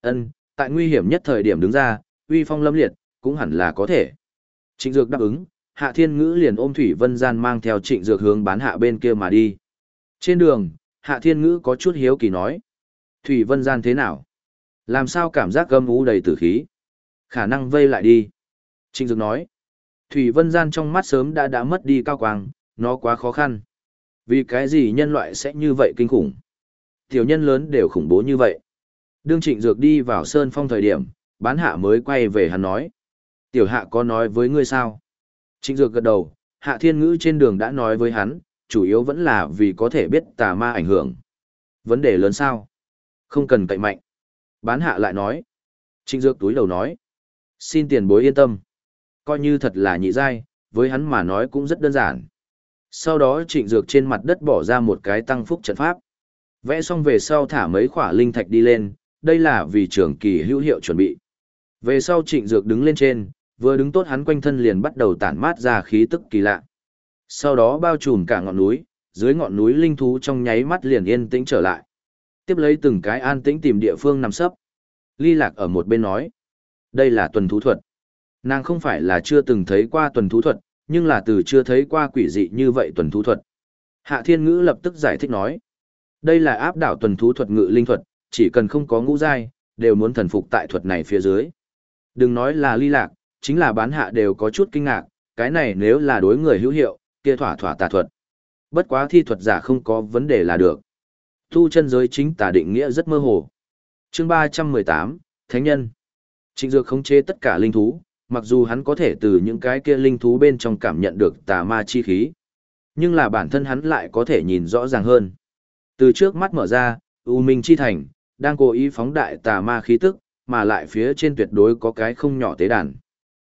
Ân, tại nguy hiểm nhất thời điểm đứng ra, uy phong lâm liệt, cũng hẳn là có thể. Trịnh Dược đáp ứng, Hạ Thiên Ngữ liền ôm Thủy Vân Gian mang theo Trịnh Dược hướng bán hạ bên kia mà đi. Trên đường, Hạ Thiên Ngữ có chút hiếu kỳ nói. Thủy Vân Gian thế nào? Làm sao cảm giác gâm ú đầy tử khí? Khả năng vây lại đi. Trịnh Dược nói. Thủy Vân Gian trong mắt sớm đã đã mất đi cao quang, nó quá khó khăn. Vì cái gì nhân loại sẽ như vậy kinh khủng? Tiểu nhân lớn đều khủng bố như vậy. Đương Trịnh Dược đi vào Sơn Phong thời điểm, bán hạ mới quay về hắn nói. Tiểu hạ có nói với ngươi sao? Trịnh Dược gật đầu, hạ thiên ngữ trên đường đã nói với hắn, chủ yếu vẫn là vì có thể biết tà ma ảnh hưởng. Vấn đề lớn sao? Không cần cậy mạnh. Bán hạ lại nói. Trịnh Dược túi đầu nói. Xin tiền bối yên tâm. Coi như thật là nhị giai, với hắn mà nói cũng rất đơn giản. Sau đó trịnh dược trên mặt đất bỏ ra một cái tăng phúc trận pháp. Vẽ xong về sau thả mấy khỏa linh thạch đi lên, đây là vì trường kỳ hữu hiệu chuẩn bị. Về sau trịnh dược đứng lên trên, vừa đứng tốt hắn quanh thân liền bắt đầu tản mát ra khí tức kỳ lạ. Sau đó bao trùm cả ngọn núi, dưới ngọn núi linh thú trong nháy mắt liền yên tĩnh trở lại. Tiếp lấy từng cái an tĩnh tìm địa phương nằm sấp. Ly lạc ở một bên nói. Đây là tuần thú thuật. Nàng không phải là chưa từng thấy qua tuần thú thuật, nhưng là từ chưa thấy qua quỷ dị như vậy tuần thú thuật. Hạ Thiên Ngữ lập tức giải thích nói. Đây là áp đảo tuần thú thuật ngự linh thuật, chỉ cần không có ngũ giai, đều muốn thần phục tại thuật này phía dưới. Đừng nói là ly lạc, chính là bán hạ đều có chút kinh ngạc, cái này nếu là đối người hữu hiệu, kia thỏa thỏa tà thuật. Bất quá thi thuật giả không có vấn đề là được. Tu chân giới chính tà định nghĩa rất mơ hồ. Chương 318, Thánh nhân. Trịnh Dược khống chế tất cả linh thú, mặc dù hắn có thể từ những cái kia linh thú bên trong cảm nhận được tà ma chi khí. Nhưng là bản thân hắn lại có thể nhìn rõ ràng hơn. Từ trước mắt mở ra, U Minh Chi Thành, đang cố ý phóng đại tà ma khí tức, mà lại phía trên tuyệt đối có cái không nhỏ tế đàn.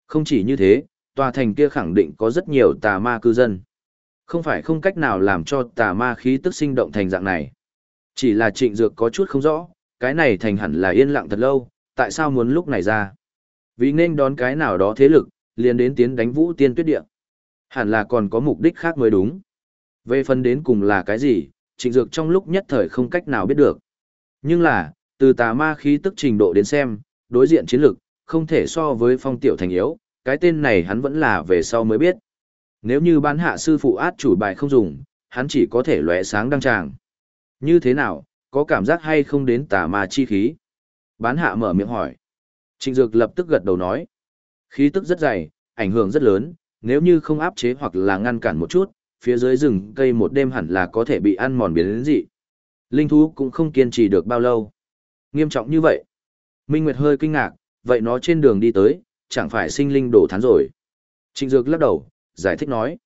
Không chỉ như thế, tòa thành kia khẳng định có rất nhiều tà ma cư dân. Không phải không cách nào làm cho tà ma khí tức sinh động thành dạng này. Chỉ là trịnh dược có chút không rõ, cái này thành hẳn là yên lặng thật lâu, tại sao muốn lúc này ra? Vì nên đón cái nào đó thế lực, liền đến tiến đánh vũ tiên tuyết địa. Hẳn là còn có mục đích khác mới đúng. Về phần đến cùng là cái gì, trịnh dược trong lúc nhất thời không cách nào biết được. Nhưng là, từ tà ma khí tức trình độ đến xem, đối diện chiến lực, không thể so với phong tiểu thành yếu, cái tên này hắn vẫn là về sau mới biết. Nếu như bán hạ sư phụ át chủ bài không dùng, hắn chỉ có thể lóe sáng đăng tràng. Như thế nào, có cảm giác hay không đến tà ma chi khí? Bán hạ mở miệng hỏi. Trịnh Dược lập tức gật đầu nói. Khí tức rất dày, ảnh hưởng rất lớn, nếu như không áp chế hoặc là ngăn cản một chút, phía dưới rừng cây một đêm hẳn là có thể bị ăn mòn biến đến dị. Linh thú cũng không kiên trì được bao lâu. Nghiêm trọng như vậy. Minh Nguyệt hơi kinh ngạc, vậy nó trên đường đi tới, chẳng phải sinh linh đổ thán rồi. Trịnh Dược lắc đầu, giải thích nói.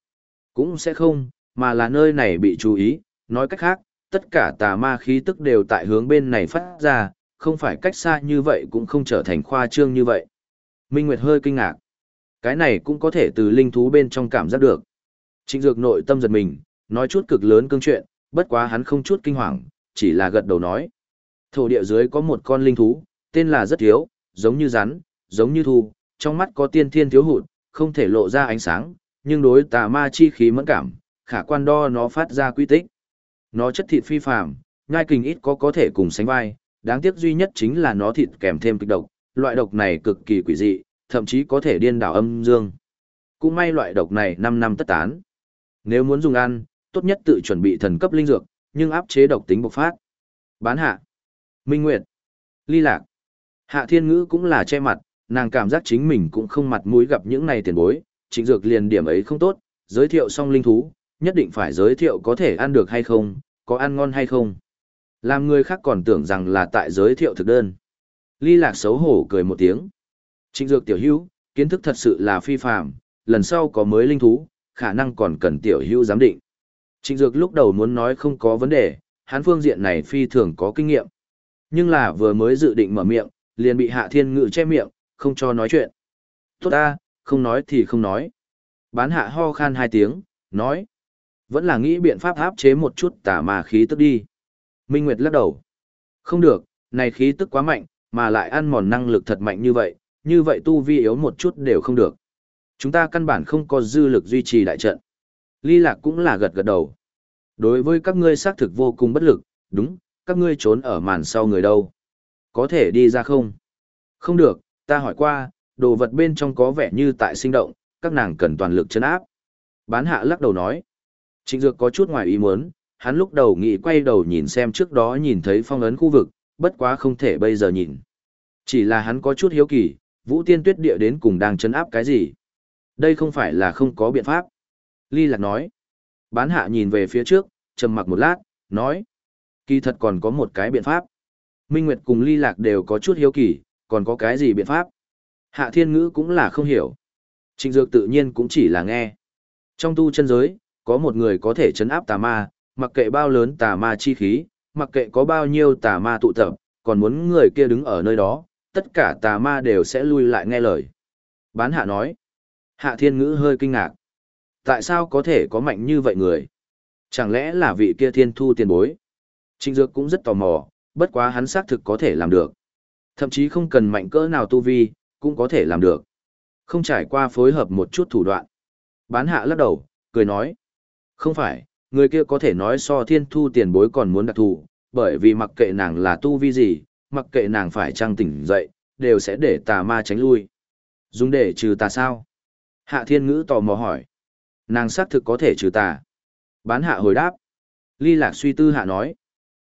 Cũng sẽ không, mà là nơi này bị chú ý, nói cách khác, tất cả tà ma khí tức đều tại hướng bên này phát ra, không phải cách xa như vậy cũng không trở thành khoa trương như vậy. Minh Nguyệt hơi kinh ngạc. Cái này cũng có thể từ linh thú bên trong cảm giác được. Trịnh Dược nội tâm giật mình, nói chút cực lớn cương chuyện, bất quá hắn không chút kinh hoàng, chỉ là gật đầu nói. Thổ địa dưới có một con linh thú, tên là rất thiếu, giống như rắn, giống như thu, trong mắt có tiên thiên thiếu hụt, không thể lộ ra ánh sáng, nhưng đối tà ma chi khí mẫn cảm, khả quan đo nó phát ra quy tích. Nó chất thịt phi phàm, ngai kình ít có có thể cùng sánh vai, đáng tiếc duy nhất chính là nó thịt kèm thêm kịch độc, loại độc này cực kỳ quỷ dị, thậm chí có thể điên đảo âm dương. Cũng may loại độc này 5 năm tất tán. Nếu muốn dùng ăn, tốt nhất tự chuẩn bị thần cấp linh dược, nhưng áp chế độc tính bộc phát. Bán hạ. Minh Nguyệt. Ly Lạc. Hạ Thiên Ngữ cũng là che mặt, nàng cảm giác chính mình cũng không mặt mũi gặp những này tiền bối, trịnh dược liền điểm ấy không tốt, giới thiệu xong linh thú, nhất định phải giới thiệu có thể ăn được hay không, có ăn ngon hay không. Làm người khác còn tưởng rằng là tại giới thiệu thực đơn. Ly lạc xấu hổ cười một tiếng. Trịnh dược tiểu hữu, kiến thức thật sự là phi phạm, lần sau có mới linh thú, khả năng còn cần tiểu hữu giám định. Trịnh dược lúc đầu muốn nói không có vấn đề, hắn phương diện này phi thường có kinh nghiệm. Nhưng là vừa mới dự định mở miệng, liền bị hạ thiên ngự che miệng, không cho nói chuyện. Tốt ta, không nói thì không nói. Bán hạ ho khan hai tiếng, nói. Vẫn là nghĩ biện pháp áp chế một chút tà mà khí tức đi. Minh Nguyệt lắc đầu. Không được, này khí tức quá mạnh, mà lại ăn mòn năng lực thật mạnh như vậy, như vậy tu vi yếu một chút đều không được. Chúng ta căn bản không có dư lực duy trì đại trận. Ly Lạc cũng là gật gật đầu. Đối với các ngươi xác thực vô cùng bất lực, đúng, các ngươi trốn ở màn sau người đâu. Có thể đi ra không? Không được, ta hỏi qua, đồ vật bên trong có vẻ như tại sinh động, các nàng cần toàn lực chấn áp. Bán hạ lắc đầu nói. Trịnh Dược có chút ngoài ý muốn, hắn lúc đầu nghĩ quay đầu nhìn xem trước đó nhìn thấy phong ấn khu vực, bất quá không thể bây giờ nhìn. Chỉ là hắn có chút hiếu kỳ, Vũ Tiên Tuyết Địa đến cùng đang chấn áp cái gì? Đây không phải là không có biện pháp. Ly Lạc nói. Bán hạ nhìn về phía trước, trầm mặc một lát, nói. Kỳ thật còn có một cái biện pháp. Minh Nguyệt cùng Ly Lạc đều có chút hiếu kỳ, còn có cái gì biện pháp? Hạ Thiên Ngữ cũng là không hiểu. Trịnh Dược tự nhiên cũng chỉ là nghe. Trong tu chân giới, có một người có thể chấn áp tà ma, mặc kệ bao lớn tà ma chi khí, mặc kệ có bao nhiêu tà ma tụ tập, còn muốn người kia đứng ở nơi đó, tất cả tà ma đều sẽ lui lại nghe lời. Bán hạ nói. Hạ thiên ngữ hơi kinh ngạc. Tại sao có thể có mạnh như vậy người? Chẳng lẽ là vị kia thiên thu tiền bối? Trịnh Dược cũng rất tò mò, bất quá hắn xác thực có thể làm được. Thậm chí không cần mạnh cỡ nào tu vi, cũng có thể làm được. Không trải qua phối hợp một chút thủ đoạn. Bán hạ lắc đầu, cười nói. Không phải, người kia có thể nói so thiên thu tiền bối còn muốn đặc thù, bởi vì mặc kệ nàng là tu vi gì, mặc kệ nàng phải trăng tỉnh dậy, đều sẽ để tà ma tránh lui. Dùng để trừ tà sao? Hạ thiên ngữ tò mò hỏi. Nàng xác thực có thể trừ tà. Bán hạ hồi đáp. Ly lạc suy tư hạ nói.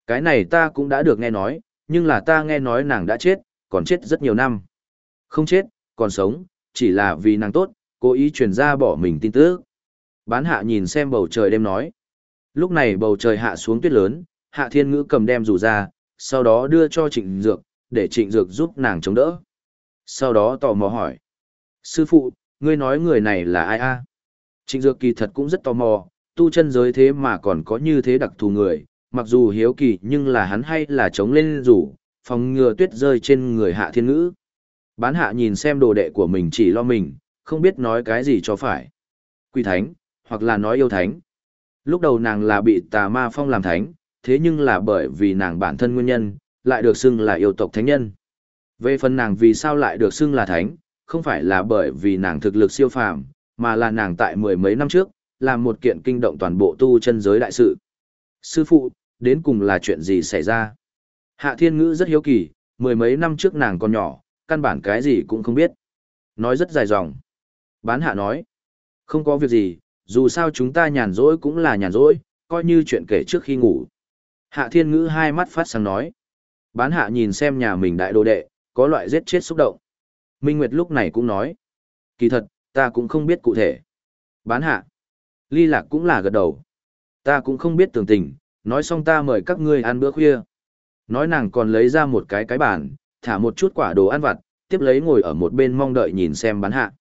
Cái này ta cũng đã được nghe nói, nhưng là ta nghe nói nàng đã chết, còn chết rất nhiều năm. Không chết, còn sống, chỉ là vì nàng tốt, cố ý truyền ra bỏ mình tin tức. Bán hạ nhìn xem bầu trời đêm nói. Lúc này bầu trời hạ xuống tuyết lớn, hạ thiên ngữ cầm đem rủ ra, sau đó đưa cho trịnh dược, để trịnh dược giúp nàng chống đỡ. Sau đó tò mò hỏi. Sư phụ, ngươi nói người này là ai a? Trịnh dược kỳ thật cũng rất tò mò, tu chân giới thế mà còn có như thế đặc thù người, mặc dù hiếu kỳ nhưng là hắn hay là chống lên rủ, phòng ngừa tuyết rơi trên người hạ thiên ngữ. Bán hạ nhìn xem đồ đệ của mình chỉ lo mình, không biết nói cái gì cho phải. Quỷ thánh, hoặc là nói yêu thánh. Lúc đầu nàng là bị tà ma phong làm thánh, thế nhưng là bởi vì nàng bản thân nguyên nhân, lại được xưng là yêu tộc thánh nhân. Về phần nàng vì sao lại được xưng là thánh, không phải là bởi vì nàng thực lực siêu phàm, mà là nàng tại mười mấy năm trước, làm một kiện kinh động toàn bộ tu chân giới đại sự. Sư phụ, đến cùng là chuyện gì xảy ra? Hạ Thiên Ngữ rất hiếu kỳ, mười mấy năm trước nàng còn nhỏ, căn bản cái gì cũng không biết. Nói rất dài dòng. Bán hạ nói, không có việc gì, dù sao chúng ta nhàn rỗi cũng là nhàn rỗi, coi như chuyện kể trước khi ngủ. Hạ Thiên Ngữ hai mắt phát sáng nói. Bán hạ nhìn xem nhà mình đại đồ đệ, có loại giết chết xúc động. Minh Nguyệt lúc này cũng nói. Kỳ thật, ta cũng không biết cụ thể. Bán hạ. Ly Lạc cũng là gật đầu. Ta cũng không biết tường tình, nói xong ta mời các ngươi ăn bữa khuya. Nói nàng còn lấy ra một cái cái bàn, thả một chút quả đồ ăn vặt, tiếp lấy ngồi ở một bên mong đợi nhìn xem bán hạ.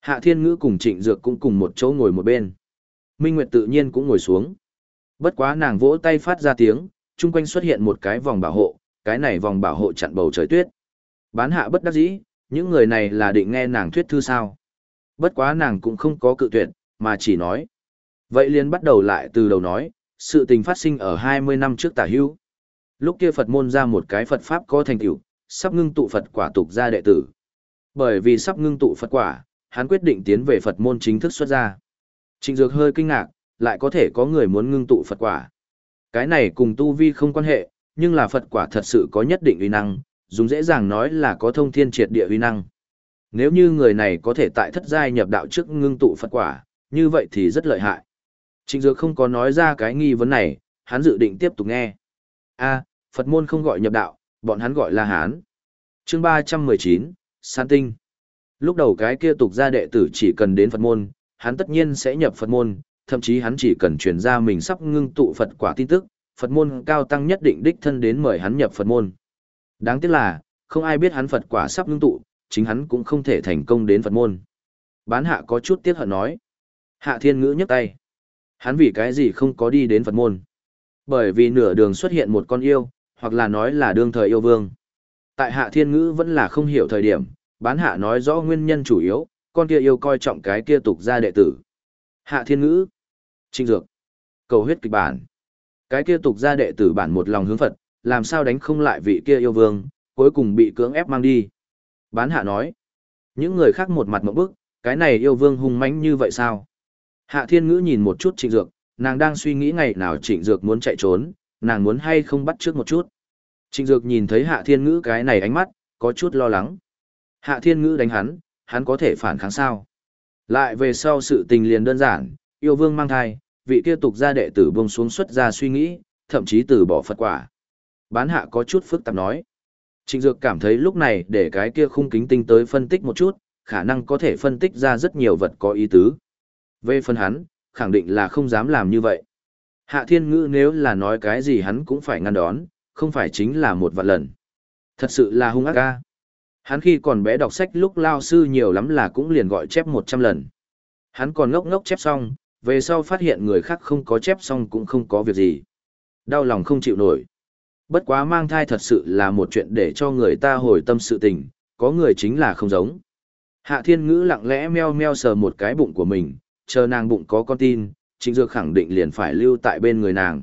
Hạ Thiên Ngữ cùng Trịnh Dược cũng cùng một chỗ ngồi một bên. Minh Nguyệt tự nhiên cũng ngồi xuống. Bất quá nàng vỗ tay phát ra tiếng, chung quanh xuất hiện một cái vòng bảo hộ, cái này vòng bảo hộ chặn bầu trời tuyết. Bán hạ bất đắc dĩ, những người này là định nghe nàng thuyết thư sao. Bất quá nàng cũng không có cự tuyệt, mà chỉ nói. Vậy liền bắt đầu lại từ đầu nói, sự tình phát sinh ở 20 năm trước tả hưu. Lúc kia Phật môn ra một cái Phật Pháp có thành tựu sắp ngưng tụ Phật quả tục ra đệ tử. Bởi vì sắp ngưng tụ Phật quả, hắn quyết định tiến về Phật môn chính thức xuất ra. Trịnh Dược hơi kinh ngạc, lại có thể có người muốn ngưng tụ Phật quả. Cái này cùng tu vi không quan hệ, nhưng là Phật quả thật sự có nhất định uy năng, dùng dễ dàng nói là có thông thiên triệt địa uy năng. Nếu như người này có thể tại thất giai nhập đạo trước ngưng tụ Phật quả, như vậy thì rất lợi hại. Trịnh Dược không có nói ra cái nghi vấn này, hắn dự định tiếp tục nghe. A, Phật môn không gọi nhập đạo, bọn hắn gọi là Hán. Chương 319, San Tinh. Lúc đầu cái kia tục gia đệ tử chỉ cần đến Phật môn, hắn tất nhiên sẽ nhập Phật môn, thậm chí hắn chỉ cần truyền ra mình sắp ngưng tụ Phật quả tin tức, Phật môn cao tăng nhất định đích thân đến mời hắn nhập Phật môn. Đáng tiếc là, không ai biết hắn Phật quả sắp ngưng tụ, chính hắn cũng không thể thành công đến Phật môn. Bán hạ có chút tiếc hận nói. Hạ thiên ngữ nhấc tay. Hắn vì cái gì không có đi đến Phật môn. Bởi vì nửa đường xuất hiện một con yêu, hoặc là nói là đương thời yêu vương. Tại hạ thiên ngữ vẫn là không hiểu thời điểm, bán hạ nói rõ nguyên nhân chủ yếu, con kia yêu coi trọng cái kia tục gia đệ tử. Hạ thiên ngữ. Trinh dược. Cầu huyết kịch bản. Cái kia tục gia đệ tử bản một lòng hướng Phật, làm sao đánh không lại vị kia yêu vương, cuối cùng bị cưỡng ép mang đi. Bán hạ nói. Những người khác một mặt một bức, cái này yêu vương hung mãnh như vậy sao? Hạ thiên ngữ nhìn một chút trịnh dược, nàng đang suy nghĩ ngày nào trịnh dược muốn chạy trốn, nàng muốn hay không bắt trước một chút. Trịnh dược nhìn thấy hạ thiên ngữ cái này ánh mắt, có chút lo lắng. Hạ thiên ngữ đánh hắn, hắn có thể phản kháng sao? Lại về sau sự tình liền đơn giản, yêu vương mang thai, vị kia tục gia đệ tử buông xuống xuất ra suy nghĩ, thậm chí từ bỏ Phật quả. Bán hạ có chút phức tạp nói. Trịnh Dược cảm thấy lúc này để cái kia khung kính tinh tới phân tích một chút, khả năng có thể phân tích ra rất nhiều vật có ý tứ. Về phần hắn, khẳng định là không dám làm như vậy. Hạ thiên ngữ nếu là nói cái gì hắn cũng phải ngăn đón, không phải chính là một vạn lần. Thật sự là hung ác ca. Hắn khi còn bé đọc sách lúc lao sư nhiều lắm là cũng liền gọi chép 100 lần. Hắn còn ngốc ngốc chép xong, về sau phát hiện người khác không có chép xong cũng không có việc gì. Đau lòng không chịu nổi. Bất quá mang thai thật sự là một chuyện để cho người ta hồi tâm sự tình, có người chính là không giống. Hạ thiên ngữ lặng lẽ meo meo sờ một cái bụng của mình, chờ nàng bụng có con tin, trịnh dược khẳng định liền phải lưu tại bên người nàng.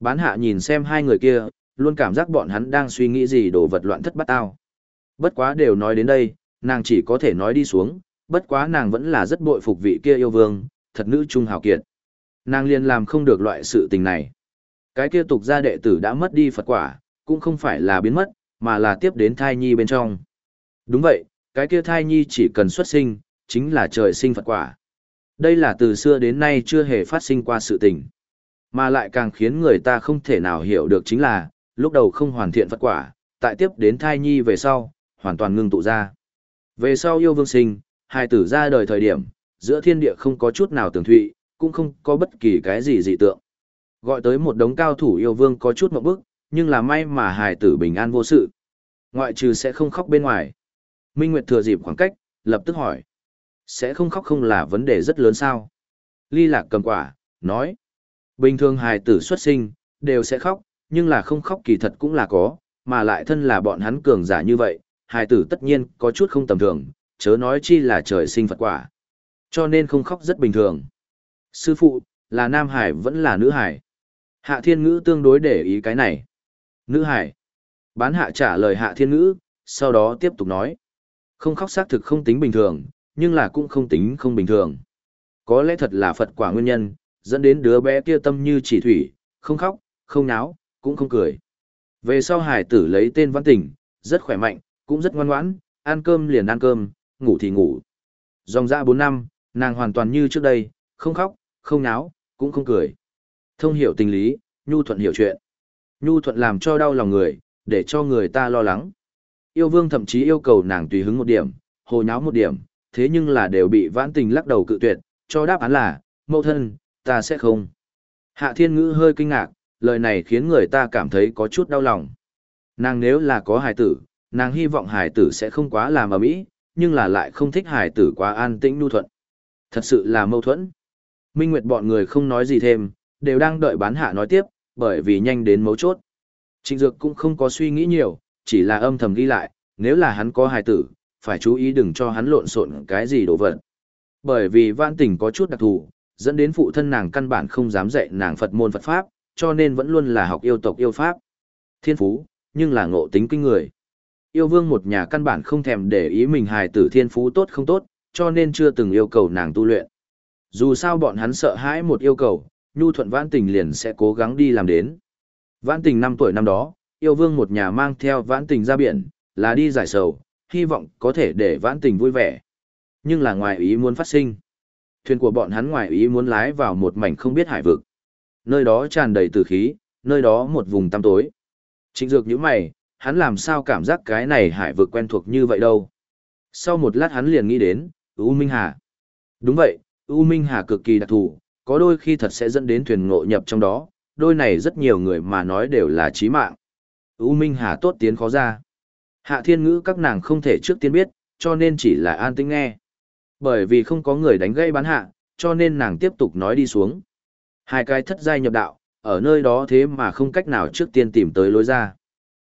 Bán hạ nhìn xem hai người kia, luôn cảm giác bọn hắn đang suy nghĩ gì đồ vật loạn thất bát tao. Bất quá đều nói đến đây, nàng chỉ có thể nói đi xuống, bất quá nàng vẫn là rất bội phục vị kia yêu vương, thật nữ trung hào kiệt. Nàng liền làm không được loại sự tình này. Cái kia tục gia đệ tử đã mất đi Phật quả, cũng không phải là biến mất, mà là tiếp đến thai nhi bên trong. Đúng vậy, cái kia thai nhi chỉ cần xuất sinh, chính là trời sinh Phật quả. Đây là từ xưa đến nay chưa hề phát sinh qua sự tình. Mà lại càng khiến người ta không thể nào hiểu được chính là, lúc đầu không hoàn thiện Phật quả, tại tiếp đến thai nhi về sau, hoàn toàn ngưng tụ ra. Về sau yêu vương sinh, hai tử ra đời thời điểm, giữa thiên địa không có chút nào tường thụy, cũng không có bất kỳ cái gì dị tượng. Gọi tới một đống cao thủ yêu vương có chút một bức, nhưng là may mà hài tử bình an vô sự. Ngoại trừ sẽ không khóc bên ngoài. Minh Nguyệt thừa dịp khoảng cách, lập tức hỏi. Sẽ không khóc không là vấn đề rất lớn sao? Ly lạc cầm quả, nói. Bình thường hài tử xuất sinh, đều sẽ khóc, nhưng là không khóc kỳ thật cũng là có, mà lại thân là bọn hắn cường giả như vậy, hài tử tất nhiên có chút không tầm thường, chớ nói chi là trời sinh Phật quả. Cho nên không khóc rất bình thường. Sư phụ, là nam hải vẫn là nữ hải. Hạ thiên ngữ tương đối để ý cái này. Nữ hải. Bán hạ trả lời hạ thiên ngữ, sau đó tiếp tục nói. Không khóc xác thực không tính bình thường, nhưng là cũng không tính không bình thường. Có lẽ thật là Phật quả nguyên nhân, dẫn đến đứa bé kia tâm như chỉ thủy, không khóc, không náo, cũng không cười. Về sau hải tử lấy tên văn tỉnh, rất khỏe mạnh, cũng rất ngoan ngoãn, ăn cơm liền ăn cơm, ngủ thì ngủ. Dòng ra 4 năm, nàng hoàn toàn như trước đây, không khóc, không náo, cũng không cười. Thông hiểu tình lý, nhu thuận hiểu chuyện. Nhu thuận làm cho đau lòng người, để cho người ta lo lắng. Yêu vương thậm chí yêu cầu nàng tùy hứng một điểm, hồ nháo một điểm, thế nhưng là đều bị vãn tình lắc đầu cự tuyệt, cho đáp án là, mẫu thân, ta sẽ không. Hạ thiên ngữ hơi kinh ngạc, lời này khiến người ta cảm thấy có chút đau lòng. Nàng nếu là có hài tử, nàng hy vọng hài tử sẽ không quá làm ở mỹ, nhưng là lại không thích hài tử quá an tĩnh nhu thuận. Thật sự là mâu thuẫn. Minh Nguyệt bọn người không nói gì thêm, đều đang đợi bán hạ nói tiếp, bởi vì nhanh đến mấu chốt. Trịnh Dược cũng không có suy nghĩ nhiều, chỉ là âm thầm ghi lại, nếu là hắn có hài tử, phải chú ý đừng cho hắn lộn xộn cái gì đồ vật. Bởi vì vãn tình có chút đặc thù, dẫn đến phụ thân nàng căn bản không dám dạy nàng Phật môn Phật Pháp, cho nên vẫn luôn là học yêu tộc yêu Pháp. Thiên phú, nhưng là ngộ tính kinh người. Yêu vương một nhà căn bản không thèm để ý mình hài tử thiên phú tốt không tốt, cho nên chưa từng yêu cầu nàng tu luyện. Dù sao bọn hắn sợ hãi một yêu cầu, nhu thuận vãn tình liền sẽ cố gắng đi làm đến. Vãn tình năm tuổi năm đó, yêu vương một nhà mang theo vãn tình ra biển, là đi giải sầu, hy vọng có thể để vãn tình vui vẻ. Nhưng là ngoài ý muốn phát sinh. Thuyền của bọn hắn ngoài ý muốn lái vào một mảnh không biết hải vực. Nơi đó tràn đầy tử khí, nơi đó một vùng tăm tối. Trịnh dược những mày, hắn làm sao cảm giác cái này hải vực quen thuộc như vậy đâu. Sau một lát hắn liền nghĩ đến, U Minh Hà. Đúng vậy, U Minh Hà cực kỳ đặc thù, có đôi khi thật sẽ dẫn đến thuyền ngộ nhập trong đó, đôi này rất nhiều người mà nói đều là chí mạng. U Minh Hà tốt tiến khó ra. Hạ thiên ngữ các nàng không thể trước tiên biết, cho nên chỉ là an tĩnh nghe. Bởi vì không có người đánh gây bán hạ, cho nên nàng tiếp tục nói đi xuống. Hai cái thất giai nhập đạo, ở nơi đó thế mà không cách nào trước tiên tìm tới lối ra.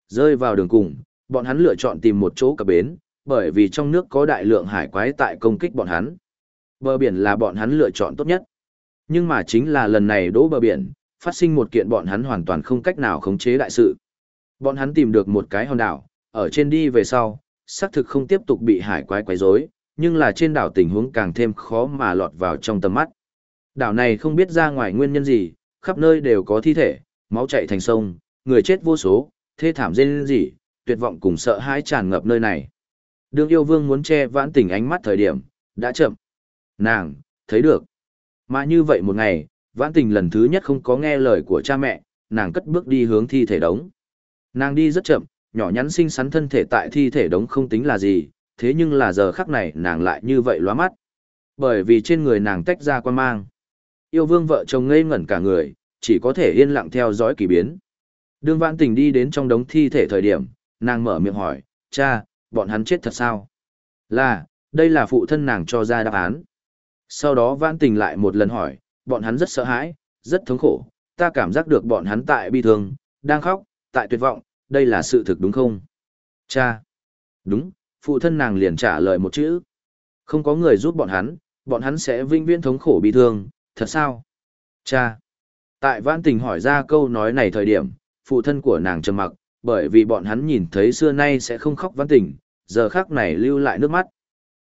Rơi vào đường cùng, bọn hắn lựa chọn tìm một chỗ cập bến, bởi vì trong nước có đại lượng hải quái tại công kích bọn hắn. Bờ biển là bọn hắn lựa chọn tốt nhất. Nhưng mà chính là lần này đỗ bờ biển, phát sinh một kiện bọn hắn hoàn toàn không cách nào khống chế đại sự. Bọn hắn tìm được một cái hòn đảo, ở trên đi về sau, xác thực không tiếp tục bị hải quái quấy rối, nhưng là trên đảo tình huống càng thêm khó mà lọt vào trong tầm mắt. Đảo này không biết ra ngoài nguyên nhân gì, khắp nơi đều có thi thể, máu chảy thành sông, người chết vô số, thê thảm rên rỉ, tuyệt vọng cùng sợ hãi tràn ngập nơi này. Đường yêu vương muốn che vãn tình ánh mắt thời điểm, đã chậm. Nàng, thấy được. Mà như vậy một ngày, vãn tình lần thứ nhất không có nghe lời của cha mẹ, nàng cất bước đi hướng thi thể đống. Nàng đi rất chậm, nhỏ nhắn xinh xắn thân thể tại thi thể đống không tính là gì, thế nhưng là giờ khắc này nàng lại như vậy lóa mắt. Bởi vì trên người nàng tách ra quan mang. Yêu vương vợ chồng ngây ngẩn cả người, chỉ có thể yên lặng theo dõi kỳ biến. Đường vãn tình đi đến trong đống thi thể thời điểm, nàng mở miệng hỏi, cha, bọn hắn chết thật sao? Là, đây là phụ thân nàng cho ra đáp án. Sau đó vãn tình lại một lần hỏi, bọn hắn rất sợ hãi, rất thống khổ, ta cảm giác được bọn hắn tại bi thương, đang khóc, tại tuyệt vọng, đây là sự thực đúng không? Cha. Đúng, phụ thân nàng liền trả lời một chữ. Không có người giúp bọn hắn, bọn hắn sẽ vinh viễn thống khổ bị thương, thật sao? Cha. Tại vãn tình hỏi ra câu nói này thời điểm, phụ thân của nàng trầm mặc, bởi vì bọn hắn nhìn thấy xưa nay sẽ không khóc vãn tình, giờ khắc này lưu lại nước mắt.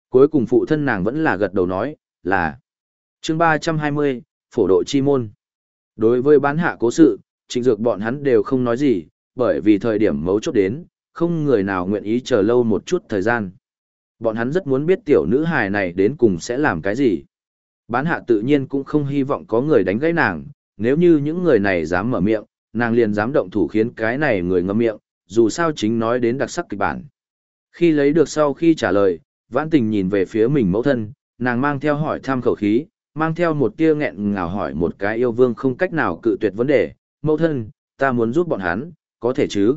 Cuối cùng phụ thân nàng vẫn là gật đầu nói, là chương 320, phổ độ chi môn. Đối với bán hạ cố sự, trịnh dược bọn hắn đều không nói gì, bởi vì thời điểm mấu chốt đến, không người nào nguyện ý chờ lâu một chút thời gian. Bọn hắn rất muốn biết tiểu nữ hài này đến cùng sẽ làm cái gì. Bán hạ tự nhiên cũng không hy vọng có người đánh gãy nàng, nếu như những người này dám mở miệng, nàng liền dám động thủ khiến cái này người ngâm miệng, dù sao chính nói đến đặc sắc kịch bản. Khi lấy được sau khi trả lời, vãn tình nhìn về phía mình mẫu thân, nàng mang theo hỏi tham khẩu khí, mang theo một tia nghẹn ngào hỏi một cái yêu vương không cách nào cự tuyệt vấn đề, mẫu thân, ta muốn giúp bọn hắn, có thể chứ?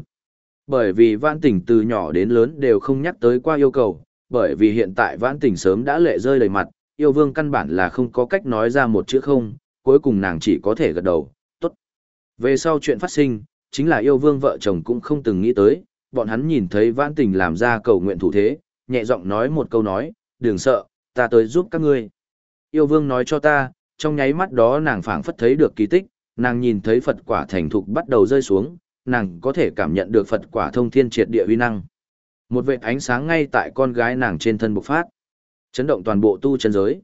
Bởi vì vãn Tỉnh từ nhỏ đến lớn đều không nhắc tới qua yêu cầu, bởi vì hiện tại vãn Tỉnh sớm đã lệ rơi đầy mặt, yêu vương căn bản là không có cách nói ra một chữ không, cuối cùng nàng chỉ có thể gật đầu, tốt. Về sau chuyện phát sinh, chính là yêu vương vợ chồng cũng không từng nghĩ tới, bọn hắn nhìn thấy vãn tình làm ra cầu nguyện thủ thế, nhẹ giọng nói một câu nói, đừng sợ, ta tới giúp các ngươi. Yêu vương nói cho ta, trong nháy mắt đó nàng phảng phất thấy được kỳ tích, nàng nhìn thấy Phật quả thành thục bắt đầu rơi xuống, nàng có thể cảm nhận được Phật quả thông thiên triệt địa uy năng. Một vệt ánh sáng ngay tại con gái nàng trên thân bộc phát, chấn động toàn bộ tu chân giới.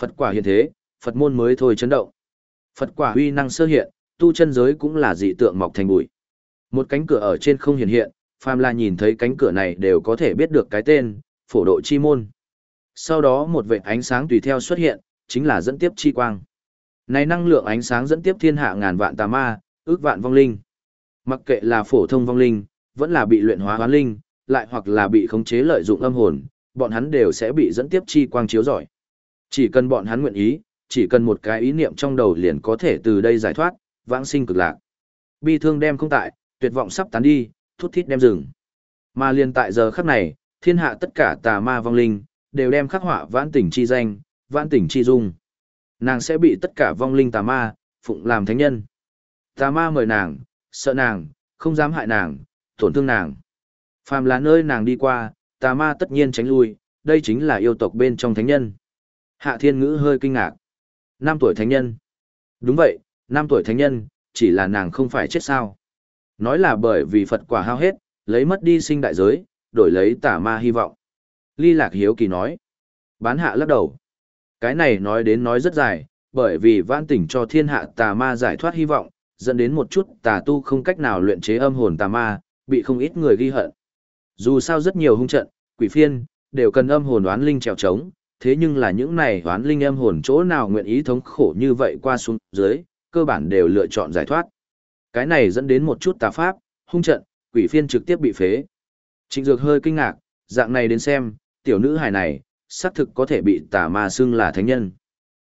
Phật quả hiện thế, Phật môn mới thôi chấn động. Phật quả uy năng sơ hiện, tu chân giới cũng là dị tượng mọc thành bụi. Một cánh cửa ở trên không hiện hiện, phàm là nhìn thấy cánh cửa này đều có thể biết được cái tên, phổ độ chi môn. Sau đó một vệt ánh sáng tùy theo xuất hiện, chính là dẫn tiếp chi quang. Này năng lượng ánh sáng dẫn tiếp thiên hạ ngàn vạn tà ma, ước vạn vong linh. Mặc kệ là phổ thông vong linh, vẫn là bị luyện hóa hoán linh, lại hoặc là bị khống chế lợi dụng âm hồn, bọn hắn đều sẽ bị dẫn tiếp chi quang chiếu giỏi Chỉ cần bọn hắn nguyện ý, chỉ cần một cái ý niệm trong đầu liền có thể từ đây giải thoát, vãng sinh cực lạc. Bi thương đem không tại, tuyệt vọng sắp tán đi, thút thít đem dừng. Mà liền tại giờ khắc này, thiên hạ tất cả tà ma vong linh, đều đem khắc họa vãn tỉnh chi danh, vãn tỉnh chi dung. Nàng sẽ bị tất cả vong linh tà ma, phụng làm thánh nhân. Tà ma mời nàng, sợ nàng, không dám hại nàng, tổn thương nàng. Phàm là nơi nàng đi qua, tà ma tất nhiên tránh lui, đây chính là yêu tộc bên trong thánh nhân. Hạ thiên ngữ hơi kinh ngạc. Năm tuổi thánh nhân. Đúng vậy, năm tuổi thánh nhân, chỉ là nàng không phải chết sao. Nói là bởi vì Phật quả hao hết, lấy mất đi sinh đại giới, đổi lấy tà ma hy vọng. Ly Lạc Hiếu Kỳ nói. Bán hạ lắc đầu. Cái này nói đến nói rất dài, bởi vì vãn tỉnh cho thiên hạ tà ma giải thoát hy vọng, dẫn đến một chút tà tu không cách nào luyện chế âm hồn tà ma, bị không ít người ghi hận. Dù sao rất nhiều hung trận, quỷ phiên, đều cần âm hồn đoán linh trèo trống, thế nhưng là những này đoán linh âm hồn chỗ nào nguyện ý thống khổ như vậy qua xuống dưới, cơ bản đều lựa chọn giải thoát. Cái này dẫn đến một chút tà pháp, hung trận, quỷ phiên trực tiếp bị phế. Trịnh Dược hơi kinh ngạc, dạng này đến xem, tiểu nữ hài này, xác thực có thể bị tà ma xưng là thánh nhân.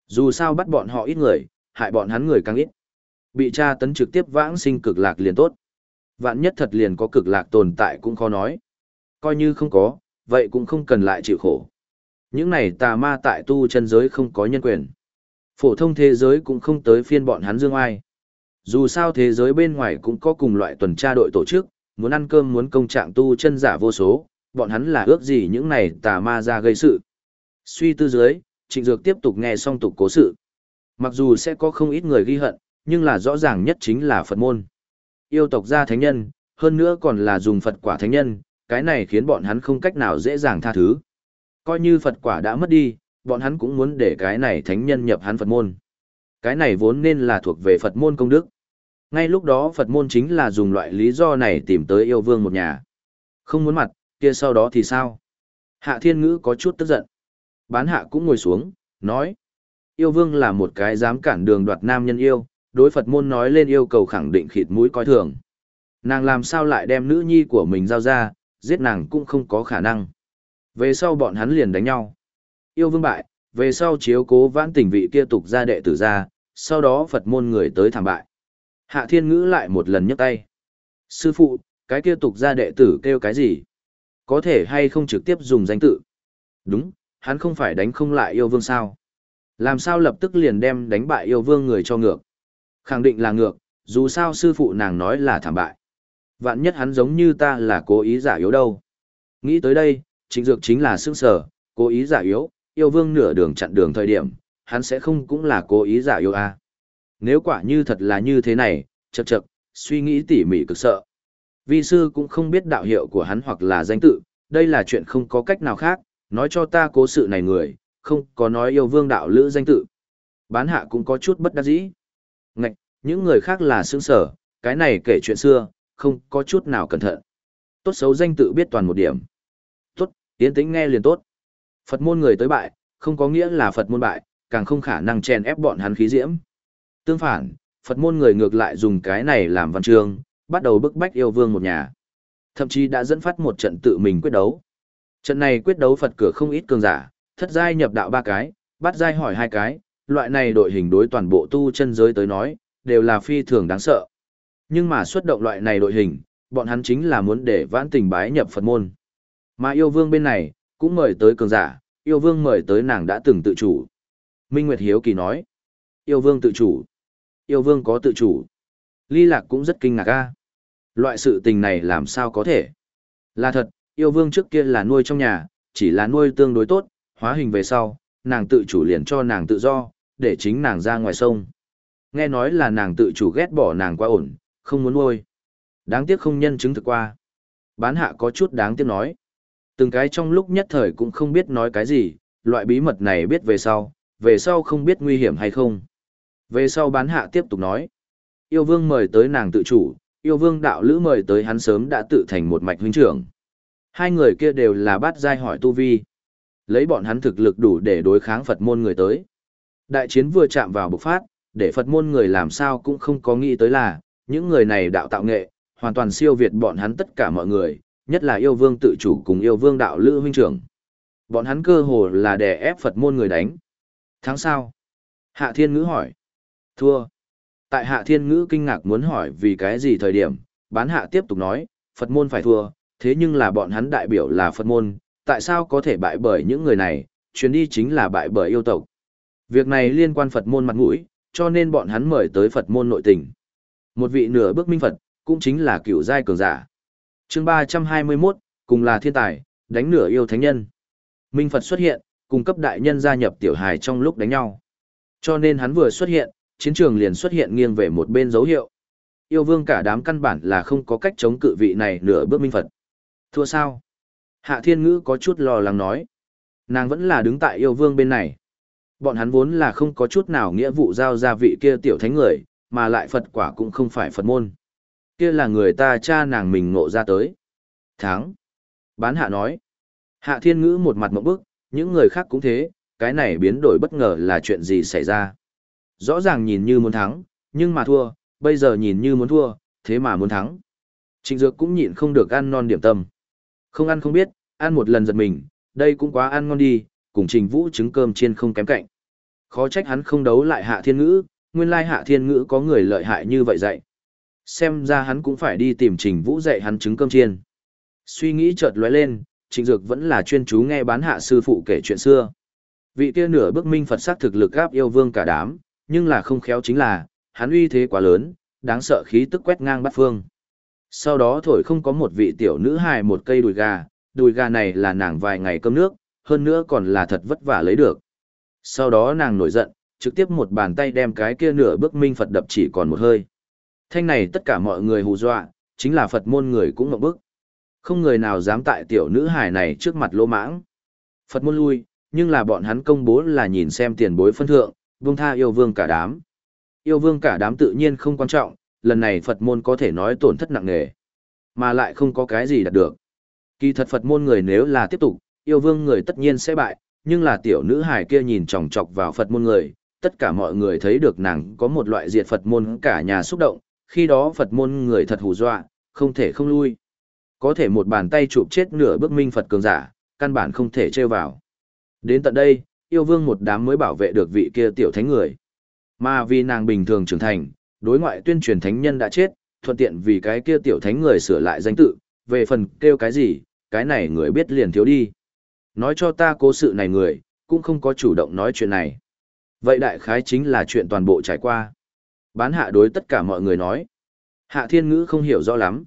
Dù sao bắt bọn họ ít người, hại bọn hắn người càng ít. Bị tra tấn trực tiếp vãng sinh cực lạc liền tốt. Vạn nhất thật liền có cực lạc tồn tại cũng khó nói. Coi như không có, vậy cũng không cần lại chịu khổ. Những này tà ma tại tu chân giới không có nhân quyền. Phổ thông thế giới cũng không tới phiên bọn hắn dương ai. Dù sao thế giới bên ngoài cũng có cùng loại tuần tra đội tổ chức, muốn ăn cơm muốn công trạng tu chân giả vô số, bọn hắn là ước gì những này tà ma ra gây sự. Suy tư dưới, trịnh dược tiếp tục nghe xong tục cố sự. Mặc dù sẽ có không ít người ghi hận, nhưng là rõ ràng nhất chính là Phật môn. Yêu tộc gia thánh nhân, hơn nữa còn là dùng Phật quả thánh nhân, cái này khiến bọn hắn không cách nào dễ dàng tha thứ. Coi như Phật quả đã mất đi, bọn hắn cũng muốn để cái này thánh nhân nhập hắn Phật môn. Cái này vốn nên là thuộc về Phật môn công đức. Ngay lúc đó Phật môn chính là dùng loại lý do này tìm tới yêu vương một nhà. Không muốn mặt, kia sau đó thì sao? Hạ thiên ngữ có chút tức giận. Bán hạ cũng ngồi xuống, nói. Yêu vương là một cái dám cản đường đoạt nam nhân yêu, đối Phật môn nói lên yêu cầu khẳng định khịt mũi coi thường. Nàng làm sao lại đem nữ nhi của mình giao ra, giết nàng cũng không có khả năng. Về sau bọn hắn liền đánh nhau. Yêu vương bại, về sau chiếu cố vãn tình vị kia tục ra đệ tử ra, sau đó Phật môn người tới thảm bại. Hạ thiên ngữ lại một lần nhấc tay. Sư phụ, cái kia tục ra đệ tử kêu cái gì? Có thể hay không trực tiếp dùng danh tự? Đúng, hắn không phải đánh không lại yêu vương sao? Làm sao lập tức liền đem đánh bại yêu vương người cho ngược? Khẳng định là ngược, dù sao sư phụ nàng nói là thảm bại. Vạn nhất hắn giống như ta là cố ý giả yếu đâu. Nghĩ tới đây, chính dược chính là sương sở, cố ý giả yếu, yêu vương nửa đường chặn đường thời điểm, hắn sẽ không cũng là cố ý giả yếu à. Nếu quả như thật là như thế này, chậc chậc, suy nghĩ tỉ mỉ cực sợ. Vi sư cũng không biết đạo hiệu của hắn hoặc là danh tự, đây là chuyện không có cách nào khác, nói cho ta cố sự này người, không có nói yêu vương đạo lữ danh tự. Bán hạ cũng có chút bất đắc dĩ. Những người khác là sướng sở, cái này kể chuyện xưa, không có chút nào cẩn thận. Tốt xấu danh tự biết toàn một điểm. Tốt, tiến tĩnh nghe liền tốt. Phật môn người tới bại, không có nghĩa là Phật môn bại, càng không khả năng chèn ép bọn hắn khí diễm. Tương phản, Phật môn người ngược lại dùng cái này làm văn chương, bắt đầu bức bách yêu vương một nhà. Thậm chí đã dẫn phát một trận tự mình quyết đấu. Trận này quyết đấu Phật cửa không ít cường giả, thất giai nhập đạo ba cái, bắt giai hỏi hai cái, loại này đội hình đối toàn bộ tu chân giới tới nói, đều là phi thường đáng sợ. Nhưng mà xuất động loại này đội hình, bọn hắn chính là muốn để vãn tình bái nhập Phật môn. Mà yêu vương bên này, cũng mời tới cường giả, yêu vương mời tới nàng đã từng tự chủ. Minh Nguyệt Hiếu Kỳ nói, yêu vương tự chủ. Yêu vương có tự chủ. Ly Lạc cũng rất kinh ngạc a. Loại sự tình này làm sao có thể? Là thật, yêu vương trước kia là nuôi trong nhà, chỉ là nuôi tương đối tốt, hóa hình về sau, nàng tự chủ liền cho nàng tự do, để chính nàng ra ngoài sông. Nghe nói là nàng tự chủ ghét bỏ nàng quá ổn, không muốn nuôi. Đáng tiếc không nhân chứng thực qua. Bán hạ có chút đáng tiếc nói. Từng cái trong lúc nhất thời cũng không biết nói cái gì, loại bí mật này biết về sau, về sau không biết nguy hiểm hay không. Về sau bán hạ tiếp tục nói. Yêu vương mời tới nàng tự chủ, yêu vương đạo lữ mời tới hắn sớm đã tự thành một mạch huynh trưởng. Hai người kia đều là bát giai hỏi tu vi. Lấy bọn hắn thực lực đủ để đối kháng Phật môn người tới. Đại chiến vừa chạm vào bộc phát, để Phật môn người làm sao cũng không có nghĩ tới là, những người này đạo tạo nghệ, hoàn toàn siêu việt bọn hắn tất cả mọi người, nhất là yêu vương tự chủ cùng yêu vương đạo lữ huynh trưởng. Bọn hắn cơ hồ là đè ép Phật môn người đánh. Tháng sau? Hạ Thiên Ngữ hỏi. Thua. Tại Hạ Thiên Ngữ kinh ngạc muốn hỏi vì cái gì thời điểm, bán hạ tiếp tục nói, Phật môn phải thua, thế nhưng là bọn hắn đại biểu là Phật môn, tại sao có thể bại bởi những người này, chuyến đi chính là bại bởi yêu tộc. Việc này liên quan Phật môn mặt mũi, cho nên bọn hắn mời tới Phật môn nội tình. Một vị nửa bước minh Phật, cũng chính là cựu giai cường giả. chương 321, cùng là thiên tài, đánh nửa yêu thánh nhân. Minh Phật xuất hiện, cùng cấp đại nhân gia nhập tiểu hài trong lúc đánh nhau. Cho nên hắn vừa xuất hiện, chiến trường liền xuất hiện nghiêng về một bên dấu hiệu. Yêu vương cả đám căn bản là không có cách chống cự vị này nửa bước minh Phật. Thua sao? Hạ thiên ngữ có chút lo lắng nói. Nàng vẫn là đứng tại yêu vương bên này. Bọn hắn vốn là không có chút nào nghĩa vụ giao ra vị kia tiểu thánh người, mà lại Phật quả cũng không phải Phật môn. Kia là người ta cha nàng mình ngộ ra tới. Tháng. Bán hạ nói. Hạ thiên ngữ một mặt mộng bức, những người khác cũng thế, cái này biến đổi bất ngờ là chuyện gì xảy ra. Rõ ràng nhìn như muốn thắng, nhưng mà thua, bây giờ nhìn như muốn thua, thế mà muốn thắng. Trịnh Dược cũng nhịn không được ăn non điểm tâm. Không ăn không biết, ăn một lần giật mình, đây cũng quá ăn ngon đi, cùng Trình Vũ trứng cơm chiên không kém cạnh. Khó trách hắn không đấu lại hạ thiên ngữ, nguyên lai hạ thiên ngữ có người lợi hại như vậy dạy. Xem ra hắn cũng phải đi tìm trình vũ dạy hắn trứng cơm chiên. Suy nghĩ chợt lóe lên, trịnh dược vẫn là chuyên chú nghe bán hạ sư phụ kể chuyện xưa. Vị kia nửa bức minh Phật sắc thực lực gáp yêu vương cả đám, nhưng là không khéo chính là, hắn uy thế quá lớn, đáng sợ khí tức quét ngang bát phương. Sau đó thổi không có một vị tiểu nữ hài một cây đùi gà, đùi gà này là nàng vài ngày cơm nước, hơn nữa còn là thật vất vả lấy được. Sau đó nàng nổi giận, trực tiếp một bàn tay đem cái kia nửa bước minh Phật đập chỉ còn một hơi. Thanh này tất cả mọi người hù dọa, chính là Phật môn người cũng ngậm bức. Không người nào dám tại tiểu nữ hài này trước mặt lô mãng. Phật môn lui, nhưng là bọn hắn công bố là nhìn xem tiền bối phân thượng, vương tha yêu vương cả đám. Yêu vương cả đám tự nhiên không quan trọng, lần này Phật môn có thể nói tổn thất nặng nề, mà lại không có cái gì đạt được. Kỳ thật Phật môn người nếu là tiếp tục, yêu vương người tất nhiên sẽ bại, nhưng là tiểu nữ hài kia nhìn chòng chọc vào Phật môn người, tất cả mọi người thấy được nàng có một loại diệt Phật môn cả nhà xúc động, khi đó Phật môn người thật hù dọa, không thể không lui. Có thể một bàn tay chụp chết nửa bước minh Phật cường giả, căn bản không thể trêu vào. Đến tận đây, yêu vương một đám mới bảo vệ được vị kia tiểu thánh người. Mà vì nàng bình thường trưởng thành, đối ngoại tuyên truyền thánh nhân đã chết, thuận tiện vì cái kia tiểu thánh người sửa lại danh tự, về phần kêu cái gì, cái này người biết liền thiếu đi. Nói cho ta cố sự này người, cũng không có chủ động nói chuyện này. Vậy đại khái chính là chuyện toàn bộ trải qua. Bán hạ đối tất cả mọi người nói. Hạ thiên ngữ không hiểu rõ lắm.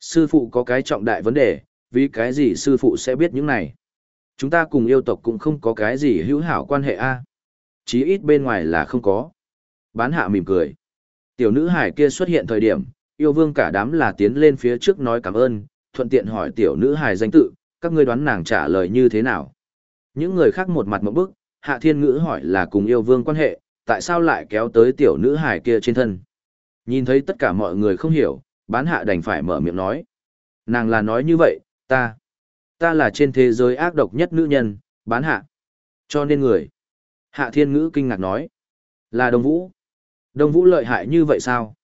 Sư phụ có cái trọng đại vấn đề, vì cái gì sư phụ sẽ biết những này. Chúng ta cùng yêu tộc cũng không có cái gì hữu hảo quan hệ a Chí ít bên ngoài là không có. Bán hạ mỉm cười. Tiểu nữ hải kia xuất hiện thời điểm, yêu vương cả đám là tiến lên phía trước nói cảm ơn, thuận tiện hỏi tiểu nữ hải danh tự, các ngươi đoán nàng trả lời như thế nào. Những người khác một mặt một bức, hạ thiên ngữ hỏi là cùng yêu vương quan hệ, tại sao lại kéo tới tiểu nữ hải kia trên thân. Nhìn thấy tất cả mọi người không hiểu, bán hạ đành phải mở miệng nói. Nàng là nói như vậy, ta, ta là trên thế giới ác độc nhất nữ nhân, bán hạ. Cho nên người. Hạ thiên ngữ kinh ngạc nói. Là Đông Vũ. Đông Vũ lợi hại như vậy sao?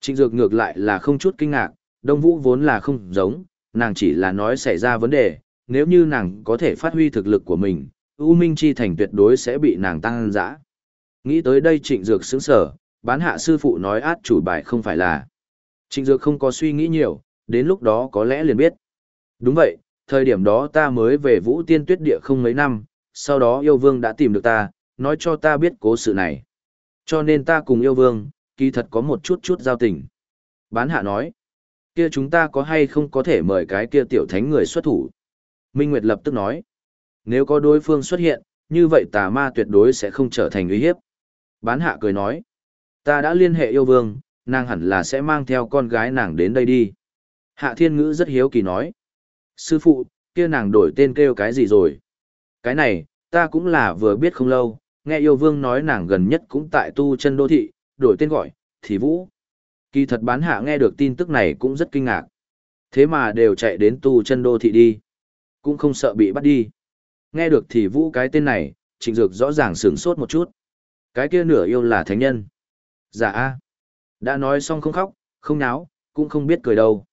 Trịnh Dược ngược lại là không chút kinh ngạc, Đông Vũ vốn là không giống, nàng chỉ là nói xảy ra vấn đề, nếu như nàng có thể phát huy thực lực của mình, U Minh Chi Thành tuyệt đối sẽ bị nàng tăng dã. Nghĩ tới đây Trịnh Dược sững sở, bán hạ sư phụ nói át chủ bài không phải là. Trịnh Dược không có suy nghĩ nhiều, đến lúc đó có lẽ liền biết. Đúng vậy, thời điểm đó ta mới về Vũ Tiên Tuyết Địa không mấy năm, sau đó yêu vương đã tìm được ta, nói cho ta biết cố sự này. Cho nên ta cùng yêu vương, kỳ thật có một chút chút giao tình. Bán hạ nói, kia chúng ta có hay không có thể mời cái kia tiểu thánh người xuất thủ. Minh Nguyệt lập tức nói, nếu có đối phương xuất hiện, như vậy tà ma tuyệt đối sẽ không trở thành uy hiếp. Bán hạ cười nói, ta đã liên hệ yêu vương, nàng hẳn là sẽ mang theo con gái nàng đến đây đi. Hạ thiên ngữ rất hiếu kỳ nói, sư phụ, kia nàng đổi tên kêu cái gì rồi? Cái này, ta cũng là vừa biết không lâu, nghe yêu vương nói nàng gần nhất cũng tại tu chân đô thị, đổi tên gọi, thì vũ. Kỳ thật bán hạ nghe được tin tức này cũng rất kinh ngạc. Thế mà đều chạy đến tu chân đô thị đi. Cũng không sợ bị bắt đi. Nghe được thì vũ cái tên này, trịnh dược rõ ràng sửng sốt một chút. Cái kia nửa yêu là thánh nhân. Dạ a Đã nói xong không khóc, không náo, cũng không biết cười đâu.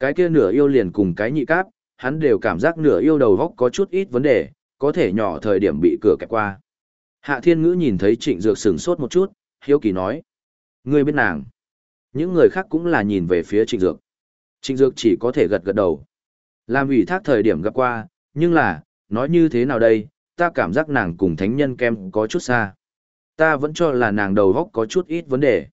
Cái kia nửa yêu liền cùng cái nhị cáp, hắn đều cảm giác nửa yêu đầu góc có chút ít vấn đề, có thể nhỏ thời điểm bị cửa kẹp qua. Hạ thiên ngữ nhìn thấy trịnh dược sửng sốt một chút, hiếu kỳ nói. Ngươi biết nàng. Những người khác cũng là nhìn về phía trịnh dược. Trịnh dược chỉ có thể gật gật đầu. Làm ủy thác thời điểm gặp qua, nhưng là, nói như thế nào đây, ta cảm giác nàng cùng thánh nhân kem có chút xa. Ta vẫn cho là nàng đầu góc có chút ít vấn đề.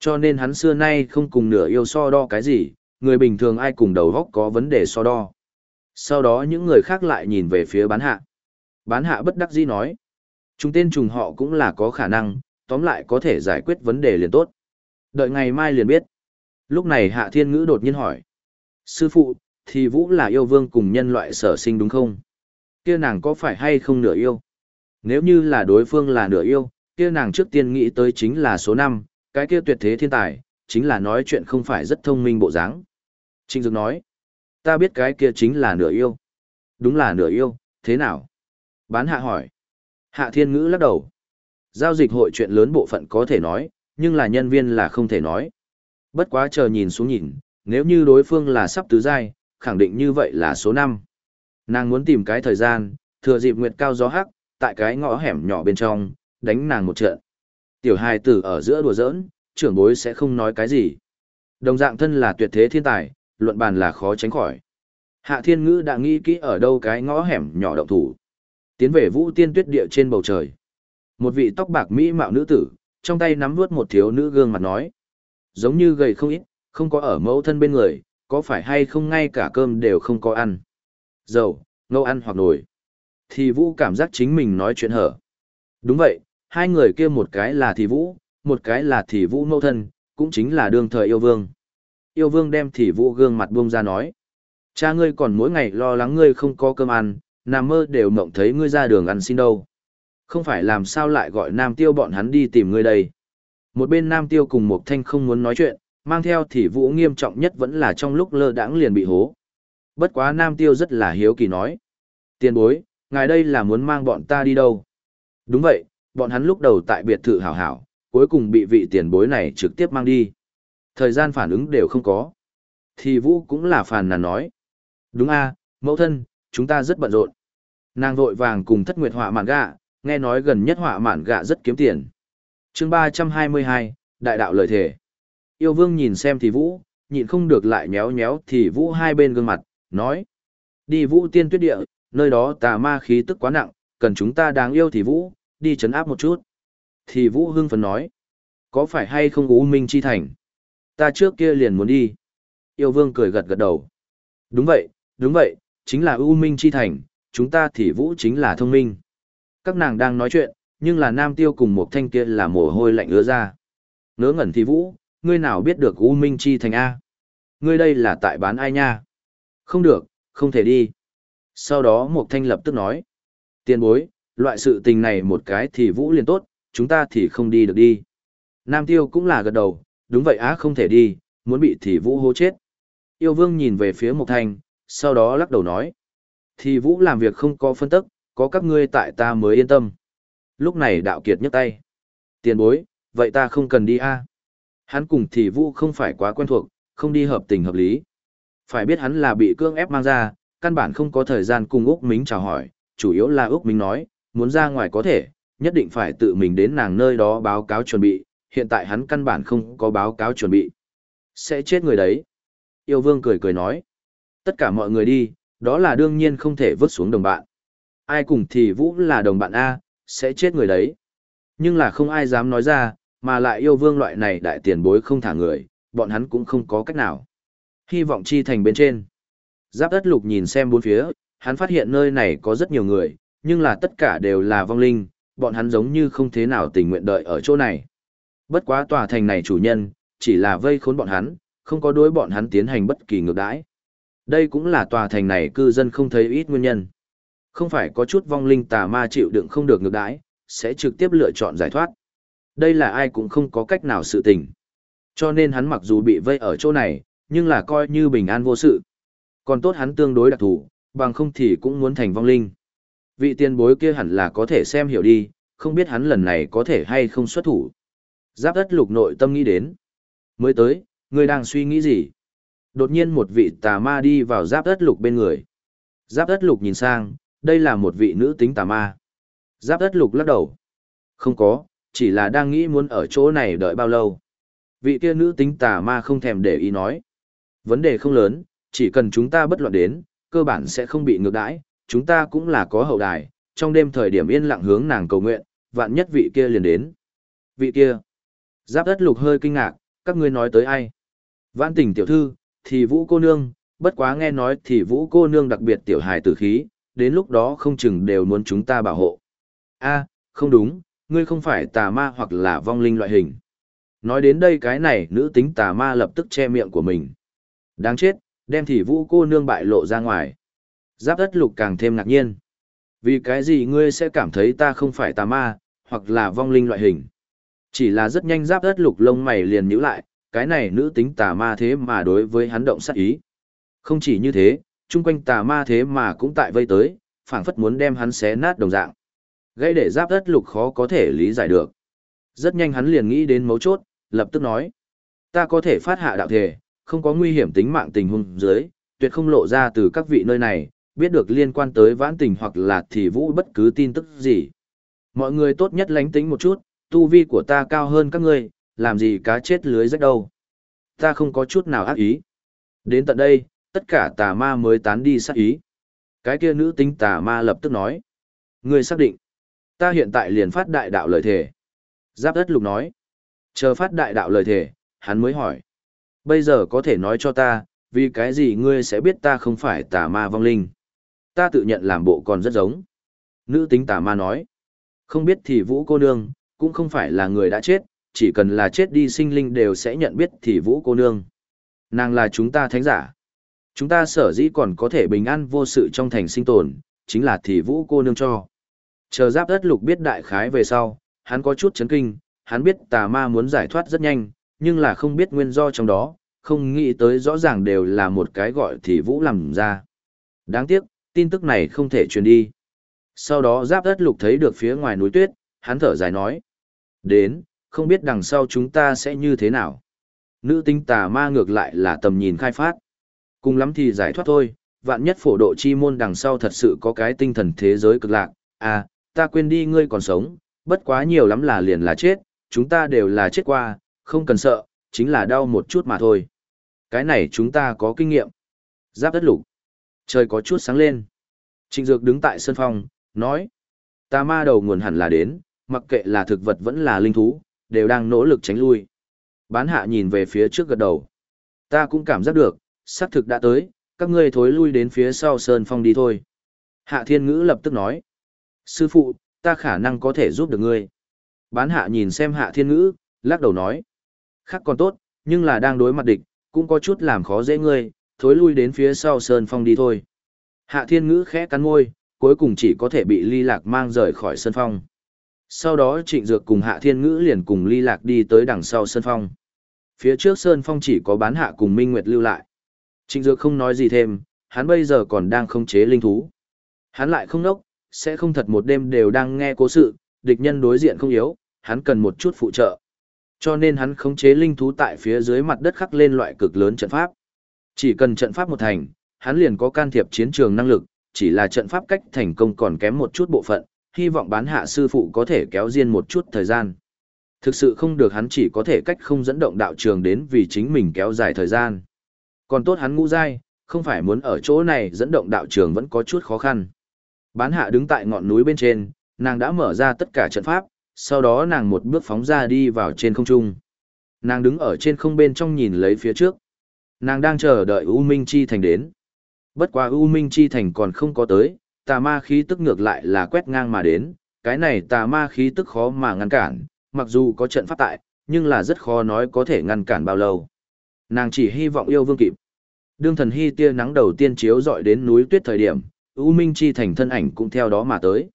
Cho nên hắn xưa nay không cùng nửa yêu so đo cái gì, người bình thường ai cùng đầu góc có vấn đề so đo. Sau đó những người khác lại nhìn về phía bán hạ. Bán hạ bất đắc dĩ nói. Chúng tên trùng họ cũng là có khả năng, tóm lại có thể giải quyết vấn đề liền tốt. Đợi ngày mai liền biết. Lúc này Hạ Thiên Ngữ đột nhiên hỏi. Sư phụ, thì Vũ là yêu vương cùng nhân loại sở sinh đúng không? Kia nàng có phải hay không nửa yêu? Nếu như là đối phương là nửa yêu, kia nàng trước tiên nghĩ tới chính là số 5, cái kia tuyệt thế thiên tài, chính là nói chuyện không phải rất thông minh bộ dáng. Trinh Dược nói, ta biết cái kia chính là nửa yêu. Đúng là nửa yêu, thế nào? Bán hạ hỏi. Hạ thiên ngữ lắc đầu. Giao dịch hội chuyện lớn bộ phận có thể nói, nhưng là nhân viên là không thể nói. Bất quá chờ nhìn xuống nhìn, nếu như đối phương là sắp tứ giai, khẳng định như vậy là số 5. Nàng muốn tìm cái thời gian, thừa dịp nguyệt cao gió hắc, tại cái ngõ hẻm nhỏ bên trong, đánh nàng một trận. Tiểu hài tử ở giữa đùa giỡn, trưởng bối sẽ không nói cái gì. Đồng dạng thân là tuyệt thế thiên tài, luận bàn là khó tránh khỏi. Hạ thiên ngữ đã nghĩ kỹ ở đâu cái ngõ hẻm nhỏ động thủ. Tiến về vũ tiên tuyết địa trên bầu trời. Một vị tóc bạc mỹ mạo nữ tử, trong tay nắm vuốt một thiếu nữ gương mặt nói. Giống như gầy không ít, không có ở mẫu thân bên người, có phải hay không ngay cả cơm đều không có ăn. Dầu, ngâu ăn hoặc nổi. Thì vũ cảm giác chính mình nói chuyện hở. Đúng vậy, hai người kia một cái là thì vũ, một cái là thì vũ mẫu thân, cũng chính là đương thời yêu vương. Yêu vương đem thì vũ gương mặt buông ra nói. Cha ngươi còn mỗi ngày lo lắng ngươi không có cơm ăn, nằm mơ đều mộng thấy ngươi ra đường ăn xin đâu. Không phải làm sao lại gọi nam tiêu bọn hắn đi tìm ngươi đây. Một bên nam tiêu cùng một thanh không muốn nói chuyện, mang theo thì vũ nghiêm trọng nhất vẫn là trong lúc lơ đãng liền bị hố. Bất quá nam tiêu rất là hiếu kỳ nói. Tiền bối, ngài đây là muốn mang bọn ta đi đâu? Đúng vậy, bọn hắn lúc đầu tại biệt thự hảo hảo, cuối cùng bị vị tiền bối này trực tiếp mang đi. Thời gian phản ứng đều không có. Thì vũ cũng là phàn nàn nói. Đúng a, mẫu thân, chúng ta rất bận rộn. Nàng vội vàng cùng thất nguyệt họa mạn gạ, nghe nói gần nhất họa mạn gạ rất kiếm tiền. chương ba trăm hai mươi hai, Đại đạo lời thể. Yêu vương nhìn xem thì vũ, nhịn không được lại nhéo nhéo thì vũ hai bên gương mặt, nói. Đi vũ tiên tuyết địa, nơi đó tà ma khí tức quá nặng, cần chúng ta đáng yêu thì vũ, đi chấn áp một chút. Thì vũ hưng phấn nói. Có phải hay không U Minh Chi Thành? Ta trước kia liền muốn đi. Yêu vương cười gật gật đầu. Đúng vậy, đúng vậy, chính là U Minh Chi Thành, chúng ta thì vũ chính là thông minh. Các nàng đang nói chuyện, nhưng là nam tiêu cùng một thanh kia là mồ hôi lạnh ứa ra. Ngớ ngẩn thì vũ, ngươi nào biết được U Minh Chi Thành A? Ngươi đây là tại bán ai nha? Không được, không thể đi. Sau đó một thanh lập tức nói. Tiền bối, loại sự tình này một cái thì vũ liền tốt, chúng ta thì không đi được đi. Nam tiêu cũng là gật đầu, đúng vậy á không thể đi, muốn bị thì vũ hô chết. Yêu vương nhìn về phía một Thanh, sau đó lắc đầu nói. Thì vũ làm việc không có phân tức, có các ngươi tại ta mới yên tâm. Lúc này đạo kiệt nhấc tay. Tiền bối, vậy ta không cần đi a Hắn cùng thì vũ không phải quá quen thuộc, không đi hợp tình hợp lý. Phải biết hắn là bị cương ép mang ra, căn bản không có thời gian cùng Úc Mính chào hỏi, chủ yếu là Úc Mính nói, muốn ra ngoài có thể, nhất định phải tự mình đến nàng nơi đó báo cáo chuẩn bị, hiện tại hắn căn bản không có báo cáo chuẩn bị. Sẽ chết người đấy. Yêu vương cười cười nói. Tất cả mọi người đi, đó là đương nhiên không thể vứt xuống đồng bạn. Ai cùng thì Vũ là đồng bạn A, sẽ chết người đấy. Nhưng là không ai dám nói ra, mà lại yêu vương loại này đại tiền bối không thả người, bọn hắn cũng không có cách nào. Hy vọng chi thành bên trên. Giáp đất lục nhìn xem bốn phía, hắn phát hiện nơi này có rất nhiều người, nhưng là tất cả đều là vong linh, bọn hắn giống như không thế nào tình nguyện đợi ở chỗ này. Bất quá tòa thành này chủ nhân, chỉ là vây khốn bọn hắn, không có đối bọn hắn tiến hành bất kỳ ngược đãi. Đây cũng là tòa thành này cư dân không thấy ít nguyên nhân. Không phải có chút vong linh tà ma chịu đựng không được ngược đãi, sẽ trực tiếp lựa chọn giải thoát. Đây là ai cũng không có cách nào sự tình. Cho nên hắn mặc dù bị vây ở chỗ này, nhưng là coi như bình an vô sự. Còn tốt hắn tương đối đặc thù, bằng không thì cũng muốn thành vong linh. Vị tiền bối kia hẳn là có thể xem hiểu đi, không biết hắn lần này có thể hay không xuất thủ. Giáp đất lục nội tâm nghĩ đến. Mới tới, ngươi đang suy nghĩ gì? Đột nhiên một vị tà ma đi vào giáp đất lục bên người. Giáp đất lục nhìn sang, đây là một vị nữ tính tà ma. Giáp đất lục lắc đầu. Không có, chỉ là đang nghĩ muốn ở chỗ này đợi bao lâu. Vị kia nữ tính tà ma không thèm để ý nói. Vấn đề không lớn, chỉ cần chúng ta bất loạn đến, cơ bản sẽ không bị ngược đãi, chúng ta cũng là có hậu đài, trong đêm thời điểm yên lặng hướng nàng cầu nguyện, vạn nhất vị kia liền đến. Vị kia. Giáp đất lục hơi kinh ngạc, các ngươi nói tới ai? Vãn Tỉnh tiểu thư, thì vũ cô nương, bất quá nghe nói thì vũ cô nương đặc biệt tiểu hài tử khí, đến lúc đó không chừng đều muốn chúng ta bảo hộ. a không đúng, ngươi không phải tà ma hoặc là vong linh loại hình. Nói đến đây cái này nữ tính tà ma lập tức che miệng của mình. Đáng chết, đem thì vũ cô nương bại lộ ra ngoài. Giáp đất lục càng thêm ngạc nhiên. Vì cái gì ngươi sẽ cảm thấy ta không phải tà ma, hoặc là vong linh loại hình. Chỉ là rất nhanh giáp đất lục lông mày liền nhíu lại, cái này nữ tính tà ma thế mà đối với hắn động sát ý. Không chỉ như thế, chung quanh tà ma thế mà cũng tại vây tới, phảng phất muốn đem hắn xé nát đồng dạng. Gây để giáp đất lục khó có thể lý giải được. Rất nhanh hắn liền nghĩ đến mấu chốt, lập tức nói. Ta có thể phát hạ đạo thể, không có nguy hiểm tính mạng tình huống dưới, tuyệt không lộ ra từ các vị nơi này, biết được liên quan tới vãn tình hoặc là thì vũ bất cứ tin tức gì. Mọi người tốt nhất lánh tính một chút, tu vi của ta cao hơn các ngươi, làm gì cá chết lưới rách đâu. Ta không có chút nào ác ý. Đến tận đây, tất cả tà ma mới tán đi sát ý. Cái kia nữ tính tà ma lập tức nói. Ngươi xác định. Ta hiện tại liền phát đại đạo lời thề. Giáp đất lục nói. Chờ phát đại đạo lời thề, hắn mới hỏi. Bây giờ có thể nói cho ta, vì cái gì ngươi sẽ biết ta không phải tà ma vong linh. Ta tự nhận làm bộ còn rất giống. Nữ tính tà ma nói. Không biết thì vũ cô nương, cũng không phải là người đã chết, chỉ cần là chết đi sinh linh đều sẽ nhận biết thì vũ cô nương. Nàng là chúng ta thánh giả. Chúng ta sở dĩ còn có thể bình an vô sự trong thành sinh tồn, chính là thì vũ cô nương cho. Chờ giáp đất lục biết đại khái về sau, hắn có chút chấn kinh, hắn biết tà ma muốn giải thoát rất nhanh, nhưng là không biết nguyên do trong đó, không nghĩ tới rõ ràng đều là một cái gọi thì vũ làm ra. Đáng tiếc, tin tức này không thể truyền đi. Sau đó giáp đất lục thấy được phía ngoài núi tuyết, hắn thở dài nói. Đến, không biết đằng sau chúng ta sẽ như thế nào. Nữ tinh tà ma ngược lại là tầm nhìn khai phát. Cùng lắm thì giải thoát thôi, vạn nhất phổ độ chi môn đằng sau thật sự có cái tinh thần thế giới cực lạc. À, ta quên đi ngươi còn sống, bất quá nhiều lắm là liền là chết, chúng ta đều là chết qua, không cần sợ, chính là đau một chút mà thôi. Cái này chúng ta có kinh nghiệm. Giáp đất lục. Trời có chút sáng lên. Trịnh Dược đứng tại sân phòng, nói. Ta ma đầu nguồn hẳn là đến, mặc kệ là thực vật vẫn là linh thú, đều đang nỗ lực tránh lui. Bán hạ nhìn về phía trước gật đầu. Ta cũng cảm giác được, xác thực đã tới, các ngươi thối lui đến phía sau sơn phong đi thôi. Hạ thiên ngữ lập tức nói. Sư phụ, ta khả năng có thể giúp được ngươi. Bán hạ nhìn xem hạ thiên ngữ, lắc đầu nói. Khác còn tốt, nhưng là đang đối mặt địch, cũng có chút làm khó dễ ngươi, thối lui đến phía sau sơn phong đi thôi. Hạ thiên ngữ khẽ cắn môi, cuối cùng chỉ có thể bị ly lạc mang rời khỏi sơn phong. Sau đó trịnh dược cùng hạ thiên ngữ liền cùng ly lạc đi tới đằng sau sơn phong. Phía trước sơn phong chỉ có bán hạ cùng Minh Nguyệt lưu lại. Trịnh dược không nói gì thêm, hắn bây giờ còn đang không chế linh thú. Hắn lại không nốc, sẽ không thật một đêm đều đang nghe cố sự, địch nhân đối diện không yếu, hắn cần một chút phụ trợ. Cho nên hắn khống chế linh thú tại phía dưới mặt đất khắc lên loại cực lớn trận pháp. Chỉ cần trận pháp một thành, hắn liền có can thiệp chiến trường năng lực, chỉ là trận pháp cách thành công còn kém một chút bộ phận, hy vọng bán hạ sư phụ có thể kéo riêng một chút thời gian. Thực sự không được hắn chỉ có thể cách không dẫn động đạo trường đến vì chính mình kéo dài thời gian. Còn tốt hắn ngũ dai, không phải muốn ở chỗ này dẫn động đạo trường vẫn có chút khó khăn. Bán hạ đứng tại ngọn núi bên trên, nàng đã mở ra tất cả trận pháp, sau đó nàng một bước phóng ra đi vào trên không trung. Nàng đứng ở trên không bên trong nhìn lấy phía trước. Nàng đang chờ đợi U Minh Chi Thành đến. Bất quá U Minh Chi Thành còn không có tới, tà ma khí tức ngược lại là quét ngang mà đến, cái này tà ma khí tức khó mà ngăn cản, mặc dù có trận pháp tại, nhưng là rất khó nói có thể ngăn cản bao lâu. Nàng chỉ hy vọng yêu vương kịp. Đương thần hy tia nắng đầu tiên chiếu dọi đến núi tuyết thời điểm, U Minh Chi Thành thân ảnh cũng theo đó mà tới.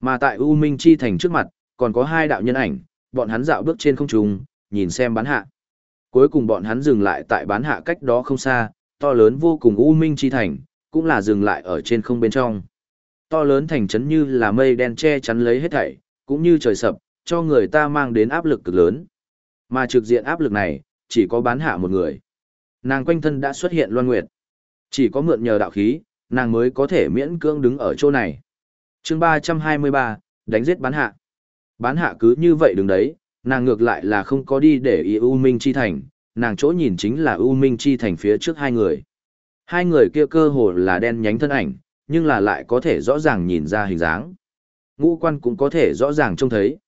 Mà tại U Minh Chi Thành trước mặt, còn có hai đạo nhân ảnh, bọn hắn dạo bước trên không trung, nhìn xem bán hạ. Cuối cùng bọn hắn dừng lại tại bán hạ cách đó không xa, to lớn vô cùng U Minh Chi Thành, cũng là dừng lại ở trên không bên trong. To lớn thành trấn như là mây đen che chắn lấy hết thảy, cũng như trời sập, cho người ta mang đến áp lực cực lớn. Mà trực diện áp lực này, chỉ có bán hạ một người. Nàng quanh thân đã xuất hiện loan nguyệt. Chỉ có mượn nhờ đạo khí, nàng mới có thể miễn cưỡng đứng ở chỗ này. chương 323, đánh giết bán hạ. Bán hạ cứ như vậy đứng đấy, nàng ngược lại là không có đi để ý U Minh Chi Thành, nàng chỗ nhìn chính là U Minh Chi Thành phía trước hai người. Hai người kia cơ hồ là đen nhánh thân ảnh, nhưng là lại có thể rõ ràng nhìn ra hình dáng. Ngũ quan cũng có thể rõ ràng trông thấy.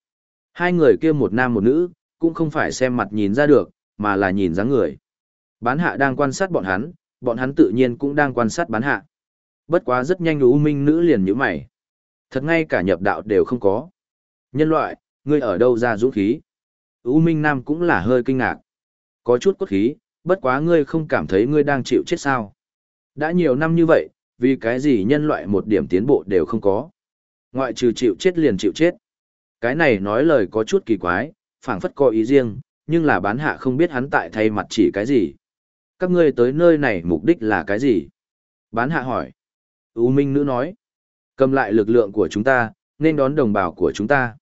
Hai người kia một nam một nữ, cũng không phải xem mặt nhìn ra được, mà là nhìn dáng người. Bán hạ đang quan sát bọn hắn, bọn hắn tự nhiên cũng đang quan sát bán hạ. Bất quá rất nhanh U Minh nữ liền nhíu mày. Thật ngay cả nhập đạo đều không có. Nhân loại, ngươi ở đâu ra dũng khí? U Minh Nam cũng là hơi kinh ngạc. Có chút cốt khí, bất quá ngươi không cảm thấy ngươi đang chịu chết sao? Đã nhiều năm như vậy, vì cái gì nhân loại một điểm tiến bộ đều không có? Ngoại trừ chịu chết liền chịu chết. Cái này nói lời có chút kỳ quái, phảng phất có ý riêng, nhưng là bán hạ không biết hắn tại thay mặt chỉ cái gì. Các ngươi tới nơi này mục đích là cái gì? Bán hạ hỏi. U Minh nữ nói. Cầm lại lực lượng của chúng ta, nên đón đồng bào của chúng ta.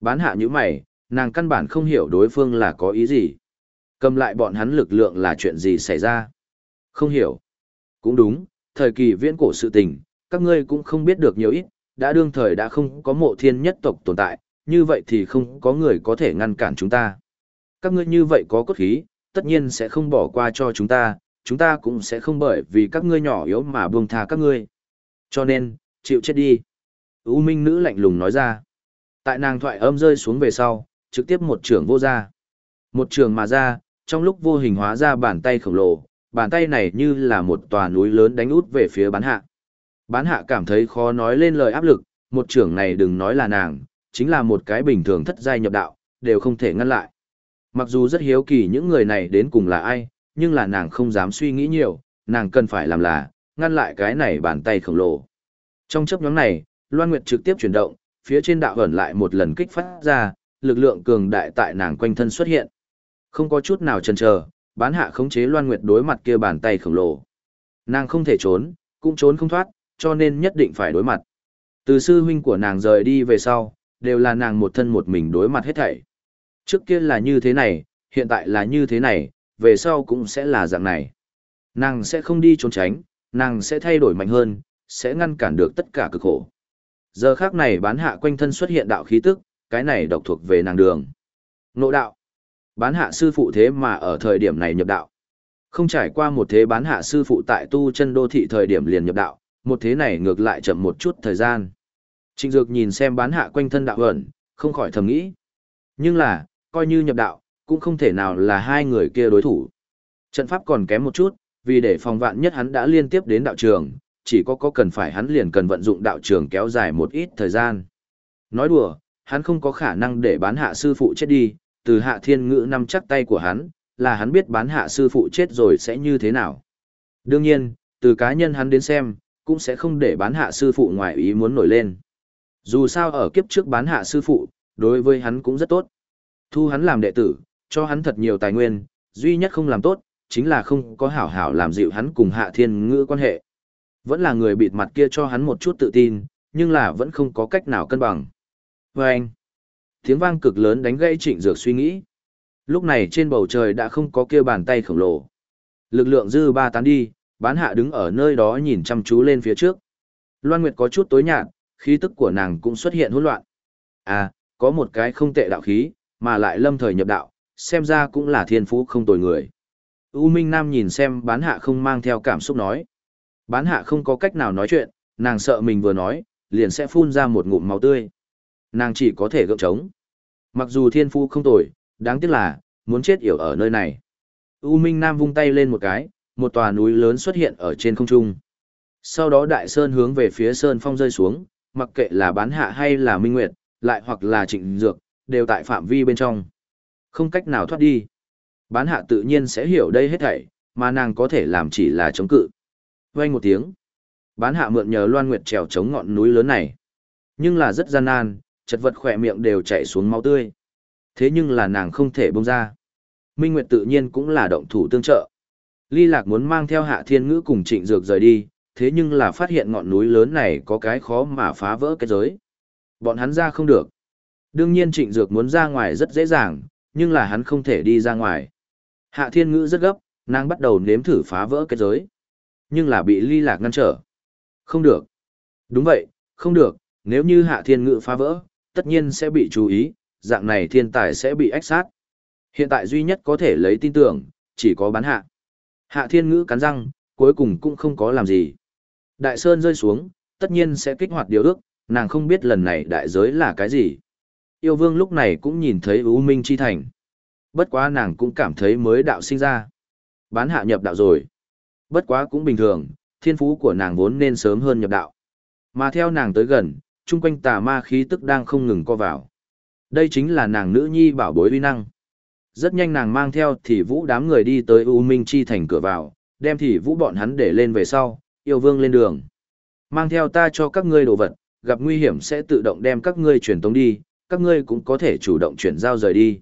Bán hạ như mày, nàng căn bản không hiểu đối phương là có ý gì. Cầm lại bọn hắn lực lượng là chuyện gì xảy ra. Không hiểu. Cũng đúng, thời kỳ viễn cổ sự tình, các ngươi cũng không biết được nhiều ít, đã đương thời đã không có mộ thiên nhất tộc tồn tại, như vậy thì không có người có thể ngăn cản chúng ta. Các ngươi như vậy có cốt khí, tất nhiên sẽ không bỏ qua cho chúng ta, chúng ta cũng sẽ không bởi vì các ngươi nhỏ yếu mà buông tha các ngươi. Cho nên, chịu chết đi. U Minh nữ lạnh lùng nói ra. Tại nàng thoại âm rơi xuống về sau, trực tiếp một trường vô ra. Một trường mà ra, trong lúc vô hình hóa ra bàn tay khổng lồ, bàn tay này như là một tòa núi lớn đánh út về phía bán hạ. Bán hạ cảm thấy khó nói lên lời áp lực, một trưởng này đừng nói là nàng, chính là một cái bình thường thất giai nhập đạo, đều không thể ngăn lại. Mặc dù rất hiếu kỳ những người này đến cùng là ai, nhưng là nàng không dám suy nghĩ nhiều, nàng cần phải làm là, ngăn lại cái này bàn tay khổng lồ. Trong chấp nhóm này, Loan Nguyệt trực tiếp chuyển động, phía trên đạo ẩn lại một lần kích phát ra, lực lượng cường đại tại nàng quanh thân xuất hiện. Không có chút nào chần chờ, bán hạ khống chế Loan Nguyệt đối mặt kia bàn tay khổng lồ. Nàng không thể trốn, cũng trốn không thoát, cho nên nhất định phải đối mặt. Từ sư huynh của nàng rời đi về sau, đều là nàng một thân một mình đối mặt hết thảy. Trước kia là như thế này, hiện tại là như thế này, về sau cũng sẽ là dạng này. Nàng sẽ không đi trốn tránh, nàng sẽ thay đổi mạnh hơn, sẽ ngăn cản được tất cả cực khổ. Giờ khác này bán hạ quanh thân xuất hiện đạo khí tức, cái này độc thuộc về nàng đường. Nộ đạo. Bán hạ sư phụ thế mà ở thời điểm này nhập đạo. Không trải qua một thế bán hạ sư phụ tại tu chân đô thị thời điểm liền nhập đạo, một thế này ngược lại chậm một chút thời gian. Trịnh Dược nhìn xem bán hạ quanh thân đạo ẩn, không khỏi thầm nghĩ. Nhưng là, coi như nhập đạo, cũng không thể nào là hai người kia đối thủ. Trận pháp còn kém một chút, vì để phòng vạn nhất hắn đã liên tiếp đến đạo trường, chỉ có có cần phải hắn liền cần vận dụng đạo trường kéo dài một ít thời gian. Nói đùa, hắn không có khả năng để bán hạ sư phụ chết đi, từ hạ thiên ngữ nắm chắc tay của hắn, là hắn biết bán hạ sư phụ chết rồi sẽ như thế nào. Đương nhiên, từ cá nhân hắn đến xem, cũng sẽ không để bán hạ sư phụ ngoài ý muốn nổi lên. Dù sao ở kiếp trước bán hạ sư phụ, đối với hắn cũng rất tốt. Thu hắn làm đệ tử, cho hắn thật nhiều tài nguyên, duy nhất không làm tốt, chính là không có hảo hảo làm dịu hắn cùng hạ thiên ngữ quan hệ. Vẫn là người bịt mặt kia cho hắn một chút tự tin, nhưng là vẫn không có cách nào cân bằng. Và anh, tiếng vang cực lớn đánh gây trịnh dược suy nghĩ. Lúc này trên bầu trời đã không có kia bàn tay khổng lồ. Lực lượng dư ba tán đi, bán hạ đứng ở nơi đó nhìn chăm chú lên phía trước. Loan Nguyệt có chút tối nhạt, khí tức của nàng cũng xuất hiện hỗn loạn. À, có một cái không tệ đạo khí, mà lại lâm thời nhập đạo, xem ra cũng là thiên phú không tồi người. U Minh Nam nhìn xem bán hạ không mang theo cảm xúc nói. Bán hạ không có cách nào nói chuyện, nàng sợ mình vừa nói, liền sẽ phun ra một ngụm máu tươi. Nàng chỉ có thể gượng trống. Mặc dù thiên phú không tồi, đáng tiếc là, muốn chết yểu ở nơi này. U Minh Nam vung tay lên một cái, một tòa núi lớn xuất hiện ở trên không trung. Sau đó đại sơn hướng về phía sơn phong rơi xuống, mặc kệ là bán hạ hay là minh nguyệt, lại hoặc là trịnh dược, đều tại phạm vi bên trong. Không cách nào thoát đi. Bán hạ tự nhiên sẽ hiểu đây hết thảy, mà nàng có thể làm chỉ là chống cự. Vang một tiếng. Bán hạ mượn nhờ loan nguyệt trèo chống ngọn núi lớn này. Nhưng là rất gian nan, chật vật khỏe miệng đều chảy xuống máu tươi. Thế nhưng là nàng không thể buông ra. Minh Nguyệt tự nhiên cũng là động thủ tương trợ. Ly Lạc muốn mang theo Hạ Thiên Ngữ cùng Trịnh Dược rời đi, thế nhưng là phát hiện ngọn núi lớn này có cái khó mà phá vỡ cái giới. Bọn hắn ra không được. Đương nhiên Trịnh Dược muốn ra ngoài rất dễ dàng, nhưng là hắn không thể đi ra ngoài. Hạ Thiên Ngữ rất gấp, nàng bắt đầu nếm thử phá vỡ cái giới. Nhưng là bị Ly Lạc ngăn trở. Không được. Đúng vậy, không được, nếu như Hạ Thiên Ngữ phá vỡ, tất nhiên sẽ bị chú ý, dạng này thiên tài sẽ bị ách sát. Hiện tại duy nhất có thể lấy tin tưởng, chỉ có bán hạ. Hạ thiên ngữ cắn răng, cuối cùng cũng không có làm gì. Đại sơn rơi xuống, tất nhiên sẽ kích hoạt điều ước, nàng không biết lần này đại giới là cái gì. Yêu vương lúc này cũng nhìn thấy U Minh Chi Thành. Bất quá nàng cũng cảm thấy mới đạo sinh ra. Bán hạ nhập đạo rồi. Bất quá cũng bình thường, thiên phú của nàng vốn nên sớm hơn nhập đạo. Mà theo nàng tới gần, chung quanh tà ma khí tức đang không ngừng co vào. Đây chính là nàng nữ nhi bảo bối uy năng. Rất nhanh nàng mang theo thì vũ đám người đi tới U Minh Chi thành cửa vào, đem thì vũ bọn hắn để lên về sau, yêu vương lên đường. Mang theo ta cho các ngươi đồ vật, gặp nguy hiểm sẽ tự động đem các ngươi chuyển tống đi, các ngươi cũng có thể chủ động chuyển giao rời đi.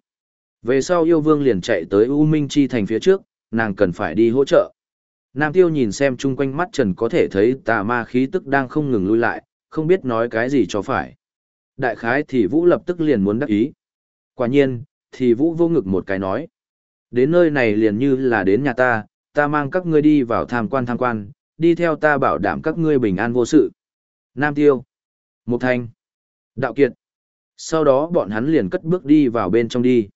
Về sau yêu vương liền chạy tới U Minh Chi thành phía trước, nàng cần phải đi hỗ trợ. Nam tiêu nhìn xem chung quanh mắt trần có thể thấy tà ma khí tức đang không ngừng lui lại, không biết nói cái gì cho phải. Đại khái thì Vũ lập tức liền muốn đắc ý. Quả nhiên, thì Vũ vô ngực một cái nói. Đến nơi này liền như là đến nhà ta, ta mang các ngươi đi vào tham quan tham quan, đi theo ta bảo đảm các ngươi bình an vô sự. Nam Tiêu. Mục Thanh, Đạo Kiệt. Sau đó bọn hắn liền cất bước đi vào bên trong đi.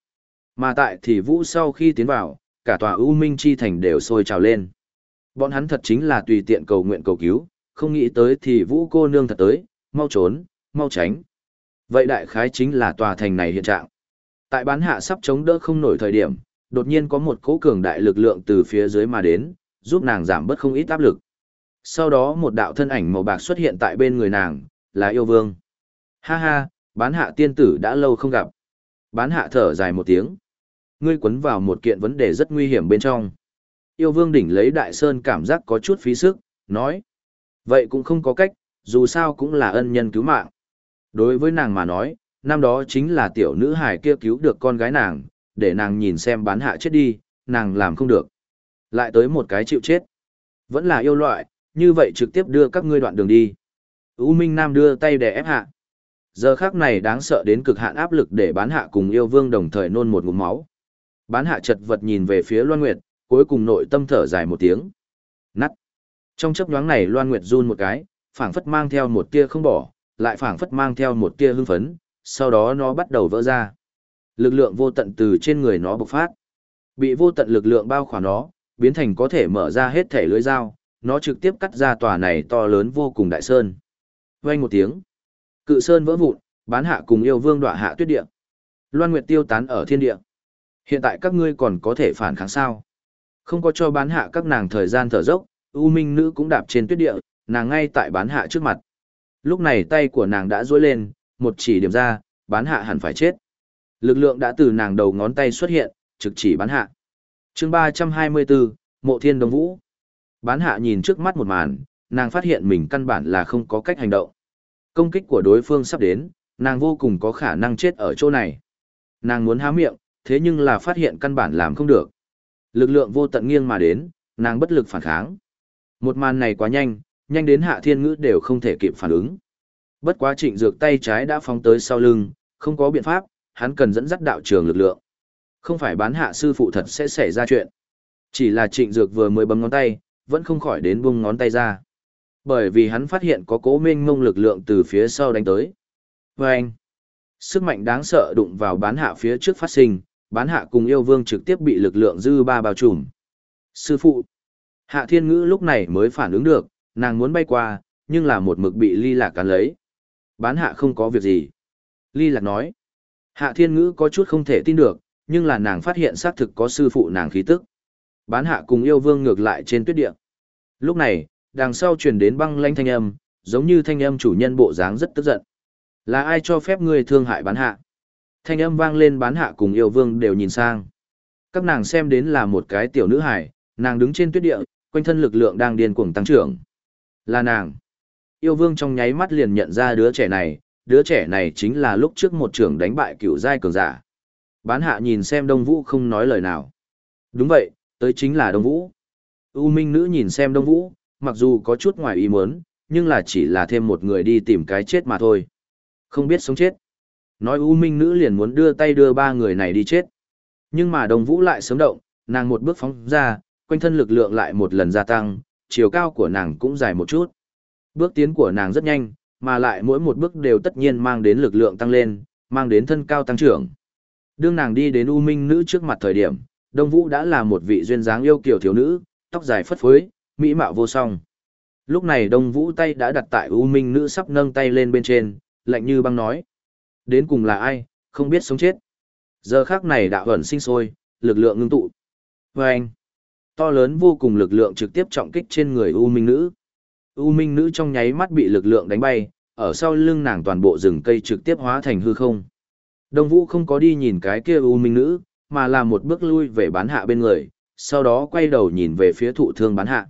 Mà tại thì Vũ sau khi tiến vào, cả tòa U Minh Chi Thành đều sôi trào lên. Bọn hắn thật chính là tùy tiện cầu nguyện cầu cứu, không nghĩ tới thì Vũ cô nương thật tới, mau trốn, mau tránh. Vậy đại khái chính là tòa thành này hiện trạng. Tại bán hạ sắp chống đỡ không nổi thời điểm, đột nhiên có một cỗ cường đại lực lượng từ phía dưới mà đến, giúp nàng giảm bớt không ít áp lực. Sau đó một đạo thân ảnh màu bạc xuất hiện tại bên người nàng, là yêu vương. Ha ha, bán hạ tiên tử đã lâu không gặp. Bán hạ thở dài một tiếng. Ngươi quấn vào một kiện vấn đề rất nguy hiểm bên trong. Yêu vương đỉnh lấy đại sơn cảm giác có chút phí sức, nói. Vậy cũng không có cách, dù sao cũng là ân nhân cứu mạng. Đối với nàng mà nói, năm đó chính là tiểu nữ hải kia cứu được con gái nàng, để nàng nhìn xem bán hạ chết đi, nàng làm không được. Lại tới một cái chịu chết. Vẫn là yêu loại, như vậy trực tiếp đưa các ngươi đoạn đường đi. U Minh Nam đưa tay để ép hạ. Giờ khác này đáng sợ đến cực hạn áp lực để bán hạ cùng yêu vương đồng thời nôn một ngụm máu. Bán hạ chật vật nhìn về phía Loan Nguyệt, cuối cùng nội tâm thở dài một tiếng. Nắt. Trong chấp nhoáng này Loan Nguyệt run một cái, phảng phất mang theo một tia không bỏ, lại phảng phất mang theo một tia hưng phấn, sau đó nó bắt đầu vỡ ra. Lực lượng vô tận từ trên người nó bộc phát. Bị vô tận lực lượng bao khỏa nó, biến thành có thể mở ra hết thể lưới dao, nó trực tiếp cắt ra tòa này to lớn vô cùng đại sơn. Vang một tiếng, cự sơn vỡ vụn, bán hạ cùng yêu vương đọa hạ tuyết địa. Loan Nguyệt tiêu tán ở thiên địa. Hiện tại các ngươi còn có thể phản kháng sao? Không có cho bán hạ các nàng thời gian thở dốc, U Minh nữ cũng đạp trên tuyết địa, nàng ngay tại bán hạ trước mặt. Lúc này tay của nàng đã duỗi lên, một chỉ điểm ra, bán hạ hẳn phải chết. Lực lượng đã từ nàng đầu ngón tay xuất hiện, trực chỉ bán hạ. chương 324, Mộ Thiên Đông Vũ. Bán hạ nhìn trước mắt một màn, nàng phát hiện mình căn bản là không có cách hành động. Công kích của đối phương sắp đến, nàng vô cùng có khả năng chết ở chỗ này. Nàng muốn há miệng, thế nhưng là phát hiện căn bản làm không được. Lực lượng vô tận nghiêng mà đến, nàng bất lực phản kháng. Một màn này quá nhanh, nhanh đến hạ thiên ngữ đều không thể kịp phản ứng. Bất quá trịnh dược tay trái đã phóng tới sau lưng, không có biện pháp, hắn cần dẫn dắt đạo trường lực lượng. Không phải bán hạ sư phụ thật sẽ xảy ra chuyện. Chỉ là trịnh dược vừa mới bấm ngón tay, vẫn không khỏi đến buông ngón tay ra. Bởi vì hắn phát hiện có cố minh mông lực lượng từ phía sau đánh tới. Và anh, sức mạnh đáng sợ đụng vào bán hạ phía trước phát sinh, bán hạ cùng yêu vương trực tiếp bị lực lượng dư ba bao trùm. Sư phụ, hạ thiên ngữ lúc này mới phản ứng được, nàng muốn bay qua, nhưng là một mực bị ly lạc cắn lấy. Bán hạ không có việc gì. Ly lạc nói, hạ thiên ngữ có chút không thể tin được, nhưng là nàng phát hiện xác thực có sư phụ nàng khí tức. Bán hạ cùng yêu vương ngược lại trên tuyết địa. Lúc này, đằng sau truyền đến băng lanh thanh âm, giống như thanh âm chủ nhân bộ dáng rất tức giận. Là ai cho phép ngươi thương hại bán hạ? Thanh âm vang lên bán hạ cùng yêu vương đều nhìn sang. Các nàng xem đến là một cái tiểu nữ hải, nàng đứng trên tuyết địa, quanh thân lực lượng đang điên cuồng tăng trưởng. Là nàng. Yêu vương trong nháy mắt liền nhận ra đứa trẻ này, đứa trẻ này chính là lúc trước một trưởng đánh bại cựu giai cường giả. Bán hạ nhìn xem Đông Vũ không nói lời nào. Đúng vậy, tới chính là Đông Vũ. U Minh nữ nhìn xem Đông Vũ, mặc dù có chút ngoài ý muốn, nhưng là chỉ là thêm một người đi tìm cái chết mà thôi. Không biết sống chết. Nói U Minh nữ liền muốn đưa tay đưa ba người này đi chết. Nhưng mà Đồng Vũ lại sớm động, nàng một bước phóng ra, quanh thân lực lượng lại một lần gia tăng, chiều cao của nàng cũng dài một chút. Bước tiến của nàng rất nhanh, mà lại mỗi một bước đều tất nhiên mang đến lực lượng tăng lên, mang đến thân cao tăng trưởng. Đương nàng đi đến U Minh nữ trước mặt thời điểm, Đông Vũ đã là một vị duyên dáng yêu kiều thiếu nữ, tóc dài phất phới, mỹ mạo vô song. Lúc này Đông Vũ tay đã đặt tại U Minh nữ sắp nâng tay lên bên trên, lạnh như băng nói. Đến cùng là ai, không biết sống chết. Giờ khác này đã ẩn sinh sôi, lực lượng ngưng tụ. Và anh, to lớn vô cùng lực lượng trực tiếp trọng kích trên người U Minh nữ. U Minh nữ trong nháy mắt bị lực lượng đánh bay, ở sau lưng nàng toàn bộ rừng cây trực tiếp hóa thành hư không. Đông Vũ không có đi nhìn cái kia U Minh nữ, mà là một bước lui về bán hạ bên người, sau đó quay đầu nhìn về phía thụ thương bán hạ.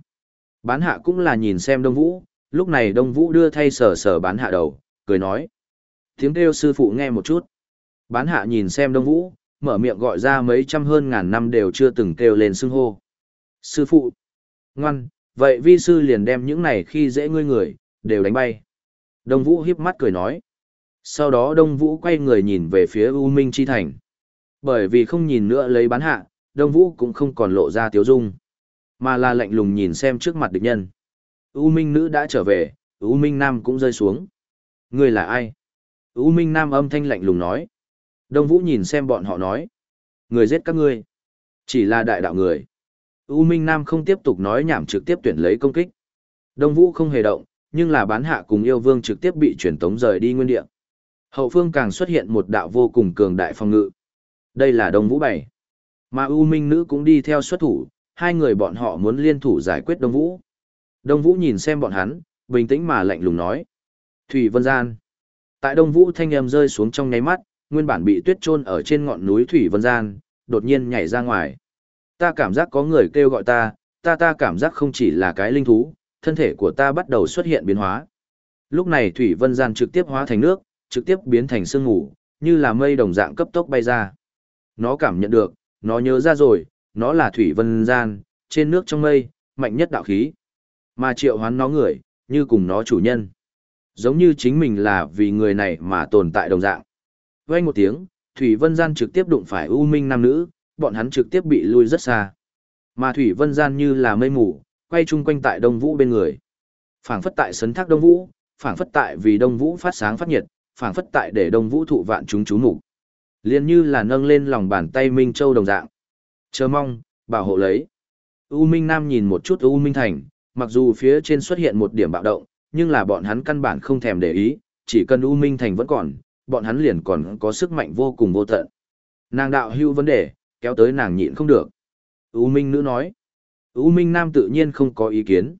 Bán hạ cũng là nhìn xem Đông Vũ, lúc này Đông Vũ đưa thay sờ sờ bán hạ đầu, cười nói. Tiếng kêu sư phụ nghe một chút. Bán hạ nhìn xem Đông Vũ, mở miệng gọi ra mấy trăm hơn ngàn năm đều chưa từng kêu lên xưng hô. Sư phụ. Ngoan, vậy vi sư liền đem những này khi dễ ngươi người, đều đánh bay. Đông Vũ hiếp mắt cười nói. Sau đó Đông Vũ quay người nhìn về phía U Minh Chi Thành. Bởi vì không nhìn nữa lấy bán hạ, Đông Vũ cũng không còn lộ ra tiếu dung, mà là lạnh lùng nhìn xem trước mặt địch nhân. U Minh nữ đã trở về, U Minh nam cũng rơi xuống. Ngươi là ai? U Minh Nam âm thanh lạnh lùng nói. Đông Vũ nhìn xem bọn họ nói. Người giết các ngươi. Chỉ là đại đạo người. U Minh Nam không tiếp tục nói nhảm trực tiếp tuyển lấy công kích. Đông Vũ không hề động, nhưng là bán hạ cùng yêu vương trực tiếp bị chuyển tống rời đi nguyên địa. Hậu phương càng xuất hiện một đạo vô cùng cường đại phòng ngự. Đây là Đông Vũ bảy. Mà U Minh Nữ cũng đi theo xuất thủ, hai người bọn họ muốn liên thủ giải quyết Đông Vũ. Đông Vũ nhìn xem bọn hắn, bình tĩnh mà lạnh lùng nói. Thủy Vân Gian. Tại Đông Vũ thanh âm rơi xuống trong nháy mắt, nguyên bản bị tuyết chôn ở trên ngọn núi Thủy Vân Gian, đột nhiên nhảy ra ngoài. Ta cảm giác có người kêu gọi ta, ta ta cảm giác không chỉ là cái linh thú, thân thể của ta bắt đầu xuất hiện biến hóa. Lúc này Thủy Vân Gian trực tiếp hóa thành nước, trực tiếp biến thành sương ngủ, như là mây đồng dạng cấp tốc bay ra. Nó cảm nhận được, nó nhớ ra rồi, nó là Thủy Vân Gian, trên nước trong mây, mạnh nhất đạo khí. Mà triệu hoán nó người, như cùng nó chủ nhân. Giống như chính mình là vì người này mà tồn tại đồng dạng. Vang một tiếng, Thủy Vân Gian trực tiếp đụng phải U Minh nam nữ, bọn hắn trực tiếp bị lui rất xa. Mà Thủy Vân Gian như là mây mù, quay chung quanh tại Đông Vũ bên người. Phảng phất tại sấn thác Đông Vũ, phảng phất tại vì Đông Vũ phát sáng phát nhiệt, phảng phất tại để Đông Vũ thụ vạn chúng chú mục. Liên như là nâng lên lòng bàn tay Minh Châu đồng dạng. Chờ mong, bảo hộ lấy. U Minh Nam nhìn một chút U Minh Thành, mặc dù phía trên xuất hiện một điểm bạo động, nhưng là bọn hắn căn bản không thèm để ý, chỉ cần U Minh Thành vẫn còn, bọn hắn liền còn có sức mạnh vô cùng vô tận. Nàng đạo hưu vấn đề, kéo tới nàng nhịn không được. U Minh nữ nói. U Minh Nam tự nhiên không có ý kiến.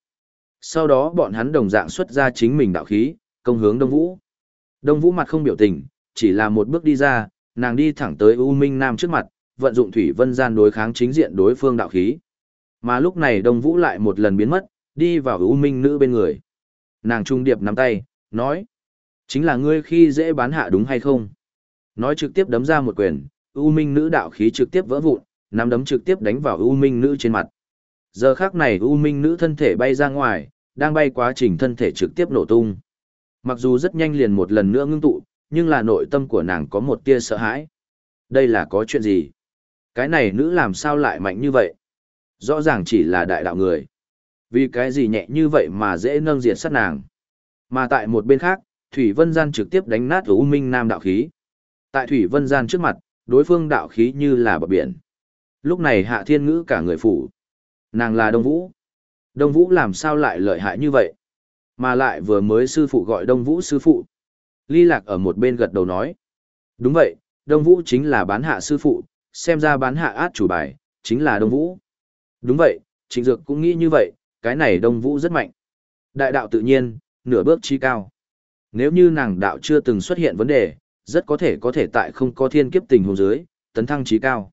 Sau đó bọn hắn đồng dạng xuất ra chính mình đạo khí, công hướng Đông Vũ. Đông Vũ mặt không biểu tình, chỉ là một bước đi ra, nàng đi thẳng tới U Minh Nam trước mặt, vận dụng thủy vân gian đối kháng chính diện đối phương đạo khí. Mà lúc này Đông Vũ lại một lần biến mất, đi vào U Minh nữ bên người. Nàng trung điệp nắm tay, nói. Chính là ngươi khi dễ bán hạ đúng hay không? Nói trực tiếp đấm ra một quyền, U Minh nữ đạo khí trực tiếp vỡ vụn, nắm đấm trực tiếp đánh vào U Minh nữ trên mặt. Giờ khắc này U Minh nữ thân thể bay ra ngoài, đang bay quá trình thân thể trực tiếp nổ tung. Mặc dù rất nhanh liền một lần nữa ngưng tụ, nhưng là nội tâm của nàng có một tia sợ hãi. Đây là có chuyện gì? Cái này nữ làm sao lại mạnh như vậy? Rõ ràng chỉ là đại đạo người. Vì cái gì nhẹ như vậy mà dễ nâng diệt sát nàng. Mà tại một bên khác, Thủy Vân Gian trực tiếp đánh nát U Minh Nam đạo khí. Tại Thủy Vân Gian trước mặt, đối phương đạo khí như là bờ biển. Lúc này Hạ Thiên Ngữ cả người phủ. Nàng là Đông Vũ. Đông Vũ làm sao lại lợi hại như vậy? Mà lại vừa mới sư phụ gọi Đông Vũ sư phụ. Ly Lạc ở một bên gật đầu nói. Đúng vậy, Đông Vũ chính là bán hạ sư phụ, xem ra bán hạ át chủ bài, chính là Đông Vũ. Đúng vậy, Trịnh Dược cũng nghĩ như vậy, cái này Đông Vũ rất mạnh. Đại đạo tự nhiên, nửa bước chi cao. Nếu như nàng đạo chưa từng xuất hiện vấn đề, rất có thể có thể tại không có thiên kiếp tình huống dưới, tấn thăng trí cao.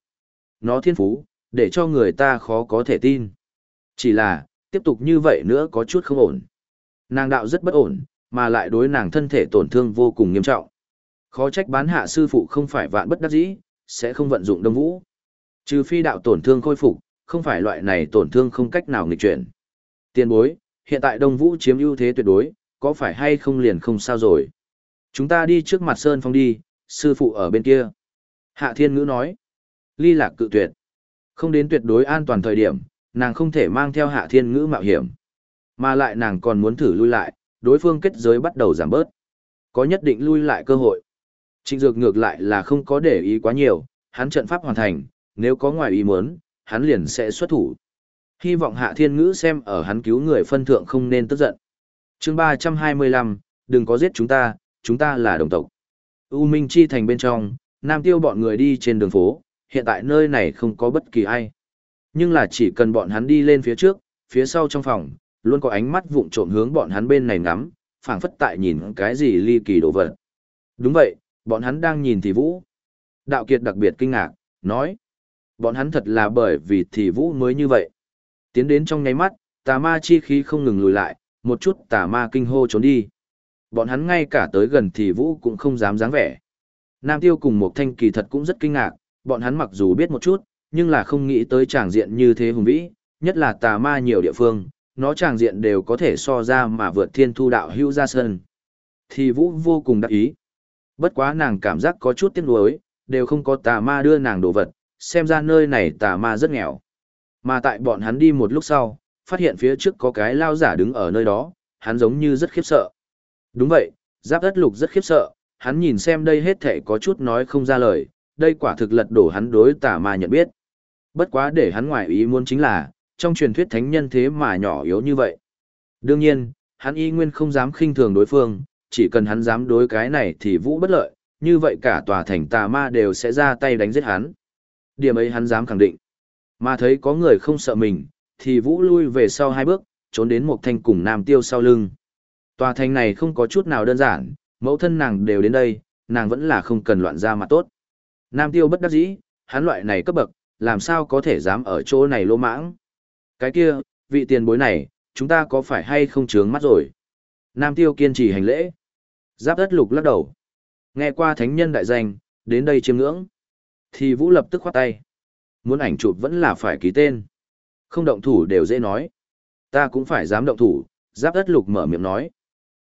Nó thiên phú, để cho người ta khó có thể tin. Chỉ là, tiếp tục như vậy nữa có chút không ổn. Nàng đạo rất bất ổn, mà lại đối nàng thân thể tổn thương vô cùng nghiêm trọng. Khó trách bán hạ sư phụ không phải vạn bất đắc dĩ, sẽ không vận dụng đông vũ. Trừ phi đạo tổn thương khôi phục, không phải loại này tổn thương không cách nào nghịch chuyển. Tiền bối, hiện tại đông vũ chiếm ưu thế tuyệt đối, có phải hay không liền không sao rồi. Chúng ta đi trước mặt Sơn Phong đi, sư phụ ở bên kia. Hạ Thiên Ngữ nói. Ly lạc cự tuyệt. Không đến tuyệt đối an toàn thời điểm, nàng không thể mang theo Hạ Thiên Ngữ mạo hiểm. Mà lại nàng còn muốn thử lui lại, đối phương kết giới bắt đầu giảm bớt. Có nhất định lui lại cơ hội. Trịnh Dược ngược lại là không có để ý quá nhiều, hắn trận pháp hoàn thành, nếu có ngoài ý muốn, hắn liền sẽ xuất thủ. Hy vọng Hạ Thiên Ngữ xem ở hắn cứu người phân thượng không nên tức giận. chương 325, đừng có giết chúng ta, chúng ta là đồng tộc. U Minh Chi thành bên trong, Nam Tiêu bọn người đi trên đường phố, hiện tại nơi này không có bất kỳ ai. Nhưng là chỉ cần bọn hắn đi lên phía trước, phía sau trong phòng, luôn có ánh mắt vụng trộm hướng bọn hắn bên này ngắm, phảng phất tại nhìn cái gì ly kỳ đồ vật. Đúng vậy, bọn hắn đang nhìn thì vũ. Đạo Kiệt đặc biệt kinh ngạc, nói. Bọn hắn thật là bởi vì thì vũ mới như vậy. Tiến đến trong nháy mắt, tà ma chi khí không ngừng lùi lại, một chút tà ma kinh hô trốn đi. Bọn hắn ngay cả tới gần thì vũ cũng không dám dáng vẻ. Nam Tiêu cùng một thanh kỳ thật cũng rất kinh ngạc, bọn hắn mặc dù biết một chút, nhưng là không nghĩ tới tràng diện như thế hùng vĩ, nhất là tà ma nhiều địa phương, nó tràng diện đều có thể so ra mà vượt thiên thu đạo hữu ra sân. Thì vũ vô cùng đắc ý. Bất quá nàng cảm giác có chút tiếc nuối, đều không có tà ma đưa nàng đồ vật, xem ra nơi này tà ma rất nghèo. Mà tại bọn hắn đi một lúc sau, phát hiện phía trước có cái lao giả đứng ở nơi đó, hắn giống như rất khiếp sợ. Đúng vậy, Giáp đất lục rất khiếp sợ, hắn nhìn xem đây hết thể có chút nói không ra lời, đây quả thực lật đổ hắn đối tà ma nhận biết. Bất quá để hắn ngoại ý muốn chính là, trong truyền thuyết thánh nhân thế mà nhỏ yếu như vậy. Đương nhiên, hắn y nguyên không dám khinh thường đối phương, chỉ cần hắn dám đối cái này thì vũ bất lợi, như vậy cả tòa thành tà ma đều sẽ ra tay đánh giết hắn. Điểm ấy hắn dám khẳng định. Mà thấy có người không sợ mình, thì vũ lui về sau hai bước, trốn đến một thanh cùng nam tiêu sau lưng. Tòa thành này không có chút nào đơn giản, mẫu thân nàng đều đến đây, nàng vẫn là không cần loạn ra mà tốt. Nam tiêu bất đắc dĩ, hắn loại này cấp bậc, làm sao có thể dám ở chỗ này lô mãng. Cái kia, vị tiền bối này, chúng ta có phải hay không chướng mắt rồi? Nam tiêu kiên trì hành lễ. Giáp đất lục lắc đầu. Nghe qua thánh nhân đại danh, đến đây chiêm ngưỡng. Thì vũ lập tức khoát tay. Muốn ảnh chụp vẫn là phải ký tên. Không động thủ đều dễ nói. Ta cũng phải dám động thủ, giáp đất lục mở miệng nói.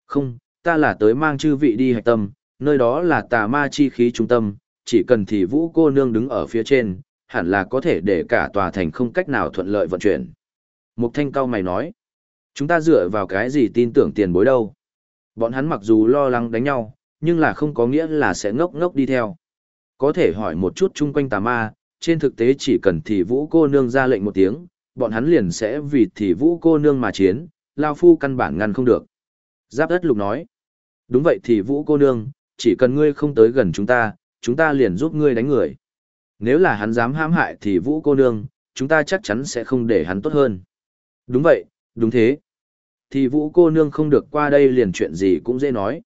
Không, ta là tới mang chư vị đi hạch tâm, nơi đó là tà ma chi khí trung tâm, chỉ cần thì vũ cô nương đứng ở phía trên, hẳn là có thể để cả tòa thành không cách nào thuận lợi vận chuyển. Mục thanh cao mày nói, chúng ta dựa vào cái gì tin tưởng tiền bối đâu. Bọn hắn mặc dù lo lắng đánh nhau, nhưng là không có nghĩa là sẽ ngốc ngốc đi theo. Có thể hỏi một chút chung quanh tà ma, trên thực tế chỉ cần thì vũ cô nương ra lệnh một tiếng, bọn hắn liền sẽ vì thì vũ cô nương mà chiến, lao phu căn bản ngăn không được. Giáp đất lục nói, đúng vậy thì vũ cô nương, chỉ cần ngươi không tới gần chúng ta, chúng ta liền giúp ngươi đánh người. Nếu là hắn dám hãm hại thì vũ cô nương, chúng ta chắc chắn sẽ không để hắn tốt hơn. Đúng vậy, đúng thế. Thì vũ cô nương không được qua đây liền chuyện gì cũng dễ nói.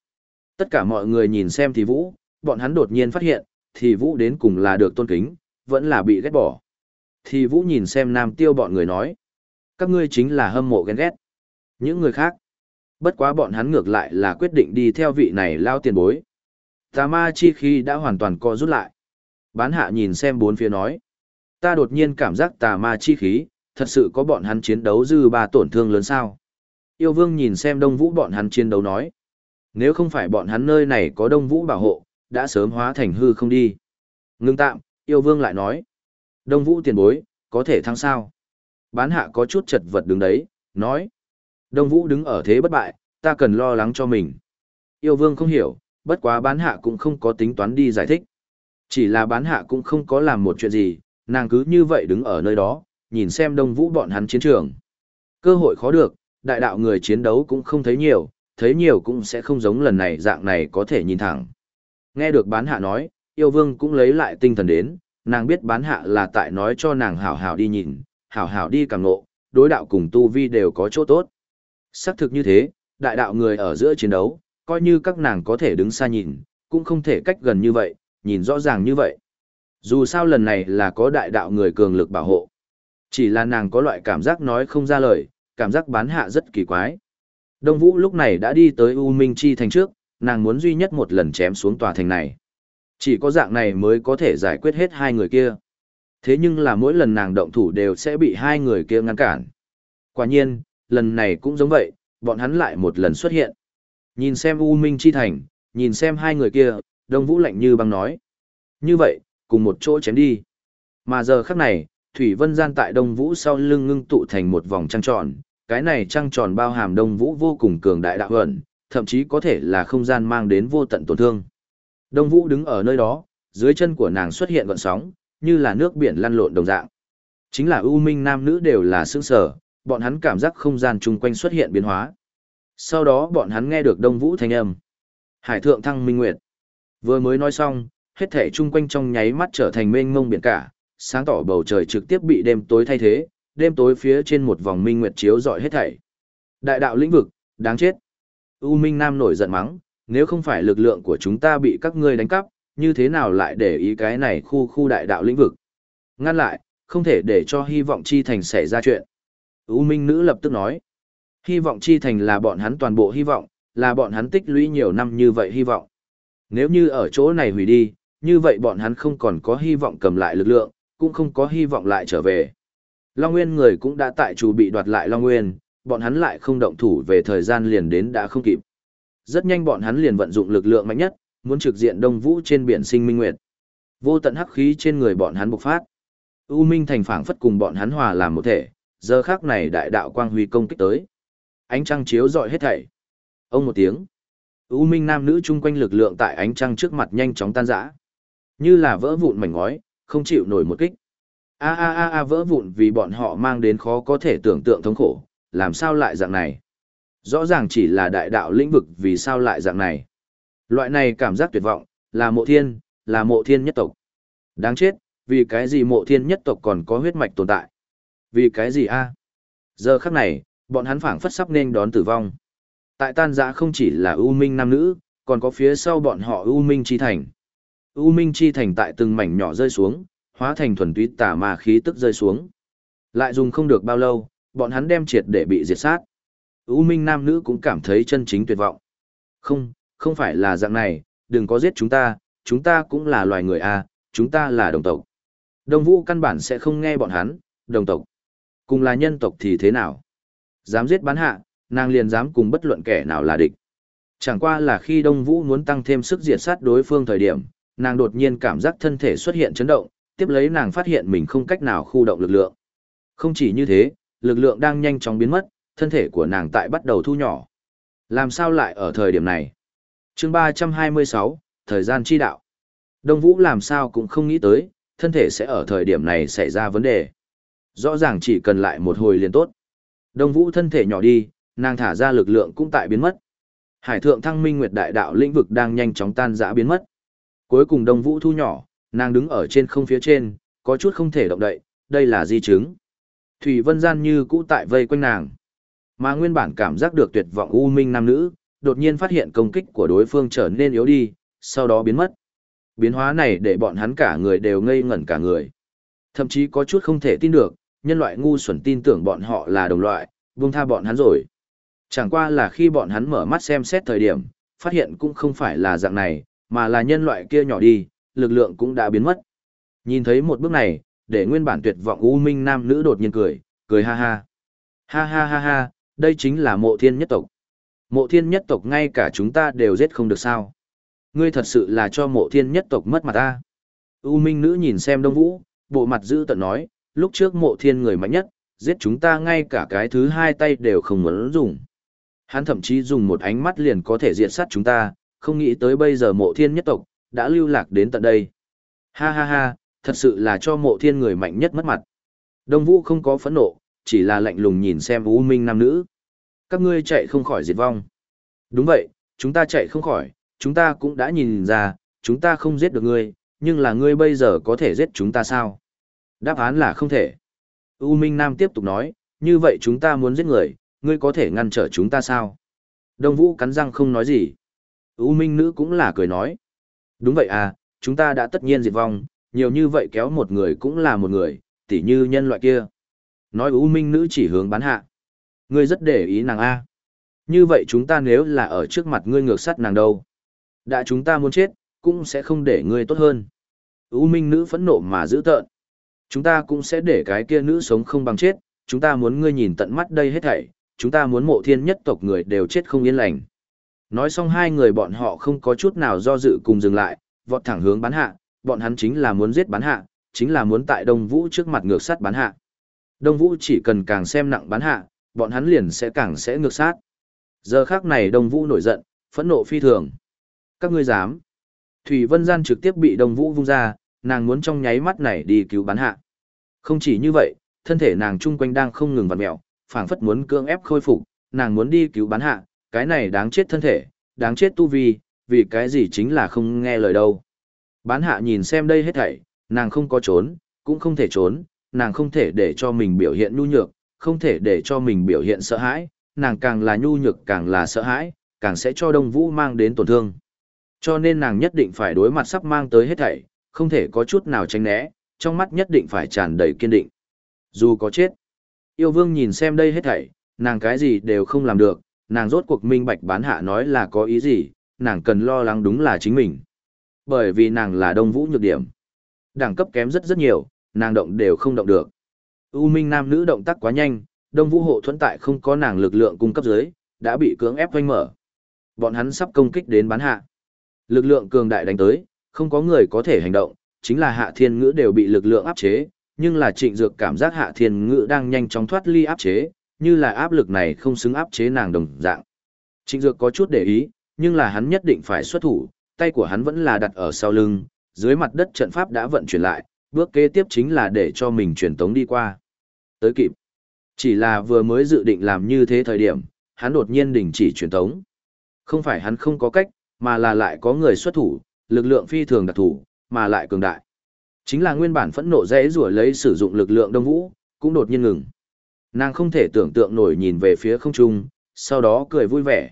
Tất cả mọi người nhìn xem thì vũ, bọn hắn đột nhiên phát hiện, thì vũ đến cùng là được tôn kính, vẫn là bị ghét bỏ. Thì vũ nhìn xem nam tiêu bọn người nói. Các ngươi chính là hâm mộ ghen ghét. Những người khác. Bất quá bọn hắn ngược lại là quyết định đi theo vị này lao tiền bối. Tà ma chi khi đã hoàn toàn co rút lại. Bán hạ nhìn xem bốn phía nói. Ta đột nhiên cảm giác tà ma chi khí, thật sự có bọn hắn chiến đấu dư ba tổn thương lớn sao. Yêu vương nhìn xem đông vũ bọn hắn chiến đấu nói. Nếu không phải bọn hắn nơi này có đông vũ bảo hộ, đã sớm hóa thành hư không đi. Ngưng tạm, yêu vương lại nói. Đông vũ tiền bối, có thể thắng sao? Bán hạ có chút chật vật đứng đấy, nói. Đông vũ đứng ở thế bất bại, ta cần lo lắng cho mình. Yêu vương không hiểu, bất quá bán hạ cũng không có tính toán đi giải thích. Chỉ là bán hạ cũng không có làm một chuyện gì, nàng cứ như vậy đứng ở nơi đó, nhìn xem đông vũ bọn hắn chiến trường. Cơ hội khó được, đại đạo người chiến đấu cũng không thấy nhiều, thấy nhiều cũng sẽ không giống lần này dạng này có thể nhìn thẳng. Nghe được bán hạ nói, yêu vương cũng lấy lại tinh thần đến, nàng biết bán hạ là tại nói cho nàng hảo hảo đi nhìn, hảo hảo đi càng ngộ, đối đạo cùng tu vi đều có chỗ tốt. Xác thực như thế, đại đạo người ở giữa chiến đấu, coi như các nàng có thể đứng xa nhìn, cũng không thể cách gần như vậy, nhìn rõ ràng như vậy. Dù sao lần này là có đại đạo người cường lực bảo hộ. Chỉ là nàng có loại cảm giác nói không ra lời, cảm giác bán hạ rất kỳ quái. Đông Vũ lúc này đã đi tới U Minh Chi thành trước, nàng muốn duy nhất một lần chém xuống tòa thành này. Chỉ có dạng này mới có thể giải quyết hết hai người kia. Thế nhưng là mỗi lần nàng động thủ đều sẽ bị hai người kia ngăn cản. Quả nhiên, lần này cũng giống vậy, bọn hắn lại một lần xuất hiện. Nhìn xem U Minh Chi Thành, nhìn xem hai người kia, Đông Vũ lạnh như băng nói. Như vậy, cùng một chỗ chém đi. Mà giờ khắc này, Thủy Vân Gian tại Đông Vũ sau lưng ngưng tụ thành một vòng trăng tròn. Cái này trăng tròn bao hàm Đông Vũ vô cùng cường đại đạo ẩn, thậm chí có thể là không gian mang đến vô tận tổn thương. Đông Vũ đứng ở nơi đó, dưới chân của nàng xuất hiện gợn sóng, như là nước biển lăn lộn đồng dạng. Chính là ưu minh nam nữ đều là sững sở, bọn hắn cảm giác không gian chung quanh xuất hiện biến hóa. Sau đó bọn hắn nghe được Đông Vũ thanh âm. Hải thượng thăng minh nguyệt. Vừa mới nói xong, hết thể chung quanh trong nháy mắt trở thành mênh mông biển cả, sáng tỏ bầu trời trực tiếp bị đêm tối thay thế, đêm tối phía trên một vòng minh nguyệt chiếu rọi hết thảy. Đại đạo lĩnh vực, đáng chết. U Minh Nam nổi giận mắng, nếu không phải lực lượng của chúng ta bị các ngươi đánh cắp, như thế nào lại để ý cái này khu khu đại đạo lĩnh vực. Ngăn lại, không thể để cho hy vọng chi thành xảy ra chuyện. U Minh Nữ lập tức nói, hy vọng chi thành là bọn hắn toàn bộ hy vọng, là bọn hắn tích lũy nhiều năm như vậy hy vọng. Nếu như ở chỗ này hủy đi, như vậy bọn hắn không còn có hy vọng cầm lại lực lượng, cũng không có hy vọng lại trở về. Long Nguyên người cũng đã tại chủ bị đoạt lại Long Nguyên, bọn hắn lại không động thủ về thời gian liền đến đã không kịp. Rất nhanh bọn hắn liền vận dụng lực lượng mạnh nhất, muốn trực diện Đông Vũ trên biển Sinh Minh Nguyệt. Vô tận hắc khí trên người bọn hắn bộc phát. U Minh thành phảng phất cùng bọn hắn hòa làm một thể, giờ khắc này đại đạo quang huy công kích tới. Ánh trăng chiếu rọi hết thảy. Ông một tiếng. U minh nam nữ chung quanh lực lượng tại ánh trăng trước mặt nhanh chóng tan rã. Như là vỡ vụn mảnh ngói, không chịu nổi một kích. A a a a vỡ vụn vì bọn họ mang đến khó có thể tưởng tượng thống khổ, làm sao lại dạng này? Rõ ràng chỉ là đại đạo lĩnh vực vì sao lại dạng này? Loại này cảm giác tuyệt vọng, là mộ thiên, là mộ thiên nhất tộc. Đáng chết, vì cái gì mộ thiên nhất tộc còn có huyết mạch tồn tại? Vì cái gì a? Giờ khắc này, bọn hắn phảng phất sắp nên đón tử vong. Tại tan giã không chỉ là ưu minh nam nữ, còn có phía sau bọn họ ưu minh chi thành. ưu minh chi thành tại từng mảnh nhỏ rơi xuống, hóa thành thuần túy tà ma khí tức rơi xuống. Lại dùng không được bao lâu, bọn hắn đem triệt để bị diệt sát. U minh nam nữ cũng cảm thấy chân chính tuyệt vọng. Không, không phải là dạng này, đừng có giết chúng ta, chúng ta cũng là loài người a, chúng ta là đồng tộc. Đông Vũ căn bản sẽ không nghe bọn hắn, đồng tộc. Cùng là nhân tộc thì thế nào? Dám giết bán hạ, nàng liền dám cùng bất luận kẻ nào là địch. Chẳng qua là khi Đông Vũ muốn tăng thêm sức diệt sát đối phương thời điểm, nàng đột nhiên cảm giác thân thể xuất hiện chấn động, tiếp lấy nàng phát hiện mình không cách nào khu động lực lượng. Không chỉ như thế, lực lượng đang nhanh chóng biến mất, thân thể của nàng tại bắt đầu thu nhỏ. Làm sao lại ở thời điểm này? chương 326, thời gian chi đạo. Đông Vũ làm sao cũng không nghĩ tới, thân thể sẽ ở thời điểm này xảy ra vấn đề. Rõ ràng chỉ cần lại một hồi liền tốt. Đông Vũ thân thể nhỏ đi, nàng thả ra lực lượng cũng tại biến mất. Hải thượng thăng minh nguyệt đại đạo lĩnh vực đang nhanh chóng tan rã biến mất. Cuối cùng Đông Vũ thu nhỏ, nàng đứng ở trên không phía trên, có chút không thể động đậy, đây là di chứng. Thủy Vân Gian như cũ tại vây quanh nàng. Mà nguyên bản cảm giác được tuyệt vọng u minh nam nữ, đột nhiên phát hiện công kích của đối phương trở nên yếu đi, sau đó biến mất. Biến hóa này để bọn hắn cả người đều ngây ngẩn cả người. Thậm chí có chút không thể tin được, nhân loại ngu xuẩn tin tưởng bọn họ là đồng loại, buông tha bọn hắn rồi. Chẳng qua là khi bọn hắn mở mắt xem xét thời điểm, phát hiện cũng không phải là dạng này, mà là nhân loại kia nhỏ đi, lực lượng cũng đã biến mất. Nhìn thấy một bước này, để nguyên bản tuyệt vọng u minh nam nữ đột nhiên cười, cười ha ha. Ha ha ha ha, đây chính là mộ thiên nhất tộc. Mộ thiên nhất tộc ngay cả chúng ta đều giết không được sao. Ngươi thật sự là cho mộ thiên nhất tộc mất mặt ta. U minh nữ nhìn xem đông vũ, bộ mặt giữ tận nói, lúc trước mộ thiên người mạnh nhất, giết chúng ta ngay cả cái thứ hai tay đều không muốn dùng. Hắn thậm chí dùng một ánh mắt liền có thể diệt sát chúng ta, không nghĩ tới bây giờ mộ thiên nhất tộc, đã lưu lạc đến tận đây. Ha ha ha, thật sự là cho mộ thiên người mạnh nhất mất mặt. Đông Vũ không có phẫn nộ, chỉ là lạnh lùng nhìn xem U Minh nam nữ. Các ngươi chạy không khỏi diệt vong. Đúng vậy, chúng ta chạy không khỏi, chúng ta cũng đã nhìn ra, chúng ta không giết được ngươi, nhưng là ngươi bây giờ có thể giết chúng ta sao? Đáp án là không thể. U Minh Nam tiếp tục nói, như vậy chúng ta muốn giết người, ngươi có thể ngăn trở chúng ta sao? Đông Vũ cắn răng không nói gì. U Minh Nữ cũng là cười nói. Đúng vậy à, chúng ta đã tất nhiên diệt vong, nhiều như vậy kéo một người cũng là một người, tỉ như nhân loại kia. Nói U Minh Nữ chỉ hướng bán hạ. Ngươi rất để ý nàng A. Như vậy chúng ta nếu là ở trước mặt ngươi ngược sắt nàng đâu? Đã chúng ta muốn chết, cũng sẽ không để ngươi tốt hơn. U Minh Nữ phẫn nộ mà giữ tợn. Chúng ta cũng sẽ để cái kia nữ sống không bằng chết, chúng ta muốn ngươi nhìn tận mắt đây hết thảy, chúng ta muốn mộ thiên nhất tộc người đều chết không yên lành. Nói xong hai người bọn họ không có chút nào do dự cùng dừng lại, vọt thẳng hướng bán hạ, bọn hắn chính là muốn giết bán hạ, chính là muốn tại Đông Vũ trước mặt ngược sát bán hạ. Đông Vũ chỉ cần càng xem nặng bán hạ, bọn hắn liền sẽ càng sẽ ngược sát. Giờ khác này Đông Vũ nổi giận, phẫn nộ phi thường. Các ngươi dám. Thủy Vân Gian trực tiếp bị Đông Vũ vung ra, nàng muốn trong nháy mắt này đi cứu bán hạ. Không chỉ như vậy, thân thể nàng chung quanh đang không ngừng vặn mẹo, phảng phất muốn cưỡng ép khôi phục, nàng muốn đi cứu bán hạ, cái này đáng chết thân thể, đáng chết tu vi, vì cái gì chính là không nghe lời đâu. Bán hạ nhìn xem đây hết thảy, nàng không có trốn, cũng không thể trốn, nàng không thể để cho mình biểu hiện nhu nhược, không thể để cho mình biểu hiện sợ hãi, nàng càng là nhu nhược càng là sợ hãi, càng sẽ cho Đông Vũ mang đến tổn thương. Cho nên nàng nhất định phải đối mặt sắp mang tới hết thảy, không thể có chút nào tránh né, trong mắt nhất định phải tràn đầy kiên định. Dù có chết, yêu vương nhìn xem đây hết thảy, nàng cái gì đều không làm được, nàng rốt cuộc minh bạch bán hạ nói là có ý gì, nàng cần lo lắng đúng là chính mình. Bởi vì nàng là đông vũ nhược điểm. Đẳng cấp kém rất rất nhiều, nàng động đều không động được. U minh nam nữ động tác quá nhanh, đông vũ hộ thuẫn tại không có nàng lực lượng cung cấp dưới, đã bị cưỡng ép hoanh mở. Bọn hắn sắp công kích đến bán hạ. Lực lượng cường đại đánh tới, không có người có thể hành động, chính là hạ thiên ngữ đều bị lực lượng áp chế, nhưng là trịnh dược cảm giác hạ thiên ngữ đang nhanh chóng thoát ly áp chế, như là áp lực này không xứng áp chế nàng đồng dạng. Trịnh dược có chút để ý, nhưng là hắn nhất định phải xuất thủ, tay của hắn vẫn là đặt ở sau lưng, dưới mặt đất trận pháp đã vận chuyển lại, bước kế tiếp chính là để cho mình truyền tống đi qua. Tới kịp. Chỉ là vừa mới dự định làm như thế thời điểm, hắn đột nhiên đình chỉ truyền tống. Không phải hắn không có cách, mà là lại có người xuất thủ, lực lượng phi thường đặc thủ, mà lại cường đại. Chính là nguyên bản phẫn nộ dễ rủa lấy sử dụng lực lượng đông vũ, cũng đột nhiên ngừng. Nàng không thể tưởng tượng nổi nhìn về phía không trung, sau đó cười vui vẻ.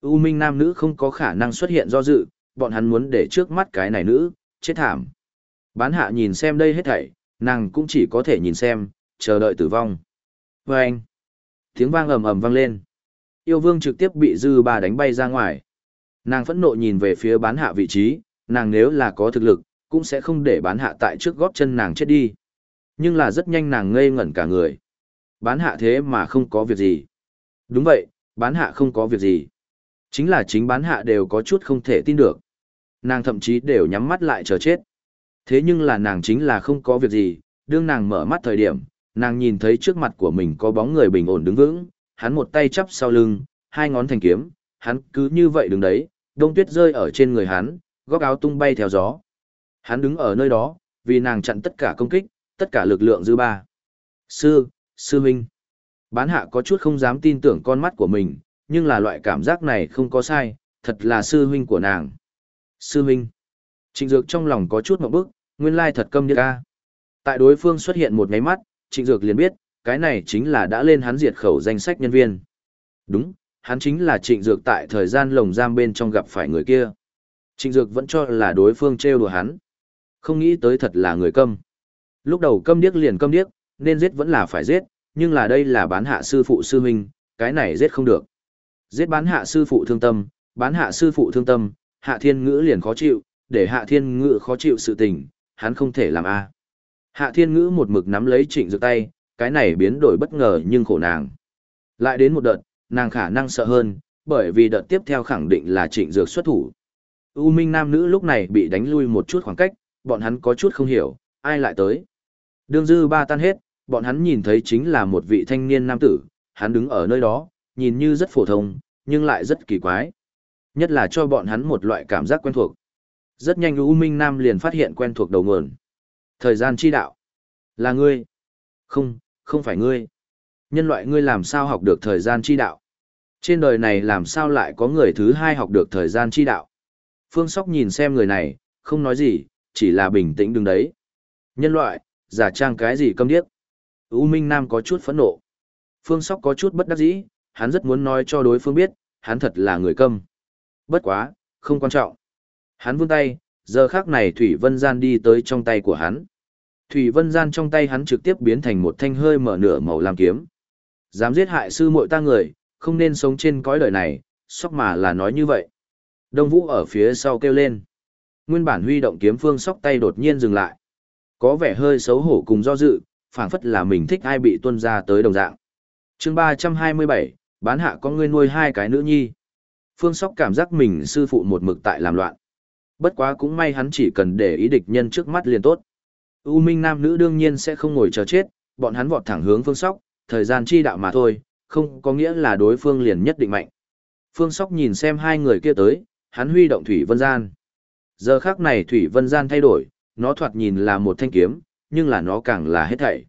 U minh nam nữ không có khả năng xuất hiện do dự, bọn hắn muốn để trước mắt cái này nữ, chết thảm. Bán hạ nhìn xem đây hết thảy, nàng cũng chỉ có thể nhìn xem, chờ đợi tử vong. Và anh, tiếng vang ầm ầm vang lên. Yêu vương trực tiếp bị dư ba đánh bay ra ngoài. Nàng phẫn nộ nhìn về phía bán hạ vị trí, nàng nếu là có thực lực, cũng sẽ không để bán hạ tại trước góp chân nàng chết đi. Nhưng là rất nhanh nàng ngây ngẩn cả người. Bán hạ thế mà không có việc gì. Đúng vậy, bán hạ không có việc gì. Chính là chính bán hạ đều có chút không thể tin được. Nàng thậm chí đều nhắm mắt lại chờ chết. Thế nhưng là nàng chính là không có việc gì, đương nàng mở mắt thời điểm, nàng nhìn thấy trước mặt của mình có bóng người bình ổn đứng vững, hắn một tay chắp sau lưng, hai ngón thành kiếm, hắn cứ như vậy đứng đấy, đông tuyết rơi ở trên người hắn, góc áo tung bay theo gió. Hắn đứng ở nơi đó, vì nàng chặn tất cả công kích, tất cả lực lượng dư ba. Sư, sư huynh, Bán hạ có chút không dám tin tưởng con mắt của mình, nhưng là loại cảm giác này không có sai, thật là sư huynh của nàng. Sư huynh. Trịnh Dược trong lòng có chút một bức, nguyên lai thật câm như ca. Tại đối phương xuất hiện một nháy mắt, Trịnh Dược liền biết, cái này chính là đã lên hắn diệt khẩu danh sách nhân viên. Đúng, hắn chính là Trịnh Dược tại thời gian lồng giam bên trong gặp phải người kia. Trịnh Dược vẫn cho là đối phương trêu đùa hắn. Không nghĩ tới thật là người câm. Lúc đầu câm điếc liền câm điếc, nên giết vẫn là phải giết, nhưng là đây là bán hạ sư phụ sư huynh, cái này giết không được. Giết bán hạ sư phụ thương tâm, bán hạ sư phụ thương tâm, hạ thiên ngữ liền khó chịu, để hạ thiên ngữ khó chịu sự tình, hắn không thể làm a. Hạ thiên ngữ một mực nắm lấy trịnh dược tay, cái này biến đổi bất ngờ nhưng khổ nàng. Lại đến một đợt, nàng khả năng sợ hơn, bởi vì đợt tiếp theo khẳng định là trịnh dược xuất thủ. U minh nam nữ lúc này bị đánh lui một chút khoảng cách, bọn hắn có chút không hiểu, ai lại tới. Đường dư ba tan hết, bọn hắn nhìn thấy chính là một vị thanh niên nam tử, hắn đứng ở nơi đó, nhìn như rất phổ thông, nhưng lại rất kỳ quái. Nhất là cho bọn hắn một loại cảm giác quen thuộc. Rất nhanh U Minh Nam liền phát hiện quen thuộc đầu nguồn. Thời gian chi đạo. Là ngươi. Không, không phải ngươi. Nhân loại ngươi làm sao học được thời gian chi đạo. Trên đời này làm sao lại có người thứ hai học được thời gian chi đạo. Phương Sóc nhìn xem người này, không nói gì, chỉ là bình tĩnh đứng đấy. Nhân loại, giả trang cái gì câm điếc. U Minh Nam có chút phẫn nộ. Phương Sóc có chút bất đắc dĩ, hắn rất muốn nói cho đối phương biết, hắn thật là người câm. Bất quá, không quan trọng. Hắn vươn tay, giờ khác này Thủy Vân Gian đi tới trong tay của hắn. Thủy Vân Gian trong tay hắn trực tiếp biến thành một thanh hơi mở nửa màu lam kiếm. Dám giết hại sư muội ta người, không nên sống trên cõi đời này, sóc mà là nói như vậy. Đông Vũ ở phía sau kêu lên. Nguyên bản huy động kiếm phương sóc tay đột nhiên dừng lại. Có vẻ hơi xấu hổ cùng do dự, phảng phất là mình thích ai bị tuân ra tới đồng dạng. chương 327, bán hạ có người nuôi hai cái nữ nhi. Phương Sóc cảm giác mình sư phụ một mực tại làm loạn. Bất quá cũng may hắn chỉ cần để ý địch nhân trước mắt liền tốt. U Minh nam nữ đương nhiên sẽ không ngồi chờ chết, bọn hắn vọt thẳng hướng Phương Sóc, thời gian chi đạo mà thôi, không có nghĩa là đối phương liền nhất định mạnh. Phương Sóc nhìn xem hai người kia tới, hắn huy động Thủy Vân Gian. Giờ khác này Thủy Vân Gian thay đổi, nó thoạt nhìn là một thanh kiếm, nhưng là nó càng là hết thảy.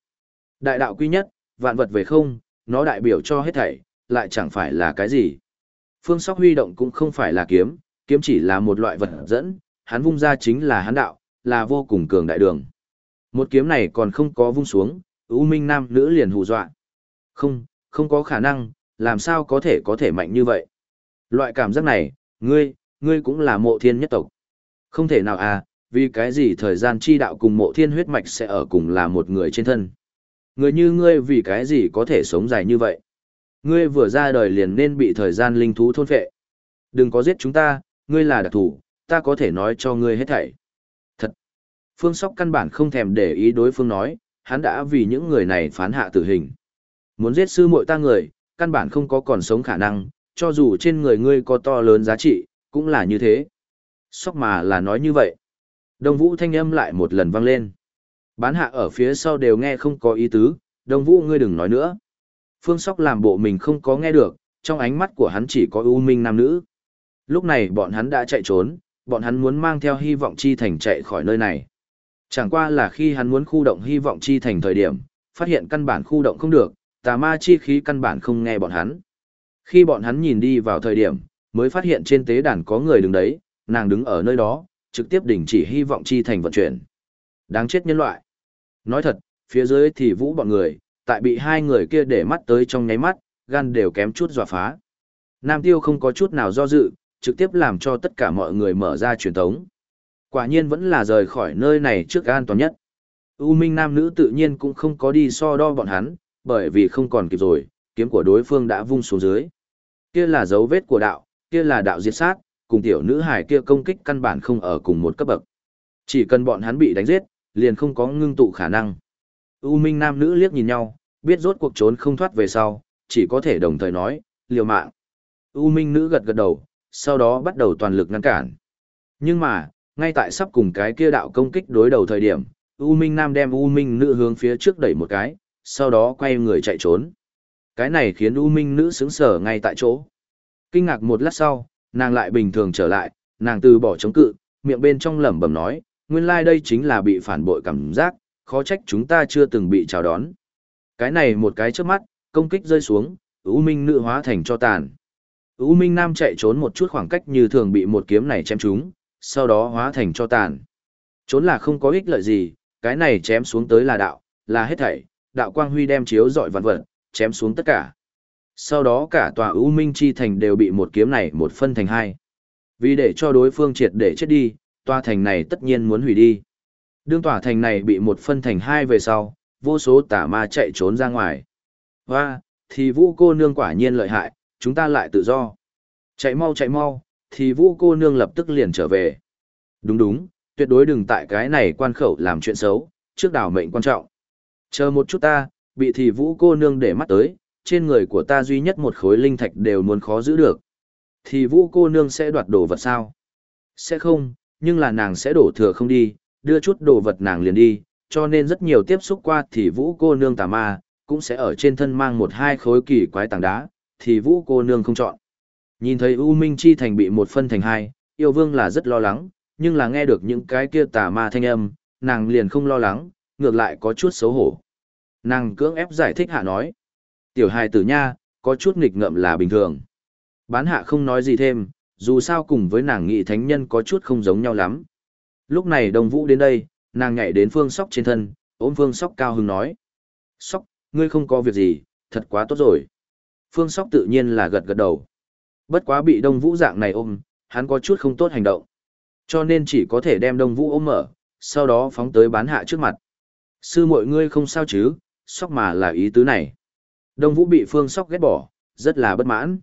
Đại đạo quy nhất, vạn vật về không, nó đại biểu cho hết thảy, lại chẳng phải là cái gì. Phương Sóc huy động cũng không phải là kiếm, kiếm chỉ là một loại vật dẫn, hắn vung ra chính là hắn đạo, là vô cùng cường đại đường. Một kiếm này còn không có vung xuống, U Minh Nam nữ liền hù dọa. Không, không có khả năng, làm sao có thể có thể mạnh như vậy. Loại cảm giác này, ngươi, ngươi cũng là mộ thiên nhất tộc. Không thể nào à, vì cái gì thời gian chi đạo cùng mộ thiên huyết mạch sẽ ở cùng là một người trên thân. Người như ngươi vì cái gì có thể sống dài như vậy. Ngươi vừa ra đời liền nên bị thời gian linh thú thôn phệ. Đừng có giết chúng ta, ngươi là đặc thủ, ta có thể nói cho ngươi hết thảy. Thật. Phương Sóc căn bản không thèm để ý đối phương nói, hắn đã vì những người này phán hạ tử hình. Muốn giết sư muội ta người, căn bản không có còn sống khả năng, cho dù trên người ngươi có to lớn giá trị, cũng là như thế. Sóc mà là nói như vậy. Đông Vũ thanh âm lại một lần vang lên. Bán hạ ở phía sau đều nghe không có ý tứ, Đông Vũ ngươi đừng nói nữa. Phương Sóc làm bộ mình không có nghe được, trong ánh mắt của hắn chỉ có ưu minh nam nữ. Lúc này bọn hắn đã chạy trốn, bọn hắn muốn mang theo hy vọng chi thành chạy khỏi nơi này. Chẳng qua là khi hắn muốn khu động hy vọng chi thành thời điểm, phát hiện căn bản khu động không được, tà ma chi khí căn bản không nghe bọn hắn. Khi bọn hắn nhìn đi vào thời điểm, mới phát hiện trên tế đàn có người đứng đấy, nàng đứng ở nơi đó, trực tiếp đình chỉ hy vọng chi thành vận chuyển. Đáng chết nhân loại. Nói thật, phía dưới thì vũ bọn người, tại bị hai người kia để mắt tới trong nháy mắt, gan đều kém chút dọa phá. Nam Tiêu không có chút nào do dự, trực tiếp làm cho tất cả mọi người mở ra truyền tống. Quả nhiên vẫn là rời khỏi nơi này trước an toàn nhất. U Minh nam nữ tự nhiên cũng không có đi so đo bọn hắn, bởi vì không còn kịp rồi, kiếm của đối phương đã vung xuống dưới. Kia là dấu vết của đạo, kia là đạo diệt sát, cùng tiểu nữ hải kia công kích căn bản không ở cùng một cấp bậc. Chỉ cần bọn hắn bị đánh giết, liền không có ngưng tụ khả năng. U Minh nam nữ liếc nhìn nhau, biết rốt cuộc trốn không thoát về sau, chỉ có thể đồng thời nói, liều mạng. U Minh nữ gật gật đầu, sau đó bắt đầu toàn lực ngăn cản. Nhưng mà, ngay tại sắp cùng cái kia đạo công kích đối đầu thời điểm, U Minh Nam đem U Minh nữ hướng phía trước đẩy một cái, sau đó quay người chạy trốn. Cái này khiến U Minh nữ sững sờ ngay tại chỗ. Kinh ngạc một lát sau, nàng lại bình thường trở lại, nàng từ bỏ chống cự, miệng bên trong lẩm bẩm nói, nguyên lai like đây chính là bị phản bội cảm giác, khó trách chúng ta chưa từng bị chào đón. Cái này một cái trước mắt, công kích rơi xuống, U Minh nữ hóa thành cho tàn. U Minh Nam chạy trốn một chút khoảng cách như thường bị một kiếm này chém trúng, sau đó hóa thành cho tàn. Trốn là không có ích lợi gì, cái này chém xuống tới là đạo, là hết thảy, đạo quang huy đem chiếu dọi vạn vật, chém xuống tất cả. Sau đó cả tòa U Minh Chi Thành đều bị một kiếm này một phân thành hai. Vì để cho đối phương triệt để chết đi, tòa thành này tất nhiên muốn hủy đi. Đương tòa thành này bị một phân thành hai về sau, vô số tà ma chạy trốn ra ngoài. Và, thì vũ cô nương quả nhiên lợi hại, chúng ta lại tự do. Chạy mau chạy mau, thì vũ cô nương lập tức liền trở về. Đúng đúng, tuyệt đối đừng tại cái này quan khẩu làm chuyện xấu, trước đảo mệnh quan trọng. Chờ một chút ta, bị thì vũ cô nương để mắt tới, trên người của ta duy nhất một khối linh thạch đều muốn khó giữ được. Thì vũ cô nương sẽ đoạt đồ vật sao? Sẽ không, nhưng là nàng sẽ đổ thừa không đi, đưa chút đồ vật nàng liền đi, cho nên rất nhiều tiếp xúc qua thì vũ cô nương tà ma, cũng sẽ ở trên thân mang một hai khối kỳ quái tảng đá, thì vũ cô nương không chọn. Nhìn thấy U Minh Chi Thành bị một phân thành hai, yêu vương là rất lo lắng, nhưng là nghe được những cái kia tà ma thanh âm, nàng liền không lo lắng, ngược lại có chút xấu hổ. Nàng cưỡng ép giải thích hạ nói. Tiểu hài tử nha, có chút nghịch ngợm là bình thường. Bán hạ không nói gì thêm, dù sao cùng với nàng nghị thánh nhân có chút không giống nhau lắm. Lúc này đồng vũ đến đây, nàng nhảy đến phương sóc trên thân, ôm phương sóc cao hứng nói. Sóc, ngươi không có việc gì, thật quá tốt rồi. Phương sóc tự nhiên là gật gật đầu. Bất quá bị đông vũ dạng này ôm, hắn có chút không tốt hành động. Cho nên chỉ có thể đem đông vũ ôm mở, sau đó phóng tới bán hạ trước mặt. Sư mọi ngươi không sao chứ, sóc mà là ý tứ này. Đông vũ bị phương sóc ghét bỏ, rất là bất mãn.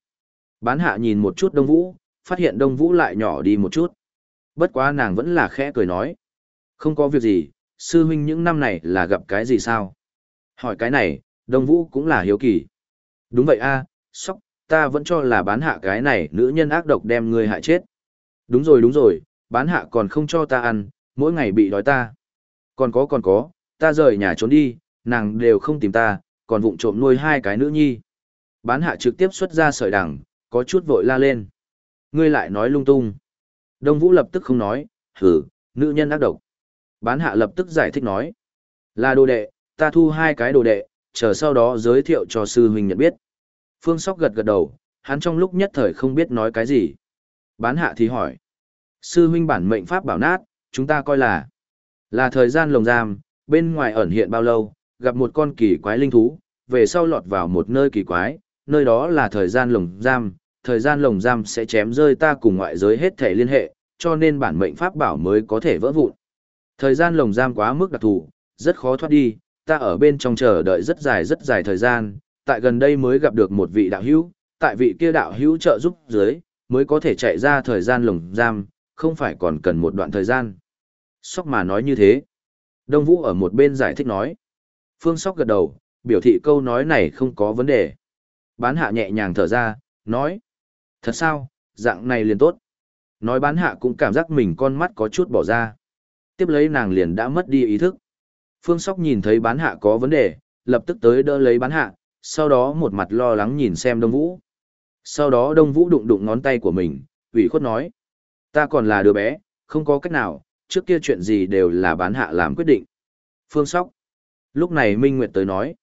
Bán hạ nhìn một chút đông vũ, phát hiện đông vũ lại nhỏ đi một chút. Bất quá nàng vẫn là khẽ cười nói. Không có việc gì, sư huynh những năm này là gặp cái gì sao? Hỏi cái này, đông vũ cũng là hiếu kỳ. Đúng vậy a, sóc, ta vẫn cho là bán hạ cái này nữ nhân ác độc đem ngươi hại chết. Đúng rồi đúng rồi, bán hạ còn không cho ta ăn, mỗi ngày bị đói ta. Còn có còn có, ta rời nhà trốn đi, nàng đều không tìm ta, còn vụng trộm nuôi hai cái nữ nhi. Bán hạ trực tiếp xuất ra sợi đằng, có chút vội la lên. Ngươi lại nói lung tung. Đông Vũ lập tức không nói, hử, nữ nhân ác độc. Bán hạ lập tức giải thích nói. Là đồ đệ, ta thu hai cái đồ đệ, chờ sau đó giới thiệu cho sư huynh nhận biết. Phương Sóc gật gật đầu, hắn trong lúc nhất thời không biết nói cái gì. Bán hạ thì hỏi. Sư huynh bản mệnh pháp bảo nát, chúng ta coi là là thời gian lồng giam, bên ngoài ẩn hiện bao lâu, gặp một con kỳ quái linh thú, về sau lọt vào một nơi kỳ quái, nơi đó là thời gian lồng giam, thời gian lồng giam sẽ chém rơi ta cùng ngoại giới hết thể liên hệ, cho nên bản mệnh pháp bảo mới có thể vỡ vụn. Thời gian lồng giam quá mức đặc thù, rất khó thoát đi, ta ở bên trong chờ đợi rất dài rất dài thời gian, tại gần đây mới gặp được một vị đạo hữu, tại vị kia đạo hữu trợ giúp dưới, mới có thể chạy ra thời gian lồng giam, không phải còn cần một đoạn thời gian. Sóc mà nói như thế. Đông Vũ ở một bên giải thích nói. Phương Sóc gật đầu, biểu thị câu nói này không có vấn đề. Bán hạ nhẹ nhàng thở ra, nói. Thật sao, dạng này liền tốt. Nói bán hạ cũng cảm giác mình con mắt có chút bỏ ra. Tiếp lấy nàng liền đã mất đi ý thức. Phương Sóc nhìn thấy bán hạ có vấn đề, lập tức tới đỡ lấy bán hạ, sau đó một mặt lo lắng nhìn xem Đông Vũ. Sau đó Đông Vũ đụng đụng ngón tay của mình, ủy khuất nói. Ta còn là đứa bé, không có cách nào, trước kia chuyện gì đều là bán hạ làm quyết định. Phương Sóc. Lúc này Minh Nguyệt tới nói.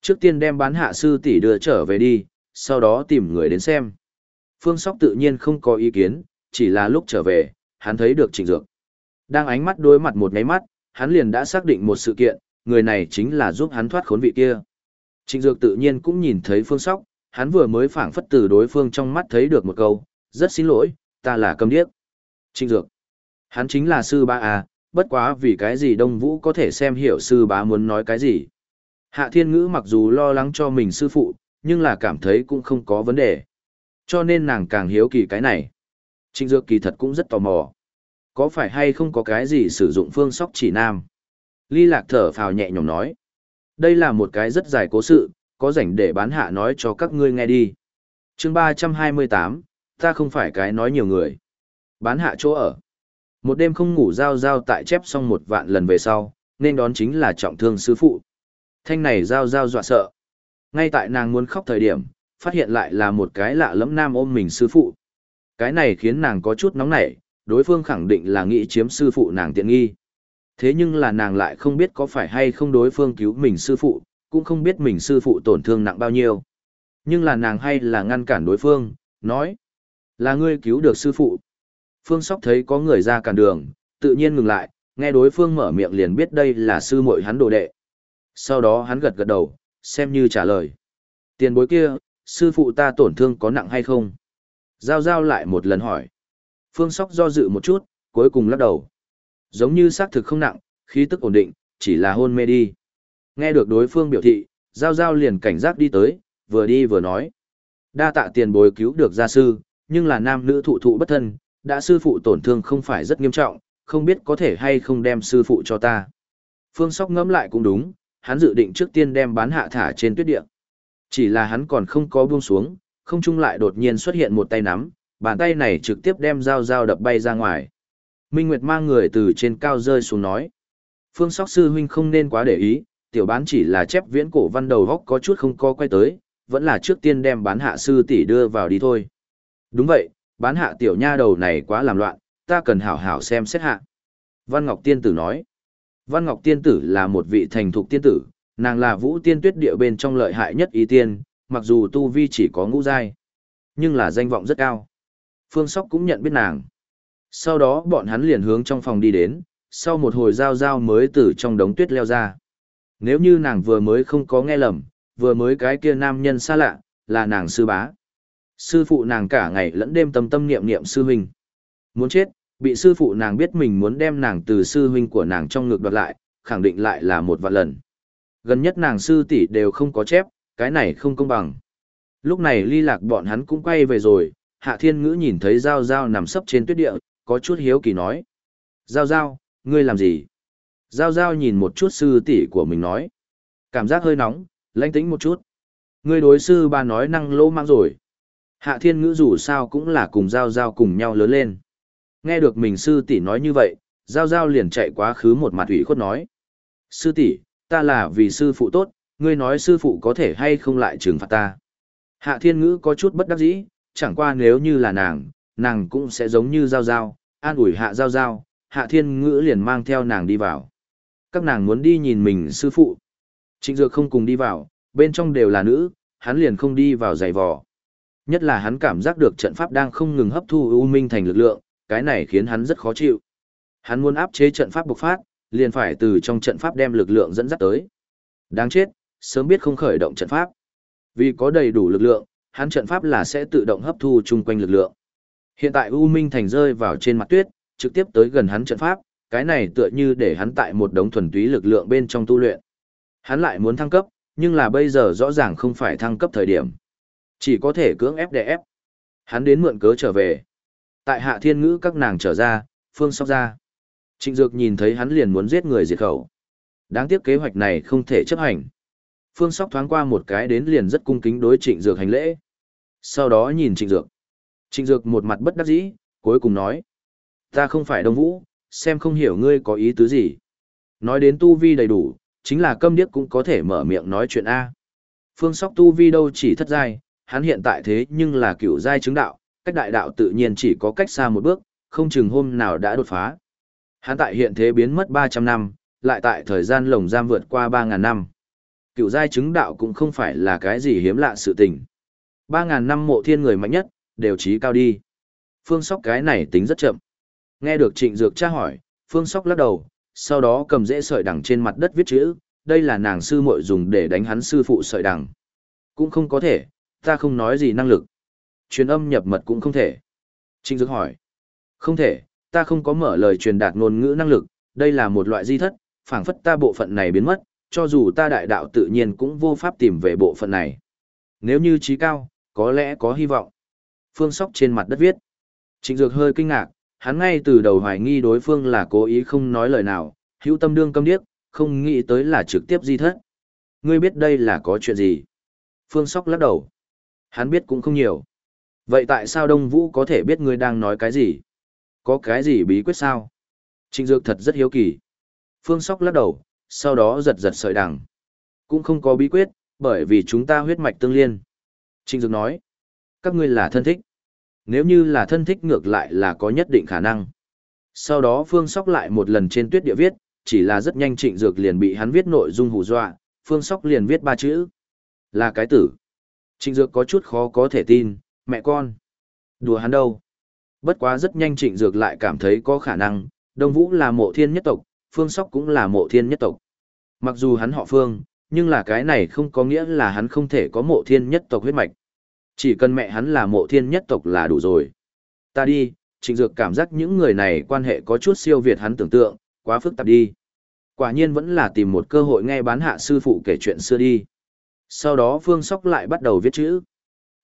Trước tiên đem bán hạ sư tỷ đưa trở về đi, sau đó tìm người đến xem. Phương Sóc tự nhiên không có ý kiến, chỉ là lúc trở về, hắn thấy được trịnh dược. Đang ánh mắt đối mặt một ngáy mắt, hắn liền đã xác định một sự kiện, người này chính là giúp hắn thoát khốn vị kia. Trịnh dược tự nhiên cũng nhìn thấy Phương Sóc, hắn vừa mới phảng phất từ đối phương trong mắt thấy được một câu, rất xin lỗi, ta là cầm điếc. Trịnh dược. Hắn chính là sư ba à, bất quá vì cái gì Đông Vũ có thể xem hiểu sư bá muốn nói cái gì. Hạ thiên ngữ mặc dù lo lắng cho mình sư phụ, nhưng là cảm thấy cũng không có vấn đề. Cho nên nàng càng hiếu kỳ cái này. Trịnh Dược kỳ thật cũng rất tò mò. Có phải hay không có cái gì sử dụng phương sóc chỉ nam? Ly lạc thở phào nhẹ nhõm nói. Đây là một cái rất dài cố sự, có rảnh để bán hạ nói cho các ngươi nghe đi. chương ba trăm hai mươi tám, ta không phải cái nói nhiều người. Bán hạ chỗ ở. Một đêm không ngủ giao giao tại chép xong một vạn lần về sau, nên đón chính là trọng thương sư phụ. Thanh này giao giao dọa sợ. Ngay tại nàng muốn khóc thời điểm, phát hiện lại là một cái lạ lẫm nam ôm mình sư phụ. Cái này khiến nàng có chút nóng nảy, đối phương khẳng định là nghĩ chiếm sư phụ nàng tiện nghi. Thế nhưng là nàng lại không biết có phải hay không đối phương cứu mình sư phụ, cũng không biết mình sư phụ tổn thương nặng bao nhiêu. Nhưng là nàng hay là ngăn cản đối phương, nói, là ngươi cứu được sư phụ. Phương Sóc thấy có người ra cản đường, tự nhiên ngừng lại, nghe đối phương mở miệng liền biết đây là sư muội hắn đồ đệ. Sau đó hắn gật gật đầu, xem như trả lời. Tiền bối kia, sư phụ ta tổn thương có nặng hay không? Giao giao lại một lần hỏi. Phương Sóc do dự một chút, cuối cùng lắc đầu. Giống như xác thực không nặng, khí tức ổn định, chỉ là hôn mê đi. Nghe được đối phương biểu thị, Giao Giao liền cảnh giác đi tới, vừa đi vừa nói. Đa tạ tiền bối cứu được gia sư, nhưng là nam nữ thụ thụ bất thân, đã sư phụ tổn thương không phải rất nghiêm trọng, không biết có thể hay không đem sư phụ cho ta. Phương Sóc ngẫm lại cũng đúng, hắn dự định trước tiên đem bán hạ thả trên tuyết địa. Chỉ là hắn còn không có buông xuống, không trung lại đột nhiên xuất hiện một tay nắm, bàn tay này trực tiếp đem dao dao đập bay ra ngoài. Minh Nguyệt mang người từ trên cao rơi xuống nói. Phương Sóc sư huynh không nên quá để ý, tiểu bán chỉ là chép viễn cổ văn đầu góc có chút không có quay tới, vẫn là trước tiên đem bán hạ sư tỷ đưa vào đi thôi. Đúng vậy, bán hạ tiểu nha đầu này quá làm loạn, ta cần hảo hảo xem xét hạ. Văn Ngọc Tiên Tử nói. Văn Ngọc Tiên Tử là một vị thành thục tiên tử, nàng là vũ tiên tuyết địa bên trong lợi hại nhất ý tiên, mặc dù tu vi chỉ có ngũ giai, nhưng là danh vọng rất cao. Phương Sóc cũng nhận biết nàng. Sau đó bọn hắn liền hướng trong phòng đi đến, sau một hồi giao giao mới từ trong đống tuyết leo ra. Nếu như nàng vừa mới không có nghe lầm, vừa mới cái kia nam nhân xa lạ, là nàng sư bá. Sư phụ nàng cả ngày lẫn đêm tâm tâm niệm niệm sư huynh. Muốn chết, bị sư phụ nàng biết mình muốn đem nàng từ sư huynh của nàng trong ngực đoạt lại, khẳng định lại là một vạn lần. Gần nhất nàng sư tỷ đều không có chép, cái này không công bằng. Lúc này ly lạc bọn hắn cũng quay về rồi, hạ thiên ngữ nhìn thấy Giao Giao nằm sấp trên tuyết địa, có chút hiếu kỳ nói. Giao Giao, ngươi làm gì? Giao Giao nhìn một chút sư tỷ của mình nói. Cảm giác hơi nóng, lãnh tĩnh một chút. Ngươi đối sư ba nói năng lỗ mang rồi. Hạ thiên ngữ dù sao cũng là cùng Giao Giao cùng nhau lớn lên. Nghe được mình sư tỷ nói như vậy, Giao Giao liền chạy quá khứ một mặt ủy khuất nói. Sư tỷ, ta là vì sư phụ tốt, ngươi nói sư phụ có thể hay không lại trừng phạt ta. Hạ thiên ngữ có chút bất đắc dĩ, chẳng qua nếu như là nàng, nàng cũng sẽ giống như Giao Giao, an ủi hạ Giao Giao, hạ thiên ngữ liền mang theo nàng đi vào. Các nàng muốn đi nhìn mình sư phụ. Trịnh Dược không cùng đi vào, bên trong đều là nữ, hắn liền không đi vào giày vò. Nhất là hắn cảm giác được trận pháp đang không ngừng hấp thu U Minh thành lực lượng, cái này khiến hắn rất khó chịu. Hắn muốn áp chế trận pháp bộc phát, liền phải từ trong trận pháp đem lực lượng dẫn dắt tới. Đáng chết, sớm biết không khởi động trận pháp. Vì có đầy đủ lực lượng, hắn trận pháp là sẽ tự động hấp thu chung quanh lực lượng. Hiện tại U Minh Thành rơi vào trên mặt tuyết, trực tiếp tới gần hắn trận pháp, cái này tựa như để hắn tại một đống thuần túy lực lượng bên trong tu luyện. Hắn lại muốn thăng cấp, nhưng là bây giờ rõ ràng không phải thăng cấp thời điểm. Chỉ có thể cưỡng ép để ép. Hắn đến mượn cớ trở về. Tại hạ thiên ngữ các nàng trở ra, phương sóc ra. Trịnh Dược nhìn thấy hắn liền muốn giết người diệt khẩu. Đáng tiếc kế hoạch này không thể chấp hành. Phương Sóc thoáng qua một cái đến liền rất cung kính đối Trịnh Dược hành lễ. Sau đó nhìn Trịnh Dược. Trịnh Dược một mặt bất đắc dĩ, cuối cùng nói. Ta không phải Đông Vũ, xem không hiểu ngươi có ý tứ gì. Nói đến tu vi đầy đủ, chính là câm điếc cũng có thể mở miệng nói chuyện A. Phương Sóc tu vi đâu chỉ thất giai, hắn hiện tại thế nhưng là cựu giai chứng đạo, cách đại đạo tự nhiên chỉ có cách xa một bước, không chừng hôm nào đã đột phá. Hắn tại hiện thế biến mất 300 năm, lại tại thời gian lồng giam vượt qua 3.000 năm. Cựu giai chứng đạo cũng không phải là cái gì hiếm lạ sự tình. 3.000 năm mộ thiên người mạnh nhất, đều trí cao đi. Phương Sóc cái này tính rất chậm. Nghe được trịnh dược tra hỏi, Phương Sóc lắc đầu, sau đó cầm dễ sợi đằng trên mặt đất viết chữ, đây là nàng sư muội dùng để đánh hắn sư phụ sợi đằng. Cũng không có thể, ta không nói gì năng lực. Truyền âm nhập mật cũng không thể. Trịnh dược hỏi. Không thể, ta không có mở lời truyền đạt ngôn ngữ năng lực, đây là một loại di thất, phảng phất ta bộ phận này biến mất, cho dù ta đại đạo tự nhiên cũng vô pháp tìm về bộ phận này. Nếu như trí cao, có lẽ có hy vọng. Phương Sóc trên mặt đất viết. Trịnh Dược hơi kinh ngạc, hắn ngay từ đầu hoài nghi đối phương là cố ý không nói lời nào, hữu tâm đương câm điếc, không nghĩ tới là trực tiếp di thất. Ngươi biết đây là có chuyện gì? Phương Sóc lắc đầu. Hắn biết cũng không nhiều. Vậy tại sao Đông Vũ có thể biết ngươi đang nói cái gì? Có cái gì bí quyết sao? Trịnh Dược thật rất hiếu kỳ. Phương Sóc lắc đầu, sau đó giật giật sợi đằng. Cũng không có bí quyết, bởi vì chúng ta huyết mạch tương liên. Trịnh Dược nói, các ngươi là thân thích. Nếu như là thân thích ngược lại là có nhất định khả năng. Sau đó Phương Sóc lại một lần trên tuyết địa viết, chỉ là rất nhanh Trịnh Dược liền bị hắn viết nội dung hù dọa, Phương Sóc liền viết ba chữ. Là cái tử. Trịnh Dược có chút khó có thể tin, mẹ con. Đùa hắn đâu. Bất quá rất nhanh Trịnh Dược lại cảm thấy có khả năng, Đông Vũ là mộ thiên nhất tộc, Phương Sóc cũng là mộ thiên nhất tộc. Mặc dù hắn họ Phương, nhưng là cái này không có nghĩa là hắn không thể có mộ thiên nhất tộc huyết mạch. Chỉ cần mẹ hắn là mộ thiên nhất tộc là đủ rồi. Ta đi, trịnh dược cảm giác những người này quan hệ có chút siêu việt hắn tưởng tượng, quá phức tạp đi. Quả nhiên vẫn là tìm một cơ hội nghe bán hạ sư phụ kể chuyện xưa đi. Sau đó Phương Sóc lại bắt đầu viết chữ.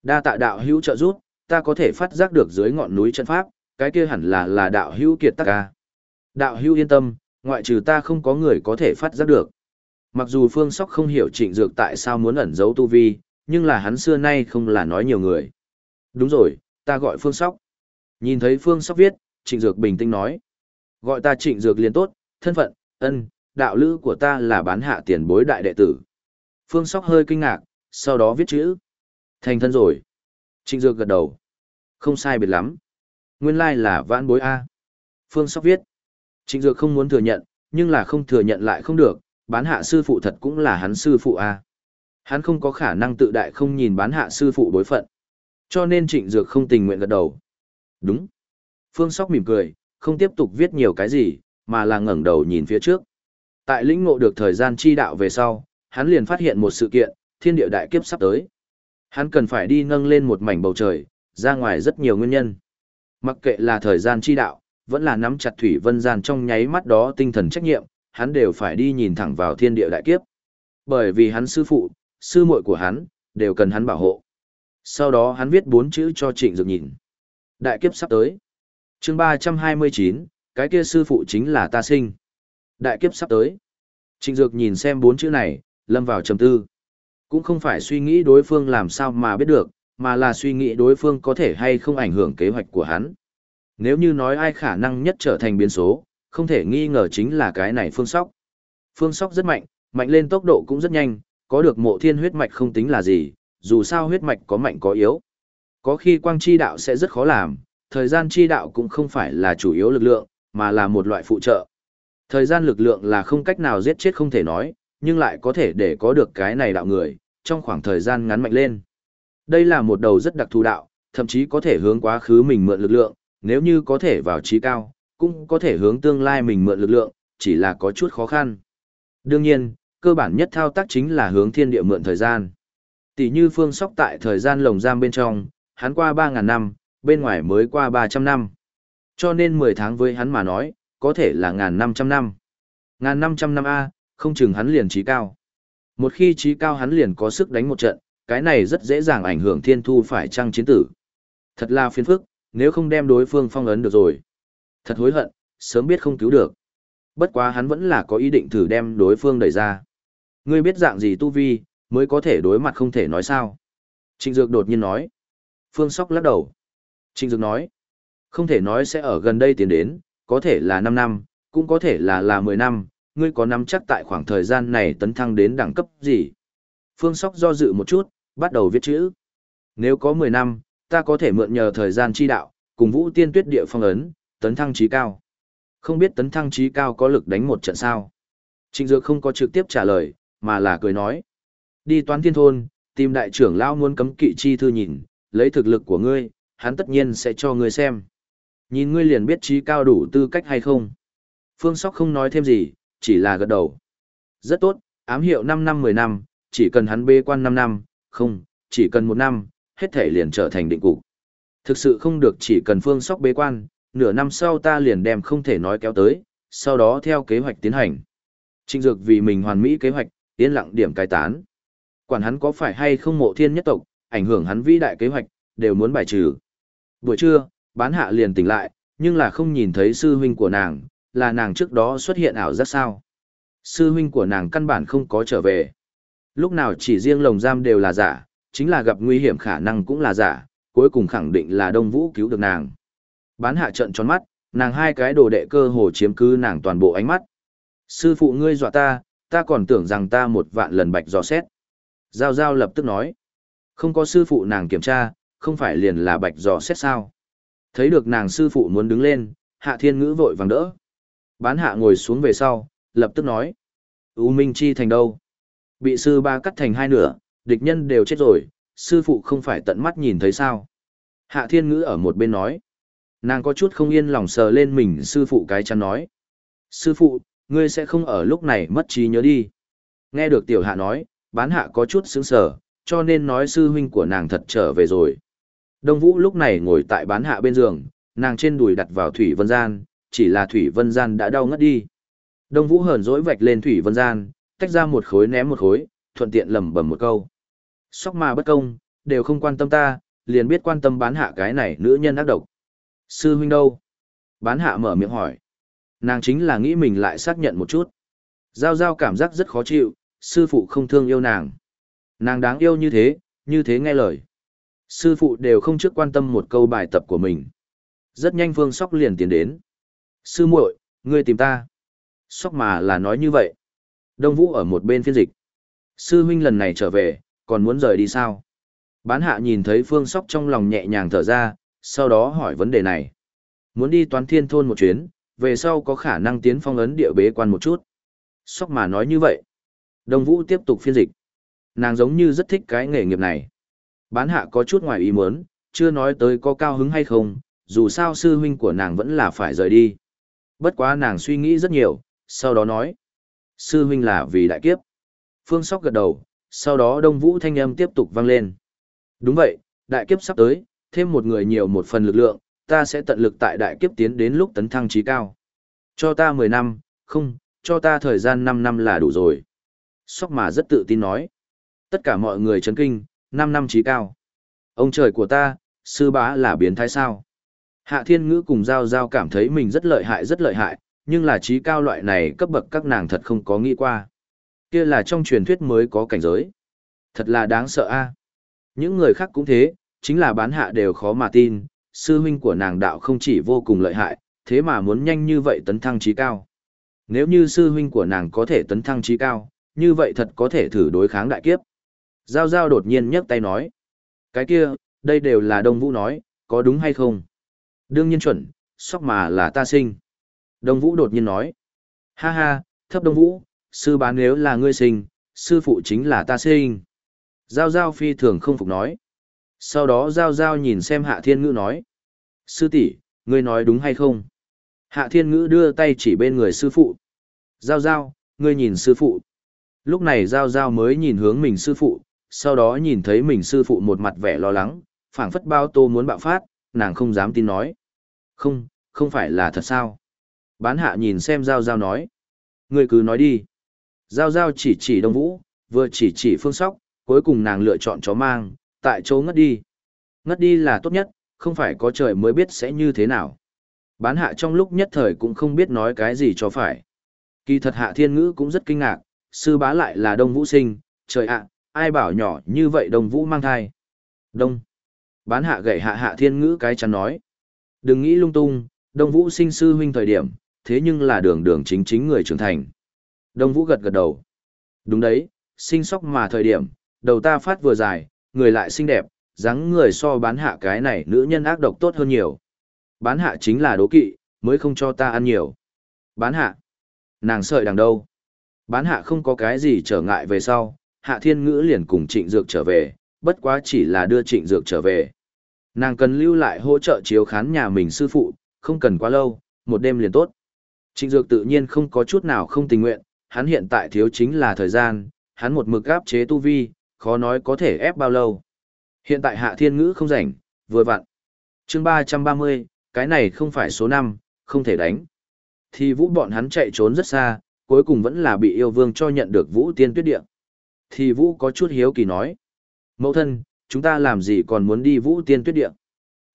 Đa tạ đạo hữu trợ giúp, ta có thể phát giác được dưới ngọn núi chân pháp, cái kia hẳn là là đạo hữu kiệt tắc ca. Đạo hữu yên tâm, ngoại trừ ta không có người có thể phát giác được. Mặc dù Phương Sóc không hiểu trịnh dược tại sao muốn ẩn giấu tu vi, nhưng là hắn xưa nay không là nói nhiều người. Đúng rồi, ta gọi Phương Sóc. Nhìn thấy Phương Sóc viết, trịnh dược bình tĩnh nói. Gọi ta trịnh dược liền tốt, thân phận, ân, đạo lữ của ta là bán hạ tiền bối đại đệ tử. Phương Sóc hơi kinh ngạc, sau đó viết chữ. Thành thân rồi. Trịnh dược gật đầu. Không sai biệt lắm. Nguyên lai là vãn bối A. Phương Sóc viết. Trịnh dược không muốn thừa nhận, nhưng là không thừa nhận lại không được, bán hạ sư phụ thật cũng là hắn sư phụ a. Hắn không có khả năng tự đại không nhìn bán hạ sư phụ bối phận. Cho nên trịnh dược không tình nguyện gật đầu. Đúng. Phương Sóc mỉm cười, không tiếp tục viết nhiều cái gì, mà là ngẩng đầu nhìn phía trước. Tại lĩnh ngộ được thời gian chi đạo về sau, hắn liền phát hiện một sự kiện, thiên địa đại kiếp sắp tới. Hắn cần phải đi nâng lên một mảnh bầu trời, ra ngoài rất nhiều nguyên nhân. Mặc kệ là thời gian chi đạo, vẫn là nắm chặt thủy vân gian trong nháy mắt đó tinh thần trách nhiệm, hắn đều phải đi nhìn thẳng vào thiên địa đại kiếp. Bởi vì hắn sư phụ, sư muội của hắn, đều cần hắn bảo hộ. Sau đó hắn viết bốn chữ cho Trịnh Dược nhìn. Đại kiếp sắp tới. chương 329, cái kia sư phụ chính là ta sinh. Đại kiếp sắp tới. Trịnh Dược nhìn xem bốn chữ này, lâm vào trầm tư. Cũng không phải suy nghĩ đối phương làm sao mà biết được, mà là suy nghĩ đối phương có thể hay không ảnh hưởng kế hoạch của hắn. Nếu như nói ai khả năng nhất trở thành biến số, không thể nghi ngờ chính là cái này phương sóc. Phương sóc rất mạnh, mạnh lên tốc độ cũng rất nhanh, có được mộ thiên huyết mạch không tính là gì, dù sao huyết mạch có mạnh có yếu. Có khi quang chi đạo sẽ rất khó làm, thời gian chi đạo cũng không phải là chủ yếu lực lượng, mà là một loại phụ trợ. Thời gian lực lượng là không cách nào giết chết không thể nói, nhưng lại có thể để có được cái này đạo người, trong khoảng thời gian ngắn mạnh lên. Đây là một đầu rất đặc thù đạo, thậm chí có thể hướng quá khứ mình mượn lực lượng, nếu như có thể vào trí cao, cũng có thể hướng tương lai mình mượn lực lượng, chỉ là có chút khó khăn. Đương nhiên, cơ bản nhất thao tác chính là hướng thiên địa mượn thời gian. Tỷ như phương sóc tại thời gian lồng giam bên trong, hắn qua 3.000 năm, bên ngoài mới qua 300 năm. Cho nên 10 tháng với hắn mà nói, có thể là ngàn 500 năm. Ngàn 500 năm A, không chừng hắn liền trí cao. Một khi trí cao hắn liền có sức đánh một trận, cái này rất dễ dàng ảnh hưởng thiên thu phải trăng chiến tử. Thật là phiền phức, nếu không đem đối phương phong ấn được rồi. Thật hối hận, sớm biết không cứu được. Bất quá hắn vẫn là có ý định thử đem đối phương đẩy ra. Ngươi biết dạng gì tu vi, mới có thể đối mặt không thể nói sao. Trịnh Dược đột nhiên nói. Phương Sóc lắc đầu. Trịnh Dược nói. Không thể nói sẽ ở gần đây tiến đến, có thể là 5 năm, cũng có thể là là 10 năm, ngươi có nắm chắc tại khoảng thời gian này tấn thăng đến đẳng cấp gì. Phương Sóc do dự một chút, bắt đầu viết chữ. Nếu có 10 năm, ta có thể mượn nhờ thời gian chi đạo, cùng vũ tiên tuyết địa phong ấn, tấn thăng trí cao. Không biết tấn thăng trí cao có lực đánh một trận sao? Trịnh Dược không có trực tiếp trả lời, mà là cười nói. Đi toán thiên thôn, tìm đại trưởng lão muốn cấm kỵ chi thư nhìn, lấy thực lực của ngươi, hắn tất nhiên sẽ cho ngươi xem. Nhìn ngươi liền biết trí cao đủ tư cách hay không. Phương Sóc không nói thêm gì, chỉ là gật đầu. Rất tốt, ám hiệu 5 năm 10 năm, chỉ cần hắn bê quan 5 năm, không, chỉ cần một năm, hết thể liền trở thành định cục. Thực sự không được chỉ cần Phương Sóc bế quan, nửa năm sau ta liền đem không thể nói kéo tới, sau đó theo kế hoạch tiến hành. Trịnh Dược vì mình hoàn mỹ kế hoạch, yên lặng điểm cai tán. Quản hắn có phải hay không mộ thiên nhất tộc, ảnh hưởng hắn vĩ đại kế hoạch, đều muốn bài trừ. Buổi trưa, bán hạ liền tỉnh lại, nhưng là không nhìn thấy sư huynh của nàng, là nàng trước đó xuất hiện ảo giác sao. Sư huynh của nàng căn bản không có trở về. Lúc nào chỉ riêng lồng giam đều là giả, chính là gặp nguy hiểm khả năng cũng là giả, cuối cùng khẳng định là Đông Vũ cứu được nàng. Bán hạ trận tròn mắt, nàng hai cái đồ đệ cơ hồ chiếm cứ nàng toàn bộ ánh mắt. Sư phụ ngươi dọa ta, ta còn tưởng rằng ta một vạn lần bạch dò xét. Giao Giao lập tức nói. Không có sư phụ nàng kiểm tra, không phải liền là bạch dò xét sao. Thấy được nàng sư phụ muốn đứng lên, hạ thiên ngữ vội vàng đỡ. Bán hạ ngồi xuống về sau, lập tức nói. U Minh Chi thành đâu? Bị sư ba cắt thành hai nửa, địch nhân đều chết rồi, sư phụ không phải tận mắt nhìn thấy sao. Hạ thiên ngữ ở một bên nói. Nàng có chút không yên lòng sờ lên mình sư phụ cái chắn nói. Sư phụ, ngươi sẽ không ở lúc này mất trí nhớ đi. Nghe được tiểu hạ nói, bán hạ có chút sững sờ, cho nên nói sư huynh của nàng thật trở về rồi. Đông Vũ lúc này ngồi tại bán hạ bên giường, nàng trên đùi đặt vào Thủy Vân Gian, chỉ là Thủy Vân Gian đã đau ngất đi. Đông Vũ hờn dỗi vạch lên Thủy Vân Gian, tách ra một khối ném một khối, thuận tiện lẩm bẩm một câu. Sóc mà bất công, đều không quan tâm ta, liền biết quan tâm bán hạ cái này nữ nhân ác độc. Sư huynh đâu? Bán hạ mở miệng hỏi. Nàng chính là nghĩ mình lại xác nhận một chút. Giao giao cảm giác rất khó chịu, sư phụ không thương yêu nàng. Nàng đáng yêu như thế, như thế nghe lời. Sư phụ đều không trước quan tâm một câu bài tập của mình. Rất nhanh Phương Sóc liền tiến đến. Sư muội, ngươi tìm ta. Sóc mà là nói như vậy. Đông Vũ ở một bên phiên dịch. Sư huynh lần này trở về, còn muốn rời đi sao? Bán hạ nhìn thấy Phương Sóc trong lòng nhẹ nhàng thở ra, sau đó hỏi vấn đề này. Muốn đi toán thiên thôn một chuyến, về sau có khả năng tiến phong ấn địa bế quan một chút. Sóc mà nói như vậy. Đông Vũ tiếp tục phiên dịch. Nàng giống như rất thích cái nghề nghiệp này. Bán hạ có chút ngoài ý muốn, chưa nói tới có cao hứng hay không, dù sao sư huynh của nàng vẫn là phải rời đi. Bất quá nàng suy nghĩ rất nhiều, sau đó nói. Sư huynh là vì đại kiếp. Phương Sóc gật đầu, sau đó Đông Vũ thanh âm tiếp tục vang lên. Đúng vậy, đại kiếp sắp tới, thêm một người nhiều một phần lực lượng, ta sẽ tận lực tại đại kiếp tiến đến lúc tấn thăng trí cao. Cho ta 10 năm, không, cho ta thời gian 5 năm là đủ rồi. Sóc mà rất tự tin nói. Tất cả mọi người chấn kinh, 5 năm trí cao. Ông trời của ta, sư bá là biến thái sao. Hạ thiên ngữ cùng giao giao cảm thấy mình rất lợi hại rất lợi hại, nhưng là trí cao loại này cấp bậc các nàng thật không có nghĩ qua. Kia là trong truyền thuyết mới có cảnh giới. Thật là đáng sợ a. Những người khác cũng thế, chính là bán hạ đều khó mà tin, sư huynh của nàng đạo không chỉ vô cùng lợi hại, thế mà muốn nhanh như vậy tấn thăng trí cao. Nếu như sư huynh của nàng có thể tấn thăng trí cao, như vậy thật có thể thử đối kháng đại kiếp. Giao Giao đột nhiên nhấc tay nói. Cái kia, đây đều là Đông Vũ nói, có đúng hay không? Đương nhiên chuẩn, sóc mà là ta sinh. Đông Vũ đột nhiên nói. Ha ha, thấp Đông Vũ, sư bán nếu là ngươi sinh, sư phụ chính là ta sinh. Giao Giao phi thường không phục nói. Sau đó Giao Giao nhìn xem Hạ Thiên Ngữ nói. Sư tỷ, ngươi nói đúng hay không? Hạ Thiên Ngữ đưa tay chỉ bên người sư phụ. Giao Giao, ngươi nhìn sư phụ. Lúc này Giao Giao mới nhìn hướng mình sư phụ, sau đó nhìn thấy mình sư phụ một mặt vẻ lo lắng, phảng phất bao tô muốn bạo phát, nàng không dám tin nói. Không, không phải là thật sao? Bán hạ nhìn xem Giao Giao nói. Ngươi cứ nói đi. Giao Giao chỉ chỉ Đông Vũ, vừa chỉ chỉ Phương Sóc, cuối cùng nàng lựa chọn chó mang, tại chỗ ngất đi. Ngất đi là tốt nhất, không phải có trời mới biết sẽ như thế nào. Bán hạ trong lúc nhất thời cũng không biết nói cái gì cho phải. Kỳ thật hạ thiên ngữ cũng rất kinh ngạc, sư bá lại là đông vũ sinh, trời ạ, ai bảo nhỏ như vậy đông vũ mang thai. Đông. Bán hạ gậy hạ hạ thiên ngữ cái chắn nói. Đừng nghĩ lung tung, đông vũ sinh sư huynh thời điểm, thế nhưng là đường đường chính chính người trưởng thành. Đông vũ gật gật đầu. Đúng đấy, sinh sóc mà thời điểm, đầu ta phát vừa dài, người lại xinh đẹp, dáng người so bán hạ cái này nữ nhân ác độc tốt hơn nhiều. Bán hạ chính là đố kỵ, mới không cho ta ăn nhiều. Bán hạ. Nàng sợi đằng đâu? Bán hạ không có cái gì trở ngại về sau, hạ thiên ngữ liền cùng trịnh dược trở về, bất quá chỉ là đưa trịnh dược trở về. Nàng cần lưu lại hỗ trợ chiếu khán nhà mình sư phụ, không cần quá lâu, một đêm liền tốt. Trịnh dược tự nhiên không có chút nào không tình nguyện, hắn hiện tại thiếu chính là thời gian, hắn một mực áp chế tu vi, khó nói có thể ép bao lâu. Hiện tại hạ thiên ngữ không rảnh, vừa vặn. chương 330, cái này không phải số năm không thể đánh. Thì vũ bọn hắn chạy trốn rất xa, cuối cùng vẫn là bị yêu vương cho nhận được vũ tiên tuyết địa. Thì vũ có chút hiếu kỳ nói. Mẫu thân, chúng ta làm gì còn muốn đi vũ tiên tuyết địa?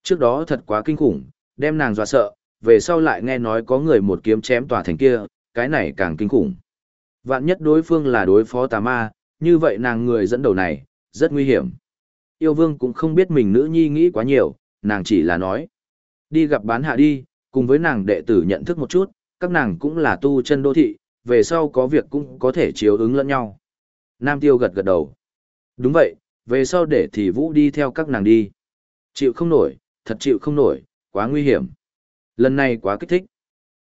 Trước đó thật quá kinh khủng, đem nàng dọa sợ, về sau lại nghe nói có người một kiếm chém tòa thành kia, cái này càng kinh khủng. Vạn nhất đối phương là đối phó tà ma, như vậy nàng người dẫn đầu này, rất nguy hiểm. Yêu vương cũng không biết mình nữ nhi nghĩ quá nhiều, nàng chỉ là nói. Đi gặp bán hạ đi, cùng với nàng đệ tử nhận thức một chút, các nàng cũng là tu chân đô thị, về sau có việc cũng có thể chiếu ứng lẫn nhau. Nam tiêu gật gật đầu. Đúng vậy, về sau để thì vũ đi theo các nàng đi. Chịu không nổi, thật chịu không nổi, quá nguy hiểm. Lần này quá kích thích.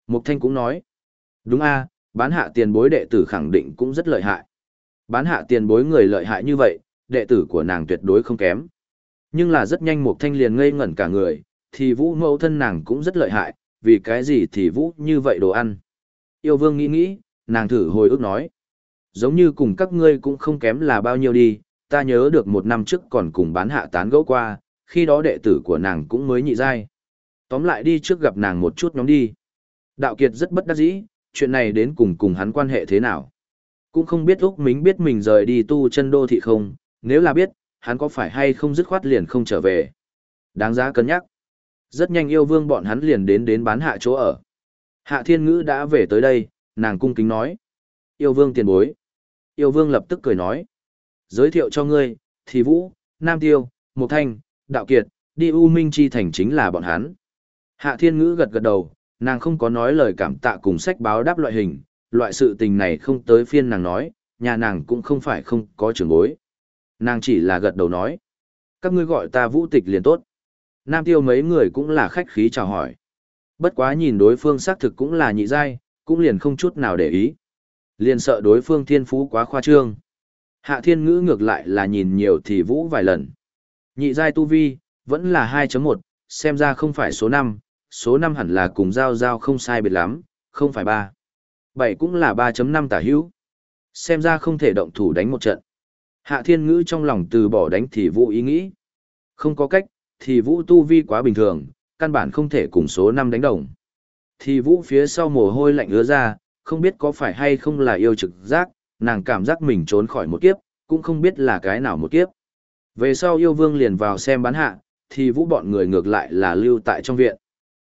Mục Thanh cũng nói. Đúng a, bán hạ tiền bối đệ tử khẳng định cũng rất lợi hại. Bán hạ tiền bối người lợi hại như vậy, đệ tử của nàng tuyệt đối không kém. Nhưng là rất nhanh Mục Thanh liền ngây ngẩn cả người, thì vũ mẫu thân nàng cũng rất lợi hại, vì cái gì thì vũ như vậy đồ ăn. Yêu vương nghĩ nghĩ, nàng thử hồi ức nói. Giống như cùng các ngươi cũng không kém là bao nhiêu đi, ta nhớ được một năm trước còn cùng bán hạ tán gẫu qua, khi đó đệ tử của nàng cũng mới nhị giai. Tóm lại đi trước gặp nàng một chút nhóm đi. Đạo Kiệt rất bất đắc dĩ, chuyện này đến cùng cùng hắn quan hệ thế nào. Cũng không biết Úc Mính biết mình rời đi tu chân đô thị không, nếu là biết, hắn có phải hay không dứt khoát liền không trở về. Đáng giá cân nhắc. Rất nhanh yêu vương bọn hắn liền đến đến bán hạ chỗ ở. Hạ thiên ngữ đã về tới đây, nàng cung kính nói. Yêu vương tiền bối. Yêu vương lập tức cười nói. Giới thiệu cho ngươi, thì vũ, nam tiêu, mục thanh, đạo kiệt, đi U Minh Chi thành chính là bọn hắn. Hạ thiên ngữ gật gật đầu, nàng không có nói lời cảm tạ cùng sách báo đáp loại hình, loại sự tình này không tới phiên nàng nói, nhà nàng cũng không phải không có trưởng bối. Nàng chỉ là gật đầu nói. Các ngươi gọi ta vũ tịch liền tốt. Nam tiêu mấy người cũng là khách khí chào hỏi. Bất quá nhìn đối phương xác thực cũng là nhị giai, cũng liền không chút nào để ý. Liền sợ đối phương thiên phú quá khoa trương. Hạ thiên ngữ ngược lại là nhìn nhiều thì vũ vài lần. Nhị giai tu vi, vẫn là 2.1, xem ra không phải số 5, số 5 hẳn là cùng giao giao không sai biệt lắm, không phải 3. 7 cũng là 3.5 tả hữu. Xem ra không thể động thủ đánh một trận. Hạ thiên ngữ trong lòng từ bỏ đánh thì vũ ý nghĩ. Không có cách, thì vũ tu vi quá bình thường, căn bản không thể cùng số 5 đánh đồng. Thì vũ phía sau mồ hôi lạnh ứa ra, không biết có phải hay không là yêu trực giác, nàng cảm giác mình trốn khỏi một kiếp, cũng không biết là cái nào một kiếp. Về sau yêu vương liền vào xem bán hạ, thì vũ bọn người ngược lại là lưu tại trong viện.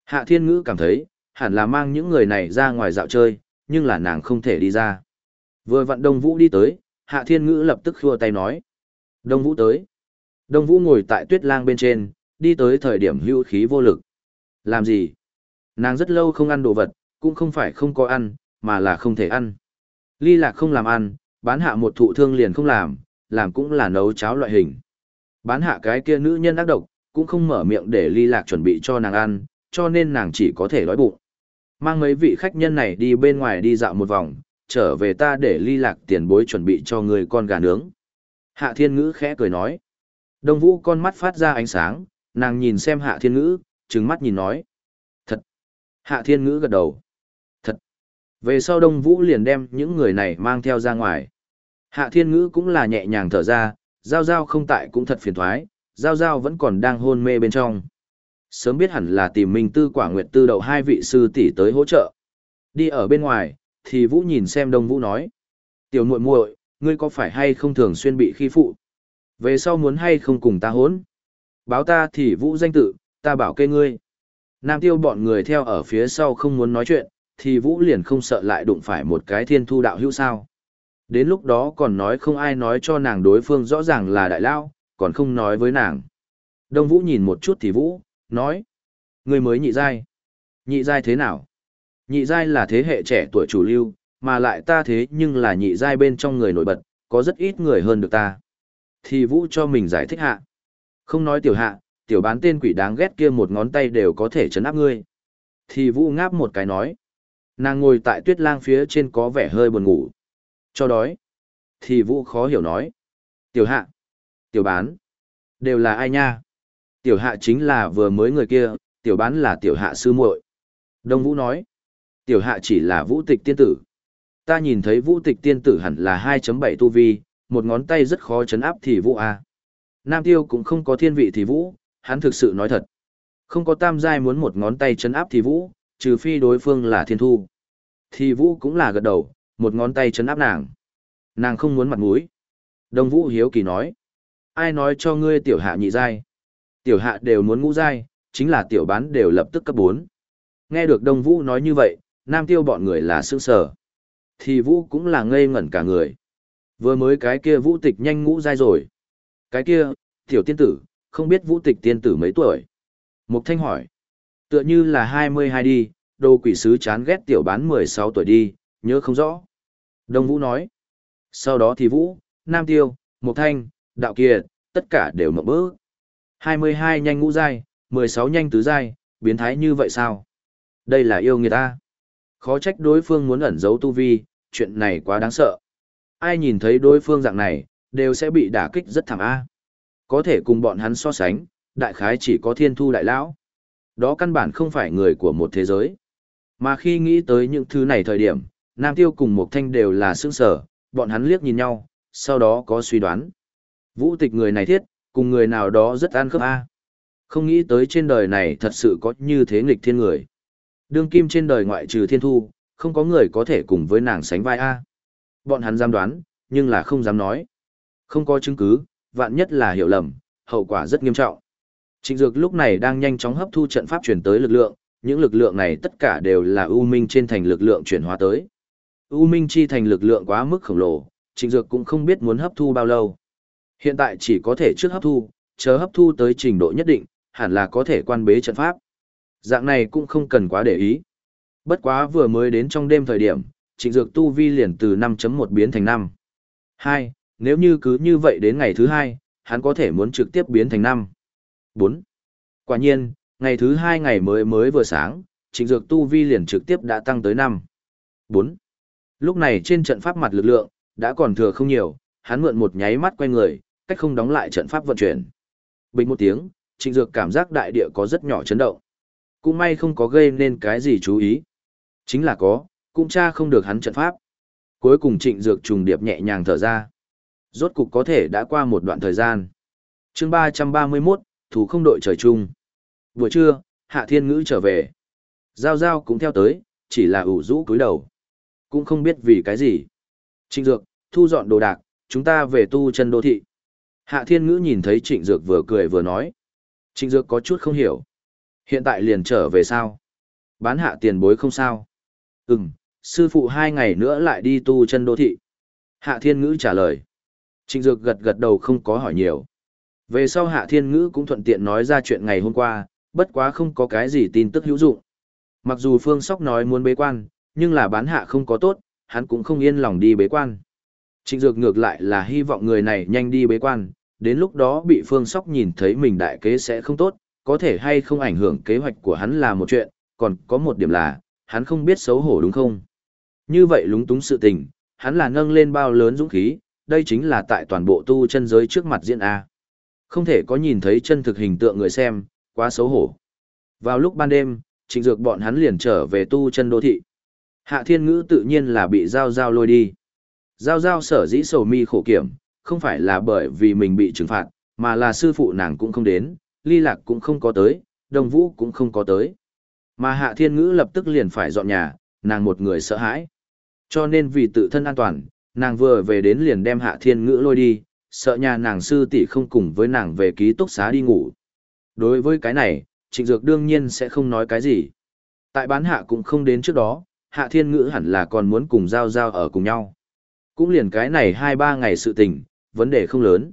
Hạ thiên ngữ cảm thấy, hẳn là mang những người này ra ngoài dạo chơi, nhưng là nàng không thể đi ra. Vừa vặn Đông Vũ đi tới, Hạ Thiên Ngữ lập tức khua tay nói. Đông Vũ tới. Đông Vũ ngồi tại tuyết lang bên trên, đi tới thời điểm hưu khí vô lực. Làm gì? Nàng rất lâu không ăn đồ vật, cũng không phải không có ăn, mà là không thể ăn. Ly lạc không làm ăn, bán hạ một thụ thương liền không làm, làm cũng là nấu cháo loại hình. Bán hạ cái kia nữ nhân ác độc, cũng không mở miệng để ly lạc chuẩn bị cho nàng ăn, cho nên nàng chỉ có thể đói bụng. Mang mấy vị khách nhân này đi bên ngoài đi dạo một vòng, trở về ta để ly lạc tiền bối chuẩn bị cho người con gà nướng. Hạ thiên ngữ khẽ cười nói. Đông vũ con mắt phát ra ánh sáng, nàng nhìn xem hạ thiên ngữ, trừng mắt nhìn nói. Thật. Hạ thiên ngữ gật đầu. Về sau đông vũ liền đem những người này mang theo ra ngoài. Hạ thiên ngữ cũng là nhẹ nhàng thở ra, giao giao không tại cũng thật phiền thoái, giao giao vẫn còn đang hôn mê bên trong. Sớm biết hẳn là tìm Minh Tư Quả Nguyệt Tư đậu hai vị sư tỷ tới hỗ trợ. Đi ở bên ngoài, thì Vũ nhìn xem Đông Vũ nói: "Tiểu muội muội, ngươi có phải hay không thường xuyên bị khi phụ? Về sau muốn hay không cùng ta hốn? Báo ta thì Vũ danh tự, ta bảo kê ngươi. Nam Tiêu bọn người theo ở phía sau không muốn nói chuyện, thì Vũ liền không sợ lại đụng phải một cái thiên thu đạo hữu sao. Đến lúc đó còn nói không ai nói cho nàng đối phương rõ ràng là đại lao, còn không nói với nàng. Đông Vũ nhìn một chút thì Vũ, nói. Người mới nhị giai. Nhị giai thế nào? Nhị giai là thế hệ trẻ tuổi chủ lưu, mà lại ta thế nhưng là nhị giai bên trong người nổi bật, có rất ít người hơn được ta. Thì Vũ cho mình giải thích hạ. Không nói tiểu hạ, tiểu bán tên quỷ đáng ghét kia một ngón tay đều có thể chấn áp ngươi. Thì vũ ngáp một cái nói. Nàng ngồi tại tuyết lang phía trên có vẻ hơi buồn ngủ. Cho đói. Thì vũ khó hiểu nói. Tiểu hạ. Tiểu bán. Đều là ai nha? Tiểu hạ chính là vừa mới người kia, tiểu bán là tiểu hạ sư muội. Đông vũ nói. Tiểu hạ chỉ là vũ tịch tiên tử. Ta nhìn thấy vũ tịch tiên tử hẳn là 2.7 tu vi, một ngón tay rất khó chấn áp thì vũ a. Nam tiêu cũng không có thiên vị thì vũ, hắn thực sự nói thật. Không có tam giai muốn một ngón tay chấn áp thì vũ, trừ phi đối phương là thiên thu. Thì vũ cũng là gật đầu, một ngón tay chấn áp nàng. Nàng không muốn mặt mũi. Đông vũ hiếu kỳ nói. Ai nói cho ngươi tiểu hạ nhị giai? Tiểu hạ đều muốn ngũ giai, chính là tiểu bán đều lập tức cấp 4. Nghe được Đông Vũ nói như vậy, Nam Tiêu bọn người là sững sờ. Thì Vũ cũng là ngây ngẩn cả người. Vừa mới cái kia Vũ Tịch nhanh ngũ giai rồi. Cái kia, tiểu tiên tử, không biết Vũ Tịch tiên tử mấy tuổi? Mục Thanh hỏi. Tựa như là 22 đi, đồ quỷ sứ chán ghét tiểu bán 16 tuổi đi, nhớ không rõ. Đông Vũ nói. Sau đó thì Vũ, Nam Tiêu, Mộc Thanh, Đạo Kiệt, tất cả đều mộng bớ. 22 nhanh ngũ giai, 16 nhanh tứ giai, biến thái như vậy sao? Đây là yêu người ta. Khó trách đối phương muốn ẩn giấu tu vi, chuyện này quá đáng sợ. Ai nhìn thấy đối phương dạng này, đều sẽ bị đả kích rất thảm a. Có thể cùng bọn hắn so sánh, đại khái chỉ có thiên thu đại lão. Đó căn bản không phải người của một thế giới. Mà khi nghĩ tới những thứ này thời điểm, Nam Tiêu cùng Mộc Thanh đều là sững sở, bọn hắn liếc nhìn nhau, sau đó có suy đoán. Vũ tịch người này thiết, cùng người nào đó rất ăn khớp a. Không nghĩ tới trên đời này thật sự có như thế nghịch thiên người. Đương kim trên đời ngoại trừ thiên thu, không có người có thể cùng với nàng sánh vai A. Bọn hắn dám đoán, nhưng là không dám nói. Không có chứng cứ, vạn nhất là hiểu lầm, hậu quả rất nghiêm trọng. Trịnh Dược lúc này đang nhanh chóng hấp thu trận pháp chuyển tới lực lượng, những lực lượng này tất cả đều là U Minh trên thành lực lượng chuyển hóa tới. U Minh chi thành lực lượng quá mức khổng lồ, Trịnh Dược cũng không biết muốn hấp thu bao lâu. Hiện tại chỉ có thể trước hấp thu, chờ hấp thu tới trình độ nhất định, hẳn là có thể quan bế trận pháp. Dạng này cũng không cần quá để ý. Bất quá vừa mới đến trong đêm thời điểm, trịnh dược tu vi liền từ 5.1 biến thành 5. 2. Nếu như cứ như vậy đến ngày thứ hai, hắn có thể muốn trực tiếp biến thành 5. 4. Quả nhiên, ngày thứ hai ngày mới mới vừa sáng, trịnh dược tu vi liền trực tiếp đã tăng tới 5. 4. Lúc này trên trận pháp mặt lực lượng, đã còn thừa không nhiều, hắn mượn một nháy mắt quay người, cách không đóng lại trận pháp vận chuyển. Bình một tiếng, trịnh dược cảm giác đại địa có rất nhỏ chấn động cũng may không có gây nên cái gì chú ý. Chính là có, cũng cha không được hắn trận pháp. Cuối cùng trịnh dược trùng điệp nhẹ nhàng thở ra. Rốt cục có thể đã qua một đoạn thời gian. chương 331, thủ không đội trời chung. Buổi trưa, Hạ Thiên Ngữ trở về. Giao Giao cũng theo tới, chỉ là ủ rũ cúi đầu. Cũng không biết vì cái gì. Trịnh Dược, thu dọn đồ đạc, chúng ta về tu chân đô thị. Hạ Thiên Ngữ nhìn thấy Trịnh Dược vừa cười vừa nói. Trịnh Dược có chút không hiểu. Hiện tại liền trở về sao? Bán hạ tiền bối không sao? Ừm, sư phụ hai ngày nữa lại đi tu chân đô thị. Hạ thiên ngữ trả lời. Trịnh Dược gật gật đầu không có hỏi nhiều. Về sau Hạ Thiên Ngữ cũng thuận tiện nói ra chuyện ngày hôm qua, bất quá không có cái gì tin tức hữu dụng. Mặc dù Phương Sóc nói muốn bế quan, nhưng là bán hạ không có tốt, hắn cũng không yên lòng đi bế quan. Trịnh Dược ngược lại là hy vọng người này nhanh đi bế quan, đến lúc đó bị Phương Sóc nhìn thấy mình đại kế sẽ không tốt, có thể hay không ảnh hưởng kế hoạch của hắn là một chuyện, còn có một điểm là, hắn không biết xấu hổ đúng không? Như vậy lúng túng sự tình, hắn là nâng lên bao lớn dũng khí, đây chính là tại toàn bộ tu chân giới trước mặt diễn A. Không thể có nhìn thấy chân thực hình tượng người xem, quá xấu hổ. Vào lúc ban đêm, trịnh dược bọn hắn liền trở về tu chân đô thị. Hạ thiên ngữ tự nhiên là bị giao giao lôi đi. Giao giao sở dĩ sầu mi khổ kiểm, không phải là bởi vì mình bị trừng phạt, mà là sư phụ nàng cũng không đến, ly lạc cũng không có tới, đồng vũ cũng không có tới. Mà hạ thiên ngữ lập tức liền phải dọn nhà, nàng một người sợ hãi. Cho nên vì tự thân an toàn, nàng vừa về đến liền đem hạ thiên ngữ lôi đi, sợ nhà nàng sư tỷ không cùng với nàng về ký túc xá đi ngủ. Đối với cái này, trịnh dược đương nhiên sẽ không nói cái gì. Tại bán hạ cũng không đến trước đó, hạ thiên ngữ hẳn là còn muốn cùng giao giao ở cùng nhau. Cũng liền cái này hai ba ngày sự tình, vấn đề không lớn.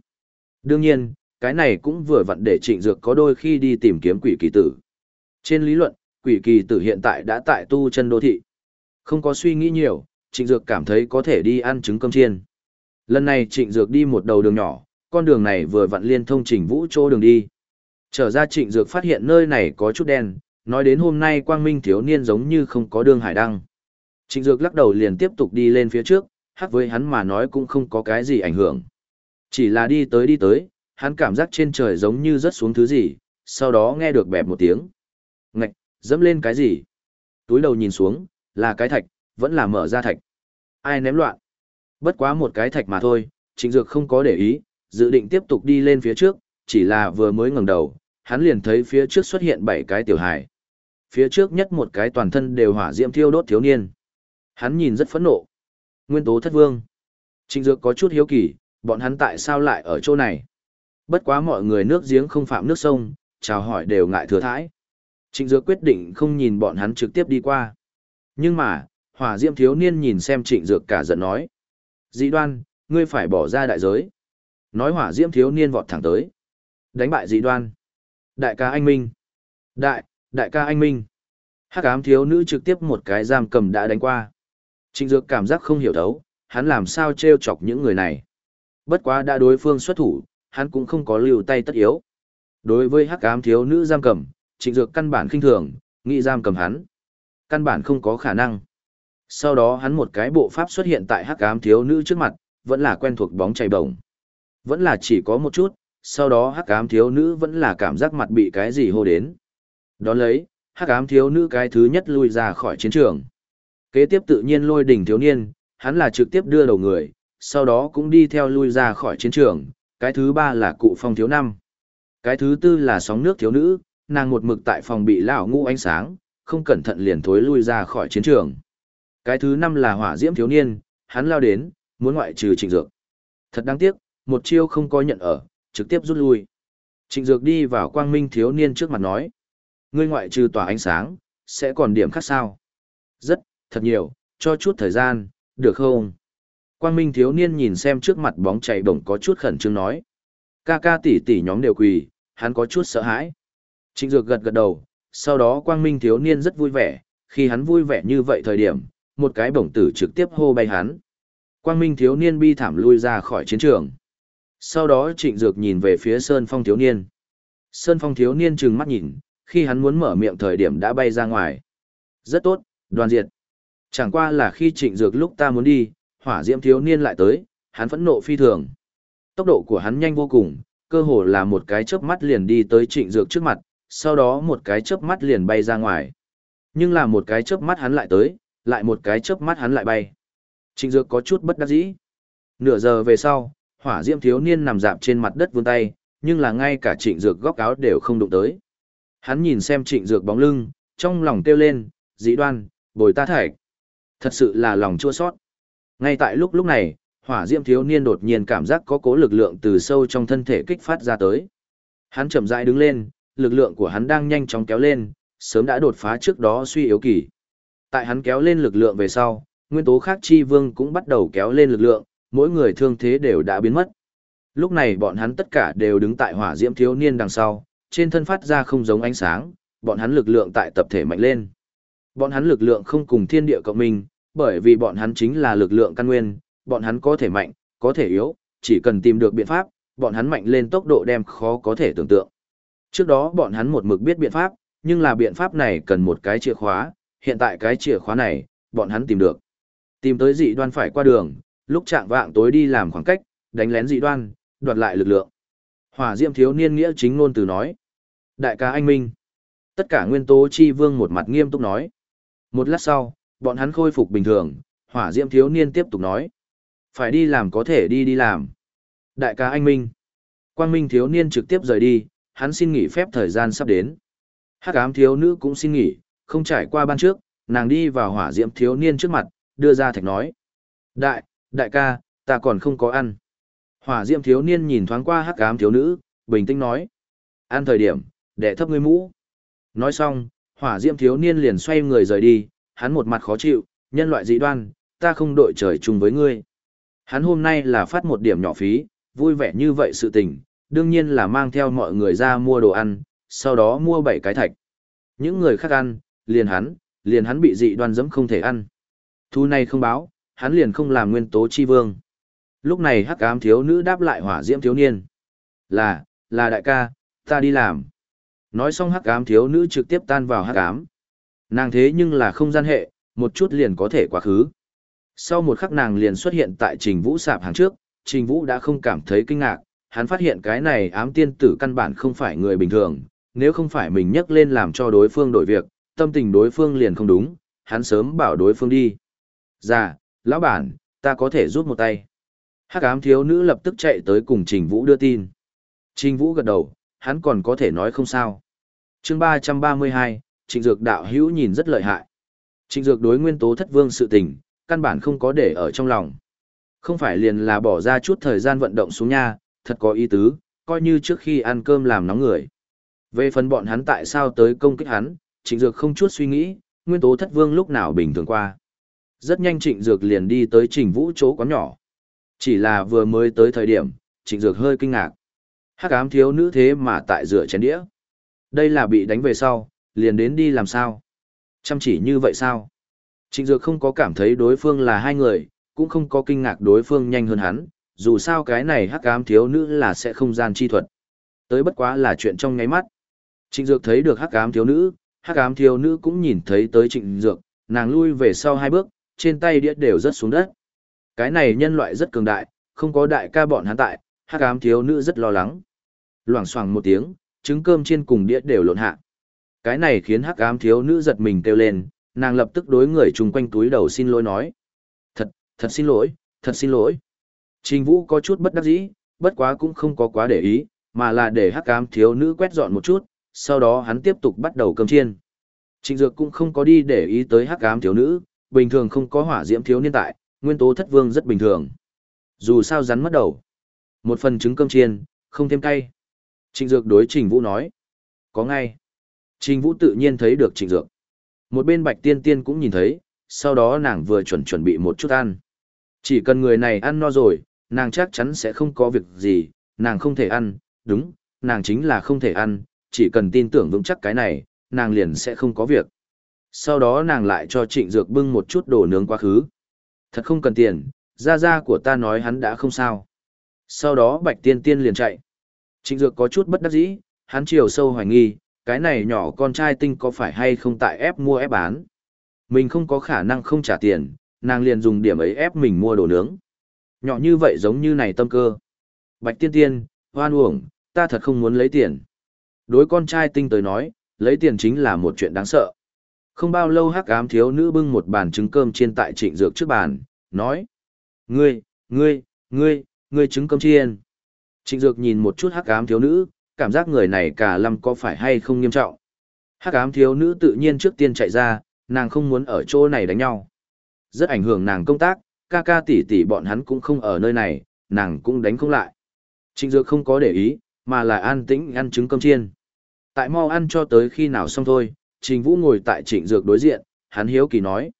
Đương nhiên, cái này cũng vừa vặn để trịnh dược có đôi khi đi tìm kiếm quỷ kỳ tử. Trên lý luận, quỷ kỳ tử hiện tại đã tại tu chân đô thị. Không có suy nghĩ nhiều, trịnh dược cảm thấy có thể đi ăn trứng cơm chiên. Lần này trịnh dược đi một đầu đường nhỏ, con đường này vừa vặn liên thông trình vũ chỗ đường đi. Trở ra trịnh dược phát hiện nơi này có chút đen, nói đến hôm nay quang minh thiếu niên giống như không có đường hải đăng. Trịnh dược lắc đầu liền tiếp tục đi lên phía trước, hát với hắn mà nói cũng không có cái gì ảnh hưởng. Chỉ là đi tới đi tới, hắn cảm giác trên trời giống như rớt xuống thứ gì, sau đó nghe được bẹp một tiếng. Ngạch, dẫm lên cái gì? Túi đầu nhìn xuống, là cái thạch, vẫn là mở ra thạch. Ai ném loạn? Bất quá một cái thạch mà thôi, trịnh dược không có để ý, dự định tiếp tục đi lên phía trước, chỉ là vừa mới ngẩng đầu, hắn liền thấy phía trước xuất hiện bảy cái tiểu hài. Phía trước nhất một cái toàn thân đều hỏa diễm thiêu đốt thiếu niên. Hắn nhìn rất phẫn nộ. Nguyên tố thất vương. Trịnh dược có chút hiếu kỳ, bọn hắn tại sao lại ở chỗ này? Bất quá mọi người nước giếng không phạm nước sông, chào hỏi đều ngại thừa thãi. Trịnh Dược quyết định không nhìn bọn hắn trực tiếp đi qua. Nhưng mà, hỏa diễm thiếu niên nhìn xem trịnh Dược cả giận nói. Dĩ đoan, ngươi phải bỏ ra đại giới. Nói hỏa diễm thiếu niên vọt thẳng tới. Đánh bại dị đoan. Đại ca anh Minh. Đại, đại ca anh Minh. Hắc ám thiếu nữ trực tiếp một cái giam cầm đã đánh qua. Trịnh Dược cảm giác không hiểu thấu, hắn làm sao trêu chọc những người này. Bất quá đã đối phương xuất thủ, hắn cũng không có lưu tay tất yếu. Đối với hắc ám thiếu nữ giam cầm, trịnh dược căn bản khinh thường, nghĩ giam cầm hắn. Căn bản không có khả năng. Sau đó hắn một cái bộ pháp xuất hiện tại hắc ám thiếu nữ trước mặt, vẫn là quen thuộc bóng chày bổng. Vẫn là chỉ có một chút, sau đó hắc ám thiếu nữ vẫn là cảm giác mặt bị cái gì hô đến. Đón lấy, hắc ám thiếu nữ cái thứ nhất lui ra khỏi chiến trường. Kế tiếp tự nhiên lôi đỉnh thiếu niên, hắn là trực tiếp đưa đầu người, sau đó cũng đi theo lui ra khỏi chiến trường, cái thứ ba là cụ phong thiếu năm. Cái thứ tư là sóng nước thiếu nữ, nàng một mực tại phòng bị lão ngũ ánh sáng, không cẩn thận liền thối lui ra khỏi chiến trường. Cái thứ năm là hỏa diễm thiếu niên, hắn lao đến, muốn ngoại trừ trịnh dược. Thật đáng tiếc, một chiêu không có nhận ở, trực tiếp rút lui. Trịnh dược đi vào quang minh thiếu niên trước mặt nói. Ngươi ngoại trừ tỏa ánh sáng, sẽ còn điểm khác sao? Rất, thật nhiều, cho chút thời gian, được không? Quang Minh thiếu niên nhìn xem trước mặt bóng chạy bổng có chút khẩn trương nói. Ca ca tỷ tỷ nhóm đều quỳ, hắn có chút sợ hãi. Trịnh Dược gật gật đầu, sau đó Quang Minh thiếu niên rất vui vẻ, khi hắn vui vẻ như vậy thời điểm, một cái bổng tử trực tiếp hô bay hắn. Quang Minh thiếu niên bi thảm lui ra khỏi chiến trường. Sau đó Trịnh Dược nhìn về phía Sơn Phong thiếu niên. Sơn Phong thiếu niên trừng mắt nhìn, khi hắn muốn mở miệng thời điểm đã bay ra ngoài. Rất tốt, đoàn diệt. Chẳng qua là khi Trịnh Dược lúc ta muốn đi, hỏa diễm thiếu niên lại tới, hắn phẫn nộ phi thường. Tốc độ của hắn nhanh vô cùng, cơ hồ là một cái chớp mắt liền đi tới trịnh dược trước mặt, sau đó một cái chớp mắt liền bay ra ngoài. Nhưng là một cái chớp mắt hắn lại tới, lại một cái chớp mắt hắn lại bay. Trịnh dược có chút bất đắc dĩ. Nửa giờ về sau, hỏa diễm thiếu niên nằm dạp trên mặt đất vươn tay, nhưng là ngay cả trịnh dược góc áo đều không đụng tới. Hắn nhìn xem trịnh dược bóng lưng, trong lòng kêu lên, dĩ đoan, bồi ta thải. Thật sự là lòng chua sót. Ngay tại lúc lúc này, hỏa diễm thiếu niên đột nhiên cảm giác có cố lực lượng từ sâu trong thân thể kích phát ra tới. Hắn chậm rãi đứng lên, lực lượng của hắn đang nhanh chóng kéo lên, sớm đã đột phá trước đó suy yếu kỳ. Tại hắn kéo lên lực lượng về sau, nguyên tố khác chi vương cũng bắt đầu kéo lên lực lượng, mỗi người thương thế đều đã biến mất. Lúc này bọn hắn tất cả đều đứng tại hỏa diễm thiếu niên đằng sau, trên thân phát ra không giống ánh sáng, bọn hắn lực lượng tại tập thể mạnh lên. Bọn hắn lực lượng không cùng thiên địa cộng minh, bởi vì bọn hắn chính là lực lượng căn nguyên, bọn hắn có thể mạnh, có thể yếu, chỉ cần tìm được biện pháp, bọn hắn mạnh lên tốc độ đem khó có thể tưởng tượng. Trước đó bọn hắn một mực biết biện pháp, nhưng là biện pháp này cần một cái chìa khóa, hiện tại cái chìa khóa này, bọn hắn tìm được. Tìm tới dị đoan phải qua đường, lúc trạng vạng tối đi làm khoảng cách, đánh lén dị đoan, đoạt lại lực lượng. Hỏa Diệm thiếu niên nghĩa chính ngôn từ nói. Đại ca anh Minh. Tất cả nguyên tố chi vương một mặt nghiêm túc nói. Một lát sau, bọn hắn khôi phục bình thường, hỏa diệm thiếu niên tiếp tục nói. Phải đi làm có thể đi đi làm. Đại ca anh Minh. Quang Minh thiếu niên trực tiếp rời đi, hắn xin nghỉ phép thời gian sắp đến. Hắc ám thiếu nữ cũng xin nghỉ, không trải qua ban trước, nàng đi vào hỏa diễm thiếu niên trước mặt, đưa ra thạch nói. Đại, đại ca, ta còn không có ăn. Hỏa diễm thiếu niên nhìn thoáng qua hắc ám thiếu nữ, bình tĩnh nói. Ăn thời điểm, để thấp ngươi mũ. Nói xong, hỏa diễm thiếu niên liền xoay người rời đi, hắn một mặt khó chịu, nhân loại dị đoan, ta không đội trời chung với ngươi. Hắn hôm nay là phát một điểm nhỏ phí, vui vẻ như vậy sự tình, đương nhiên là mang theo mọi người ra mua đồ ăn, sau đó mua bảy cái thạch. Những người khác ăn, liền hắn, liền hắn bị dị đoan dẫm không thể ăn. Thu này không báo, hắn liền không làm nguyên tố chi vương. Lúc này hắc ám thiếu nữ đáp lại hỏa diễm thiếu niên. Là, là đại ca, ta đi làm. Nói xong hắc ám thiếu nữ trực tiếp tan vào hắc ám. Nàng thế nhưng là không gian hệ, một chút liền có thể quá khứ. Sau một khắc nàng liền xuất hiện tại trình vũ sạp hàng trước, trình vũ đã không cảm thấy kinh ngạc, hắn phát hiện cái này ám tiên tử căn bản không phải người bình thường, nếu không phải mình nhắc lên làm cho đối phương đổi việc, tâm tình đối phương liền không đúng, hắn sớm bảo đối phương đi. Dạ, lão bản, ta có thể giúp một tay. Hắc ám thiếu nữ lập tức chạy tới cùng Trình Vũ đưa tin. Trình Vũ gật đầu, hắn còn có thể nói không sao. chương ba ba mươi hai, Dược đạo hữu nhìn rất lợi hại. trình Dược đối nguyên tố thất vương sự tình, căn bản không có để ở trong lòng. Không phải liền là bỏ ra chút thời gian vận động xuống nha, thật có ý tứ, coi như trước khi ăn cơm làm nóng người. Về phần bọn hắn tại sao tới công kích hắn, Trịnh Dược không chút suy nghĩ, nguyên tố thất vương lúc nào bình thường qua. Rất nhanh Trịnh Dược liền đi tới Trình Vũ chỗ quán nhỏ. Chỉ là vừa mới tới thời điểm, Trịnh Dược hơi kinh ngạc. Hắc ám thiếu nữ thế mà tại rửa chén đĩa. Đây là bị đánh về sau, liền đến đi làm sao? Chăm chỉ như vậy sao? Trịnh Dược không có cảm thấy đối phương là hai người, cũng không có kinh ngạc đối phương nhanh hơn hắn, dù sao cái này hắc ám thiếu nữ là sẽ không gian chi thuật. Tới bất quá là chuyện trong ngáy mắt. Trịnh Dược thấy được hắc ám thiếu nữ, hắc ám thiếu nữ cũng nhìn thấy tới Trịnh Dược, nàng lui về sau hai bước, trên tay đĩa đều rớt xuống đất. Cái này nhân loại rất cường đại, không có đại ca bọn hắn tại, hắc ám thiếu nữ rất lo lắng. Loảng xoảng một tiếng, trứng cơm trên cùng đĩa đều lộn hạ. Cái này khiến hắc ám thiếu nữ giật mình kêu lên, nàng lập tức đối người chung quanh túi đầu xin lỗi nói. Thật, thật xin lỗi, thật xin lỗi. Trình Vũ có chút bất đắc dĩ, bất quá cũng không có quá để ý, mà là để hắc ám thiếu nữ quét dọn một chút, sau đó hắn tiếp tục bắt đầu cơm chiên. Trịnh Dược cũng không có đi để ý tới hắc ám thiếu nữ, bình thường không có hỏa diễm thiếu niên tại, nguyên tố thất vương rất bình thường. Dù sao rắn mất đầu. Một phần trứng cơm chiên, không thêm cay. Trịnh Dược đối Trình Vũ nói. Có ngay. Trình Vũ tự nhiên thấy được Trịnh Dược. Một bên Bạch Tiên Tiên cũng nhìn thấy, sau đó nàng vừa chuẩn chuẩn bị một chút ăn. Chỉ cần người này ăn no rồi, nàng chắc chắn sẽ không có việc gì, nàng không thể ăn, đúng, nàng chính là không thể ăn, chỉ cần tin tưởng vững chắc cái này, nàng liền sẽ không có việc. Sau đó nàng lại cho trịnh dược bưng một chút đồ nướng quá khứ. Thật không cần tiền, gia gia của ta nói hắn đã không sao. Sau đó bạch tiên tiên liền chạy. Trịnh dược có chút bất đắc dĩ, hắn chiều sâu hoài nghi, cái này nhỏ con trai tinh có phải hay không tại ép mua ép bán. Mình không có khả năng không trả tiền, nàng liền dùng điểm ấy ép mình mua đồ nướng. Nhỏ như vậy giống như này tâm cơ. Bạch tiên tiên, hoan uổng, ta thật không muốn lấy tiền. Đối con trai tinh tới nói, lấy tiền chính là một chuyện đáng sợ. Không bao lâu hắc ám thiếu nữ bưng một bàn trứng cơm chiên tại trịnh dược trước bàn, nói. Ngươi, ngươi, ngươi, ngươi trứng cơm chiên. Trịnh dược nhìn một chút hắc ám thiếu nữ, cảm giác người này cả lâm có phải hay không nghiêm trọng. Hắc ám thiếu nữ tự nhiên trước tiên chạy ra, nàng không muốn ở chỗ này đánh nhau. Rất ảnh hưởng nàng công tác, ca ca tỷ tỷ bọn hắn cũng không ở nơi này, nàng cũng đánh không lại. Trịnh dược không có để ý, mà là an tĩnh ăn trứng cơm chiên. Tại mau ăn cho tới khi nào xong thôi, Trình Vũ ngồi tại Trịnh Dược đối diện, hắn hiếu kỳ nói.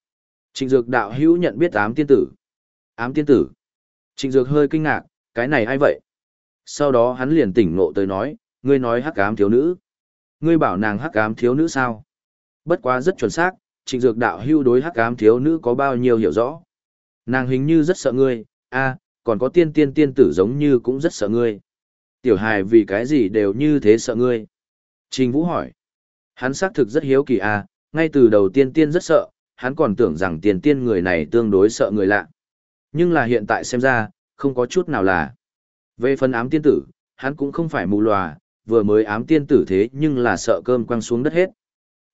Trịnh Dược đạo hữu nhận biết ám tiên tử. Ám tiên tử. Trịnh Dược hơi kinh ngạc, cái này ai vậy? Sau đó hắn liền tỉnh ngộ tới nói, ngươi nói hắc ám thiếu nữ. Ngươi bảo nàng hắc ám thiếu nữ sao? Bất quá rất chuẩn xác, Trịnh Dược đạo hữu đối hắc ám thiếu nữ có bao nhiêu hiểu rõ. Nàng hình như rất sợ ngươi, a, còn có tiên tiên tiên tử giống như cũng rất sợ ngươi. Tiểu hài vì cái gì đều như thế sợ ngươi. Trình Vũ hỏi. Hắn xác thực rất hiếu kỳ à, ngay từ đầu tiên tiên rất sợ, hắn còn tưởng rằng tiền tiên người này tương đối sợ người lạ. Nhưng là hiện tại xem ra, không có chút nào là. Về phần ám tiên tử, hắn cũng không phải mù lòa, vừa mới ám tiên tử thế nhưng là sợ cơm quăng xuống đất hết.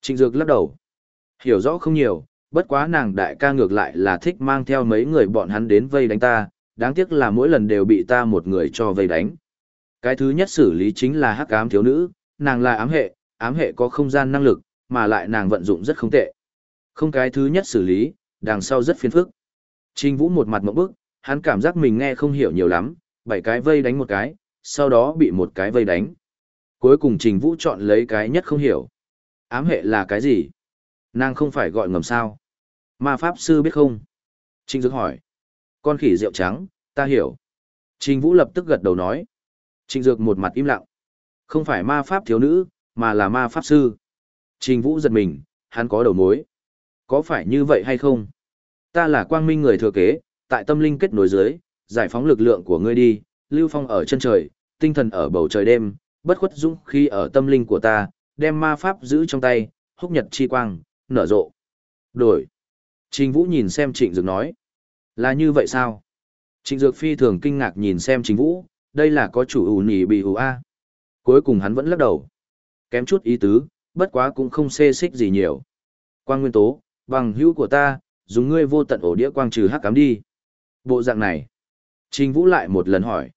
Trịnh Dược lắc đầu. Hiểu rõ không nhiều, bất quá nàng đại ca ngược lại là thích mang theo mấy người bọn hắn đến vây đánh ta, đáng tiếc là mỗi lần đều bị ta một người cho vây đánh. Cái thứ nhất xử lý chính là hắc ám thiếu nữ, nàng là ám hệ, ám hệ có không gian năng lực, mà lại nàng vận dụng rất không tệ. Không cái thứ nhất xử lý, đằng sau rất phiền phức. Trình Vũ một mặt mộng bức, hắn cảm giác mình nghe không hiểu nhiều lắm, bảy cái vây đánh một cái, sau đó bị một cái vây đánh. Cuối cùng Trình Vũ chọn lấy cái nhất không hiểu. Ám hệ là cái gì? Nàng không phải gọi ngầm sao? Ma Pháp Sư biết không? Trình Dược hỏi. Con khỉ rượu trắng, ta hiểu. Trình Vũ lập tức gật đầu nói. Trình Dược một mặt im lặng. Không phải ma pháp thiếu nữ, mà là ma pháp sư. Trình Vũ giật mình, hắn có đầu mối. Có phải như vậy hay không? Ta là quang minh người thừa kế, tại tâm linh kết nối dưới, giải phóng lực lượng của ngươi đi, lưu phong ở chân trời, tinh thần ở bầu trời đêm, bất khuất dũng khi ở tâm linh của ta, đem ma pháp giữ trong tay, húc nhật chi quang, nở rộ. Đổi. Trình Vũ nhìn xem Trịnh Dược nói. Là như vậy sao? Trịnh Dược phi thường kinh ngạc nhìn xem Trình Vũ, đây là có chủ ủ nỉ bị ủ a. Cuối cùng hắn vẫn lắc đầu. Kém chút ý tứ, bất quá cũng không xê xích gì nhiều. Quang nguyên tố, bằng hữu của ta, dùng ngươi vô tận ổ đĩa quang trừ hắc cám đi. Bộ dạng này. Trình Vũ lại một lần hỏi.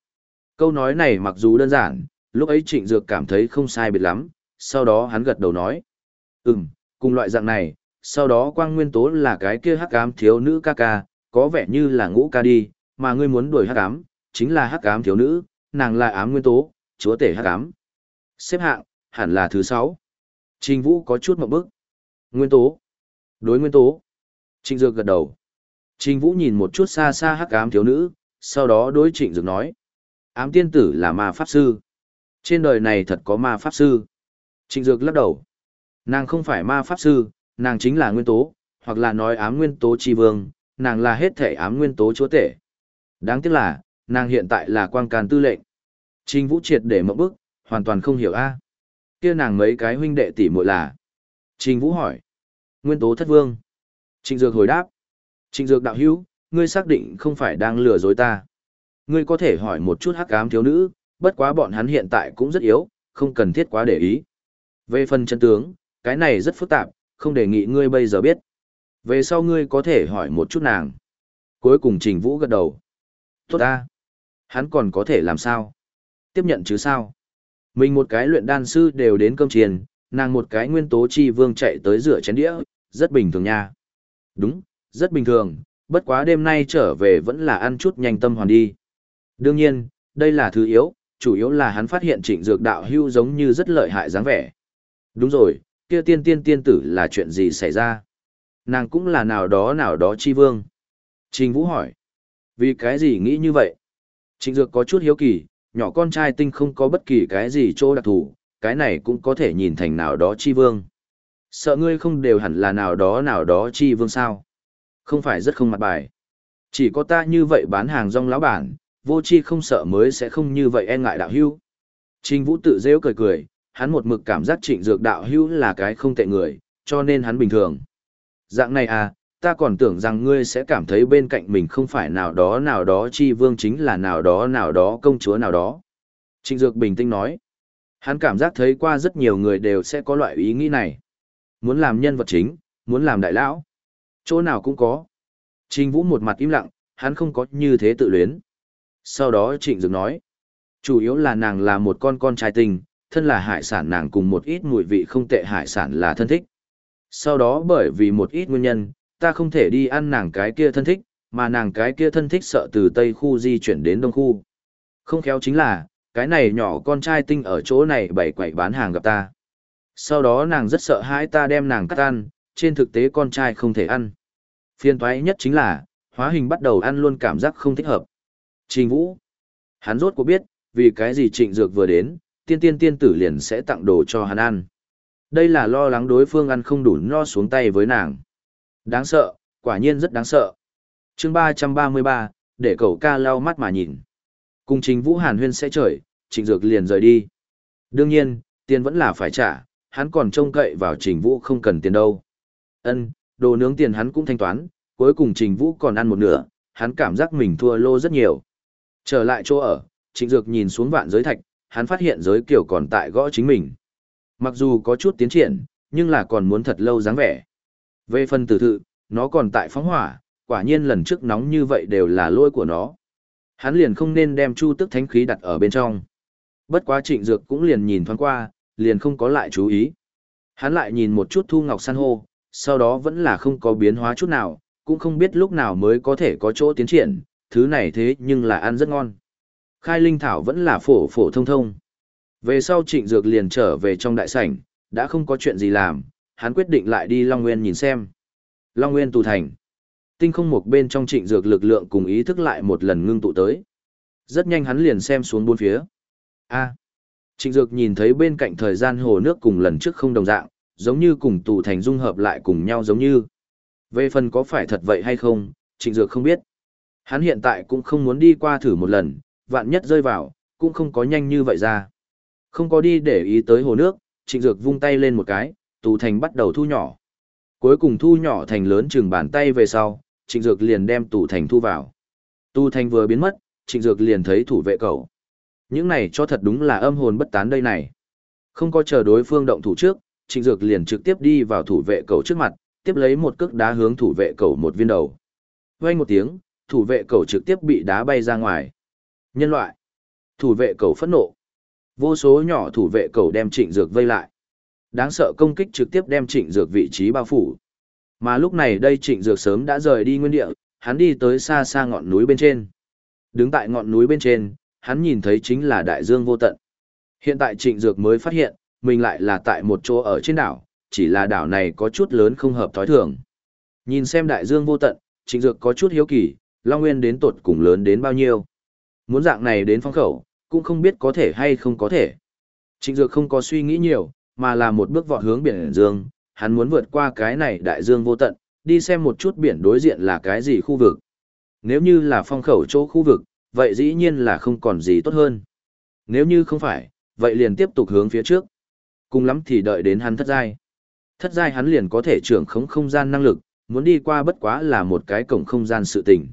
Câu nói này mặc dù đơn giản, lúc ấy Trịnh Dược cảm thấy không sai biệt lắm, sau đó hắn gật đầu nói. Ừm, cùng loại dạng này, sau đó quang nguyên tố là cái kia hắc ám thiếu nữ ca ca, có vẻ như là ngũ ca đi, mà ngươi muốn đuổi hắc ám, chính là hắc ám thiếu nữ, nàng là ám nguyên tố, chúa tể hắc ám. Xếp hạng, hẳn là thứ sáu. Trình Vũ có chút một bức. Nguyên tố. Đối nguyên tố. Trịnh Dược gật đầu. Trình Vũ nhìn một chút xa xa hắc ám thiếu nữ, sau đó đối Trịnh Dược nói. Ám tiên tử là ma pháp sư. Trên đời này thật có ma pháp sư. Trịnh Dược lắc đầu. Nàng không phải ma pháp sư, nàng chính là nguyên tố, hoặc là nói ám nguyên tố chi vương, nàng là hết thể ám nguyên tố chúa tể. Đáng tiếc là, nàng hiện tại là quang can tư lệnh. Trình Vũ triệt để mộng bức, hoàn toàn không hiểu a. Kia nàng mấy cái huynh đệ tỷ muội là. Trình Vũ hỏi. Nguyên tố thất vương. Trịnh Dược hồi đáp. Trịnh Dược đạo hữu, ngươi xác định không phải đang lừa dối ta. Ngươi có thể hỏi một chút hắc ám thiếu nữ, bất quá bọn hắn hiện tại cũng rất yếu, không cần thiết quá để ý. Về phần chân tướng, cái này rất phức tạp, không đề nghị ngươi bây giờ biết. Về sau ngươi có thể hỏi một chút nàng. Cuối cùng Trình Vũ gật đầu. Tốt ta. Hắn còn có thể làm sao? Tiếp nhận chứ sao? Mình một cái luyện đan sư đều đến cơm chiền, nàng một cái nguyên tố chi vương chạy tới rửa chén đĩa, rất bình thường nha. Đúng, rất bình thường, bất quá đêm nay trở về vẫn là ăn chút nhanh tâm hoàn đi. Đương nhiên, đây là thứ yếu, chủ yếu là hắn phát hiện trịnh dược đạo hưu giống như rất lợi hại dáng vẻ. Đúng rồi, kia tiên tiên tiên tử là chuyện gì xảy ra? Nàng cũng là nào đó nào đó chi vương. Trình Vũ hỏi. Vì cái gì nghĩ như vậy? Trịnh Dược có chút hiếu kỳ, nhỏ con trai tinh không có bất kỳ cái gì chỗ đặc thù, cái này cũng có thể nhìn thành nào đó chi vương. Sợ ngươi không đều hẳn là nào đó nào đó chi vương sao? Không phải rất không mặt bài. Chỉ có ta như vậy bán hàng rong lão bản, vô chi không sợ mới sẽ không như vậy e ngại đạo hưu. Trình Vũ tự rêu cười cười, hắn một mực cảm giác trịnh dược đạo hưu là cái không tệ người, cho nên hắn bình thường. Dạng này à, ta còn tưởng rằng ngươi sẽ cảm thấy bên cạnh mình không phải nào đó nào đó chi vương chính là nào đó nào đó công chúa nào đó. Trịnh Dược bình tĩnh nói. Hắn cảm giác thấy qua rất nhiều người đều sẽ có loại ý nghĩ này. Muốn làm nhân vật chính, muốn làm đại lão. Chỗ nào cũng có. Trình Vũ một mặt im lặng, hắn không có như thế tự luyến. Sau đó Trịnh Dược nói. Chủ yếu là nàng là một con con trai tình, thân là hải sản nàng cùng một ít mùi vị không tệ hải sản là thân thích. Sau đó bởi vì một ít nguyên nhân, ta không thể đi ăn nàng cái kia thân thích, mà nàng cái kia thân thích sợ từ Tây khu di chuyển đến Đông khu. Không khéo chính là, cái này nhỏ con trai tinh ở chỗ này bày quậy bán hàng gặp ta. Sau đó nàng rất sợ hãi ta đem nàng cắt ăn, trên thực tế con trai không thể ăn. Phiên toái nhất chính là, hóa hình bắt đầu ăn luôn cảm giác không thích hợp. Trình Vũ. Hắn rốt cuộc biết, vì cái gì trịnh dược vừa đến, tiên tiên tiên tử liền sẽ tặng đồ cho hắn ăn. Đây là lo lắng đối phương ăn không đủ no xuống tay với nàng. Đáng sợ, quả nhiên rất đáng sợ. chương ba trăm ba mươi ba, để cậu ca lau mắt mà nhìn. Cùng trình Vũ Hàn huyên sẽ trời, trịnh dược liền rời đi. Đương nhiên, tiền vẫn là phải trả, hắn còn trông cậy vào trình Vũ không cần tiền đâu. Ân, đồ nướng tiền hắn cũng thanh toán, cuối cùng trình Vũ còn ăn một nửa, hắn cảm giác mình thua lô rất nhiều. Trở lại chỗ ở, trịnh dược nhìn xuống vạn giới thạch, hắn phát hiện giới kiểu còn tại gõ chính mình. Mặc dù có chút tiến triển, nhưng là còn muốn thật lâu dáng vẻ. Về phần tử thự, nó còn tại phóng hỏa, quả nhiên lần trước nóng như vậy đều là lỗi của nó. Hắn liền không nên đem chu tức thánh khí đặt ở bên trong. Bất quá trịnh dược cũng liền nhìn thoáng qua, liền không có lại chú ý. Hắn lại nhìn một chút thu ngọc san hô, sau đó vẫn là không có biến hóa chút nào, cũng không biết lúc nào mới có thể có chỗ tiến triển, thứ này thế nhưng là ăn rất ngon. Khai linh thảo vẫn là phổ phổ thông thông. Về sau trịnh dược liền trở về trong đại sảnh, đã không có chuyện gì làm, hắn quyết định lại đi Long Nguyên nhìn xem. Long Nguyên tù thành. Tinh không một bên trong trịnh dược lực lượng cùng ý thức lại một lần ngưng tụ tới. Rất nhanh hắn liền xem xuống bốn phía. A. À, trịnh dược nhìn thấy bên cạnh thời gian hồ nước cùng lần trước không đồng dạng, giống như cùng tù thành dung hợp lại cùng nhau giống như. Về phần có phải thật vậy hay không, trịnh dược không biết. Hắn hiện tại cũng không muốn đi qua thử một lần, vạn nhất rơi vào, cũng không có nhanh như vậy ra. Không có đi để ý tới hồ nước, trịnh dược vung tay lên một cái, tù thành bắt đầu thu nhỏ. Cuối cùng thu nhỏ thành lớn chừng bàn tay về sau, trịnh dược liền đem tù thành thu vào. Tu thành vừa biến mất, trịnh dược liền thấy thủ vệ cậu. Những này cho thật đúng là âm hồn bất tán đây này. Không có chờ đối phương động thủ trước, trịnh dược liền trực tiếp đi vào thủ vệ cậu trước mặt, tiếp lấy một cước đá hướng thủ vệ cậu một viên đầu. Vang một tiếng, thủ vệ cậu trực tiếp bị đá bay ra ngoài. Nhân loại. Thủ vệ cậu phẫn nộ. Vô số nhỏ thủ vệ cậu đem trịnh dược vây lại. Đáng sợ công kích trực tiếp đem trịnh dược vị trí bao phủ. Mà lúc này đây trịnh dược sớm đã rời đi nguyên địa, hắn đi tới xa xa ngọn núi bên trên. Đứng tại ngọn núi bên trên, hắn nhìn thấy chính là đại dương vô tận. Hiện tại trịnh dược mới phát hiện, mình lại là tại một chỗ ở trên đảo, chỉ là đảo này có chút lớn không hợp thói thường. Nhìn xem đại dương vô tận, trịnh dược có chút hiếu kỳ, Long Nguyên đến tột cùng lớn đến bao nhiêu. Muốn dạng này đến phong khẩu, cũng không biết có thể hay không có thể. Trịnh dược không có suy nghĩ nhiều, mà là một bước vọt hướng biển dương, hắn muốn vượt qua cái này đại dương vô tận, đi xem một chút biển đối diện là cái gì khu vực. Nếu như là phong khẩu chỗ khu vực, vậy dĩ nhiên là không còn gì tốt hơn. Nếu như không phải, vậy liền tiếp tục hướng phía trước. Cùng lắm thì đợi đến hắn thất giai. Thất giai hắn liền có thể trưởng khống không gian năng lực, muốn đi qua bất quá là một cái cổng không gian sự tình.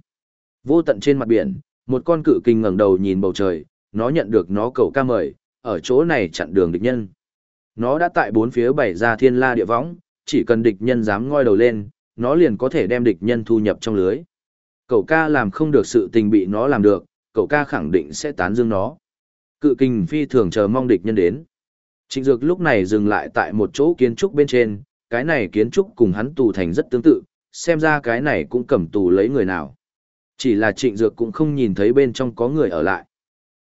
Vô tận trên mặt biển, một con cự kinh ngẩng đầu nhìn bầu trời, nó nhận được nó cầu ca mời, ở chỗ này chặn đường địch nhân. Nó đã tại bốn phía bảy ra thiên la địa võng, chỉ cần địch nhân dám ngoi đầu lên, nó liền có thể đem địch nhân thu nhập trong lưới. Cậu ca làm không được sự tình bị nó làm được, cậu ca khẳng định sẽ tán dương nó. Cự kình phi thường chờ mong địch nhân đến. Trịnh Dược lúc này dừng lại tại một chỗ kiến trúc bên trên, cái này kiến trúc cùng hắn tù thành rất tương tự, xem ra cái này cũng cầm tù lấy người nào. Chỉ là Trịnh Dược cũng không nhìn thấy bên trong có người ở lại.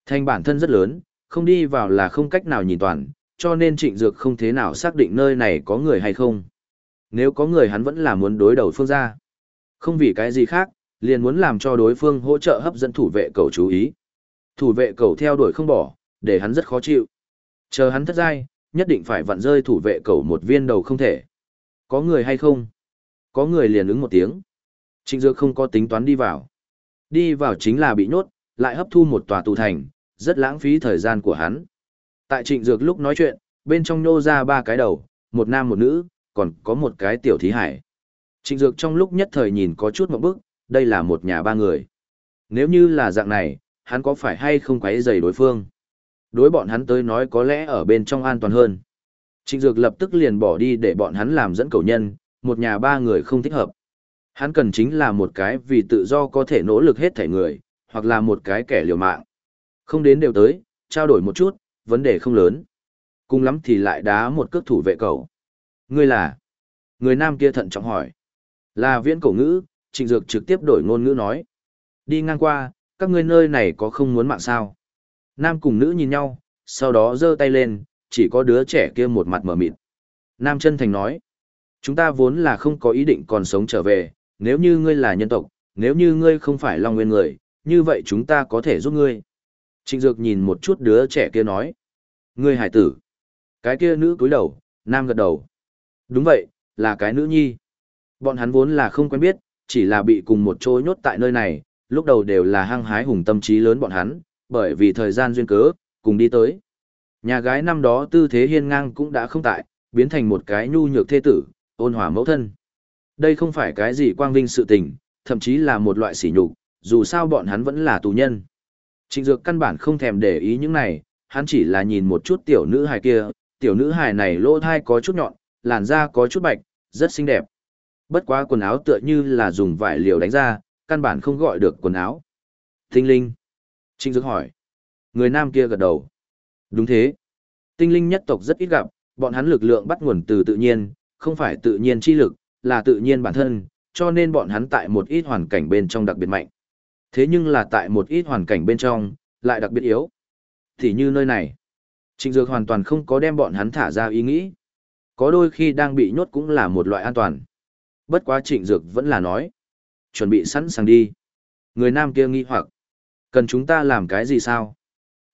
Thành bản thân rất lớn, không đi vào là không cách nào nhìn toàn, cho nên Trịnh Dược không thế nào xác định nơi này có người hay không nếu có người hắn vẫn là muốn đối đầu phương ra. Không vì cái gì khác, liền muốn làm cho đối phương hỗ trợ hấp dẫn thủ vệ cầu chú ý. Thủ vệ cầu theo đuổi không bỏ, để hắn rất khó chịu. Chờ hắn thất giai, nhất định phải vặn rơi thủ vệ cầu một viên đầu không thể. Có người hay không? Có người liền ứng một tiếng. Trịnh Dược không có tính toán đi vào. Đi vào chính là bị nhốt, lại hấp thu một tòa tù thành, rất lãng phí thời gian của hắn. Tại Trịnh Dược lúc nói chuyện, bên trong nô ra ba cái đầu, một nam một nữ, còn có một cái tiểu thí hải. Trịnh Dược trong lúc nhất thời nhìn có chút một bức, đây là một nhà ba người. Nếu như là dạng này, hắn có phải hay không quấy rầy đối phương? Đối bọn hắn tới nói có lẽ ở bên trong an toàn hơn. Trịnh Dược lập tức liền bỏ đi để bọn hắn làm dẫn cầu nhân, một nhà ba người không thích hợp. Hắn cần chính là một cái vì tự do có thể nỗ lực hết thể người, hoặc là một cái kẻ liều mạng. Không đến đều tới, trao đổi một chút, vấn đề không lớn. Cùng lắm thì lại đá một cước thủ vệ cầu. Ngươi là? Người nam kia thận trọng hỏi. Là viễn cổ ngữ, trịnh dược trực tiếp đổi ngôn ngữ nói. Đi ngang qua, các ngươi nơi này có không muốn mạng sao? Nam cùng nữ nhìn nhau, sau đó giơ tay lên, chỉ có đứa trẻ kia một mặt mở mịt. Nam chân thành nói. Chúng ta vốn là không có ý định còn sống trở về, nếu như ngươi là nhân tộc, nếu như ngươi không phải Long Nguyên người, như vậy chúng ta có thể giúp ngươi. Trịnh Dược nhìn một chút đứa trẻ kia nói. Ngươi hải tử. Cái kia nữ cúi đầu, nam gật đầu. Đúng vậy, là cái nữ nhi. Bọn hắn vốn là không quen biết, chỉ là bị cùng một chỗ nhốt tại nơi này, lúc đầu đều là hăng hái hùng tâm trí lớn bọn hắn, bởi vì thời gian duyên cớ, cùng đi tới. Nhà gái năm đó tư thế hiên ngang cũng đã không tại, biến thành một cái nhu nhược thê tử, ôn hòa mẫu thân. Đây không phải cái gì quang vinh sự tình, thậm chí là một loại sỉ nhục, dù sao bọn hắn vẫn là tù nhân. Trịnh Dược căn bản không thèm để ý những này, hắn chỉ là nhìn một chút tiểu nữ hài kia, tiểu nữ hài này lỗ thai có chút nhọn, làn da có chút bạch, rất xinh đẹp. Bất quá quần áo tựa như là dùng vải liều đánh ra, căn bản không gọi được quần áo. Tinh linh. Trịnh Dược hỏi. Người nam kia gật đầu. Đúng thế. Tinh linh nhất tộc rất ít gặp, bọn hắn lực lượng bắt nguồn từ tự nhiên, không phải tự nhiên chi lực, là tự nhiên bản thân, cho nên bọn hắn tại một ít hoàn cảnh bên trong đặc biệt mạnh. Thế nhưng là tại một ít hoàn cảnh bên trong, lại đặc biệt yếu. Thì như nơi này, Trịnh Dược hoàn toàn không có đem bọn hắn thả ra ý nghĩ. Có đôi khi đang bị nhốt cũng là một loại an toàn. Bất quá trịnh dược vẫn là nói. Chuẩn bị sẵn sàng đi. Người nam kia nghi hoặc. Cần chúng ta làm cái gì sao?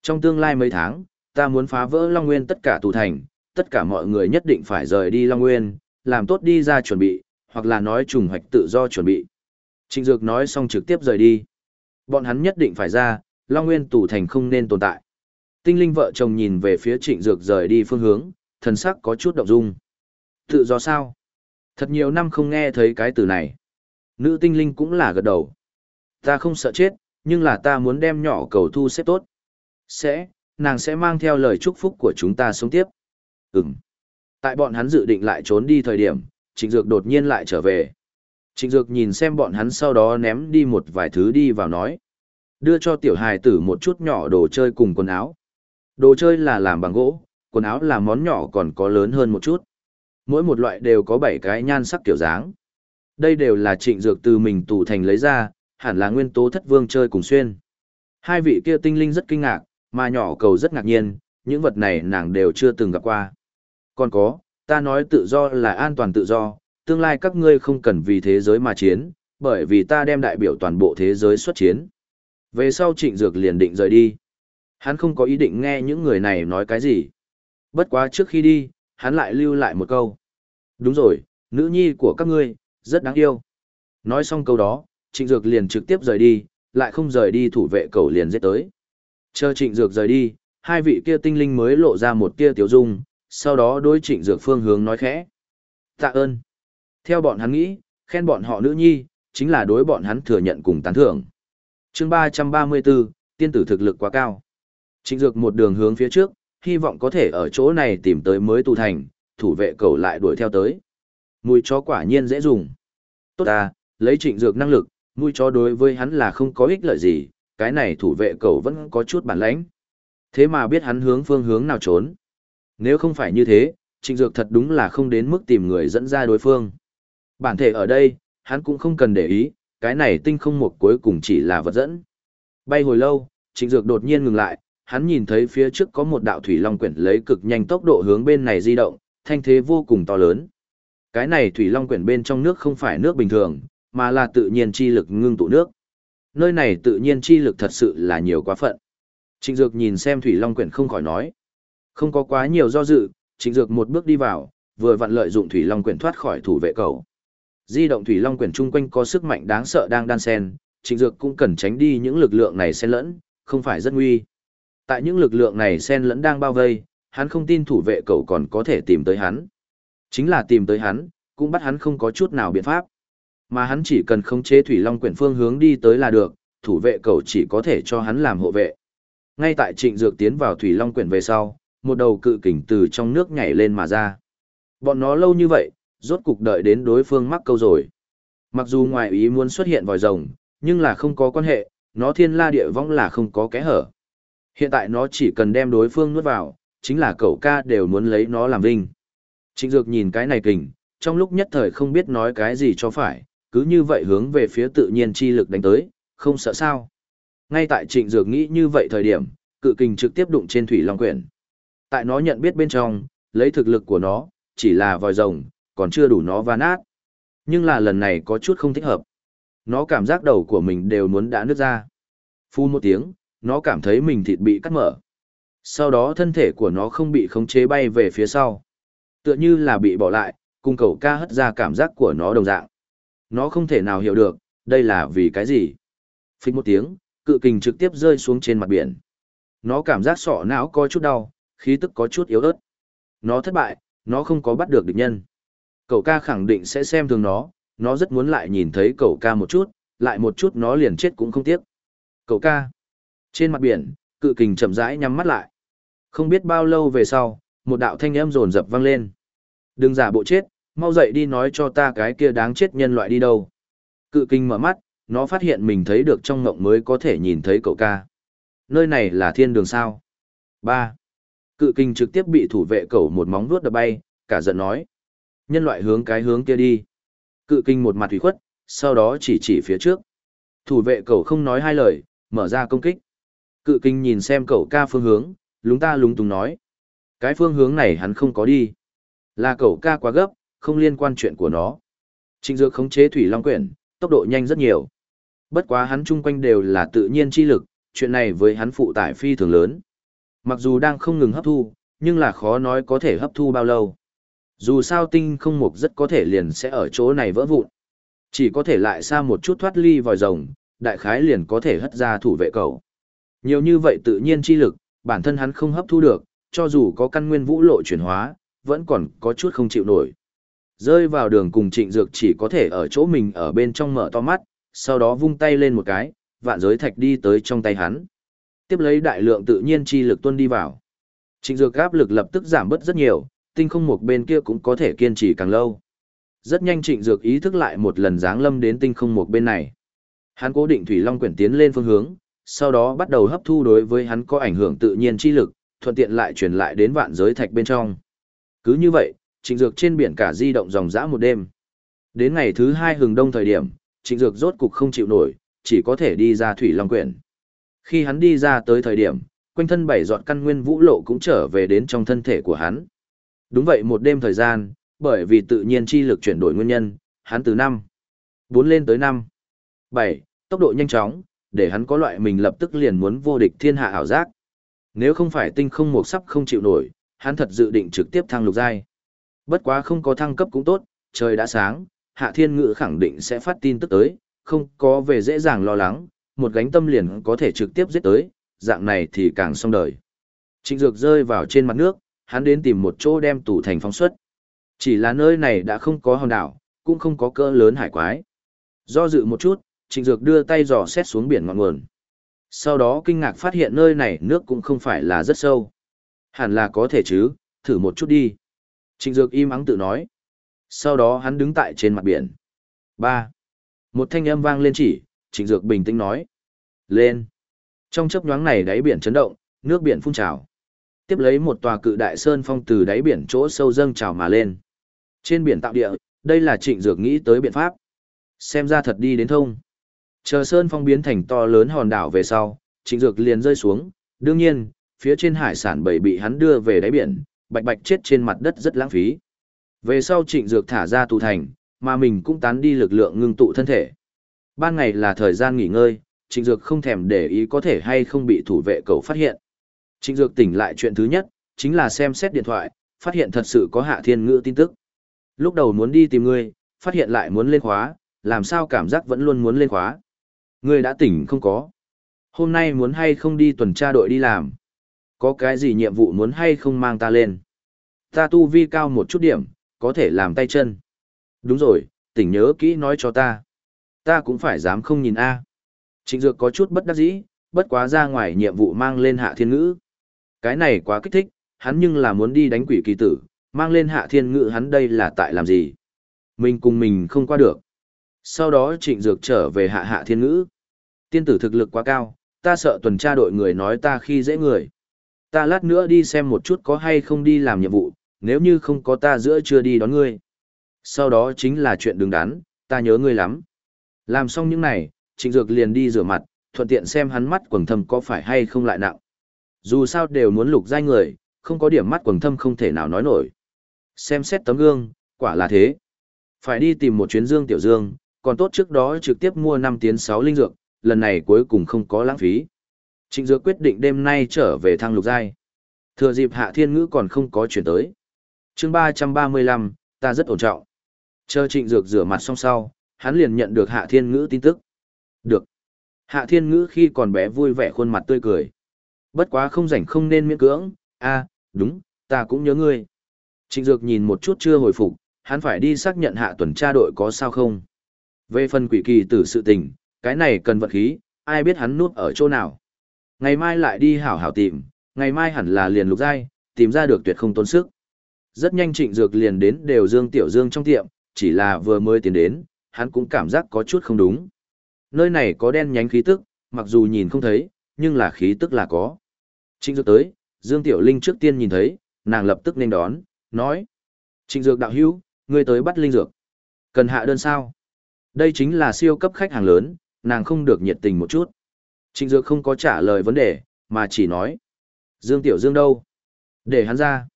Trong tương lai mấy tháng, ta muốn phá vỡ Long Nguyên tất cả tù thành, tất cả mọi người nhất định phải rời đi Long Nguyên, làm tốt đi ra chuẩn bị, hoặc là nói trùng hoạch tự do chuẩn bị. Trịnh Dược nói xong trực tiếp rời đi. Bọn hắn nhất định phải ra, Long Nguyên Tù thành không nên tồn tại. Tinh linh vợ chồng nhìn về phía trịnh dược rời đi phương hướng, thần sắc có chút động dung. Tự do sao? Thật nhiều năm không nghe thấy cái từ này. Nữ tinh linh cũng là gật đầu. Ta không sợ chết, nhưng là ta muốn đem nhỏ cầu thu xếp tốt. Sẽ, nàng sẽ mang theo lời chúc phúc của chúng ta sống tiếp. Ừm. Tại bọn hắn dự định lại trốn đi thời điểm, Trịnh Dược đột nhiên lại trở về. Trịnh Dược nhìn xem bọn hắn sau đó ném đi một vài thứ đi vào nói. Đưa cho tiểu hài tử một chút nhỏ đồ chơi cùng quần áo. Đồ chơi là làm bằng gỗ, quần áo là món nhỏ còn có lớn hơn một chút. Mỗi một loại đều có bảy cái nhan sắc kiểu dáng. Đây đều là trịnh dược từ mình tù thành lấy ra, hẳn là nguyên tố thất vương chơi cùng xuyên. Hai vị kia tinh linh rất kinh ngạc, mà nhỏ cầu rất ngạc nhiên, những vật này nàng đều chưa từng gặp qua. Còn có, ta nói tự do là an toàn tự do, tương lai các ngươi không cần vì thế giới mà chiến, bởi vì ta đem đại biểu toàn bộ thế giới xuất chiến. Về sau trịnh dược liền định rời đi. Hắn không có ý định nghe những người này nói cái gì. Bất quá trước khi đi, hắn lại lưu lại một câu. Đúng rồi, nữ nhi của các ngươi, rất đáng yêu. Nói xong câu đó, trịnh dược liền trực tiếp rời đi, lại không rời đi thủ vệ cầu liền giết tới. Chờ trịnh dược rời đi, hai vị kia tinh linh mới lộ ra một tia tiểu dung, sau đó đối trịnh dược phương hướng nói khẽ. Tạ ơn. Theo bọn hắn nghĩ, khen bọn họ nữ nhi, chính là đối bọn hắn thừa nhận cùng tán thưởng. chương 334, tiên tử thực lực quá cao. Trịnh dược một đường hướng phía trước, hy vọng có thể ở chỗ này tìm tới mới tu thành, thủ vệ cầu lại đuổi theo tới. Mùi chó quả nhiên dễ dùng. Tốt à, lấy trịnh dược năng lực, mùi chó đối với hắn là không có ích lợi gì, cái này thủ vệ cầu vẫn có chút bản lãnh. Thế mà biết hắn hướng phương hướng nào trốn. Nếu không phải như thế, trịnh dược thật đúng là không đến mức tìm người dẫn ra đối phương. Bản thể ở đây, hắn cũng không cần để ý, cái này tinh không một cuối cùng chỉ là vật dẫn. Bay hồi lâu, trịnh dược đột nhiên ngừng lại, hắn nhìn thấy phía trước có một đạo thủy long quyển lấy cực nhanh tốc độ hướng bên này di động, thanh thế vô cùng to lớn. Cái này thủy long quyển bên trong nước không phải nước bình thường, mà là tự nhiên chi lực ngưng tụ nước. Nơi này tự nhiên chi lực thật sự là nhiều quá phận. Trịnh Dược nhìn xem thủy long quyển không khỏi nói. Không có quá nhiều do dự, Trịnh Dược một bước đi vào, vừa vặn lợi dụng thủy long quyển thoát khỏi thủ vệ cầu. Di động thủy long quyển chung quanh có sức mạnh đáng sợ đang đan xen, Trịnh Dược cũng cần tránh đi những lực lượng này xen lẫn, không phải rất nguy. Tại những lực lượng này xen lẫn đang bao vây, hắn không tin thủ vệ cậu còn có thể tìm tới hắn. Chính là tìm tới hắn, cũng bắt hắn không có chút nào biện pháp. Mà hắn chỉ cần khống chế thủy long quyển phương hướng đi tới là được, thủ vệ cậu chỉ có thể cho hắn làm hộ vệ. Ngay tại trịnh dược tiến vào thủy long quyển về sau, một đầu cự kình từ trong nước nhảy lên mà ra. Bọn nó lâu như vậy, rốt cục đợi đến đối phương mắc câu rồi. Mặc dù ngoài ý muốn xuất hiện vòi rồng, nhưng là không có quan hệ, nó thiên la địa vong là không có kẽ hở. Hiện tại nó chỉ cần đem đối phương nuốt vào, chính là cậu ca đều muốn lấy nó làm vinh. Trịnh Dược nhìn cái này kình, trong lúc nhất thời không biết nói cái gì cho phải, cứ như vậy hướng về phía tự nhiên chi lực đánh tới, không sợ sao. Ngay tại Trịnh Dược nghĩ như vậy thời điểm, cự kình trực tiếp đụng trên thủy long quyển. Tại nó nhận biết bên trong, lấy thực lực của nó, chỉ là vòi rồng, còn chưa đủ nó va nát. Nhưng là lần này có chút không thích hợp. Nó cảm giác đầu của mình đều muốn đã nứt ra. Phun một tiếng, nó cảm thấy mình thịt bị cắt mở. Sau đó thân thể của nó không bị khống chế bay về phía sau. Tựa như là bị bỏ lại, cùng cầu ca hất ra cảm giác của nó đồng dạng. Nó không thể nào hiểu được, đây là vì cái gì. Phích một tiếng, cự kình trực tiếp rơi xuống trên mặt biển. Nó cảm giác sọ não có chút đau, khí tức có chút yếu ớt. Nó thất bại, nó không có bắt được địch nhân. Cậu ca khẳng định sẽ xem thường nó, nó rất muốn lại nhìn thấy cậu ca một chút, lại một chút nó liền chết cũng không tiếc. Cậu ca. Trên mặt biển, cự kình chậm rãi nhắm mắt lại. Không biết bao lâu về sau, một đạo thanh âm rồn rập vang lên. Đừng giả bộ chết, mau dậy đi nói cho ta cái kia đáng chết nhân loại đi đâu. Cự kình mở mắt, nó phát hiện mình thấy được trong ngộng mới có thể nhìn thấy cậu ca. Nơi này là thiên đường sao. ba Cự kình trực tiếp bị thủ vệ cậu một móng vuốt đập bay, cả giận nói. Nhân loại hướng cái hướng kia đi. Cự kinh một mặt thủy khuất, sau đó chỉ chỉ phía trước. Thủ vệ cậu không nói hai lời, mở ra công kích. Cự kinh nhìn xem cậu ca phương hướng, lúng ta lúng túng nói. Cái phương hướng này hắn không có đi. Là cậu ca quá gấp, không liên quan chuyện của nó. Trịnh dược khống chế thủy long quyển, tốc độ nhanh rất nhiều. Bất quá hắn chung quanh đều là tự nhiên chi lực, chuyện này với hắn phụ tải phi thường lớn. Mặc dù đang không ngừng hấp thu, nhưng là khó nói có thể hấp thu bao lâu. Dù sao tinh không mục rất có thể liền sẽ ở chỗ này vỡ vụn. Chỉ có thể lại xa một chút thoát ly vòi rồng, đại khái liền có thể hất ra thủ vệ cầu. Nhiều như vậy tự nhiên chi lực, bản thân hắn không hấp thu được, cho dù có căn nguyên vũ lộ chuyển hóa, vẫn còn có chút không chịu nổi. Rơi vào đường cùng trịnh dược chỉ có thể ở chỗ mình ở bên trong mở to mắt, sau đó vung tay lên một cái, vạn giới thạch đi tới trong tay hắn. Tiếp lấy đại lượng tự nhiên chi lực tuân đi vào. Trịnh dược áp lực lập tức giảm bớt rất nhiều, tinh không một bên kia cũng có thể kiên trì càng lâu. Rất nhanh trịnh dược ý thức lại một lần dáng lâm đến tinh không một bên này. Hắn cố định thủy long quyển tiến lên phương hướng, sau đó bắt đầu hấp thu đối với hắn có ảnh hưởng tự nhiên chi lực, thuận tiện lại truyền lại đến vạn giới thạch bên trong. Cứ như vậy, trịnh dược trên biển cả di động dòng dã một đêm. Đến ngày thứ hai hừng đông thời điểm, trịnh dược rốt cục không chịu nổi, chỉ có thể đi ra thủy long quyển. Khi hắn đi ra tới thời điểm, quanh thân bảy dọn căn nguyên vũ lộ cũng trở về đến trong thân thể của hắn. Đúng vậy một đêm thời gian, bởi vì tự nhiên chi lực chuyển đổi nguyên nhân, hắn từ năm bốn lên tới năm bảy tốc độ nhanh chóng, để hắn có loại mình lập tức liền muốn vô địch thiên hạ ảo giác. Nếu không phải tinh không một sắp không chịu nổi, hắn thật dự định trực tiếp thăng lục giai. Bất quá không có thăng cấp cũng tốt, trời đã sáng, Hạ Thiên Ngự khẳng định sẽ phát tin tức tới, không có về dễ dàng lo lắng, một gánh tâm liền có thể trực tiếp giết tới, dạng này thì càng xong đời. Trịnh Dược rơi vào trên mặt nước, hắn đến tìm một chỗ đem tủ thành phóng xuất. Chỉ là nơi này đã không có hòn đảo, cũng không có cỡ lớn hải quái. Do dự một chút, Trịnh Dược đưa tay dò xét xuống biển ngọn nguồn. Sau đó kinh ngạc phát hiện nơi này nước cũng không phải là rất sâu. Hẳn là có thể chứ, thử một chút đi. Trịnh Dược im ắng tự nói. Sau đó hắn đứng tại trên mặt biển. ba Một thanh âm vang lên chỉ, Trịnh Dược bình tĩnh nói. Lên. Trong chấp nhoáng này đáy biển chấn động, nước biển phun trào. Tiếp lấy một tòa cự đại sơn phong từ đáy biển chỗ sâu dâng trào mà lên. Trên biển tạo địa, đây là Trịnh Dược nghĩ tới biện pháp. Xem ra thật đi đến thông. Chờ sơn phong biến thành to lớn hòn đảo về sau, Trịnh Dược liền rơi xuống. Đương nhiên, phía trên hải sản bầy bị hắn đưa về đáy biển, bạch bạch chết trên mặt đất rất lãng phí. Về sau trịnh dược thả ra tù thành, mà mình cũng tán đi lực lượng ngưng tụ thân thể. Ban ngày là thời gian nghỉ ngơi, trịnh dược không thèm để ý có thể hay không bị thủ vệ cầu phát hiện. Trịnh dược tỉnh lại chuyện thứ nhất, chính là xem xét điện thoại, phát hiện thật sự có hạ thiên ngữ tin tức. Lúc đầu muốn đi tìm ngươi, phát hiện lại muốn lên khóa, làm sao cảm giác vẫn luôn muốn lên khóa. Ngươi đã tỉnh không có. Hôm nay muốn hay không đi tuần tra đội đi làm. Có cái gì nhiệm vụ muốn hay không mang ta lên? Ta tu vi cao một chút điểm, có thể làm tay chân. Đúng rồi, tỉnh nhớ kỹ nói cho ta. Ta cũng phải dám không nhìn A. Trịnh Dược có chút bất đắc dĩ, bất quá ra ngoài nhiệm vụ mang lên hạ thiên ngữ. Cái này quá kích thích, hắn nhưng là muốn đi đánh quỷ kỳ tử, mang lên hạ thiên ngự hắn đây là tại làm gì? Mình cùng mình không qua được. Sau đó trịnh Dược trở về hạ hạ thiên ngữ. Tiên tử thực lực quá cao, ta sợ tuần tra đội người nói ta khi dễ người. Ta lát nữa đi xem một chút có hay không đi làm nhiệm vụ, nếu như không có ta giữa chưa đi đón ngươi. Sau đó chính là chuyện đứng đắn, ta nhớ ngươi lắm. Làm xong những này, trịnh dược liền đi rửa mặt, thuận tiện xem hắn mắt quầng thâm có phải hay không lại nặng. Dù sao đều muốn lục giai người, không có điểm mắt quầng thâm không thể nào nói nổi. Xem xét tấm gương, quả là thế. Phải đi tìm một chuyến dương tiểu dương, còn tốt trước đó trực tiếp mua 5 tiến 6 linh dược, lần này cuối cùng không có lãng phí. Trịnh Dược quyết định đêm nay trở về thăng lục giai. Thừa dịp Hạ Thiên Ngữ còn không có chuyển tới. Chương ba ba mươi lăm, ta rất ổn trọng. Chờ Trịnh Dược rửa mặt xong sau, hắn liền nhận được Hạ Thiên Ngữ tin tức. Được. Hạ Thiên Ngữ khi còn bé vui vẻ khuôn mặt tươi cười. Bất quá không rảnh không nên miễn cưỡng, a, đúng, ta cũng nhớ ngươi. Trịnh Dược nhìn một chút chưa hồi phục, hắn phải đi xác nhận hạ tuần tra đội có sao không. Về phần quỷ kỳ tử sự tình, cái này cần vật khí, ai biết hắn núp ở chỗ nào. Ngày mai lại đi hảo hảo tìm, ngày mai hẳn là liền lục giai, tìm ra được tuyệt không tốn sức. Rất nhanh trịnh dược liền đến đều Dương Tiểu Dương trong tiệm, chỉ là vừa mới tiến đến, hắn cũng cảm giác có chút không đúng. Nơi này có đen nhánh khí tức, mặc dù nhìn không thấy, nhưng là khí tức là có. Trịnh dược tới, Dương Tiểu Linh trước tiên nhìn thấy, nàng lập tức nên đón, nói. Trịnh dược đạo hữu, ngươi tới bắt linh dược. Cần hạ đơn sao? Đây chính là siêu cấp khách hàng lớn, nàng không được nhiệt tình một chút. Trịnh Dược không có trả lời vấn đề, mà chỉ nói. Dương Tiểu Dương đâu? Để hắn ra.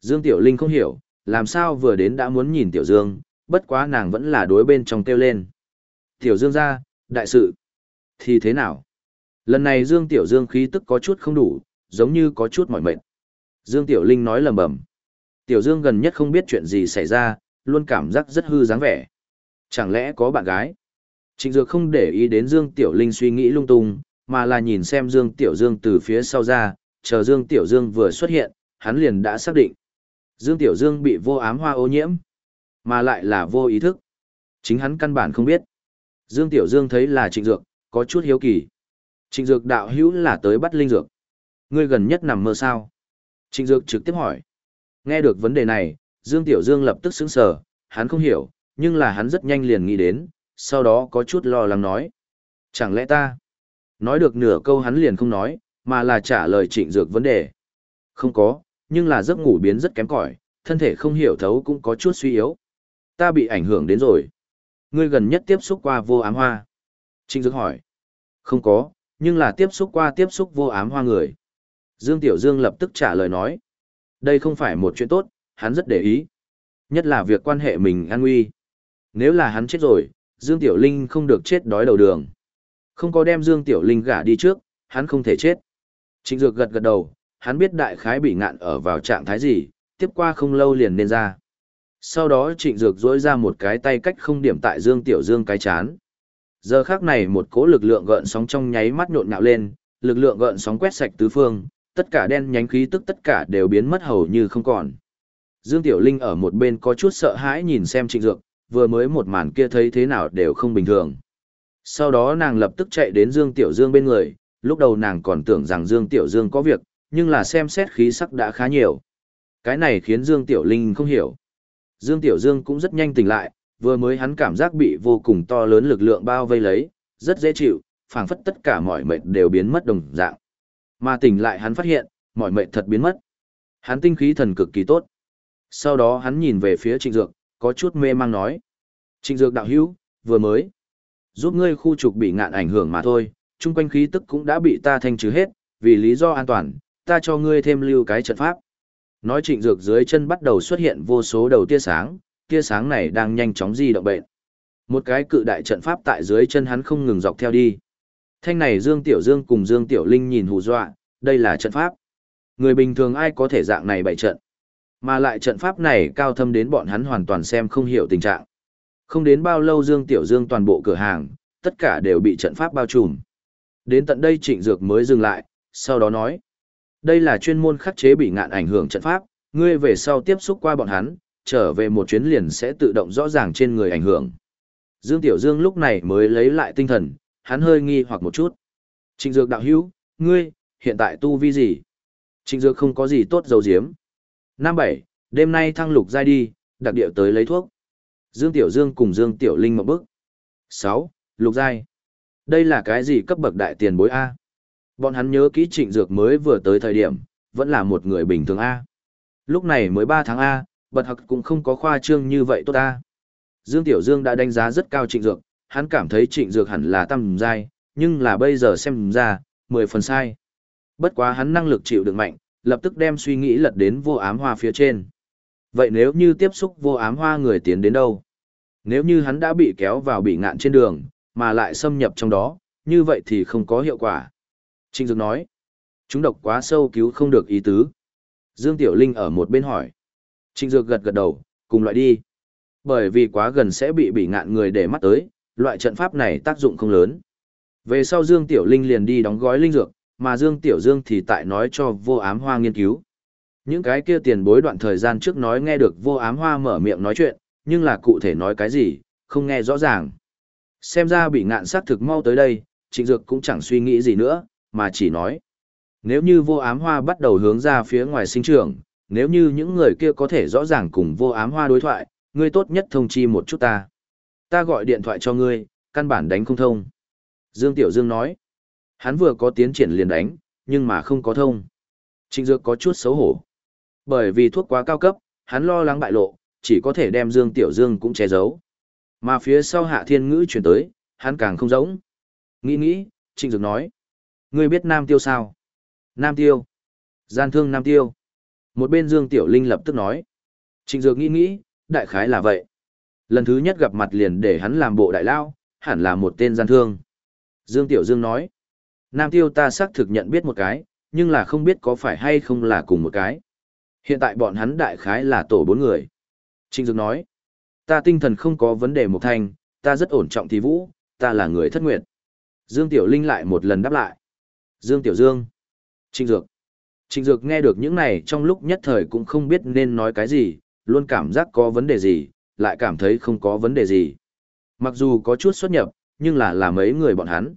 Dương Tiểu Linh không hiểu, làm sao vừa đến đã muốn nhìn Tiểu Dương, bất quá nàng vẫn là đối bên trong kêu lên. Tiểu Dương ra, đại sự. Thì thế nào? Lần này Dương Tiểu Dương khí tức có chút không đủ, giống như có chút mỏi mệt. Dương Tiểu Linh nói lầm bầm. Tiểu Dương gần nhất không biết chuyện gì xảy ra, luôn cảm giác rất hư dáng vẻ. Chẳng lẽ có bạn gái? Trịnh Dược không để ý đến Dương Tiểu Linh suy nghĩ lung tung, mà là nhìn xem Dương Tiểu Dương từ phía sau ra, chờ Dương Tiểu Dương vừa xuất hiện, hắn liền đã xác định. Dương Tiểu Dương bị vô ám hoa ô nhiễm, mà lại là vô ý thức. Chính hắn căn bản không biết. Dương Tiểu Dương thấy là Trịnh Dược, có chút hiếu kỳ. Trịnh Dược đạo hữu là tới bắt linh dược. Ngươi gần nhất nằm mơ sao? Trịnh Dược trực tiếp hỏi. Nghe được vấn đề này, Dương Tiểu Dương lập tức sững sờ, hắn không hiểu, nhưng là hắn rất nhanh liền nghĩ đến, sau đó có chút lo lắng nói. Chẳng lẽ ta? Nói được nửa câu hắn liền không nói, mà là trả lời trịnh dược vấn đề. Không có, nhưng là giấc ngủ biến rất kém cỏi, thân thể không hiểu thấu cũng có chút suy yếu. Ta bị ảnh hưởng đến rồi. Ngươi gần nhất tiếp xúc qua vô ám hoa. Trịnh dược hỏi. Không có, nhưng là tiếp xúc qua tiếp xúc vô ám hoa người. Dương Tiểu Dương lập tức trả lời nói. Đây không phải một chuyện tốt, hắn rất để ý. Nhất là việc quan hệ mình an nguy. Nếu là hắn chết rồi, Dương Tiểu Linh không được chết đói đầu đường. Không có đem Dương Tiểu Linh gả đi trước, hắn không thể chết. Trịnh Dược gật gật đầu, hắn biết đại khái bị ngạn ở vào trạng thái gì, tiếp qua không lâu liền nên ra. Sau đó Trịnh Dược dỗi ra một cái tay cách không điểm tại Dương Tiểu Dương cái chán. Giờ khác này một cỗ lực lượng gợn sóng trong nháy mắt nhộn nhạo lên, lực lượng gợn sóng quét sạch tứ phương, tất cả đen nhánh khí tức tất cả đều biến mất hầu như không còn. Dương Tiểu Linh ở một bên có chút sợ hãi nhìn xem Trịnh Dược, vừa mới một màn kia thấy thế nào đều không bình thường. Sau đó nàng lập tức chạy đến Dương Tiểu Dương bên người, lúc đầu nàng còn tưởng rằng Dương Tiểu Dương có việc, nhưng là xem xét khí sắc đã khá nhiều. Cái này khiến Dương Tiểu Linh không hiểu. Dương Tiểu Dương cũng rất nhanh tỉnh lại, vừa mới hắn cảm giác bị vô cùng to lớn lực lượng bao vây lấy, rất dễ chịu, phảng phất tất cả mọi mệt đều biến mất đồng dạng. Mà tỉnh lại hắn phát hiện, mọi mệnh thật biến mất. Hắn tinh khí thần cực kỳ tốt. Sau đó hắn nhìn về phía Trịnh Dược, có chút mê mang nói. Trịnh Dược đạo hữu, vừa mới giúp ngươi khu trục bị ngạn ảnh hưởng mà thôi, chung quanh khí tức cũng đã bị ta thanh trừ hết, vì lý do an toàn, ta cho ngươi thêm lưu cái trận pháp. Nói trịnh dược dưới chân bắt đầu xuất hiện vô số đầu tia sáng, tia sáng này đang nhanh chóng di động bệnh. Một cái cự đại trận pháp tại dưới chân hắn không ngừng dọc theo đi. Thanh này Dương Tiểu Dương cùng Dương Tiểu Linh nhìn hù dọa, đây là trận pháp. Người bình thường ai có thể dạng này bày trận. Mà lại trận pháp này cao thâm đến bọn hắn hoàn toàn xem không hiểu tình trạng. Không đến bao lâu Dương Tiểu Dương toàn bộ cửa hàng, tất cả đều bị trận pháp bao trùm. Đến tận đây trịnh dược mới dừng lại, sau đó nói. Đây là chuyên môn khắc chế bị ngạn ảnh hưởng trận pháp, ngươi về sau tiếp xúc qua bọn hắn, trở về một chuyến liền sẽ tự động rõ ràng trên người ảnh hưởng. Dương Tiểu Dương lúc này mới lấy lại tinh thần, hắn hơi nghi hoặc một chút. Trịnh dược đạo hữu, ngươi, hiện tại tu vi gì? Trịnh dược không có gì tốt dầu diếm. Năm bảy, đêm nay thăng lục giai đi, đặc địa tới lấy thuốc. Dương Tiểu Dương cùng Dương Tiểu Linh một bước. Sáu, Lục giai. Đây là cái gì cấp bậc đại tiền bối A? Bọn hắn nhớ kỹ trịnh dược mới vừa tới thời điểm, vẫn là một người bình thường A. Lúc này mới 3 tháng A, bật học cũng không có khoa trương như vậy tốt A. Dương Tiểu Dương đã đánh giá rất cao trịnh dược, hắn cảm thấy trịnh dược hẳn là tầm dai, nhưng là bây giờ xem ra, 10 phần sai. Bất quá hắn năng lực chịu đựng mạnh, lập tức đem suy nghĩ lật đến vô ám hoa phía trên. Vậy nếu như tiếp xúc vô ám hoa người tiến đến đâu? Nếu như hắn đã bị kéo vào bị ngạn trên đường, mà lại xâm nhập trong đó, như vậy thì không có hiệu quả. Trịnh Dược nói, chúng độc quá sâu cứu không được ý tứ. Dương Tiểu Linh ở một bên hỏi. Trịnh Dược gật gật đầu, cùng loại đi. Bởi vì quá gần sẽ bị bị ngạn người để mắt tới, loại trận pháp này tác dụng không lớn. Về sau Dương Tiểu Linh liền đi đóng gói linh dược, mà Dương Tiểu Dương thì tại nói cho vô ám hoa nghiên cứu. Những cái kia tiền bối đoạn thời gian trước nói nghe được vô ám hoa mở miệng nói chuyện, nhưng là cụ thể nói cái gì, không nghe rõ ràng. Xem ra bị ngạn sát thực mau tới đây, trịnh dược cũng chẳng suy nghĩ gì nữa, mà chỉ nói. Nếu như vô ám hoa bắt đầu hướng ra phía ngoài sinh trưởng, nếu như những người kia có thể rõ ràng cùng vô ám hoa đối thoại, ngươi tốt nhất thông chi một chút ta. Ta gọi điện thoại cho ngươi, căn bản đánh không thông. Dương Tiểu Dương nói. Hắn vừa có tiến triển liền đánh, nhưng mà không có thông. Trịnh Dược có chút xấu hổ. Bởi vì thuốc quá cao cấp, hắn lo lắng bại lộ, chỉ có thể đem Dương Tiểu Dương cũng che giấu. Mà phía sau Hạ Thiên Ngữ chuyển tới, hắn càng không giống. Nghĩ nghĩ, Trịnh Dược nói. Ngươi biết Nam Tiêu sao? Nam Tiêu. Gian thương Nam Tiêu. Một bên Dương Tiểu Linh lập tức nói. Trịnh Dược nghĩ nghĩ, đại khái là vậy. Lần thứ nhất gặp mặt liền để hắn làm bộ đại lao, hẳn là một tên gian thương. Dương Tiểu Dương nói. Nam Tiêu ta xác thực nhận biết một cái, nhưng là không biết có phải hay không là cùng một cái. Hiện tại bọn hắn đại khái là tổ bốn người. Trịnh Dược nói, ta tinh thần không có vấn đề một thành ta rất ổn trọng thì vũ, ta là người thất nguyện Dương Tiểu Linh lại một lần đáp lại. Dương Tiểu Dương. Trịnh Dược. Trịnh Dược nghe được những này trong lúc nhất thời cũng không biết nên nói cái gì, luôn cảm giác có vấn đề gì, lại cảm thấy không có vấn đề gì. Mặc dù có chút xuất nhập, nhưng là là mấy người bọn hắn.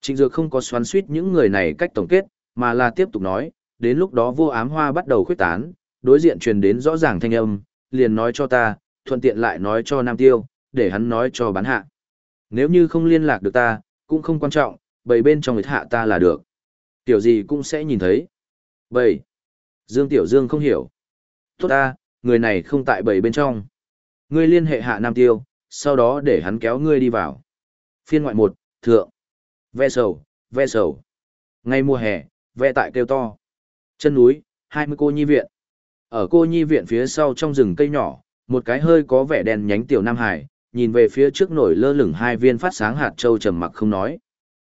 Trịnh Dược không có xoắn suýt những người này cách tổng kết, mà là tiếp tục nói, đến lúc đó vô ám hoa bắt đầu khuyết tán, đối diện truyền đến rõ ràng thanh âm, liền nói cho ta, thuận tiện lại nói cho Nam Tiêu, để hắn nói cho bán hạ. Nếu như không liên lạc được ta, cũng không quan trọng, bầy bên trong người hạ ta là được. Tiểu gì cũng sẽ nhìn thấy. Bầy. Dương Tiểu Dương không hiểu. Tốt ta, người này không tại bầy bên trong. Ngươi liên hệ hạ Nam Tiêu, sau đó để hắn kéo ngươi đi vào. Phiên ngoại một, thượng. Ve sầu, ve sầu. Ngay mùa hè, ve tại kêu to. Chân núi, hai mươi cô nhi viện. Ở cô nhi viện phía sau trong rừng cây nhỏ, một cái hơi có vẻ đèn nhánh tiểu Nam Hải, nhìn về phía trước nổi lơ lửng hai viên phát sáng hạt châu trầm mặc không nói.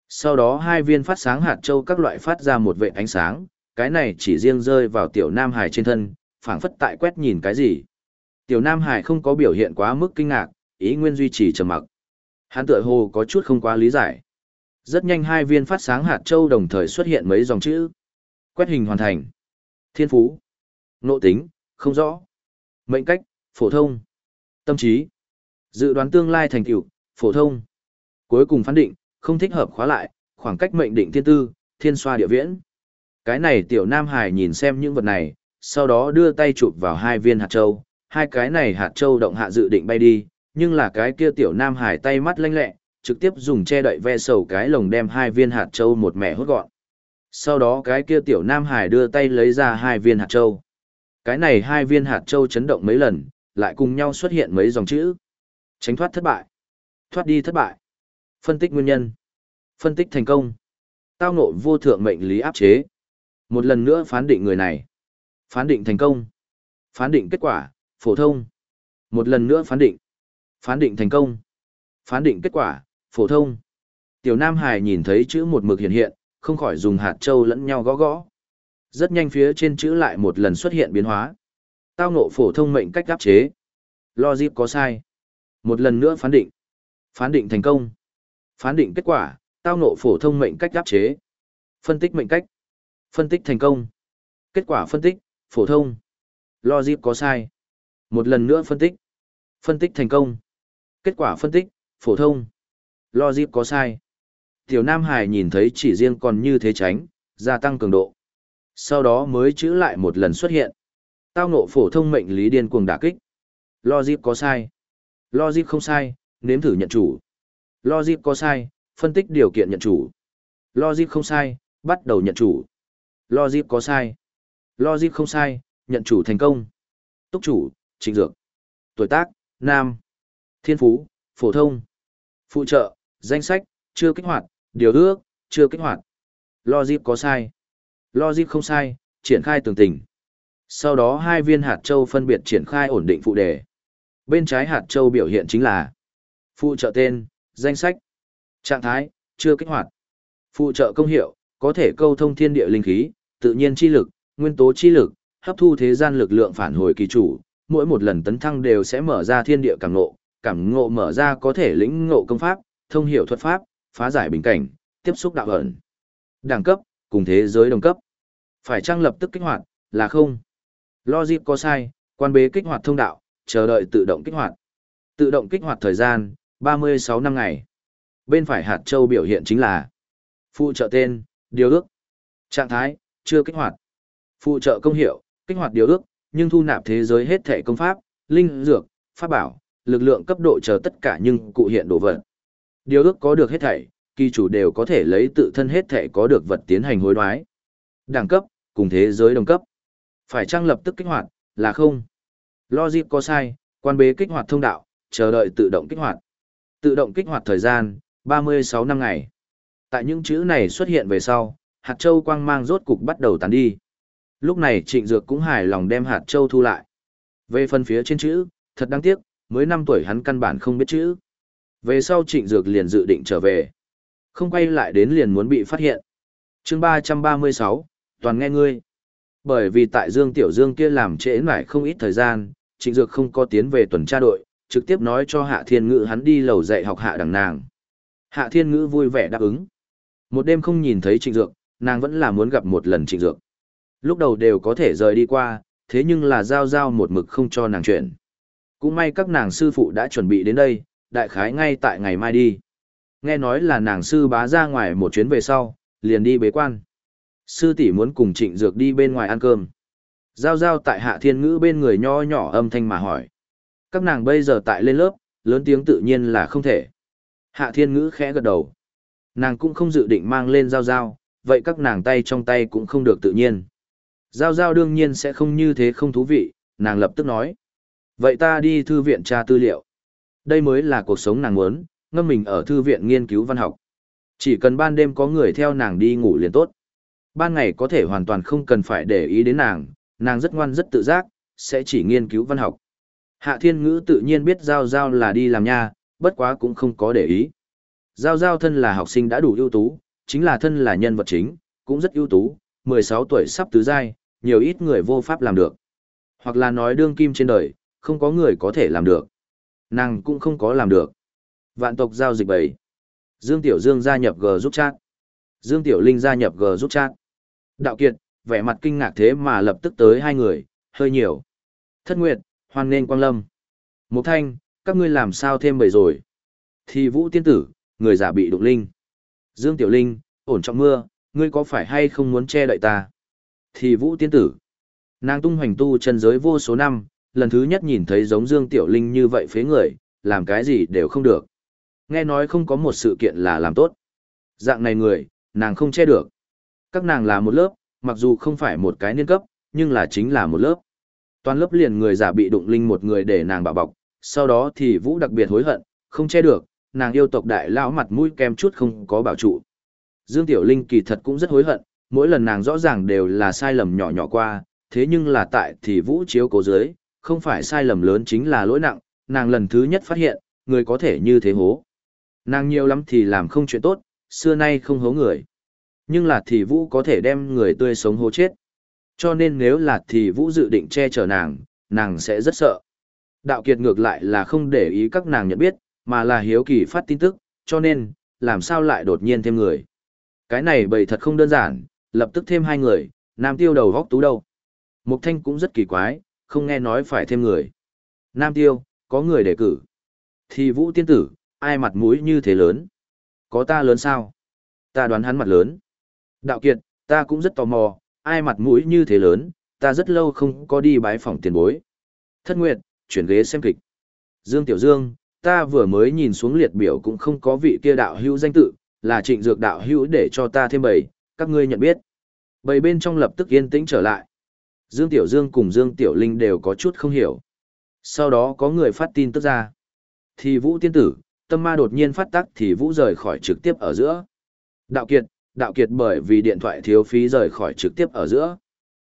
Sau đó hai viên phát sáng hạt châu các loại phát ra một vệ ánh sáng, cái này chỉ riêng rơi vào tiểu Nam Hải trên thân, phảng phất tại quét nhìn cái gì. Tiểu Nam Hải không có biểu hiện quá mức kinh ngạc, ý nguyên duy trì trầm mặc. Hắn tựa hồ có chút không quá lý giải. Rất nhanh hai viên phát sáng hạt châu đồng thời xuất hiện mấy dòng chữ. Quét hình hoàn thành. Thiên phú. Nộ tính, không rõ. Mệnh cách, phổ thông. Tâm trí. Dự đoán tương lai thành tựu, phổ thông. Cuối cùng phán định, không thích hợp khóa lại, khoảng cách mệnh định thiên tư, thiên xoa địa viễn. Cái này tiểu Nam Hải nhìn xem những vật này, sau đó đưa tay chụp vào hai viên hạt châu, hai cái này hạt châu động hạ dự định bay đi, nhưng là cái kia tiểu Nam Hải tay mắt lanh lẹ, trực tiếp dùng che đậy ve sầu cái lồng đem hai viên hạt châu một mẻ hút gọn. Sau đó cái kia tiểu Nam Hải đưa tay lấy ra hai viên hạt châu. Cái này hai viên hạt châu chấn động mấy lần, lại cùng nhau xuất hiện mấy dòng chữ. Tránh thoát thất bại. Thoát đi thất bại. Phân tích nguyên nhân. Phân tích thành công. Tao ngộ vô thượng mệnh lý áp chế. Một lần nữa phán định người này. Phán định thành công. Phán định kết quả, phổ thông. Một lần nữa phán định. Phán định thành công. Phán định kết quả, phổ thông. Tiểu Nam Hải nhìn thấy chữ một mực hiện hiện, không khỏi dùng hạt châu lẫn nhau gõ gõ. Rất nhanh phía trên chữ lại một lần xuất hiện biến hóa. Tao ngộ phổ thông mệnh cách áp chế. Logic có sai. Một lần nữa phán định. Phán định thành công. Phán định kết quả, tao ngộ phổ thông mệnh cách áp chế. Phân tích mệnh cách. Phân tích thành công. Kết quả phân tích, phổ thông. Logic có sai. Một lần nữa phân tích. Phân tích thành công. Kết quả phân tích, phổ thông. Logic có sai. Tiểu Nam Hải nhìn thấy chỉ riêng còn như thế tránh, gia tăng cường độ. Sau đó mới chữ lại một lần xuất hiện. Tao ngộ phổ thông mệnh lý điên cuồng đả kích. Logic có sai. Logic không sai, nếm thử nhận chủ. Logic có sai, phân tích điều kiện nhận chủ. Logic không sai, bắt đầu nhận chủ. Logic có sai. Logic không sai, nhận chủ thành công. Túc chủ, trịnh dược. Tuổi tác, nam. Thiên phú, phổ thông. Phụ trợ, danh sách, chưa kích hoạt, điều ước, chưa kích hoạt. Logic có sai. Logic không sai, triển khai tường tình. Sau đó hai viên hạt châu phân biệt triển khai ổn định phụ đề. Bên trái hạt châu biểu hiện chính là phụ trợ tên, danh sách, trạng thái, chưa kích hoạt. Phụ trợ công hiệu, có thể câu thông thiên địa linh khí, tự nhiên chi lực, nguyên tố chi lực, hấp thu thế gian lực lượng phản hồi kỳ chủ, mỗi một lần tấn thăng đều sẽ mở ra thiên địa cảm ngộ, cảm ngộ mở ra có thể lĩnh ngộ công pháp, thông hiểu thuật pháp, phá giải bình cảnh, tiếp xúc đạo ẩn. Đẳng cấp, cùng thế giới đồng cấp. Phải trang lập tức kích hoạt, là không. Logic có sai, quan bế kích hoạt thông đạo, chờ đợi tự động kích hoạt. Tự động kích hoạt thời gian, 36 năm ngày. Bên phải hạt châu biểu hiện chính là phụ trợ tên, điều ước. Trạng thái, chưa kích hoạt. Phụ trợ công hiệu, kích hoạt điều ước, nhưng thu nạp thế giới hết thể công pháp, linh dược, pháp bảo, lực lượng cấp độ chờ tất cả nhưng cụ hiện đồ vật. Điều ước có được hết thảy, kỳ chủ đều có thể lấy tự thân hết thảy có được vật tiến hành hối đoái. Đẳng cấp, cùng thế giới đồng cấp. Phải trang lập tức kích hoạt, là không. Logic có sai, quan bế kích hoạt thông đạo, chờ đợi tự động kích hoạt. Tự động kích hoạt thời gian, 36 năm ngày. Tại những chữ này xuất hiện về sau, hạt châu quang mang rốt cục bắt đầu tán đi. Lúc này trịnh dược cũng hài lòng đem hạt châu thu lại. Về phần phía trên chữ, thật đáng tiếc, mới 5 tuổi hắn căn bản không biết chữ. Về sau trịnh dược liền dự định trở về. Không quay lại đến liền muốn bị phát hiện. chương 336, toàn nghe ngươi. Bởi vì tại Dương Tiểu Dương kia làm trễ nải không ít thời gian, trịnh dược không có tiến về tuần tra đội, trực tiếp nói cho Hạ Thiên Ngữ hắn đi lầu dạy học hạ đằng nàng. Hạ Thiên Ngữ vui vẻ đáp ứng. Một đêm không nhìn thấy Trịnh Dược, nàng vẫn là muốn gặp một lần Trịnh Dược. Lúc đầu đều có thể rời đi qua, thế nhưng là giao giao một mực không cho nàng chuyện. Cũng may các nàng sư phụ đã chuẩn bị đến đây, đại khái ngay tại ngày mai đi. Nghe nói là nàng sư bá ra ngoài một chuyến về sau, liền đi bế quan. Sư tỷ muốn cùng trịnh dược đi bên ngoài ăn cơm. Giao giao tại hạ thiên ngữ bên người nho nhỏ âm thanh mà hỏi. Các nàng bây giờ tại lên lớp, lớn tiếng tự nhiên là không thể. Hạ thiên ngữ khẽ gật đầu. Nàng cũng không dự định mang lên giao giao, vậy các nàng tay trong tay cũng không được tự nhiên. Giao giao đương nhiên sẽ không như thế không thú vị, nàng lập tức nói. Vậy ta đi thư viện tra tư liệu. Đây mới là cuộc sống nàng muốn, ngâm mình ở thư viện nghiên cứu văn học. Chỉ cần ban đêm có người theo nàng đi ngủ liền tốt. Ban ngày có thể hoàn toàn không cần phải để ý đến nàng, nàng rất ngoan rất tự giác, sẽ chỉ nghiên cứu văn học. Hạ thiên ngữ tự nhiên biết Giao Giao là đi làm nha, bất quá cũng không có để ý. Giao Giao thân là học sinh đã đủ ưu tú, chính là thân là nhân vật chính, cũng rất ưu tú, 16 tuổi sắp tứ giai, nhiều ít người vô pháp làm được. Hoặc là nói đương kim trên đời, không có người có thể làm được. Nàng cũng không có làm được. Vạn tộc giao dịch bảy. Dương Tiểu Dương gia nhập G giúp chat. Dương Tiểu Linh gia nhập G giúp chat. Đạo Kiệt, vẻ mặt kinh ngạc thế mà lập tức tới hai người, hơi nhiều. Thất Nguyệt, hoan nên quang lâm. Mục Thanh, các ngươi làm sao thêm bảy rồi. Thì Vũ Tiên Tử, người giả bị đụng linh. Dương Tiểu Linh, ổn trọng mưa, ngươi có phải hay không muốn che đậy ta? Thì Vũ Tiên Tử, nàng tung hoành tu chân giới vô số năm, lần thứ nhất nhìn thấy giống Dương Tiểu Linh như vậy phế người, làm cái gì đều không được. Nghe nói không có một sự kiện là làm tốt. Dạng này người, nàng không che được. Các nàng là một lớp, mặc dù không phải một cái niên cấp, nhưng là chính là một lớp. Toàn lớp liền người giả bị đụng linh một người để nàng bảo bọc, sau đó thì Vũ đặc biệt hối hận, không che được, nàng yêu tộc đại lão mặt mũi kem chút không có bảo trụ. Dương Tiểu Linh kỳ thật cũng rất hối hận, mỗi lần nàng rõ ràng đều là sai lầm nhỏ nhỏ qua, thế nhưng là tại thì Vũ chiếu cố dưới, không phải sai lầm lớn chính là lỗi nặng, nàng lần thứ nhất phát hiện, người có thể như thế hố. Nàng nhiều lắm thì làm không chuyện tốt, xưa nay không hố người. Nhưng là thì vũ có thể đem người tươi sống hố chết. Cho nên nếu là thì vũ dự định che chở nàng, nàng sẽ rất sợ. Đạo kiệt ngược lại là không để ý các nàng nhận biết, mà là hiếu kỳ phát tin tức, cho nên, làm sao lại đột nhiên thêm người. Cái này bầy thật không đơn giản, lập tức thêm hai người, nam tiêu đầu góc tú đâu. Mục thanh cũng rất kỳ quái, không nghe nói phải thêm người. Nam tiêu, có người đề cử. Thì vũ tiên tử, ai mặt mũi như thế lớn? Có ta lớn sao? Ta đoán hắn mặt lớn. Đạo kiệt, ta cũng rất tò mò, ai mặt mũi như thế lớn, ta rất lâu không có đi bái phòng tiền bối. Thất Nguyệt, chuyển ghế xem kịch. Dương Tiểu Dương, ta vừa mới nhìn xuống liệt biểu cũng không có vị kia đạo hữu danh tự, là trịnh dược đạo hữu để cho ta thêm bầy, các ngươi nhận biết. Bầy bên trong lập tức yên tĩnh trở lại. Dương Tiểu Dương cùng Dương Tiểu Linh đều có chút không hiểu. Sau đó có người phát tin tức ra. Thì Vũ tiên tử, tâm ma đột nhiên phát tắc thì Vũ rời khỏi trực tiếp ở giữa. Đạo Kiệt, Đạo Kiệt bởi vì điện thoại thiếu phí rời khỏi trực tiếp ở giữa.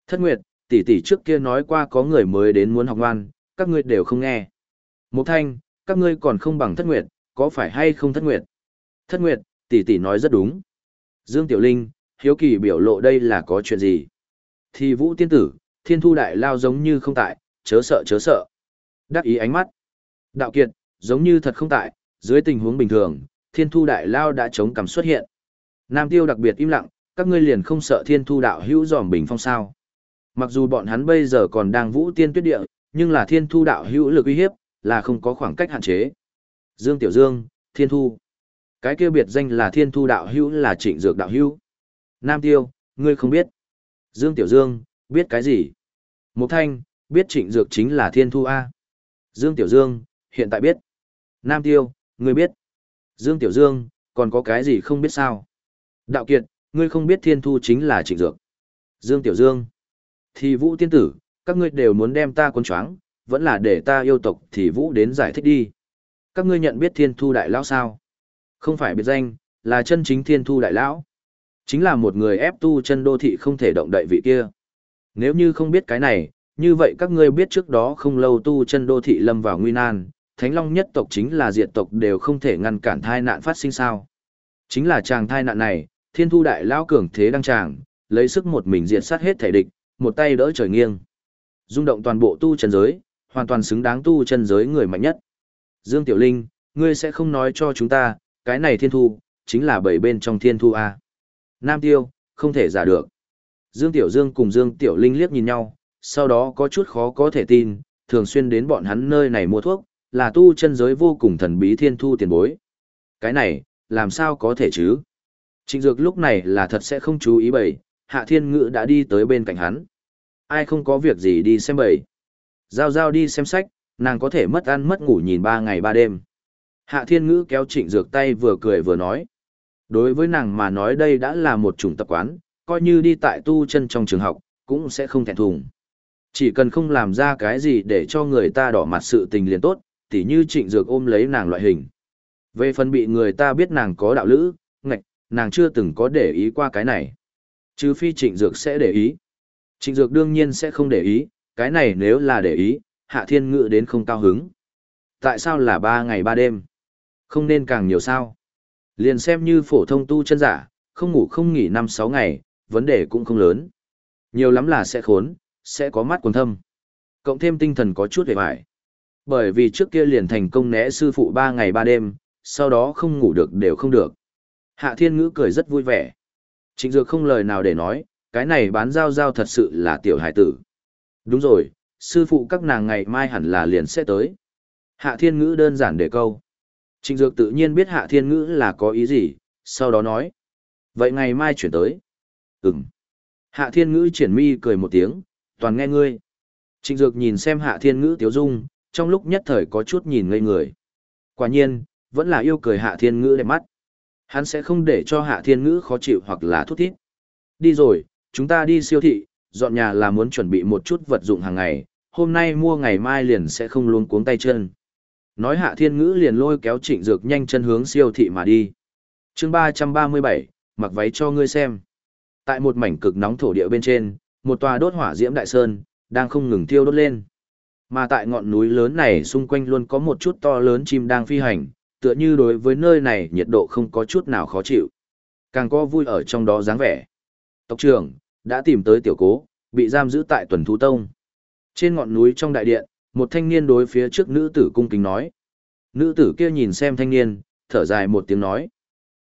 Thất Nguyệt, tỷ tỷ trước kia nói qua có người mới đến muốn học ngoan, các ngươi đều không nghe. Mục Thanh, các ngươi còn không bằng Thất Nguyệt, có phải hay không Thất Nguyệt? Thất Nguyệt, tỷ tỷ nói rất đúng. Dương Tiểu Linh, hiếu kỳ biểu lộ đây là có chuyện gì? Thì Vũ tiên tử, thiên thu đại lao giống như không tại, chớ sợ chớ sợ. Đắc ý ánh mắt. Đạo kiệt, giống như thật không tại, dưới tình huống bình thường, thiên thu đại lao đã chống cằm xuất hiện. Nam tiêu đặc biệt im lặng, các ngươi liền không sợ thiên thu đạo hữu dòm bình phong sao. Mặc dù bọn hắn bây giờ còn đang vũ tiên tuyết địa, nhưng là thiên thu đạo hữu lực uy hiếp, là không có khoảng cách hạn chế. Dương Tiểu Dương, thiên thu. Cái kia biệt danh là thiên thu đạo hữu là trịnh dược đạo hữu. Nam tiêu, ngươi không biết. Dương Tiểu Dương, biết cái gì? Mục Thanh, biết trịnh dược chính là thiên thu A. Dương Tiểu Dương, hiện tại biết. Nam Tiêu, ngươi biết. Dương Tiểu Dương, còn có cái gì không biết sao? Đạo Kiệt, ngươi không biết thiên thu chính là trịnh dược. Dương Tiểu Dương, thì Vũ Tiên Tử, các ngươi đều muốn đem ta cuốn choáng, vẫn là để ta yêu tộc thì Vũ đến giải thích đi. Các ngươi nhận biết thiên thu đại lão sao? Không phải biệt danh, là chân chính thiên thu đại lão. Chính là một người ép tu chân đô thị không thể động đậy vị kia. Nếu như không biết cái này, như vậy các ngươi biết trước đó không lâu tu chân đô thị lâm vào nguy nan, Thánh Long nhất tộc chính là diệt tộc đều không thể ngăn cản thai nạn phát sinh sao. Chính là chàng thai nạn này, thiên thu đại lao cường thế đăng tràng, lấy sức một mình diệt sát hết thể địch, một tay đỡ trời nghiêng. rung động toàn bộ tu chân giới, hoàn toàn xứng đáng tu chân giới người mạnh nhất. Dương Tiểu Linh, ngươi sẽ không nói cho chúng ta, cái này thiên thu, chính là bảy bên trong thiên thu A. Nam tiêu, không thể giả được. Dương Tiểu Dương cùng Dương Tiểu Linh liếc nhìn nhau, sau đó có chút khó có thể tin, thường xuyên đến bọn hắn nơi này mua thuốc, là tu chân giới vô cùng thần bí thiên thu tiền bối. Cái này, làm sao có thể chứ? Trịnh Dược lúc này là thật sẽ không chú ý bầy, Hạ Thiên Ngữ đã đi tới bên cạnh hắn. Ai không có việc gì đi xem bầy. Giao giao đi xem sách, nàng có thể mất ăn mất ngủ nhìn ba ngày ba đêm. Hạ Thiên Ngữ kéo Trịnh Dược tay vừa cười vừa nói. Đối với nàng mà nói đây đã là một chủng tập quán, coi như đi tại tu chân trong trường học, cũng sẽ không thẹn thùng. Chỉ cần không làm ra cái gì để cho người ta đỏ mặt sự tình liền tốt, tỉ như trịnh dược ôm lấy nàng loại hình. Về phần bị người ta biết nàng có đạo lữ, ngạch, nàng chưa từng có để ý qua cái này. Chứ phi trịnh dược sẽ để ý. Trịnh dược đương nhiên sẽ không để ý, cái này nếu là để ý, hạ thiên ngự đến không cao hứng. Tại sao là ba ngày ba đêm? Không nên càng nhiều sao? Liền xem như phổ thông tu chân giả, không ngủ không nghỉ năm sáu ngày, vấn đề cũng không lớn. Nhiều lắm là sẽ khốn, sẽ có mắt quần thâm. Cộng thêm tinh thần có chút hề hoài. Bởi vì trước kia liền thành công né sư phụ ba ngày ba đêm, sau đó không ngủ được đều không được. Hạ thiên ngữ cười rất vui vẻ. Trịnh dược không lời nào để nói, cái này bán giao giao thật sự là tiểu hải tử. Đúng rồi, sư phụ các nàng ngày mai hẳn là liền sẽ tới. Hạ thiên ngữ đơn giản để câu. Trịnh dược tự nhiên biết hạ thiên ngữ là có ý gì, sau đó nói. Vậy ngày mai chuyển tới. Ừm. Hạ thiên ngữ triển mi cười một tiếng, toàn nghe ngươi. Trịnh dược nhìn xem hạ thiên ngữ tiếu dung, trong lúc nhất thời có chút nhìn ngây người. Quả nhiên, vẫn là yêu cười hạ thiên ngữ đẹp mắt. Hắn sẽ không để cho hạ thiên ngữ khó chịu hoặc là thút thít. Đi rồi, chúng ta đi siêu thị, dọn nhà là muốn chuẩn bị một chút vật dụng hàng ngày, hôm nay mua ngày mai liền sẽ không luôn cuống tay chân. Nói hạ thiên ngữ liền lôi kéo trịnh dược nhanh chân hướng siêu thị mà đi. chương 337, mặc váy cho ngươi xem. Tại một mảnh cực nóng thổ địa bên trên, một tòa đốt hỏa diễm đại sơn, đang không ngừng thiêu đốt lên. Mà tại ngọn núi lớn này xung quanh luôn có một chút to lớn chim đang phi hành, tựa như đối với nơi này nhiệt độ không có chút nào khó chịu. Càng có vui ở trong đó dáng vẻ. Tộc trưởng, đã tìm tới tiểu cố, bị giam giữ tại tuần thú tông. Trên ngọn núi trong đại điện, một thanh niên đối phía trước nữ tử cung kính nói. Nữ tử kia nhìn xem thanh niên, thở dài một tiếng nói.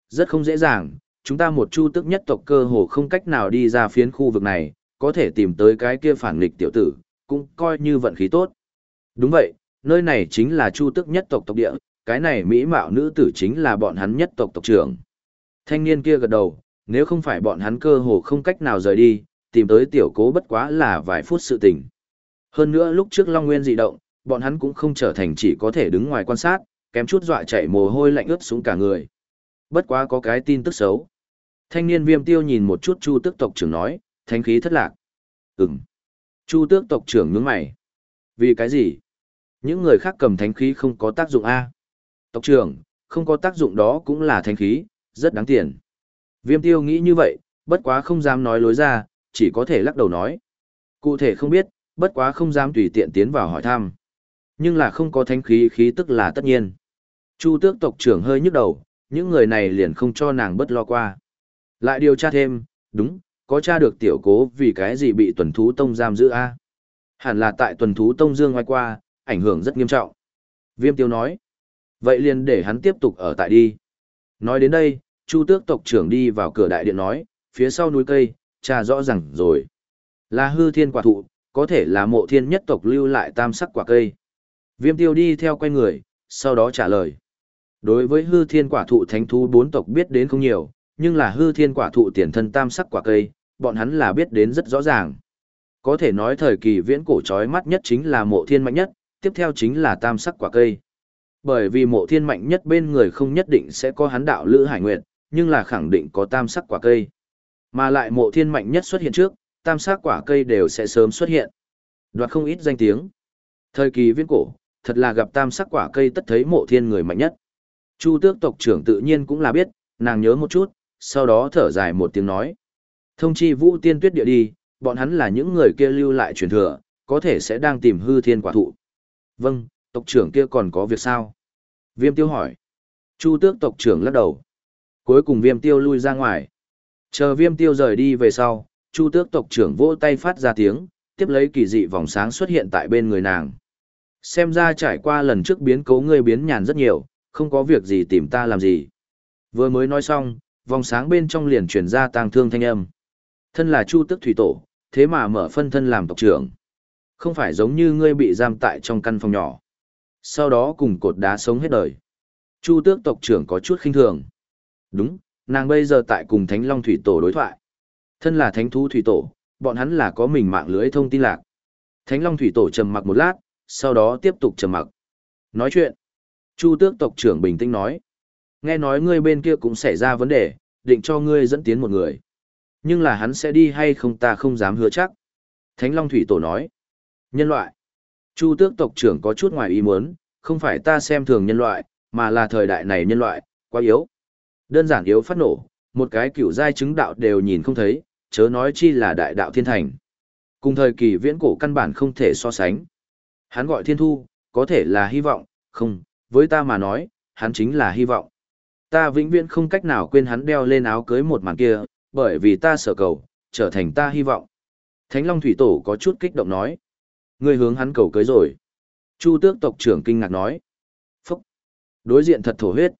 Rất không dễ dàng, chúng ta một chu tức nhất tộc cơ hồ không cách nào đi ra phiến khu vực này, có thể tìm tới cái kia phản nghịch tiểu tử, cũng coi như vận khí tốt. Đúng vậy, nơi này chính là chu tức nhất tộc tộc địa, cái này mỹ mạo nữ tử chính là bọn hắn nhất tộc tộc trưởng. Thanh niên kia gật đầu, nếu không phải bọn hắn cơ hồ không cách nào rời đi, tìm tới tiểu cố bất quá là vài phút sự tình. Hơn nữa lúc trước Long Nguyên dị động, bọn hắn cũng không trở thành chỉ có thể đứng ngoài quan sát, kém chút dọa chạy mồ hôi lạnh ướt xuống cả người. Bất quá có cái tin tức xấu. Thanh niên viêm tiêu nhìn một chút chu tước tộc trưởng nói, thánh khí thất lạc. Ừm. Chu tước tộc trưởng nhướng mày. Vì cái gì? Những người khác cầm thánh khí không có tác dụng A. Tộc trưởng, không có tác dụng đó cũng là thánh khí, rất đáng tiền. Viêm tiêu nghĩ như vậy, bất quá không dám nói lối ra, chỉ có thể lắc đầu nói. Cụ thể không biết, bất quá không dám tùy tiện tiến vào hỏi thăm. Nhưng là không có thánh khí khí tức là tất nhiên. Chu tước tộc trưởng hơi nhức đầu, những người này liền không cho nàng bất lo qua. Lại điều tra thêm, đúng, có tra được tiểu cố vì cái gì bị tuần thú tông giam giữ a Hẳn là tại tuần thú tông dương ngoài qua, ảnh hưởng rất nghiêm trọng. Viêm tiêu nói, vậy liền để hắn tiếp tục ở tại đi. Nói đến đây, chu tước tộc trưởng đi vào cửa đại điện nói, phía sau núi cây, tra rõ ràng rồi. Là hư thiên quả thụ, có thể là mộ thiên nhất tộc lưu lại tam sắc quả cây. Viêm tiêu đi theo quay người, sau đó trả lời. Đối với hư thiên quả thụ thánh thú bốn tộc biết đến không nhiều, nhưng là hư thiên quả thụ tiền thân tam sắc quả cây, bọn hắn là biết đến rất rõ ràng. Có thể nói thời kỳ viễn cổ trói mắt nhất chính là mộ thiên mạnh nhất, tiếp theo chính là tam sắc quả cây. Bởi vì mộ thiên mạnh nhất bên người không nhất định sẽ có hắn đạo lữ hải nguyện, nhưng là khẳng định có tam sắc quả cây. Mà lại mộ thiên mạnh nhất xuất hiện trước, tam sắc quả cây đều sẽ sớm xuất hiện. Đoạt không ít danh tiếng. Thời kỳ viễn cổ, thật là gặp tam sắc quả cây tất thấy mộ thiên người mạnh nhất. Chu tước tộc trưởng tự nhiên cũng là biết, nàng nhớ một chút, sau đó thở dài một tiếng nói. Thông chi vũ tiên tuyết địa đi, bọn hắn là những người kia lưu lại truyền thừa, có thể sẽ đang tìm hư thiên quả thụ. Vâng, tộc trưởng kia còn có việc sao? Viêm tiêu hỏi. Chu tước tộc trưởng lắc đầu. Cuối cùng viêm tiêu lui ra ngoài. Chờ viêm tiêu rời đi về sau, chu tước tộc trưởng vỗ tay phát ra tiếng, tiếp lấy kỳ dị vòng sáng xuất hiện tại bên người nàng. Xem ra trải qua lần trước biến cố ngươi biến nhàn rất nhiều, không có việc gì tìm ta làm gì. Vừa mới nói xong, vòng sáng bên trong liền truyền ra tang thương thanh âm. Thân là Chu Tức Thủy Tổ, thế mà mở phân thân làm tộc trưởng. Không phải giống như ngươi bị giam tại trong căn phòng nhỏ. Sau đó cùng cột đá sống hết đời. Chu Tước tộc trưởng có chút khinh thường. Đúng, nàng bây giờ tại cùng Thánh Long Thủy Tổ đối thoại. Thân là Thánh Thú Thủy Tổ, bọn hắn là có mình mạng lưới thông tin lạc. Thánh Long Thủy Tổ trầm mặc một lát, sau đó tiếp tục trầm mặc. Nói chuyện. Chu Tước tộc trưởng bình tĩnh nói. Nghe nói ngươi bên kia cũng xảy ra vấn đề, định cho ngươi dẫn tiến một người. Nhưng là hắn sẽ đi hay không ta không dám hứa chắc. Thánh Long Thủy Tổ nói. Nhân loại. Chu tước tộc trưởng có chút ngoài ý muốn, không phải ta xem thường nhân loại, mà là thời đại này nhân loại, quá yếu. Đơn giản yếu phát nổ, một cái cựu giai chứng đạo đều nhìn không thấy, chớ nói chi là đại đạo thiên thành. Cùng thời kỳ viễn cổ căn bản không thể so sánh. Hắn gọi thiên thu, có thể là hy vọng, không, với ta mà nói, hắn chính là hy vọng. Ta vĩnh viễn không cách nào quên hắn đeo lên áo cưới một màn kia, bởi vì ta sở cầu, trở thành ta hy vọng. Thánh Long Thủy Tổ có chút kích động nói. Ngươi hướng hắn cầu cưới rồi. Chu tước tộc trưởng kinh ngạc nói. Phúc. Đối diện thật thổ huyết.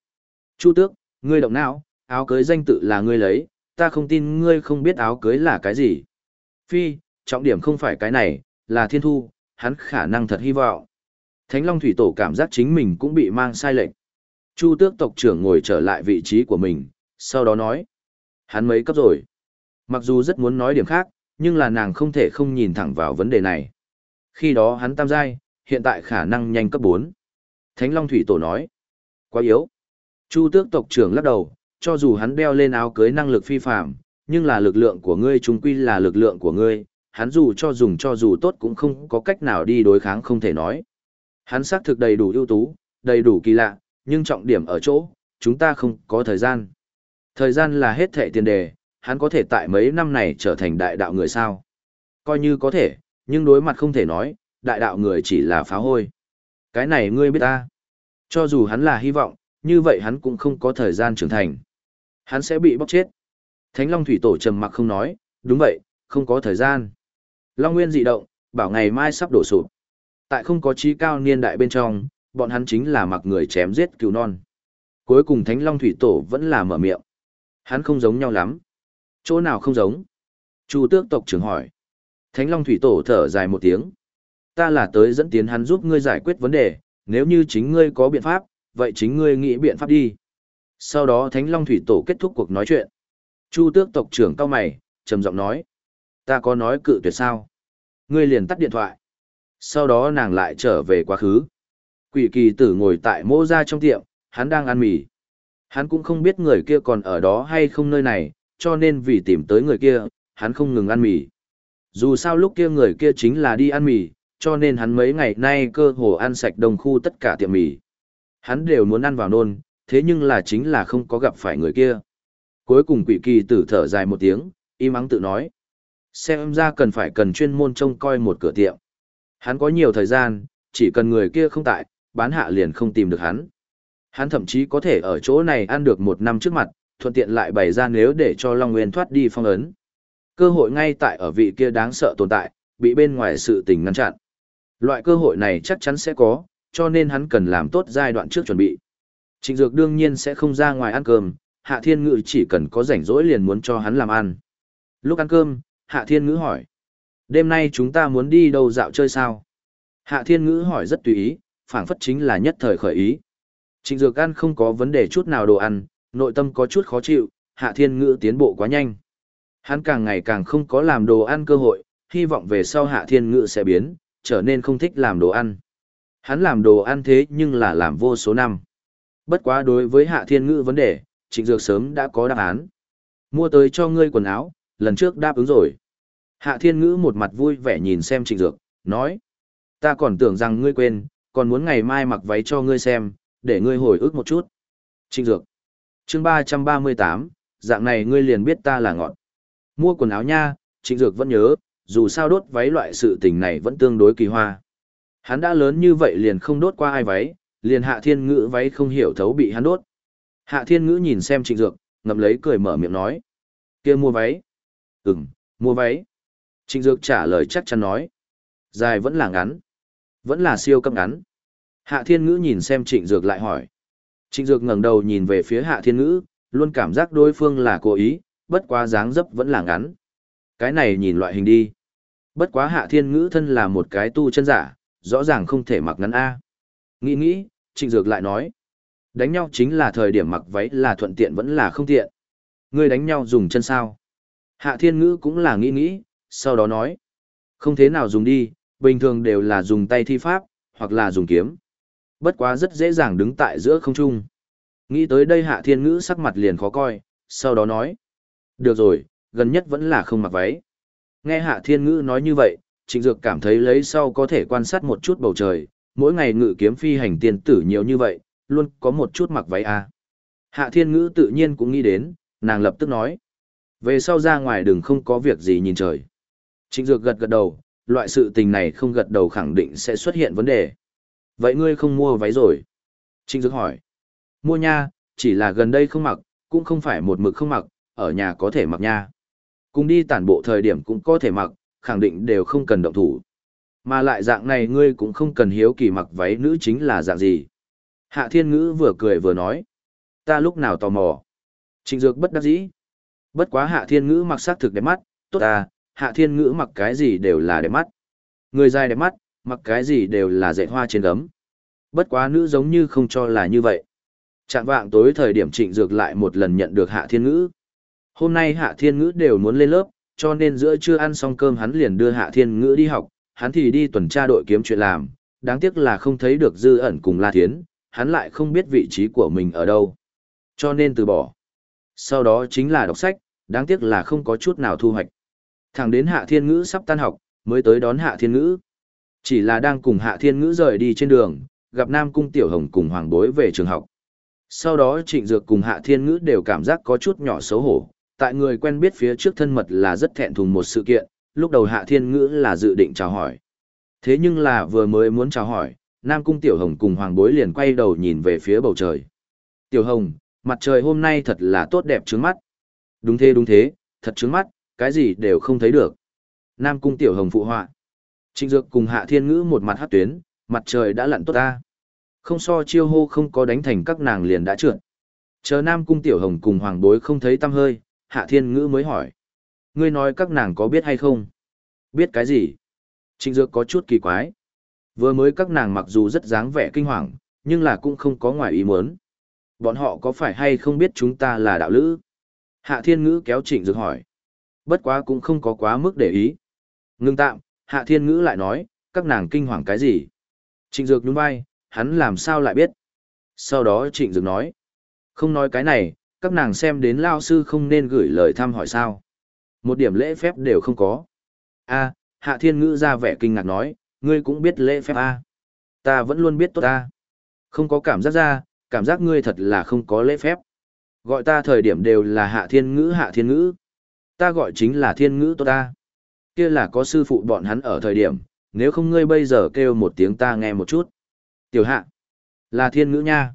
Chu tước, ngươi động não, áo cưới danh tự là ngươi lấy, ta không tin ngươi không biết áo cưới là cái gì. Phi, trọng điểm không phải cái này, là thiên thu, hắn khả năng thật hy vọng. Thánh Long Thủy Tổ cảm giác chính mình cũng bị mang sai lệnh. Chu tước tộc trưởng ngồi trở lại vị trí của mình, sau đó nói. Hắn mấy cấp rồi. Mặc dù rất muốn nói điểm khác, nhưng là nàng không thể không nhìn thẳng vào vấn đề này. Khi đó hắn tam giai, hiện tại khả năng nhanh cấp 4. Thánh Long Thủy Tổ nói. Quá yếu. Chu tước tộc trưởng lắc đầu, cho dù hắn đeo lên áo cưới năng lực phi phạm, nhưng là lực lượng của ngươi chúng quy là lực lượng của ngươi, hắn dù cho dùng cho dù tốt cũng không có cách nào đi đối kháng không thể nói. Hắn xác thực đầy đủ ưu tú, đầy đủ kỳ lạ, nhưng trọng điểm ở chỗ, chúng ta không có thời gian. Thời gian là hết thệ tiền đề, hắn có thể tại mấy năm này trở thành đại đạo người sao. Coi như có thể, nhưng đối mặt không thể nói, đại đạo người chỉ là phá hôi. Cái này ngươi biết ta. Cho dù hắn là hy vọng, như vậy hắn cũng không có thời gian trưởng thành. Hắn sẽ bị bóc chết. Thánh Long Thủy Tổ trầm mặc không nói, đúng vậy, không có thời gian. Long Nguyên dị động, bảo ngày mai sắp đổ sụp. Tại không có trí cao niên đại bên trong, bọn hắn chính là mặc người chém giết cứu non. Cuối cùng Thánh Long Thủy Tổ vẫn là mở miệng. Hắn không giống nhau lắm. Chỗ nào không giống? Chu tước tộc trưởng hỏi. Thánh Long Thủy Tổ thở dài một tiếng. Ta là tới dẫn tiến hắn giúp ngươi giải quyết vấn đề, nếu như chính ngươi có biện pháp, vậy chính ngươi nghĩ biện pháp đi. Sau đó Thánh Long Thủy Tổ kết thúc cuộc nói chuyện. Chu tước tộc trưởng cao mày, trầm giọng nói. Ta có nói cự tuyệt sao? Ngươi liền tắt điện thoại. Sau đó nàng lại trở về quá khứ. Quỷ kỳ tử ngồi tại mô ra trong tiệm, hắn đang ăn mì. Hắn cũng không biết người kia còn ở đó hay không nơi này, cho nên vì tìm tới người kia, hắn không ngừng ăn mì. Dù sao lúc kia người kia chính là đi ăn mì, cho nên hắn mấy ngày nay cơ hồ ăn sạch đồng khu tất cả tiệm mì. Hắn đều muốn ăn vào nôn, thế nhưng là chính là không có gặp phải người kia. Cuối cùng quỷ kỳ tử thở dài một tiếng, im ắng tự nói. Xem ra cần phải cần chuyên môn trông coi một cửa tiệm. Hắn có nhiều thời gian, chỉ cần người kia không tại, bán hạ liền không tìm được hắn. Hắn thậm chí có thể ở chỗ này ăn được một năm trước mặt, thuận tiện lại bày ra nếu để cho Long Nguyên thoát đi phong ấn. Cơ hội ngay tại ở vị kia đáng sợ tồn tại, bị bên ngoài sự tình ngăn chặn. Loại cơ hội này chắc chắn sẽ có, cho nên hắn cần làm tốt giai đoạn trước chuẩn bị. Trịnh Dược đương nhiên sẽ không ra ngoài ăn cơm, Hạ Thiên Ngữ chỉ cần có rảnh rỗi liền muốn cho hắn làm ăn. Lúc ăn cơm, Hạ Thiên Ngữ hỏi. Đêm nay chúng ta muốn đi đâu dạo chơi sao? Hạ Thiên Ngữ hỏi rất tùy ý, phảng phất chính là nhất thời khởi ý. Trịnh Dược ăn không có vấn đề chút nào đồ ăn, nội tâm có chút khó chịu, Hạ Thiên Ngữ tiến bộ quá nhanh. Hắn càng ngày càng không có làm đồ ăn cơ hội, hy vọng về sau Hạ Thiên Ngữ sẽ biến, trở nên không thích làm đồ ăn. Hắn làm đồ ăn thế nhưng là làm vô số năm. Bất quá đối với Hạ Thiên Ngữ vấn đề, Trịnh Dược sớm đã có đáp án. Mua tới cho ngươi quần áo, lần trước đáp ứng rồi. Hạ Thiên Ngữ một mặt vui vẻ nhìn xem Trịnh Dược, nói. Ta còn tưởng rằng ngươi quên, còn muốn ngày mai mặc váy cho ngươi xem, để ngươi hồi ức một chút. Trịnh Dược. chương 338, dạng này ngươi liền biết ta là ngọn. Mua quần áo nha, Trịnh Dược vẫn nhớ, dù sao đốt váy loại sự tình này vẫn tương đối kỳ hoa. Hắn đã lớn như vậy liền không đốt qua ai váy, liền Hạ Thiên Ngữ váy không hiểu thấu bị hắn đốt. Hạ Thiên Ngữ nhìn xem Trịnh Dược, ngậm lấy cười mở miệng nói. kia mua váy. Ừm, mua váy. Trịnh Dược trả lời chắc chắn nói. Dài vẫn là ngắn. Vẫn là siêu cấp ngắn. Hạ Thiên Ngữ nhìn xem Trịnh Dược lại hỏi. Trịnh Dược ngẩng đầu nhìn về phía Hạ Thiên Ngữ, luôn cảm giác đối phương là cố ý, bất quá dáng dấp vẫn là ngắn. Cái này nhìn loại hình đi. Bất quá hạ thiên ngữ thân là một cái tu chân giả, rõ ràng không thể mặc ngắn A. Nghĩ nghĩ, trịnh dược lại nói. Đánh nhau chính là thời điểm mặc váy là thuận tiện vẫn là không tiện. Ngươi đánh nhau dùng chân sao. Hạ thiên ngữ cũng là nghĩ nghĩ, sau đó nói. Không thế nào dùng đi, bình thường đều là dùng tay thi pháp, hoặc là dùng kiếm. Bất quá rất dễ dàng đứng tại giữa không trung. Nghĩ tới đây hạ thiên ngữ sắc mặt liền khó coi, sau đó nói. Được rồi, gần nhất vẫn là không mặc váy. Nghe hạ thiên ngữ nói như vậy, trịnh dược cảm thấy lấy sau có thể quan sát một chút bầu trời, mỗi ngày ngự kiếm phi hành tiền tử nhiều như vậy, luôn có một chút mặc váy à. Hạ thiên ngữ tự nhiên cũng nghĩ đến, nàng lập tức nói. Về sau ra ngoài đừng không có việc gì nhìn trời. Trịnh dược gật gật đầu, loại sự tình này không gật đầu khẳng định sẽ xuất hiện vấn đề. Vậy ngươi không mua váy rồi? Trịnh dược hỏi. Mua nha, chỉ là gần đây không mặc, cũng không phải một mực không mặc, ở nhà có thể mặc nha. Cùng đi tản bộ thời điểm cũng có thể mặc, khẳng định đều không cần động thủ. Mà lại dạng này ngươi cũng không cần hiếu kỳ mặc váy nữ chính là dạng gì. Hạ thiên ngữ vừa cười vừa nói. Ta lúc nào tò mò. Trịnh dược bất đắc dĩ. Bất quá hạ thiên ngữ mặc sắc thực đẹp mắt, tốt ta, hạ thiên ngữ mặc cái gì đều là đẹp mắt. Người dài đẹp mắt, mặc cái gì đều là dạy hoa trên gấm. Bất quá nữ giống như không cho là như vậy. Chạm vạng tối thời điểm trịnh dược lại một lần nhận được hạ thiên ngữ. Hôm nay hạ thiên ngữ đều muốn lên lớp, cho nên giữa trưa ăn xong cơm hắn liền đưa hạ thiên ngữ đi học, hắn thì đi tuần tra đội kiếm chuyện làm, đáng tiếc là không thấy được dư ẩn cùng La Thiến, hắn lại không biết vị trí của mình ở đâu. Cho nên từ bỏ. Sau đó chính là đọc sách, đáng tiếc là không có chút nào thu hoạch. Thẳng đến hạ thiên ngữ sắp tan học, mới tới đón hạ thiên ngữ. Chỉ là đang cùng hạ thiên ngữ rời đi trên đường, gặp Nam Cung Tiểu Hồng cùng Hoàng Bối về trường học. Sau đó trịnh dược cùng hạ thiên ngữ đều cảm giác có chút nhỏ xấu hổ, tại người quen biết phía trước thân mật là rất thẹn thùng một sự kiện, lúc đầu hạ thiên ngữ là dự định chào hỏi. Thế nhưng là vừa mới muốn chào hỏi, Nam Cung Tiểu Hồng cùng Hoàng Bối liền quay đầu nhìn về phía bầu trời. Tiểu Hồng, mặt trời hôm nay thật là tốt đẹp trướng mắt. Đúng thế đúng thế, thật trướng mắt, cái gì đều không thấy được. Nam Cung Tiểu Hồng phụ họa. Trịnh Dược cùng Hạ Thiên Ngữ một mặt hát tuyến, mặt trời đã lặn tốt ta. Không so chiêu hô không có đánh thành các nàng liền đã trượt. Chờ Nam Cung Tiểu Hồng cùng Hoàng Bối không thấy tâm hơi, Hạ Thiên Ngữ mới hỏi. Ngươi nói các nàng có biết hay không? Biết cái gì? Trịnh Dược có chút kỳ quái. Vừa mới các nàng mặc dù rất dáng vẻ kinh hoàng, nhưng là cũng không có ngoài ý muốn. Bọn họ có phải hay không biết chúng ta là đạo lữ? Hạ Thiên Ngữ kéo Trịnh Dược hỏi. Bất quá cũng không có quá mức để ý. Ngưng tạm, Hạ Thiên Ngữ lại nói, các nàng kinh hoàng cái gì? Trịnh Dược nhún vai, hắn làm sao lại biết? Sau đó Trịnh Dược nói, không nói cái này, các nàng xem đến lao sư không nên gửi lời thăm hỏi sao. Một điểm lễ phép đều không có. a Hạ Thiên Ngữ ra vẻ kinh ngạc nói, ngươi cũng biết lễ phép a Ta vẫn luôn biết tốt ta. Không có cảm giác ra, cảm giác ngươi thật là không có lễ phép. Gọi ta thời điểm đều là Hạ Thiên Ngữ Hạ Thiên Ngữ. Ta gọi chính là Thiên Ngữ tốt ta. Kia là có sư phụ bọn hắn ở thời điểm, nếu không ngươi bây giờ kêu một tiếng ta nghe một chút. Tiểu Hạ, là Thiên Ngữ nha.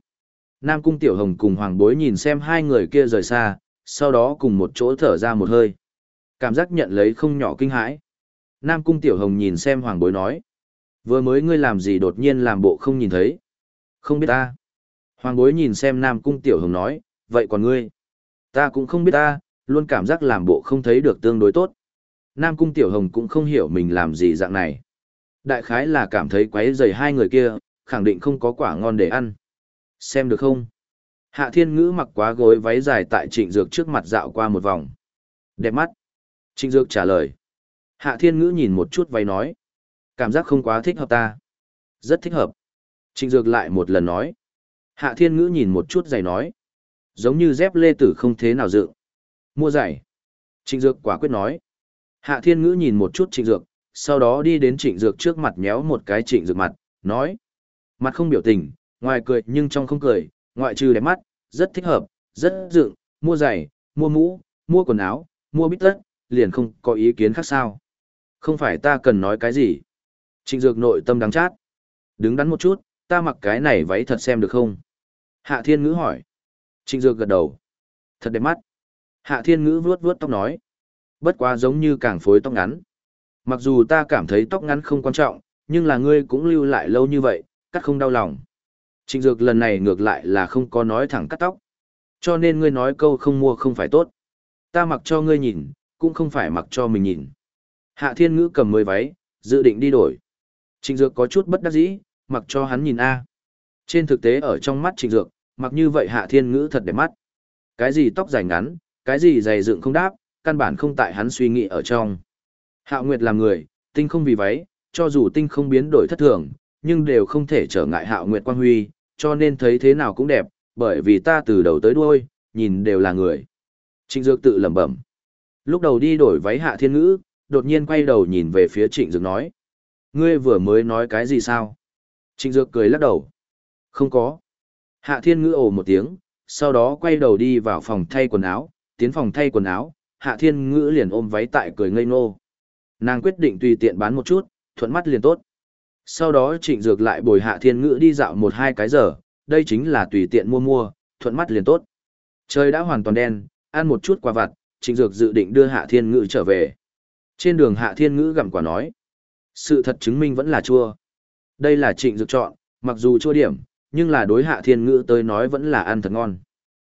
Nam Cung Tiểu Hồng cùng Hoàng Bối nhìn xem hai người kia rời xa, sau đó cùng một chỗ thở ra một hơi. Cảm giác nhận lấy không nhỏ kinh hãi. Nam Cung Tiểu Hồng nhìn xem Hoàng Bối nói. Vừa mới ngươi làm gì đột nhiên làm bộ không nhìn thấy. Không biết ta. Hoàng Bối nhìn xem Nam Cung Tiểu Hồng nói, vậy còn ngươi? Ta cũng không biết ta, luôn cảm giác làm bộ không thấy được tương đối tốt. Nam Cung Tiểu Hồng cũng không hiểu mình làm gì dạng này. Đại khái là cảm thấy quấy rầy hai người kia, khẳng định không có quả ngon để ăn. Xem được không? Hạ Thiên Ngữ mặc quá gối váy dài tại Trịnh Dược trước mặt dạo qua một vòng. Đẹp mắt. Trịnh Dược trả lời. Hạ Thiên Ngữ nhìn một chút váy nói. Cảm giác không quá thích hợp ta. Rất thích hợp. Trịnh Dược lại một lần nói. Hạ Thiên Ngữ nhìn một chút giày nói. Giống như dép lê tử không thế nào dự. Mua giày. Trịnh Dược quả quyết nói. Hạ Thiên Ngữ nhìn một chút Trịnh Dược, sau đó đi đến Trịnh Dược trước mặt nhéo một cái Trịnh Dược mặt, nói. Mặt không biểu tình, ngoài cười nhưng trong không cười, ngoại trừ đẹp mắt, rất thích hợp, rất dựng, mua giày, mua mũ, mua quần áo, mua bít tất, liền không có ý kiến khác sao. Không phải ta cần nói cái gì. Trịnh Dược nội tâm đắng chát. Đứng đắn một chút, ta mặc cái này váy thật xem được không? Hạ Thiên Ngữ hỏi. Trịnh Dược gật đầu. Thật đẹp mắt. Hạ Thiên Ngữ vuốt vuốt tóc nói. Bất quá giống như càng phối tóc ngắn. Mặc dù ta cảm thấy tóc ngắn không quan trọng, nhưng là ngươi cũng lưu lại lâu như vậy, cắt không đau lòng. Trịnh Dược lần này ngược lại là không có nói thẳng cắt tóc. Cho nên ngươi nói câu không mua không phải tốt. Ta mặc cho ngươi nhìn, cũng không phải mặc cho mình nhìn. Hạ thiên ngữ cầm mười váy, dự định đi đổi. Trịnh Dược có chút bất đắc dĩ, mặc cho hắn nhìn A. Trên thực tế ở trong mắt Trịnh Dược, mặc như vậy Hạ Thiên Ngữ thật đẹp mắt. Cái gì tóc dài ngắn, cái gì dày dựng không đáp, căn bản không tại hắn suy nghĩ ở trong. Hạ Nguyệt là người, tinh không vì váy, cho dù tinh không biến đổi thất thường, nhưng đều không thể trở ngại Hạ Nguyệt quang huy, cho nên thấy thế nào cũng đẹp, bởi vì ta từ đầu tới đuôi, nhìn đều là người. Trịnh Dược tự lẩm bẩm. Lúc đầu đi đổi váy Hạ Thiên Ngữ, đột nhiên quay đầu nhìn về phía Trịnh Dược nói. Ngươi vừa mới nói cái gì sao? Trịnh Dược cười lắc đầu. Không có. Hạ Thiên Ngữ ồ một tiếng, sau đó quay đầu đi vào phòng thay quần áo, tiến phòng thay quần áo, Hạ Thiên Ngữ liền ôm váy tại cười ngây ngô. Nàng quyết định tùy tiện bán một chút, thuận mắt liền tốt. Sau đó Trịnh Dược lại bồi Hạ Thiên Ngữ đi dạo một hai cái giờ, đây chính là tùy tiện mua mua, thuận mắt liền tốt. Trời đã hoàn toàn đen, ăn một chút quả vặt, Trịnh Dược dự định đưa Hạ Thiên Ngữ trở về. Trên đường Hạ Thiên Ngữ gặm quả nói. Sự thật chứng minh vẫn là chua. Đây là Trịnh Dược chọn, mặc dù chua điểm, nhưng là đối Hạ Thiên Ngữ tới nói vẫn là ăn thật ngon.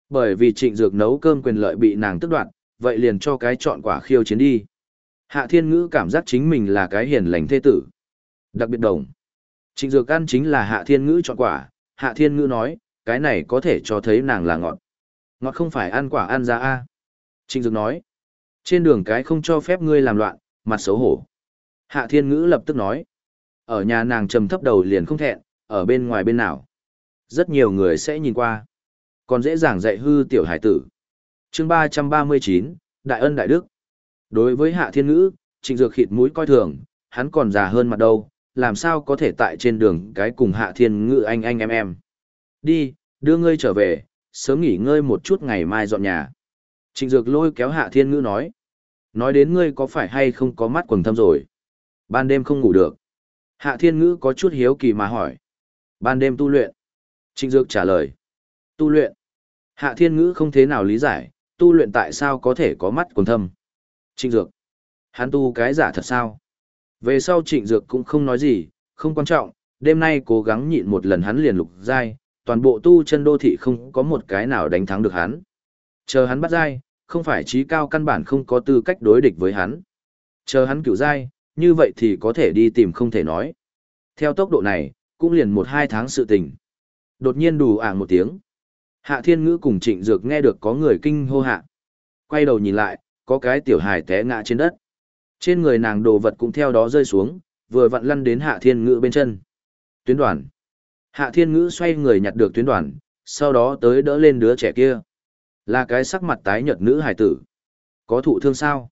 Bởi vì Trịnh Dược nấu cơm quyền lợi bị nàng tước đoạt, vậy liền cho cái chọn quả khiêu chiến đi. Hạ Thiên Ngữ cảm giác chính mình là cái hiền lành thế tử. Đặc biệt đồng. Trịnh Dược ăn chính là Hạ Thiên Ngữ chọn quả, Hạ Thiên Ngữ nói, cái này có thể cho thấy nàng là ngọt. Ngọt không phải ăn quả ăn ra a. Trịnh Dược nói, trên đường cái không cho phép ngươi làm loạn, mặt xấu hổ. Hạ Thiên Ngữ lập tức nói, ở nhà nàng trầm thấp đầu liền không thẹn, ở bên ngoài bên nào. Rất nhiều người sẽ nhìn qua. Còn dễ dàng dạy hư tiểu hải tử. chương ba trăm ba mươi chín Đại ân Đại Đức. Đối với Hạ Thiên Ngữ, trịnh dược khịt mũi coi thường, hắn còn già hơn mặt đâu, làm sao có thể tại trên đường cái cùng Hạ Thiên Ngữ anh anh em em. Đi, đưa ngươi trở về, sớm nghỉ ngơi một chút ngày mai dọn nhà. Trịnh dược lôi kéo Hạ Thiên Ngữ nói. Nói đến ngươi có phải hay không có mắt quầng thâm rồi. Ban đêm không ngủ được. Hạ Thiên Ngữ có chút hiếu kỳ mà hỏi. Ban đêm tu luyện. Trịnh Dược trả lời. Tu luyện. Hạ Thiên Ngữ không thế nào lý giải, tu luyện tại sao có thể có mắt quầng thâm. Trịnh Dược. Hắn tu cái giả thật sao? Về sau Trịnh Dược cũng không nói gì, không quan trọng, đêm nay cố gắng nhịn một lần hắn liền lục giai, toàn bộ tu chân đô thị không có một cái nào đánh thắng được hắn. Chờ hắn bắt giai, không phải trí cao căn bản không có tư cách đối địch với hắn. Chờ hắn cửu giai, như vậy thì có thể đi tìm không thể nói. Theo tốc độ này, cũng liền một hai tháng sự tình. Đột nhiên đủ ảng một tiếng. Hạ thiên ngữ cùng trịnh dược nghe được có người kinh hô hạ. Quay đầu nhìn lại, có cái tiểu hài té ngã trên đất. Trên người nàng đồ vật cũng theo đó rơi xuống, vừa vặn lăn đến hạ thiên ngữ bên chân. Tuyến đoàn. Hạ thiên ngữ xoay người nhặt được tuyến đoàn, sau đó tới đỡ lên đứa trẻ kia. Là cái sắc mặt tái nhợt nữ hải tử. Có thụ thương sao?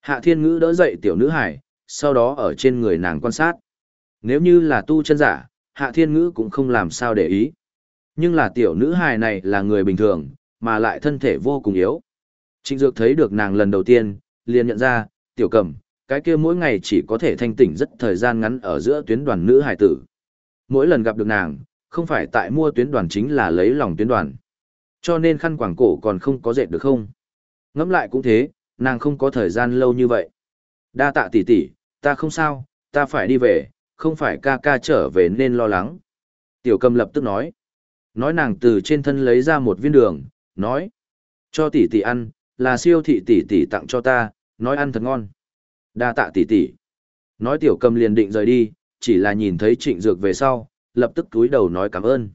Hạ thiên ngữ đỡ dậy tiểu nữ hải, sau đó ở trên người nàng quan sát. Nếu như là tu chân giả, hạ thiên ngữ cũng không làm sao để ý. Nhưng là tiểu nữ hài này là người bình thường, mà lại thân thể vô cùng yếu. Trịnh Dược thấy được nàng lần đầu tiên, liền nhận ra, tiểu cầm, cái kia mỗi ngày chỉ có thể thanh tỉnh rất thời gian ngắn ở giữa tuyến đoàn nữ hài tử. Mỗi lần gặp được nàng, không phải tại mua tuyến đoàn chính là lấy lòng tuyến đoàn. Cho nên khăn quảng cổ còn không có dệt được không? Ngẫm lại cũng thế, nàng không có thời gian lâu như vậy. Đa tạ tỷ tỷ, ta không sao, ta phải đi về, không phải ca ca trở về nên lo lắng. Tiểu cầm lập tức nói. Nói nàng từ trên thân lấy ra một viên đường, nói. Cho tỷ tỷ ăn, là siêu thị tỷ tỷ tặng cho ta, nói ăn thật ngon. Đa tạ tỷ tỷ. Nói tiểu cầm liền định rời đi, chỉ là nhìn thấy trịnh dược về sau, lập tức túi đầu nói cảm ơn.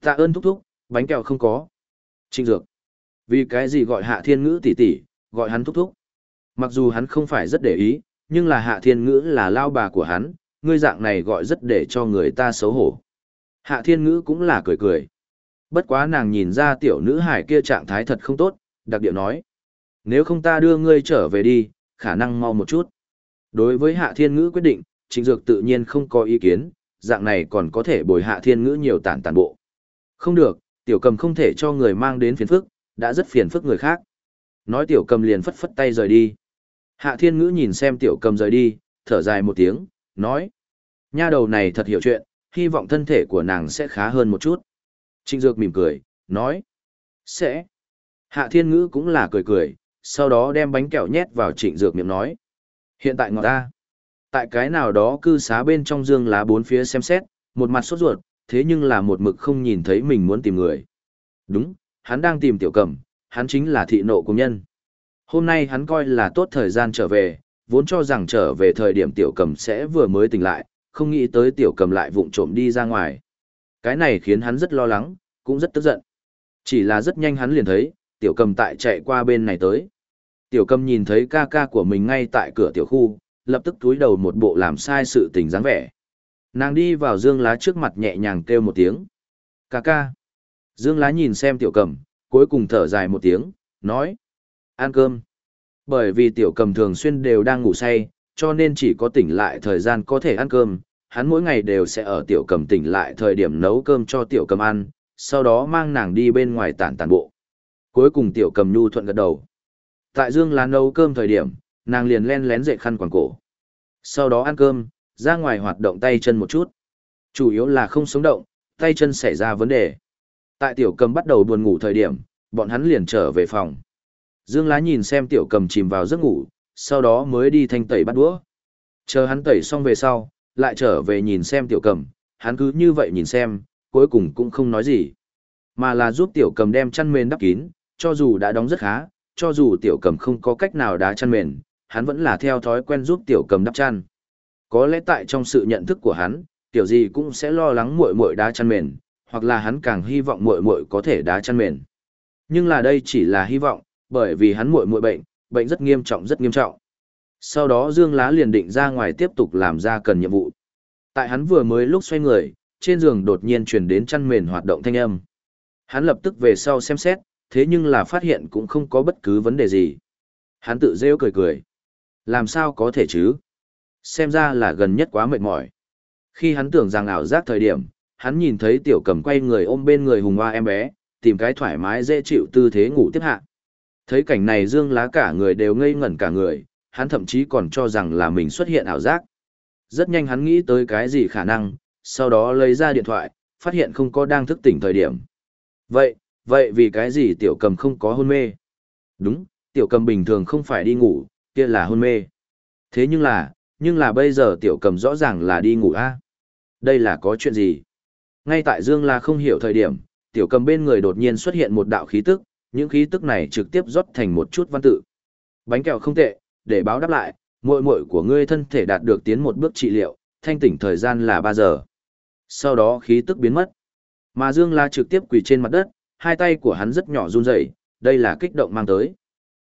Tạ ơn thúc thúc, bánh kẹo không có. Trịnh dược. Vì cái gì gọi hạ thiên ngữ tỷ tỷ, gọi hắn thúc thúc. Mặc dù hắn không phải rất để ý, nhưng là hạ thiên ngữ là lao bà của hắn, ngươi dạng này gọi rất để cho người ta xấu hổ. Hạ thiên ngữ cũng là cười cười. Bất quá nàng nhìn ra tiểu nữ hải kia trạng thái thật không tốt, đặc điệu nói. Nếu không ta đưa ngươi trở về đi, khả năng mau một chút. Đối với hạ thiên ngữ quyết định, trịnh dược tự nhiên không có ý kiến, dạng này còn có thể bồi hạ thiên ngữ nhiều tản tản bộ. Không được, tiểu cầm không thể cho người mang đến phiền phức, đã rất phiền phức người khác. Nói tiểu cầm liền phất phất tay rời đi. Hạ thiên ngữ nhìn xem tiểu cầm rời đi, thở dài một tiếng, nói. Nha đầu này thật hiểu chuyện, hy vọng thân thể của nàng sẽ khá hơn một chút. Trịnh Dược mỉm cười, nói. Sẽ. Hạ Thiên Ngữ cũng là cười cười, sau đó đem bánh kẹo nhét vào Trịnh Dược miệng nói. Hiện tại ngọt ta. Tại cái nào đó cư xá bên trong dương lá bốn phía xem xét, một mặt sốt ruột, thế nhưng là một mực không nhìn thấy mình muốn tìm người. Đúng, hắn đang tìm tiểu cẩm hắn chính là thị nộ công nhân. Hôm nay hắn coi là tốt thời gian trở về, vốn cho rằng trở về thời điểm tiểu cầm sẽ vừa mới tỉnh lại, không nghĩ tới tiểu cầm lại vụng trộm đi ra ngoài. Cái này khiến hắn rất lo lắng, cũng rất tức giận. Chỉ là rất nhanh hắn liền thấy, tiểu cầm tại chạy qua bên này tới. Tiểu cầm nhìn thấy ca ca của mình ngay tại cửa tiểu khu, lập tức túi đầu một bộ làm sai sự tình dáng vẻ. Nàng đi vào dương lá trước mặt nhẹ nhàng kêu một tiếng. Ca ca. Dương lá nhìn xem tiểu cầm, cuối cùng thở dài một tiếng, nói. Ăn cơm. Bởi vì tiểu cầm thường xuyên đều đang ngủ say, cho nên chỉ có tỉnh lại thời gian có thể ăn cơm. Hắn mỗi ngày đều sẽ ở tiểu cầm tỉnh lại thời điểm nấu cơm cho tiểu cầm ăn, sau đó mang nàng đi bên ngoài tản tản bộ. Cuối cùng tiểu cầm nhu thuận gật đầu. Tại dương lá nấu cơm thời điểm, nàng liền len lén dậy khăn quàng cổ. Sau đó ăn cơm, ra ngoài hoạt động tay chân một chút. Chủ yếu là không sống động, tay chân xảy ra vấn đề. Tại tiểu cầm bắt đầu buồn ngủ thời điểm, bọn hắn liền trở về phòng. Dương lá nhìn xem tiểu cầm chìm vào giấc ngủ, sau đó mới đi thanh tẩy bắt đũa. Chờ hắn tẩy xong về sau, lại trở về nhìn xem tiểu cầm, hắn cứ như vậy nhìn xem, cuối cùng cũng không nói gì. Mà là giúp tiểu cầm đem chăn mền đắp kín, cho dù đã đóng rất khá, cho dù tiểu cầm không có cách nào đá chăn mền, hắn vẫn là theo thói quen giúp tiểu cầm đắp chăn. Có lẽ tại trong sự nhận thức của hắn, tiểu gì cũng sẽ lo lắng muội muội đá chăn mền, hoặc là hắn càng hy vọng muội muội có thể đá chăn mền. Nhưng là đây chỉ là hy vọng, bởi vì hắn muội muội bệnh, bệnh rất nghiêm trọng rất nghiêm trọng. Sau đó Dương Lá liền định ra ngoài tiếp tục làm ra cần nhiệm vụ. Tại hắn vừa mới lúc xoay người, trên giường đột nhiên truyền đến chăn mền hoạt động thanh âm. Hắn lập tức về sau xem xét, thế nhưng là phát hiện cũng không có bất cứ vấn đề gì. Hắn tự rêu cười cười. Làm sao có thể chứ? Xem ra là gần nhất quá mệt mỏi. Khi hắn tưởng rằng ảo giác thời điểm, hắn nhìn thấy tiểu cầm quay người ôm bên người hùng hoa em bé, tìm cái thoải mái dễ chịu tư thế ngủ tiếp hạ. Thấy cảnh này dương lá cả người đều ngây ngẩn cả người, hắn thậm chí còn cho rằng là mình xuất hiện ảo giác. Rất nhanh hắn nghĩ tới cái gì khả năng, sau đó lấy ra điện thoại, phát hiện không có đang thức tỉnh thời điểm. Vậy, vậy vì cái gì tiểu cầm không có hôn mê? Đúng, tiểu cầm bình thường không phải đi ngủ, kia là hôn mê. Thế nhưng là, nhưng là bây giờ tiểu cầm rõ ràng là đi ngủ a Đây là có chuyện gì? Ngay tại Dương La không hiểu thời điểm, tiểu cầm bên người đột nhiên xuất hiện một đạo khí tức, những khí tức này trực tiếp rót thành một chút văn tự. Bánh kẹo không tệ, để báo đáp lại, muội muội của ngươi thân thể đạt được tiến một bước trị liệu, thanh tỉnh thời gian là ba giờ. Sau đó khí tức biến mất. Mà Dương La trực tiếp quỳ trên mặt đất, hai tay của hắn rất nhỏ run rẩy, đây là kích động mang tới.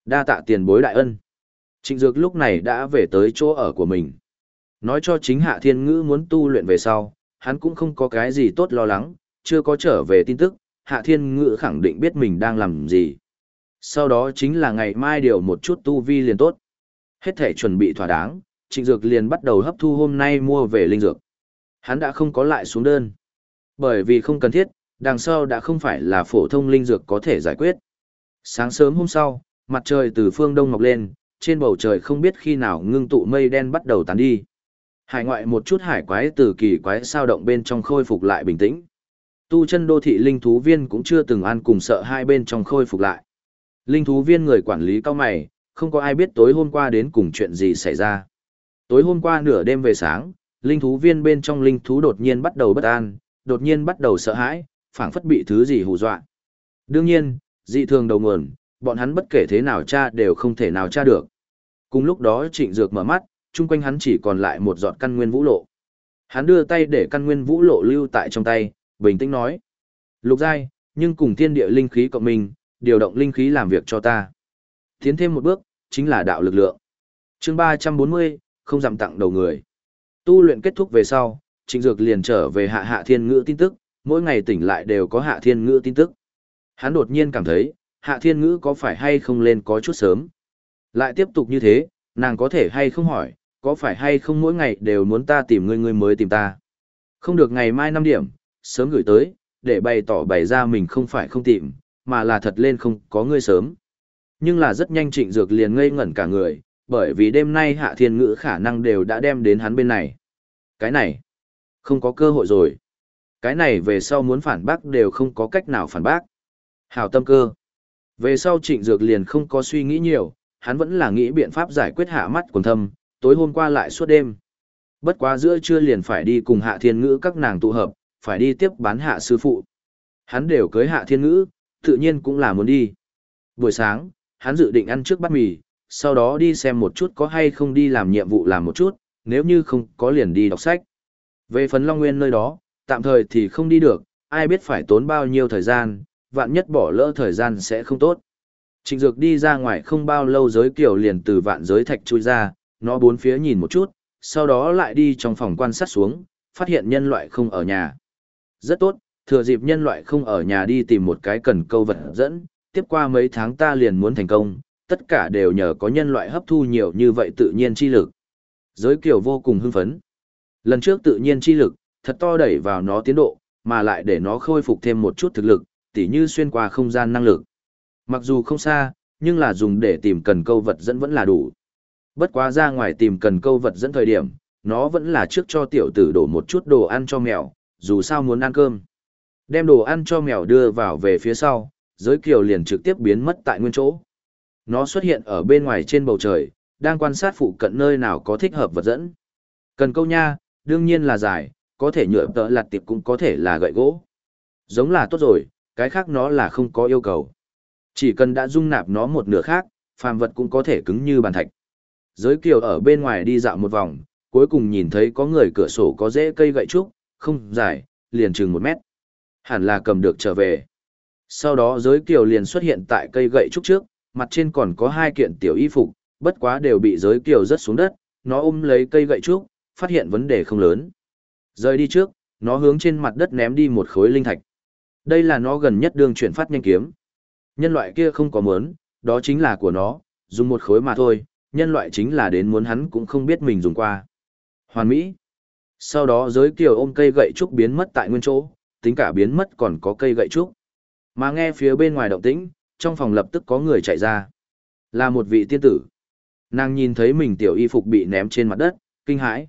Đa tạ tiền bối đại ân. Trịnh Dược lúc này đã về tới chỗ ở của mình. Nói cho chính Hạ Thiên Ngữ muốn tu luyện về sau, hắn cũng không có cái gì tốt lo lắng, chưa có trở về tin tức, Hạ Thiên Ngữ khẳng định biết mình đang làm gì. Sau đó chính là ngày mai điều một chút tu vi liền tốt. Hết thể chuẩn bị thỏa đáng, Trịnh Dược liền bắt đầu hấp thu hôm nay mua về linh dược. Hắn đã không có lại xuống đơn. Bởi vì không cần thiết, đằng sau đã không phải là phổ thông linh dược có thể giải quyết. Sáng sớm hôm sau, mặt trời từ phương đông mọc lên, trên bầu trời không biết khi nào ngưng tụ mây đen bắt đầu tán đi. Hải ngoại một chút hải quái từ kỳ quái sao động bên trong khôi phục lại bình tĩnh. Tu chân đô thị linh thú viên cũng chưa từng ăn cùng sợ hai bên trong khôi phục lại. Linh thú viên người quản lý cao mày, không có ai biết tối hôm qua đến cùng chuyện gì xảy ra. Tối hôm qua nửa đêm về sáng, linh thú viên bên trong linh thú đột nhiên bắt đầu bất an, đột nhiên bắt đầu sợ hãi, phảng phất bị thứ gì hù dọa. Đương nhiên, dị thường đầu nguồn, bọn hắn bất kể thế nào tra đều không thể nào tra được. Cùng lúc đó trịnh dược mở mắt, chung quanh hắn chỉ còn lại một giọt căn nguyên vũ lộ. Hắn đưa tay để căn nguyên vũ lộ lưu tại trong tay, bình tĩnh nói. Lục giai, nhưng cùng thiên địa linh khí cộng mình, điều động linh khí làm việc cho ta. Tiến thêm một bước, chính là đạo lực lượng. chương 340, không giảm tặng đầu người. Tu luyện kết thúc về sau, trịnh dược liền trở về hạ hạ thiên ngữ tin tức, mỗi ngày tỉnh lại đều có hạ thiên ngữ tin tức. Hắn đột nhiên cảm thấy, hạ thiên ngữ có phải hay không lên có chút sớm. Lại tiếp tục như thế, nàng có thể hay không hỏi, có phải hay không mỗi ngày đều muốn ta tìm ngươi ngươi mới tìm ta. Không được ngày mai năm điểm, sớm gửi tới, để bày tỏ bày ra mình không phải không tìm, mà là thật lên không có ngươi sớm. Nhưng là rất nhanh trịnh dược liền ngây ngẩn cả người, bởi vì đêm nay hạ thiên ngữ khả năng đều đã đem đến hắn bên này. Cái này, không có cơ hội rồi. Cái này về sau muốn phản bác đều không có cách nào phản bác. Hào tâm cơ. Về sau trịnh dược liền không có suy nghĩ nhiều, hắn vẫn là nghĩ biện pháp giải quyết hạ mắt quần thâm, tối hôm qua lại suốt đêm. Bất quá giữa trưa liền phải đi cùng hạ thiên ngữ các nàng tụ hợp, phải đi tiếp bán hạ sư phụ. Hắn đều cưới hạ thiên ngữ, Tự nhiên cũng là muốn đi. Buổi sáng, hắn dự định ăn trước bát mì, sau đó đi xem một chút có hay không đi làm nhiệm vụ làm một chút, nếu như không có liền đi đọc sách. Về phần Long Nguyên nơi đó, tạm thời thì không đi được, ai biết phải tốn bao nhiêu thời gian, vạn nhất bỏ lỡ thời gian sẽ không tốt. Trịnh Dược đi ra ngoài không bao lâu giới kiểu liền từ vạn giới thạch chui ra, nó bốn phía nhìn một chút, sau đó lại đi trong phòng quan sát xuống, phát hiện nhân loại không ở nhà. Rất tốt, thừa dịp nhân loại không ở nhà đi tìm một cái cần câu vật dẫn, tiếp qua mấy tháng ta liền muốn thành công, tất cả đều nhờ có nhân loại hấp thu nhiều như vậy tự nhiên chi lực. Giới kiểu vô cùng hưng phấn. Lần trước tự nhiên chi lực, thật to đẩy vào nó tiến độ, mà lại để nó khôi phục thêm một chút thực lực, tỉ như xuyên qua không gian năng lực. Mặc dù không xa, nhưng là dùng để tìm cần câu vật dẫn vẫn là đủ. Bất quá ra ngoài tìm cần câu vật dẫn thời điểm, nó vẫn là trước cho tiểu tử đổ một chút đồ ăn cho mèo, dù sao muốn ăn cơm. Đem đồ ăn cho mèo đưa vào về phía sau, giới kiều liền trực tiếp biến mất tại nguyên chỗ. Nó xuất hiện ở bên ngoài trên bầu trời, đang quan sát phụ cận nơi nào có thích hợp vật dẫn. Cần câu nha, đương nhiên là dài, có thể nhựa tợ lặt tiệp cũng có thể là gậy gỗ. Giống là tốt rồi, cái khác nó là không có yêu cầu. Chỉ cần đã dung nạp nó một nửa khác, phàm vật cũng có thể cứng như bàn thạch. Giới kiều ở bên ngoài đi dạo một vòng, cuối cùng nhìn thấy có người cửa sổ có rễ cây gậy trúc, không dài, liền chừng một mét. Hẳn là cầm được trở về. Sau đó giới kiều liền xuất hiện tại cây gậy trúc trước, mặt trên còn có hai kiện tiểu y phục, bất quá đều bị giới kiều rớt xuống đất, nó ôm lấy cây gậy trúc, phát hiện vấn đề không lớn. Rời đi trước, nó hướng trên mặt đất ném đi một khối linh thạch. Đây là nó gần nhất đường chuyển phát nhanh kiếm. Nhân loại kia không có mớn, đó chính là của nó, dùng một khối mà thôi, nhân loại chính là đến muốn hắn cũng không biết mình dùng qua. Hoàn Mỹ. Sau đó giới kiều ôm cây gậy trúc biến mất tại nguyên chỗ, tính cả biến mất còn có cây gậy trúc. Mà nghe phía bên ngoài động tĩnh, trong phòng lập tức có người chạy ra. Là một vị tiên tử. Nàng nhìn thấy mình tiểu y phục bị ném trên mặt đất, kinh hãi.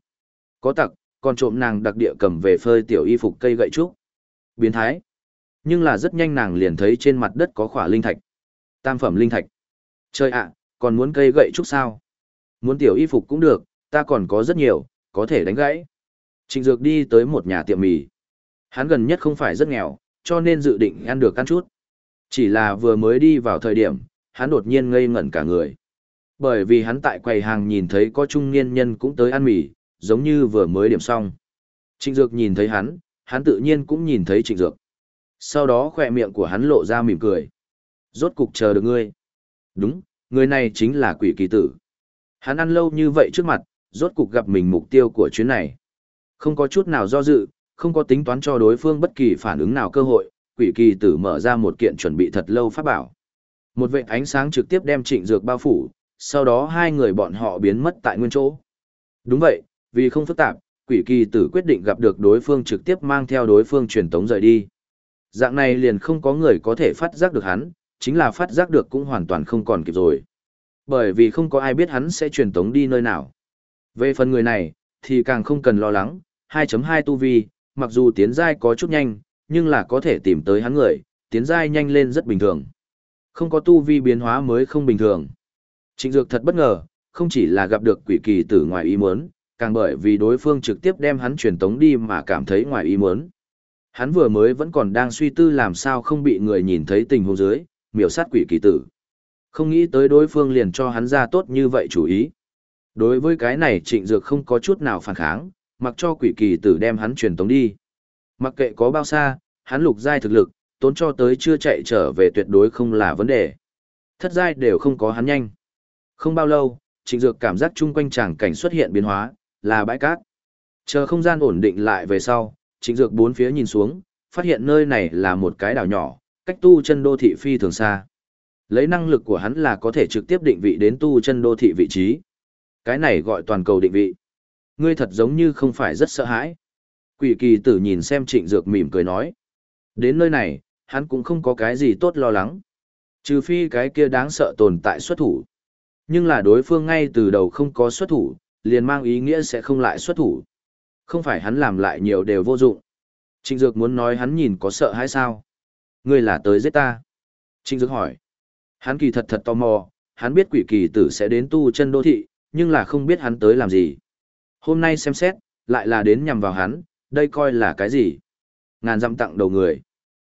Có tặc, còn trộm nàng đặc địa cầm về phơi tiểu y phục cây gậy trúc. Biến thái. Nhưng là rất nhanh nàng liền thấy trên mặt đất có khỏa linh thạch. Tam phẩm linh thạch. Chơi ạ, còn muốn cây gậy chút sao? Muốn tiểu y phục cũng được, ta còn có rất nhiều, có thể đánh gãy. Trịnh Dược đi tới một nhà tiệm mì. Hắn gần nhất không phải rất nghèo, cho nên dự định ăn được ăn chút. Chỉ là vừa mới đi vào thời điểm, hắn đột nhiên ngây ngẩn cả người. Bởi vì hắn tại quầy hàng nhìn thấy có trung niên nhân cũng tới ăn mì, giống như vừa mới điểm xong. Trịnh Dược nhìn thấy hắn, hắn tự nhiên cũng nhìn thấy Trịnh Dược. Sau đó khỏe miệng của hắn lộ ra mỉm cười. Rốt cục chờ được ngươi. Đúng, người này chính là quỷ kỳ tử. Hắn ăn lâu như vậy trước mặt, rốt cục gặp mình mục tiêu của chuyến này. Không có chút nào do dự, không có tính toán cho đối phương bất kỳ phản ứng nào cơ hội, quỷ kỳ tử mở ra một kiện chuẩn bị thật lâu pháp bảo. Một vệ ánh sáng trực tiếp đem trịnh dược bao phủ, sau đó hai người bọn họ biến mất tại nguyên chỗ. Đúng vậy, vì không phức tạp, quỷ kỳ tử quyết định gặp được đối phương trực tiếp mang theo đối phương truyền tống rời đi. Dạng này liền không có người có thể phát giác được hắn, chính là phát giác được cũng hoàn toàn không còn kịp rồi. Bởi vì không có ai biết hắn sẽ truyền tống đi nơi nào. Về phần người này, thì càng không cần lo lắng, 2.2 tu vi, mặc dù tiến giai có chút nhanh, nhưng là có thể tìm tới hắn người, tiến giai nhanh lên rất bình thường. Không có tu vi biến hóa mới không bình thường. Trịnh Dược thật bất ngờ, không chỉ là gặp được quỷ kỳ tử ngoài ý muốn, càng bởi vì đối phương trực tiếp đem hắn truyền tống đi mà cảm thấy ngoài ý muốn. Hắn vừa mới vẫn còn đang suy tư làm sao không bị người nhìn thấy tình huống dưới, miểu sát quỷ kỳ tử. Không nghĩ tới đối phương liền cho hắn ra tốt như vậy chủ ý. Đối với cái này trịnh dược không có chút nào phản kháng, mặc cho quỷ kỳ tử đem hắn truyền tống đi. Mặc kệ có bao xa, hắn lục giai thực lực, tốn cho tới chưa chạy trở về tuyệt đối không là vấn đề. Thất giai đều không có hắn nhanh. Không bao lâu, trịnh dược cảm giác chung quanh tràng cảnh xuất hiện biến hóa, là bãi cát. Chờ không gian ổn định lại về sau, trịnh dược bốn phía nhìn xuống, phát hiện nơi này là một cái đảo nhỏ, cách tu chân đô thị phi thường xa. Lấy năng lực của hắn là có thể trực tiếp định vị đến tu chân đô thị vị trí. Cái này gọi toàn cầu định vị. Ngươi thật giống như không phải rất sợ hãi. Quỷ kỳ tử nhìn xem trịnh dược mỉm cười nói. Đến nơi này, hắn cũng không có cái gì tốt lo lắng. Trừ phi cái kia đáng sợ tồn tại xuất thủ. Nhưng là đối phương ngay từ đầu không có xuất thủ, liền mang ý nghĩa sẽ không lại xuất thủ. Không phải hắn làm lại nhiều đều vô dụng. Trịnh Dược muốn nói hắn nhìn có sợ hay sao? Ngươi là tới giết ta. Trịnh Dược hỏi. Hắn kỳ thật thật tò mò, hắn biết quỷ kỳ tử sẽ đến tu chân đô thị, nhưng là không biết hắn tới làm gì. Hôm nay xem xét, lại là đến nhằm vào hắn, đây coi là cái gì? Ngàn dặm tặng đầu người.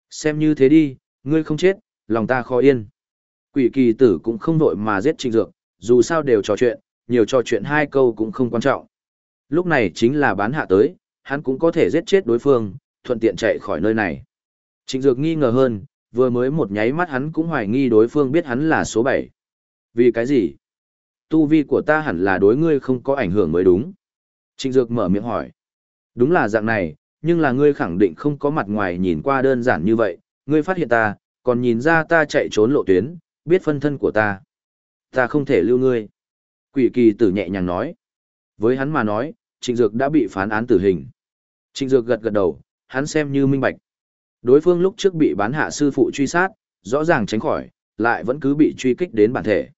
Xem như thế đi, Ngươi không chết, lòng ta khó yên. Quỷ kỳ tử cũng không vội mà giết trịnh dược, dù sao đều trò chuyện, nhiều trò chuyện hai câu cũng không quan trọng. Lúc này chính là bán hạ tới, hắn cũng có thể giết chết đối phương, thuận tiện chạy khỏi nơi này. Trịnh dược nghi ngờ hơn, vừa mới một nháy mắt hắn cũng hoài nghi đối phương biết hắn là số 7. Vì cái gì? Tu vi của ta hẳn là đối ngươi không có ảnh hưởng mới đúng. Trịnh dược mở miệng hỏi. Đúng là dạng này, nhưng là ngươi khẳng định không có mặt ngoài nhìn qua đơn giản như vậy, ngươi phát hiện ta, còn nhìn ra ta chạy trốn lộ tuyến, biết phân thân của ta. Ta không thể lưu ngươi. Quỷ kỳ tử nhẹ nhàng nói. Với hắn mà nói, trịnh dược đã bị phán án tử hình. Trịnh dược gật gật đầu, hắn xem như minh bạch. Đối phương lúc trước bị bán hạ sư phụ truy sát, rõ ràng tránh khỏi, lại vẫn cứ bị truy kích đến bản thể.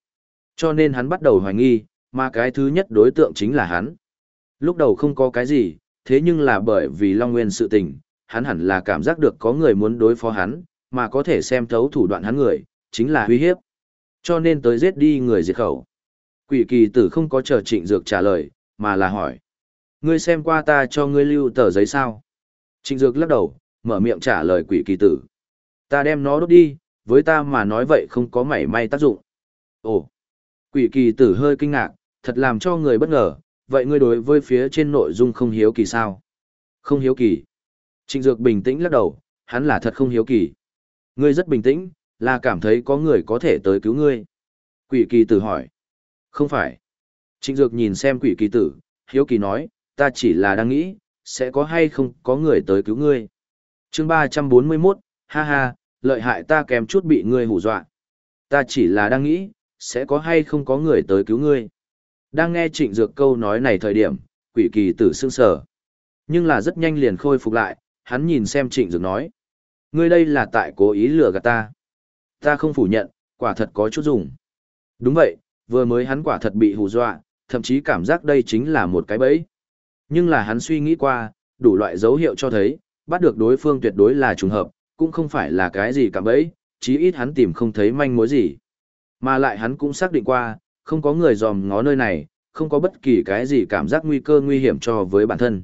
Cho nên hắn bắt đầu hoài nghi, mà cái thứ nhất đối tượng chính là hắn. Lúc đầu không có cái gì, thế nhưng là bởi vì Long Nguyên sự tình, hắn hẳn là cảm giác được có người muốn đối phó hắn, mà có thể xem thấu thủ đoạn hắn người, chính là uy hiếp. Cho nên tới giết đi người diệt khẩu. Quỷ kỳ tử không có chờ trịnh dược trả lời, mà là hỏi. Ngươi xem qua ta cho ngươi lưu tờ giấy sao? Trịnh dược lắc đầu, mở miệng trả lời quỷ kỳ tử. Ta đem nó đốt đi, với ta mà nói vậy không có mảy may tác dụng. Ồ! Quỷ kỳ tử hơi kinh ngạc, thật làm cho người bất ngờ, vậy ngươi đối với phía trên nội dung không hiếu kỳ sao? Không hiếu kỳ. Trịnh Dược bình tĩnh lắc đầu, hắn là thật không hiếu kỳ. Ngươi rất bình tĩnh, là cảm thấy có người có thể tới cứu ngươi. Quỷ kỳ tử hỏi. Không phải. Trịnh Dược nhìn xem quỷ kỳ tử, hiếu kỳ nói, ta chỉ là đang nghĩ, sẽ có hay không có người tới cứu ngươi. chương 341, ha ha, lợi hại ta kèm chút bị ngươi hù dọa. Ta chỉ là đang nghĩ, sẽ có hay không có người tới cứu ngươi. Đang nghe trịnh dược câu nói này thời điểm, quỷ kỳ tử sương sở. Nhưng là rất nhanh liền khôi phục lại, hắn nhìn xem trịnh dược nói. Ngươi đây là tại cố ý lừa gạt ta. Ta không phủ nhận, quả thật có chút dùng. Đúng vậy, vừa mới hắn quả thật bị hù dọa, thậm chí cảm giác đây chính là một cái bẫy. Nhưng là hắn suy nghĩ qua, đủ loại dấu hiệu cho thấy, bắt được đối phương tuyệt đối là trùng hợp, cũng không phải là cái gì cả bẫy, chí ít hắn tìm không thấy manh mối gì. Mà lại hắn cũng xác định qua, không có người dòm ngó nơi này, không có bất kỳ cái gì cảm giác nguy cơ nguy hiểm cho với bản thân.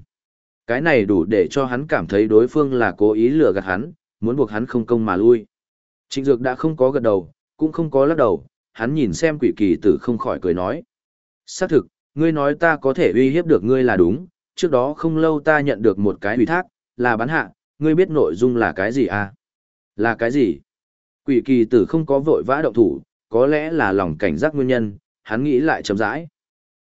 Cái này đủ để cho hắn cảm thấy đối phương là cố ý lừa gạt hắn, muốn buộc hắn không công mà lui. Trịnh Dược đã không có gật đầu, cũng không có lắc đầu, hắn nhìn xem quỷ kỳ tử không khỏi cười nói. Xác thực, ngươi nói ta có thể uy hiếp được ngươi là đúng, trước đó không lâu ta nhận được một cái ủy thác, là bán hạ, ngươi biết nội dung là cái gì à? Là cái gì? Quỷ kỳ tử không có vội vã động thủ, có lẽ là lòng cảnh giác nguyên nhân, hắn nghĩ lại chậm rãi.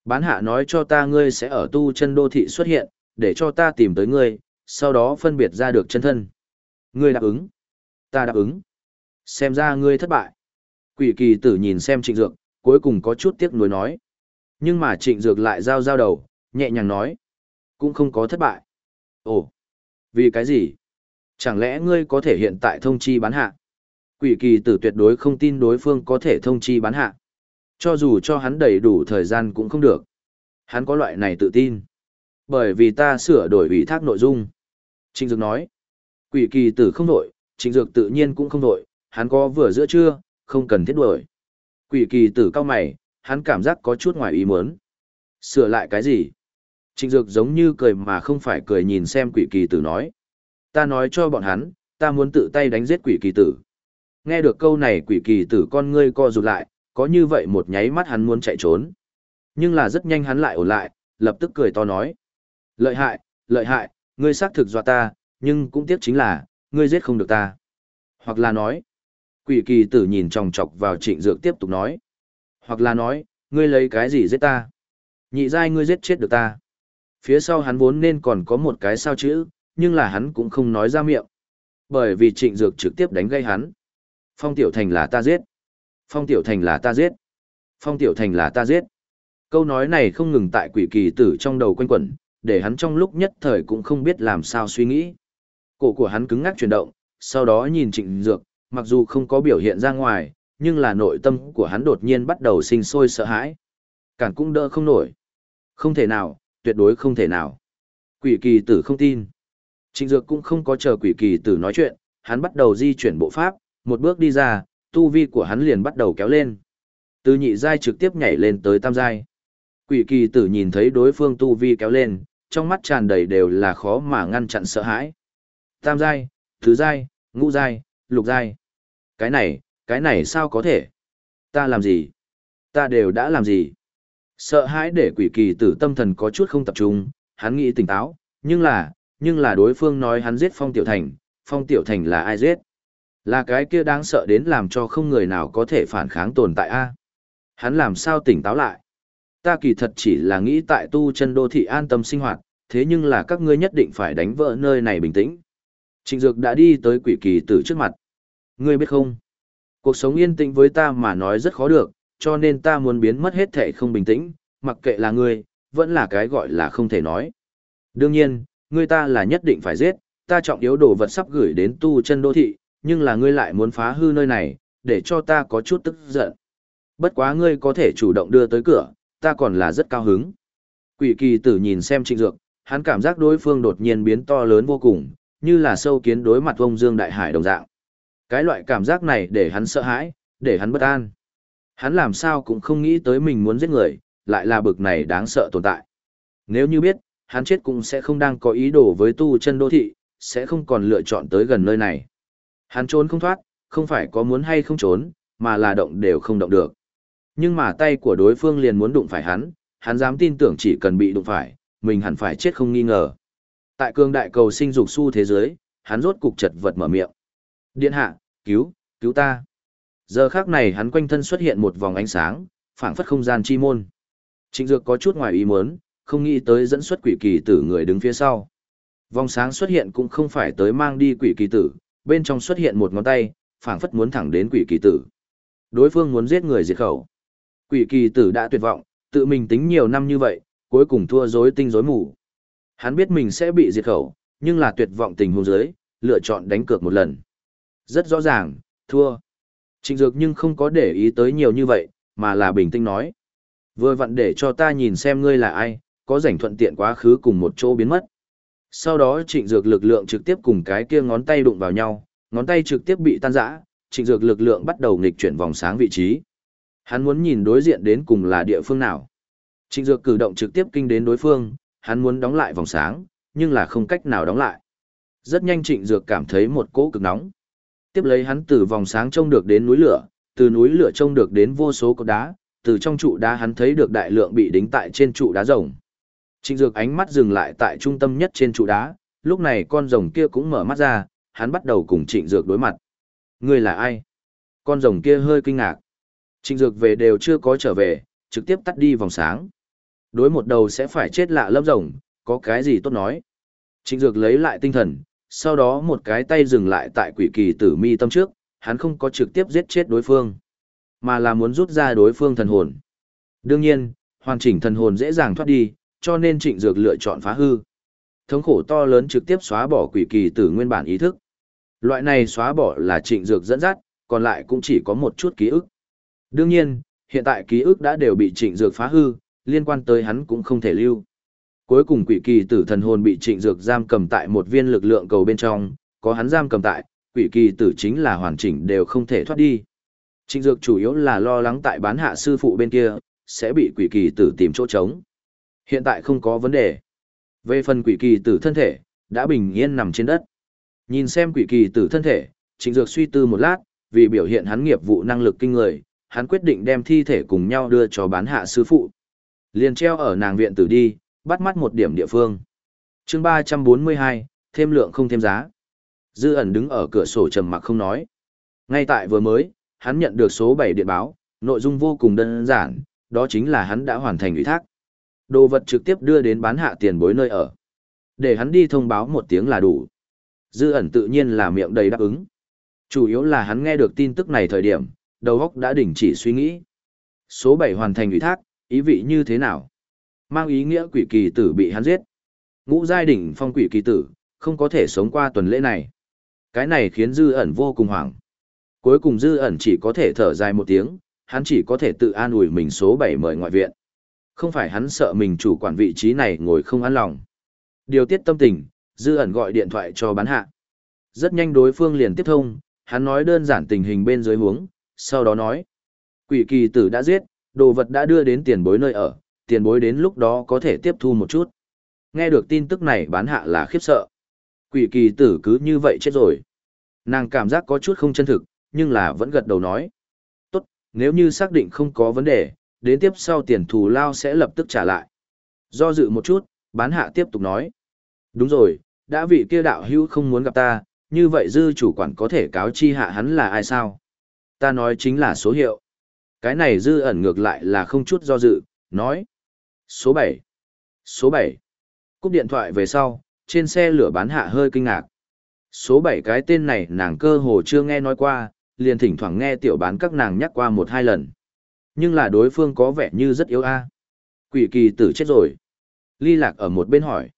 Bán hạ nói cho ta ngươi sẽ ở tu chân đô thị xuất hiện, để cho ta tìm tới ngươi, sau đó phân biệt ra được chân thân. Ngươi đáp ứng. Ta đáp ứng. Xem ra ngươi thất bại. Quỷ kỳ tử nhìn xem trịnh dược, cuối cùng có chút tiếc nuối nói. Nhưng mà trịnh dược lại giao giao đầu, nhẹ nhàng nói. Cũng không có thất bại. Ồ, vì cái gì? Chẳng lẽ ngươi có thể hiện tại thông chi bán hạ? Quỷ kỳ tử tuyệt đối không tin đối phương có thể thông chi bán hạ. Cho dù cho hắn đầy đủ thời gian cũng không được. Hắn có loại này tự tin. Bởi vì ta sửa đổi ủy thác nội dung. Trịnh Dược nói. Quỷ kỳ tử không đổi, Trịnh Dược tự nhiên cũng không đổi, hắn có vừa giữa trưa, không cần thiết đuổi. Quỷ kỳ tử cao mày, hắn cảm giác có chút ngoài ý muốn. Sửa lại cái gì? Trịnh Dược giống như cười mà không phải cười nhìn xem quỷ kỳ tử nói. Ta nói cho bọn hắn, ta muốn tự tay đánh giết quỷ kỳ tử. Nghe được câu này quỷ kỳ tử con ngươi co rụt lại, có như vậy một nháy mắt hắn muốn chạy trốn. Nhưng là rất nhanh hắn lại ổn lại, lập tức cười to nói. Lợi hại, lợi hại, ngươi xác thực dọa ta, nhưng cũng tiếc chính là, ngươi giết không được ta. Hoặc là nói, quỷ kỳ tử nhìn tròng trọc vào trịnh dược tiếp tục nói. Hoặc là nói, ngươi lấy cái gì giết ta? Nhị giai ngươi giết chết được ta. Phía sau hắn vốn nên còn có một cái sao chữ, nhưng là hắn cũng không nói ra miệng. Bởi vì trịnh dược trực tiếp đánh gây hắn. Phong Tiểu Thành là ta giết. Phong Tiểu Thành là ta giết. Phong Tiểu Thành là ta giết. Câu nói này không ngừng tại quỷ kỳ tử trong đầu quanh quẩn, để hắn trong lúc nhất thời cũng không biết làm sao suy nghĩ. Cổ của hắn cứng ngắc chuyển động, sau đó nhìn trịnh dược, mặc dù không có biểu hiện ra ngoài, nhưng là nội tâm của hắn đột nhiên bắt đầu sinh sôi sợ hãi. Cản cũng đỡ không nổi. Không thể nào, tuyệt đối không thể nào. Quỷ kỳ tử không tin. Trịnh dược cũng không có chờ quỷ kỳ tử nói chuyện, hắn bắt đầu di chuyển bộ pháp, một bước đi ra, tu vi của hắn liền bắt đầu kéo lên. Từ nhị giai trực tiếp nhảy lên tới tam giai. Quỷ kỳ tử nhìn thấy đối phương tu vi kéo lên, trong mắt tràn đầy đều là khó mà ngăn chặn sợ hãi. Tam giai, thứ giai, ngũ giai, lục giai. Cái này, cái này sao có thể? Ta làm gì? Ta đều đã làm gì? Sợ hãi để quỷ kỳ tử tâm thần có chút không tập trung, hắn nghĩ tỉnh táo, nhưng là, nhưng là đối phương nói hắn giết Phong Tiểu Thành, Phong Tiểu Thành là ai giết? Là cái kia đáng sợ đến làm cho không người nào có thể phản kháng tồn tại a. Hắn làm sao tỉnh táo lại? Ta kỳ thật chỉ là nghĩ tại tu chân đô thị an tâm sinh hoạt, thế nhưng là các ngươi nhất định phải đánh vỡ nơi này bình tĩnh. Trịnh Dược đã đi tới quỷ kỳ tử trước mặt. Ngươi biết không? Cuộc sống yên tĩnh với ta mà nói rất khó được, cho nên ta muốn biến mất hết thể không bình tĩnh, mặc kệ là ngươi, vẫn là cái gọi là không thể nói. Đương nhiên, ngươi ta là nhất định phải giết, ta trọng yếu đồ vật sắp gửi đến tu chân đô thị, nhưng là ngươi lại muốn phá hư nơi này, để cho ta có chút tức giận. Bất quá ngươi có thể chủ động đưa tới cửa, ta còn là rất cao hứng. Quỷ kỳ tử nhìn xem trịnh dược, hắn cảm giác đối phương đột nhiên biến to lớn vô cùng, như là sâu kiến đối mặt ông Dương Đại Hải đồng dạng. Cái loại cảm giác này để hắn sợ hãi, để hắn bất an. Hắn làm sao cũng không nghĩ tới mình muốn giết người, lại là bực này đáng sợ tồn tại. Nếu như biết, hắn chết cũng sẽ không đang có ý đồ với tu chân đô thị, sẽ không còn lựa chọn tới gần nơi này. Hắn trốn không thoát, không phải có muốn hay không trốn, mà là động đều không động được. Nhưng mà tay của đối phương liền muốn đụng phải hắn, hắn dám tin tưởng chỉ cần bị đụng phải, mình hẳn phải chết không nghi ngờ. Tại cương đại cầu sinh dục su thế giới, hắn rốt cục chật vật mở miệng. Điện hạ, cứu, cứu ta. Giờ khác này hắn quanh thân xuất hiện một vòng ánh sáng, phảng phất không gian chi môn. Trịnh Dược có chút ngoài ý muốn, không nghĩ tới dẫn xuất quỷ kỳ tử người đứng phía sau. Vòng sáng xuất hiện cũng không phải tới mang đi quỷ kỳ tử, bên trong xuất hiện một ngón tay, phảng phất muốn thẳng đến quỷ kỳ tử. Đối phương muốn giết người diệt khẩu. Quỷ kỳ tử đã tuyệt vọng, tự mình tính nhiều năm như vậy, cuối cùng thua rối tinh rối mù. Hắn biết mình sẽ bị diệt khẩu, nhưng là tuyệt vọng tình huống dưới, lựa chọn đánh cược một lần. Rất rõ ràng, thua. Trịnh Dược nhưng không có để ý tới nhiều như vậy, mà là bình tĩnh nói. Vừa vặn để cho ta nhìn xem ngươi là ai, có rảnh thuận tiện quá khứ cùng một chỗ biến mất. Sau đó trịnh dược lực lượng trực tiếp cùng cái kia ngón tay đụng vào nhau, ngón tay trực tiếp bị tan rã, trịnh dược lực lượng bắt đầu nghịch chuyển vòng sáng vị trí. Hắn muốn nhìn đối diện đến cùng là địa phương nào. Trịnh dược cử động trực tiếp kinh đến đối phương, hắn muốn đóng lại vòng sáng, nhưng là không cách nào đóng lại. Rất nhanh trịnh dược cảm thấy một cỗ cực nóng. Tiếp lấy hắn từ vòng sáng trông được đến núi lửa, từ núi lửa trông được đến vô số cột đá, từ trong trụ đá hắn thấy được đại lượng bị đính tại trên trụ đá rồng. Trịnh Dược ánh mắt dừng lại tại trung tâm nhất trên trụ đá, lúc này con rồng kia cũng mở mắt ra, hắn bắt đầu cùng Trịnh Dược đối mặt. Ngươi là ai? Con rồng kia hơi kinh ngạc. Trịnh Dược về đều chưa có trở về, trực tiếp tắt đi vòng sáng. Đối một đầu sẽ phải chết lạ lâm rồng, có cái gì tốt nói. Trịnh Dược lấy lại tinh thần, sau đó một cái tay dừng lại tại quỷ kỳ tử mi tâm trước, hắn không có trực tiếp giết chết đối phương, mà là muốn rút ra đối phương thần hồn. Đương nhiên, hoàn chỉnh thần hồn dễ dàng thoát đi, cho nên trịnh dược lựa chọn phá hư. Thống khổ to lớn trực tiếp xóa bỏ quỷ kỳ tử nguyên bản ý thức. Loại này xóa bỏ là trịnh dược dẫn dắt, còn lại cũng chỉ có một chút ký ức. Đương nhiên, hiện tại ký ức đã đều bị trịnh dược phá hư, liên quan tới hắn cũng không thể lưu. Cuối cùng quỷ kỳ tử thần hồn bị trịnh dược giam cầm tại một viên lực lượng cầu bên trong, có hắn giam cầm tại, quỷ kỳ tử chính là hoàn chỉnh đều không thể thoát đi. Trịnh dược chủ yếu là lo lắng tại bán hạ sư phụ bên kia, sẽ bị quỷ kỳ tử tìm chỗ trống. Hiện tại không có vấn đề. Về phần quỷ kỳ tử thân thể, đã bình yên nằm trên đất. Nhìn xem quỷ kỳ tử thân thể, trịnh dược suy tư một lát, vì biểu hiện hắn nghiệp vụ năng lực kinh người, hắn quyết định đem thi thể cùng nhau đưa cho bán hạ sư phụ. Liền treo ở nàng viện tử đi, bắt mắt một điểm địa phương. chương 342, thêm lượng không thêm giá. Dư ẩn đứng ở cửa sổ trầm mặc không nói. Ngay tại vừa mới, hắn nhận được số 7 điện báo, nội dung vô cùng đơn giản, đó chính là hắn đã hoàn thành ủy thác. Đồ vật trực tiếp đưa đến bán hạ tiền bối nơi ở. Để hắn đi thông báo một tiếng là đủ. Dư ẩn tự nhiên là miệng đầy đáp ứng. Chủ yếu là hắn nghe được tin tức này thời điểm, đầu óc đã đình chỉ suy nghĩ. Số 7 hoàn thành ủy thác, ý vị như thế nào? Mang ý nghĩa quỷ kỳ tử bị hắn giết. Ngũ giai đỉnh phong quỷ kỳ tử, không có thể sống qua tuần lễ này. Cái này khiến dư ẩn vô cùng hoảng. Cuối cùng dư ẩn chỉ có thể thở dài một tiếng, hắn chỉ có thể tự an ủi mình số 7 mời ngoại viện. Không phải hắn sợ mình chủ quản vị trí này ngồi không an lòng. Điều tiết tâm tình, dư ẩn gọi điện thoại cho bán hạ. Rất nhanh đối phương liền tiếp thông, hắn nói đơn giản tình hình bên dưới huống, sau đó nói. Quỷ kỳ tử đã giết, đồ vật đã đưa đến tiền bối nơi ở, tiền bối đến lúc đó có thể tiếp thu một chút. Nghe được tin tức này bán hạ là khiếp sợ. Quỷ kỳ tử cứ như vậy chết rồi. Nàng cảm giác có chút không chân thực, nhưng là vẫn gật đầu nói. Tốt, nếu như xác định không có vấn đề, đến tiếp sau tiền thù lao sẽ lập tức trả lại. Do dự một chút, bán hạ tiếp tục nói. Đúng rồi, đã vị kia đạo hữu không muốn gặp ta, như vậy dư chủ quản có thể cáo chi hạ hắn là ai sao? Ta nói chính là số hiệu. Cái này dư ẩn ngược lại là không chút do dự, nói. Số 7. Số 7. Cúp điện thoại về sau, trên xe lửa bán hạ hơi kinh ngạc. Số 7 cái tên này nàng cơ hồ chưa nghe nói qua, liền thỉnh thoảng nghe tiểu bán các nàng nhắc qua một hai lần. Nhưng là đối phương có vẻ như rất yếu a. Quỷ kỳ tử chết rồi. Ly lạc ở một bên hỏi.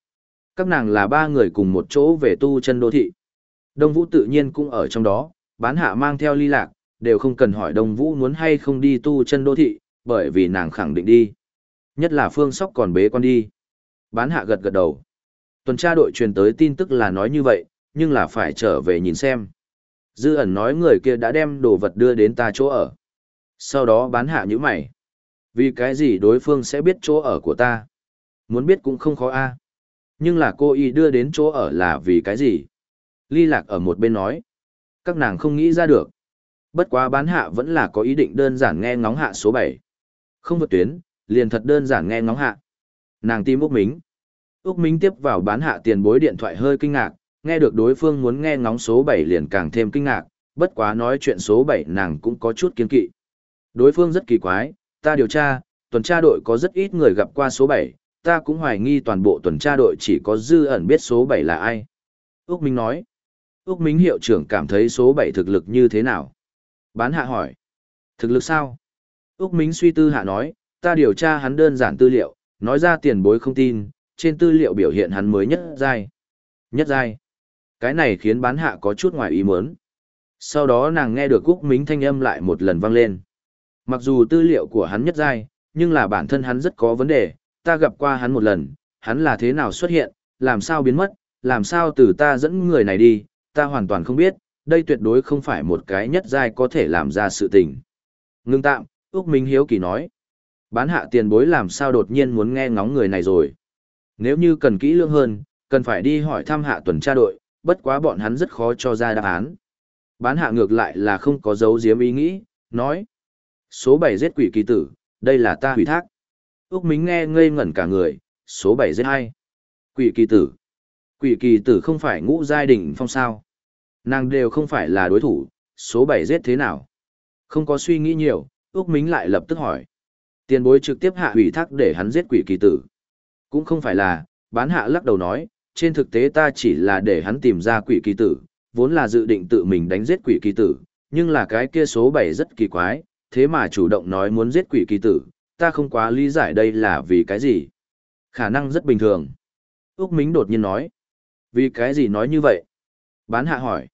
Các nàng là ba người cùng một chỗ về tu chân đô thị. Đông Vũ tự nhiên cũng ở trong đó, bán hạ mang theo ly lạc, đều không cần hỏi Đông Vũ muốn hay không đi tu chân đô thị, bởi vì nàng khẳng định đi. Nhất là phương sóc còn bế con đi. Bán hạ gật gật đầu. Tuần tra đội truyền tới tin tức là nói như vậy, nhưng là phải trở về nhìn xem. Dư ẩn nói người kia đã đem đồ vật đưa đến ta chỗ ở. Sau đó bán hạ như mày. Vì cái gì đối phương sẽ biết chỗ ở của ta? Muốn biết cũng không khó a. Nhưng là cô y đưa đến chỗ ở là vì cái gì? Ly lạc ở một bên nói. Các nàng không nghĩ ra được. Bất quá bán hạ vẫn là có ý định đơn giản nghe ngóng hạ số 7. Không vượt tuyến, liền thật đơn giản nghe ngóng hạ. Nàng tìm Úc Mính. Úc Mính tiếp vào bán hạ tiền bối điện thoại hơi kinh ngạc, nghe được đối phương muốn nghe ngóng số 7 liền càng thêm kinh ngạc, bất quá nói chuyện số 7 nàng cũng có chút kiên kỵ. Đối phương rất kỳ quái, ta điều tra, tuần tra đội có rất ít người gặp qua số 7, ta cũng hoài nghi toàn bộ tuần tra đội chỉ có dư ẩn biết số 7 là ai. Úc Minh nói, Úc Minh hiệu trưởng cảm thấy số 7 thực lực như thế nào? Bán hạ hỏi, thực lực sao? Úc Minh suy tư hạ nói, ta điều tra hắn đơn giản tư liệu, nói ra tiền bối không tin, trên tư liệu biểu hiện hắn mới nhất giai. Nhất giai. Cái này khiến bán hạ có chút ngoài ý muốn. Sau đó nàng nghe được Cúc Minh thanh âm lại một lần vang lên. Mặc dù tư liệu của hắn nhất giai, nhưng là bản thân hắn rất có vấn đề, ta gặp qua hắn một lần, hắn là thế nào xuất hiện, làm sao biến mất, làm sao từ ta dẫn người này đi, ta hoàn toàn không biết, đây tuyệt đối không phải một cái nhất giai có thể làm ra sự tình. Ngưng tạm, Úc Minh Hiếu Kỳ nói, bán hạ tiền bối làm sao đột nhiên muốn nghe ngóng người này rồi. Nếu như cần kỹ lưỡng hơn, cần phải đi hỏi thăm hạ tuần tra đội, bất quá bọn hắn rất khó cho ra đáp án. Bán hạ ngược lại là không có dấu diếm ý nghĩ, nói. Số 7 giết quỷ kỳ tử, đây là ta hủy thác. Úc Mính nghe ngây ngẩn cả người, số 7 giết hai. Quỷ kỳ tử. Quỷ kỳ tử không phải ngũ giai đỉnh phong sao. Nàng đều không phải là đối thủ, số 7 giết thế nào? Không có suy nghĩ nhiều, Úc Mính lại lập tức hỏi. Tiền bối trực tiếp hạ hủy thác để hắn giết quỷ kỳ tử. Cũng không phải là, bán hạ lắc đầu nói, trên thực tế ta chỉ là để hắn tìm ra quỷ kỳ tử, vốn là dự định tự mình đánh giết quỷ kỳ tử, nhưng là cái kia số 7 rất kỳ quái, thế mà chủ động nói muốn giết quỷ kỳ tử, ta không quá lý giải đây là vì cái gì. Khả năng rất bình thường. Úc Mính đột nhiên nói. Vì cái gì nói như vậy? Bán hạ hỏi.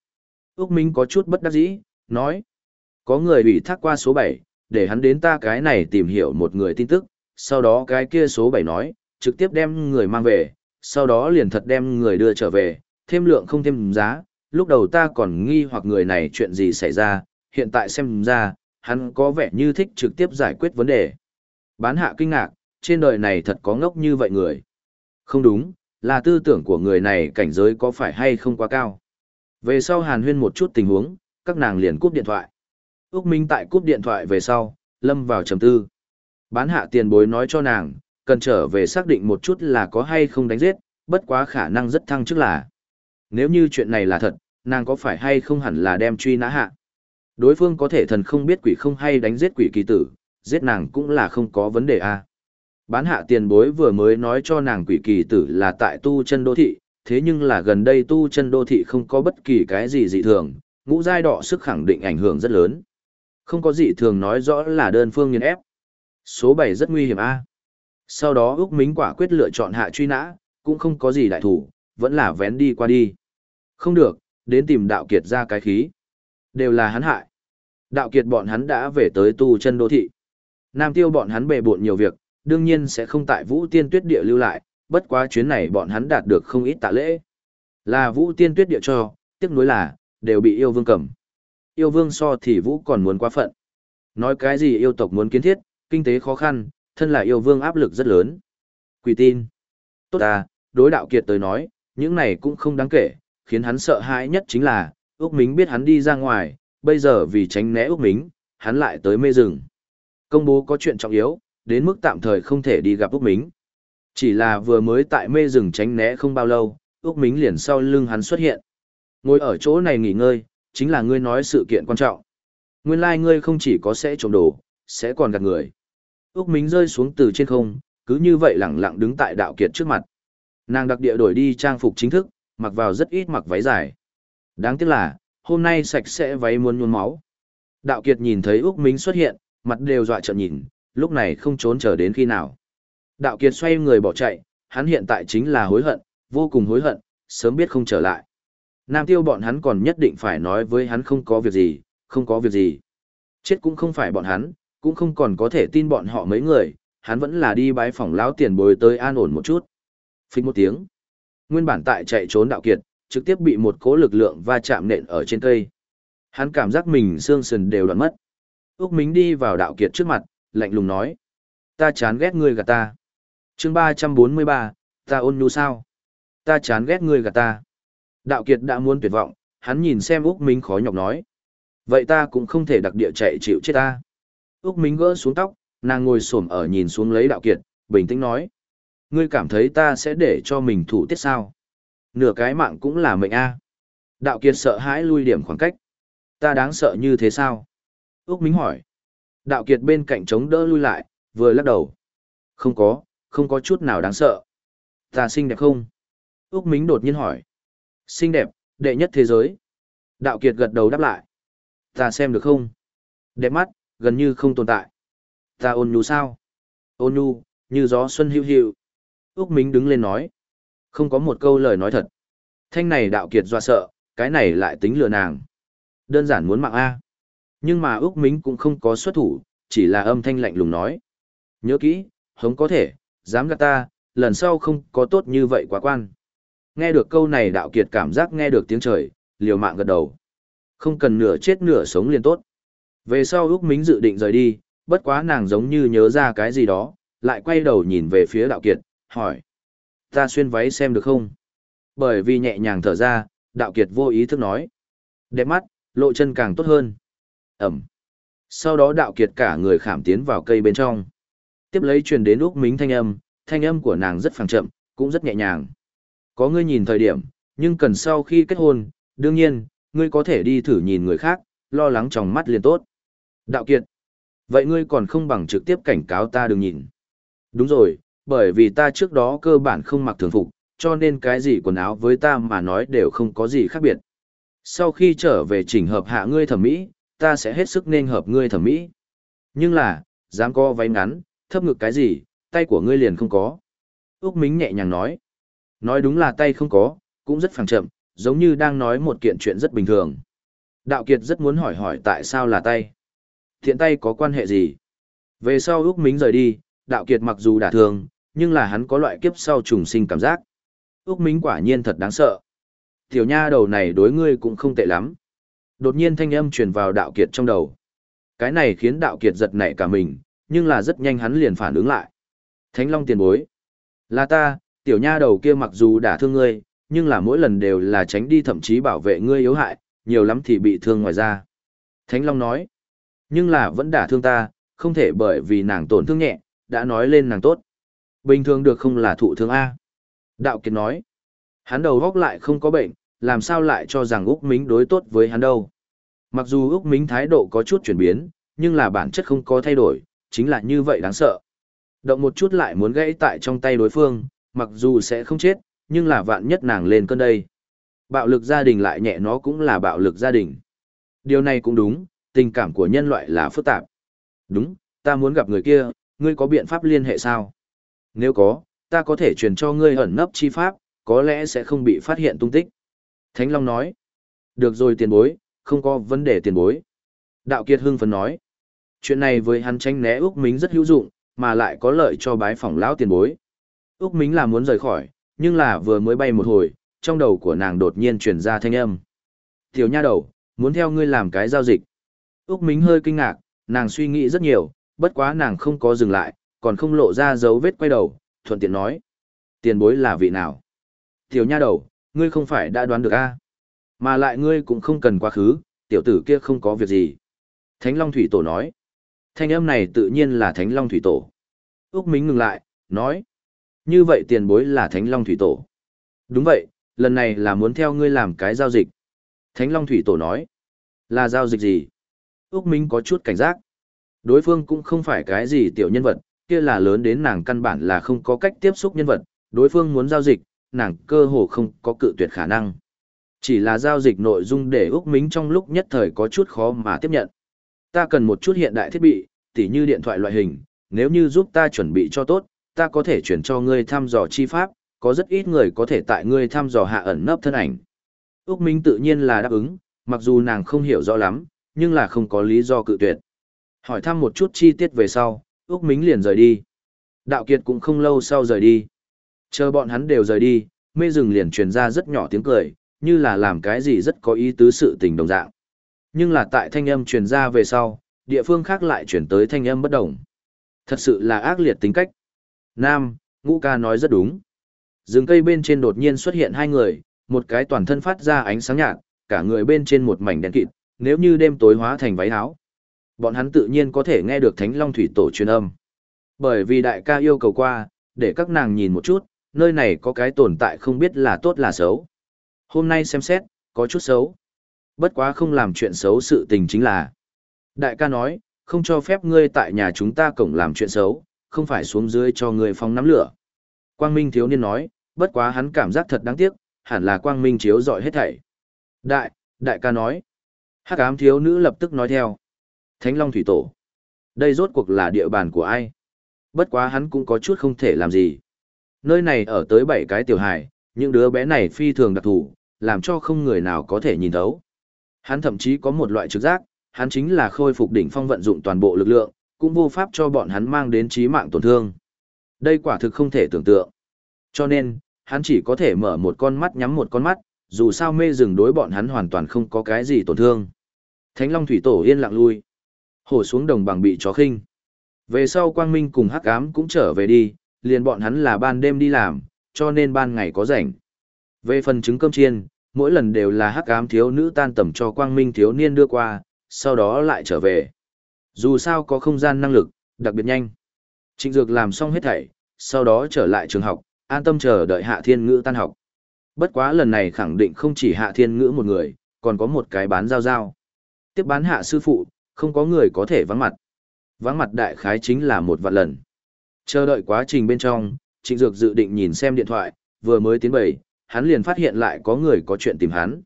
Úc Mính có chút bất đắc dĩ, nói. Có người bị thác qua số 7, để hắn đến ta cái này tìm hiểu một người tin tức, sau đó cái kia số 7 nói, trực tiếp đem người mang về, sau đó liền thật đem người đưa trở về, thêm lượng không thêm giá, lúc đầu ta còn nghi hoặc người này chuyện gì xảy ra, hiện tại xem ra, hắn có vẻ như thích trực tiếp giải quyết vấn đề. Bán hạ kinh ngạc, trên đời này thật có ngốc như vậy người. Không đúng, là tư tưởng của người này cảnh giới có phải hay không quá cao. Về sau hàn huyên một chút tình huống, các nàng liền cúp điện thoại. Úc Minh tại cúp điện thoại về sau, lâm vào trầm tư. Bán hạ tiền bối nói cho nàng, cần trở về xác định một chút là có hay không đánh giết, bất quá khả năng rất thăng chức là. Nếu như chuyện này là thật, nàng có phải hay không hẳn là đem truy nã hạ. Đối phương có thể thần không biết quỷ không hay đánh giết quỷ kỳ tử, giết nàng cũng là không có vấn đề a. Bán hạ tiền bối vừa mới nói cho nàng quỷ kỳ tử là tại tu chân đô thị, thế nhưng là gần đây tu chân đô thị không có bất kỳ cái gì dị thường, ngũ giai đỏ sức khẳng định ảnh hưởng rất lớn. Không có gì thường nói rõ là đơn phương nghiền ép. Số 7 rất nguy hiểm a. Sau đó Úc Mính quả quyết lựa chọn hạ truy nã, cũng không có gì đại thủ, vẫn là vén đi qua đi. Không được, đến tìm đạo kiệt ra cái khí. Đều là hắn hại. Đạo kiệt bọn hắn đã về tới tu chân đô thị. Nam tiêu bọn hắn bề bộn nhiều việc, đương nhiên sẽ không tại vũ tiên tuyết địa lưu lại, bất quá chuyến này bọn hắn đạt được không ít tạ lễ. Là vũ tiên tuyết địa cho, tiếc nuối là, đều bị yêu vương cầm. Yêu vương so thì vũ còn muốn quá phận. Nói cái gì yêu tộc muốn kiến thiết, kinh tế khó khăn, thân là yêu vương áp lực rất lớn. Quỷ tin. Tốt à, đối đạo kiệt tới nói, những này cũng không đáng kể, khiến hắn sợ hãi nhất chính là, Úc Mính biết hắn đi ra ngoài, bây giờ vì tránh né Úc Mính, hắn lại tới mê rừng. Công bố có chuyện trọng yếu, đến mức tạm thời không thể đi gặp Úc Mính. Chỉ là vừa mới tại mê rừng tránh né không bao lâu, Úc Mính liền sau lưng hắn xuất hiện. Ngồi ở chỗ này nghỉ ngơi, chính là ngươi nói sự kiện quan trọng. Nguyên lai like ngươi không chỉ có sẽ trộm đồ, sẽ còn gạt người. Úc Mính rơi xuống từ trên không, cứ như vậy lẳng lặng đứng tại đạo kiệt trước mặt. Nàng đặc địa đổi đi trang phục chính thức, mặc vào rất ít mặc váy dài. Đáng tiếc là, hôm nay sạch sẽ váy muốn nhuôn máu. Đạo kiệt nhìn thấy Úc Mính xuất hiện, mặt đều dọa trợn nhìn, lúc này không trốn chờ đến khi nào. Đạo kiệt xoay người bỏ chạy, hắn hiện tại chính là hối hận, vô cùng hối hận, sớm biết không trở lại. Nam tiêu bọn hắn còn nhất định phải nói với hắn không có việc gì, không có việc gì. Chết cũng không phải bọn hắn, cũng không còn có thể tin bọn họ mấy người, hắn vẫn là đi bái phòng lão tiền bồi tới an ổn một chút. Phích một tiếng. Nguyên bản tại chạy trốn đạo kiệt, trực tiếp bị một cố lực lượng va chạm nện ở trên cây. Hắn cảm giác mình xương sườn đều đoạn mất. Úc Mính đi vào đạo kiệt trước mặt, lạnh lùng nói. Ta chán ghét ngươi gạt ta. chương 343, ta ôn nhu sao? Ta chán ghét ngươi gạt ta. Đạo kiệt đã muốn tuyệt vọng, hắn nhìn xem Úc Minh khó nhọc nói. Vậy ta cũng không thể đặc địa chạy chịu chết ta. Úc Minh gỡ xuống tóc, nàng ngồi xổm ở nhìn xuống lấy đạo kiệt, bình tĩnh nói. Ngươi cảm thấy ta sẽ để cho mình thủ tiết sao? Nửa cái mạng cũng là mệnh a. Đạo kiệt sợ hãi lui điểm khoảng cách. Ta đáng sợ như thế sao? Úc Minh hỏi. Đạo kiệt bên cạnh chống đỡ lui lại, vừa lắc đầu. Không có, không có chút nào đáng sợ. Ta xinh đẹp không? Úc Mính đột nhiên hỏi. Xinh đẹp, đệ nhất thế giới. Đạo kiệt gật đầu đáp lại. Ta xem được không? Đẹp mắt, gần như không tồn tại. Ta ôn nhu sao? Ôn nhu, như gió xuân hữu hữu. Úc Mính đứng lên nói. Không có một câu lời nói thật. Thanh này đạo kiệt doa sợ, cái này lại tính lừa nàng. Đơn giản muốn mạng A. Nhưng mà Úc Mính cũng không có xuất thủ, chỉ là âm thanh lạnh lùng nói. Nhớ kỹ, hống có thể, dám gạt ta, lần sau không có tốt như vậy quá quan. Nghe được câu này đạo kiệt cảm giác nghe được tiếng trời, liều mạng gật đầu. Không cần nửa chết nửa sống liền tốt. Về sau Úc Mính dự định rời đi, bất quá nàng giống như nhớ ra cái gì đó, lại quay đầu nhìn về phía đạo kiệt, hỏi. Ta xuyên váy xem được không? Bởi vì nhẹ nhàng thở ra, đạo kiệt vô ý thức nói. Đẹp mắt, lộ chân càng tốt hơn. Ẩm. Sau đó đạo kiệt cả người khảm tiến vào cây bên trong. Tiếp lấy truyền đến Úc Mính thanh âm, thanh âm của nàng rất phẳng chậm, cũng rất nhẹ nhàng. Có ngươi nhìn thời điểm, nhưng cần sau khi kết hôn, đương nhiên, ngươi có thể đi thử nhìn người khác, lo lắng trong mắt liền tốt. Đạo kiệt. Vậy ngươi còn không bằng trực tiếp cảnh cáo ta đừng nhìn. Đúng rồi, bởi vì ta trước đó cơ bản không mặc thường phục, cho nên cái gì quần áo với ta mà nói đều không có gì khác biệt. Sau khi trở về chỉnh hợp hạ ngươi thẩm mỹ, ta sẽ hết sức nên hợp ngươi thẩm mỹ. Nhưng là, dám co váy ngắn, thấp ngực cái gì, tay của ngươi liền không có. Úc Mính nhẹ nhàng nói. Nói đúng là tay không có, cũng rất phẳng chậm, giống như đang nói một kiện chuyện rất bình thường. Đạo Kiệt rất muốn hỏi hỏi tại sao là tay. Thiện tay có quan hệ gì? Về sau Úc Mính rời đi, Đạo Kiệt mặc dù đả thương, nhưng là hắn có loại kiếp sau trùng sinh cảm giác. Úc Mính quả nhiên thật đáng sợ. Tiểu nha đầu này đối ngươi cũng không tệ lắm. Đột nhiên thanh âm truyền vào Đạo Kiệt trong đầu. Cái này khiến Đạo Kiệt giật nảy cả mình, nhưng là rất nhanh hắn liền phản ứng lại. Thánh Long tiền bối. Là ta, tiểu nha đầu kia mặc dù đả thương ngươi, nhưng là mỗi lần đều là tránh đi thậm chí bảo vệ ngươi yếu hại, nhiều lắm thì bị thương ngoài ra. Thánh Long nói, nhưng là vẫn đả thương ta, không thể bởi vì nàng tổn thương nhẹ, đã nói lên nàng tốt. Bình thường được không là thụ thương A. Đạo Kiệt nói, hắn đầu góc lại không có bệnh, làm sao lại cho rằng Úc Mính đối tốt với hắn đâu. Mặc dù Úc Mính thái độ có chút chuyển biến, nhưng là bản chất không có thay đổi, chính là như vậy đáng sợ. Động một chút lại muốn gãy tại trong tay đối phương, mặc dù sẽ không chết, nhưng là vạn nhất nàng lên cơn đây. Bạo lực gia đình lại nhẹ nó cũng là bạo lực gia đình. Điều này cũng đúng, tình cảm của nhân loại là phức tạp. Đúng, ta muốn gặp người kia, ngươi có biện pháp liên hệ sao? Nếu có, ta có thể truyền cho ngươi ẩn nấp chi pháp, có lẽ sẽ không bị phát hiện tung tích. Thánh Long nói, được rồi tiền bối, không có vấn đề tiền bối. Đạo Kiệt hưng phấn nói, chuyện này với hắn tranh né ước Mính rất hữu dụng, mà lại có lợi cho bái phỏng lão tiền bối. Úc Mính là muốn rời khỏi, nhưng là vừa mới bay một hồi, trong đầu của nàng đột nhiên truyền ra thanh âm. Tiểu nha đầu, muốn theo ngươi làm cái giao dịch. Úc Mính hơi kinh ngạc, nàng suy nghĩ rất nhiều, bất quá nàng không có dừng lại, còn không lộ ra dấu vết quay đầu, thuận tiện nói. Tiền bối là vị nào? Tiểu nha đầu, ngươi không phải đã đoán được a? Mà lại ngươi cũng không cần quá khứ, tiểu tử kia không có việc gì. Thánh Long Thủy Tổ nói. Thanh âm này tự nhiên là Thánh Long Thủy Tổ. Úc Mính ngừng lại, nói. Như vậy tiền bối là Thánh Long Thủy Tổ. Đúng vậy, lần này là muốn theo ngươi làm cái giao dịch. Thánh Long Thủy Tổ nói. Là giao dịch gì? Úc Minh có chút cảnh giác. Đối phương cũng không phải cái gì tiểu nhân vật, kia là lớn đến nàng căn bản là không có cách tiếp xúc nhân vật, đối phương muốn giao dịch, nàng cơ hồ không có cự tuyệt khả năng. Chỉ là giao dịch nội dung để Úc Mính trong lúc nhất thời có chút khó mà tiếp nhận. Ta cần một chút hiện đại thiết bị, tỉ như điện thoại loại hình, nếu như giúp ta chuẩn bị cho tốt, ta có thể chuyển cho ngươi thăm dò chi pháp, có rất ít người có thể tại ngươi thăm dò hạ ẩn nấp thân ảnh. Úc Minh tự nhiên là đáp ứng, mặc dù nàng không hiểu rõ lắm, nhưng là không có lý do cự tuyệt. Hỏi thăm một chút chi tiết về sau, Úc Minh liền rời đi. Đạo Kiệt cũng không lâu sau rời đi. Chờ bọn hắn đều rời đi, mê rừng liền truyền ra rất nhỏ tiếng cười, như là làm cái gì rất có ý tứ sự tình đồng dạng. Nhưng là tại thanh âm truyền ra về sau, địa phương khác lại truyền tới thanh âm bất đồng. Thật sự là ác liệt tính cách. Nam, ngũ ca nói rất đúng. Rừng cây bên trên đột nhiên xuất hiện hai người, một cái toàn thân phát ra ánh sáng nhạt, cả người bên trên một mảnh đen kịt, nếu như đêm tối hóa thành váy áo. Bọn hắn tự nhiên có thể nghe được Thánh Long Thủy Tổ truyền âm. Bởi vì đại ca yêu cầu qua, để các nàng nhìn một chút, nơi này có cái tồn tại không biết là tốt là xấu. Hôm nay xem xét, có chút xấu. Bất quá không làm chuyện xấu sự tình chính là. Đại ca nói, không cho phép ngươi tại nhà chúng ta cổng làm chuyện xấu, không phải xuống dưới cho người phóng nắm lửa. Quang Minh thiếu niên nói, bất quá hắn cảm giác thật đáng tiếc, hẳn là Quang Minh chiếu dọi hết thảy. Đại, đại ca nói. Hắc ám thiếu nữ lập tức nói theo. Thánh Long Thủy Tổ. Đây rốt cuộc là địa bàn của ai? Bất quá hắn cũng có chút không thể làm gì. Nơi này ở tới bảy cái tiểu hài, những đứa bé này phi thường đặc thù, làm cho không người nào có thể nhìn thấu. Hắn thậm chí có một loại trực giác, hắn chính là khôi phục đỉnh phong vận dụng toàn bộ lực lượng, cũng vô pháp cho bọn hắn mang đến chí mạng tổn thương. Đây quả thực không thể tưởng tượng. Cho nên, hắn chỉ có thể mở một con mắt nhắm một con mắt, dù sao mê rừng đối bọn hắn hoàn toàn không có cái gì tổn thương. Thánh Long Thủy Tổ yên lặng lui. Hổ xuống đồng bằng bị chó khinh. Về sau Quang Minh cùng Hắc Ám cũng trở về đi, liền bọn hắn là ban đêm đi làm, cho nên ban ngày có rảnh. Về phần trứng cơm chiên, mỗi lần đều là Hắc Ám thiếu nữ tan tầm cho Quang Minh thiếu niên đưa qua, sau đó lại trở về. Dù sao có không gian năng lực, đặc biệt nhanh. Trịnh Dược làm xong hết thảy, sau đó trở lại trường học, an tâm chờ đợi Hạ Thiên Ngữ tan học. Bất quá lần này khẳng định không chỉ Hạ Thiên Ngữ một người, còn có một cái bán giao giao. Tiếp bán hạ sư phụ, không có người có thể vắng mặt. Vắng mặt đại khái chính là một vạn lần. Chờ đợi quá trình bên trong, Trịnh Dược dự định nhìn xem điện thoại, vừa mới tiến bày, hắn liền phát hiện lại có người có chuyện tìm hắn.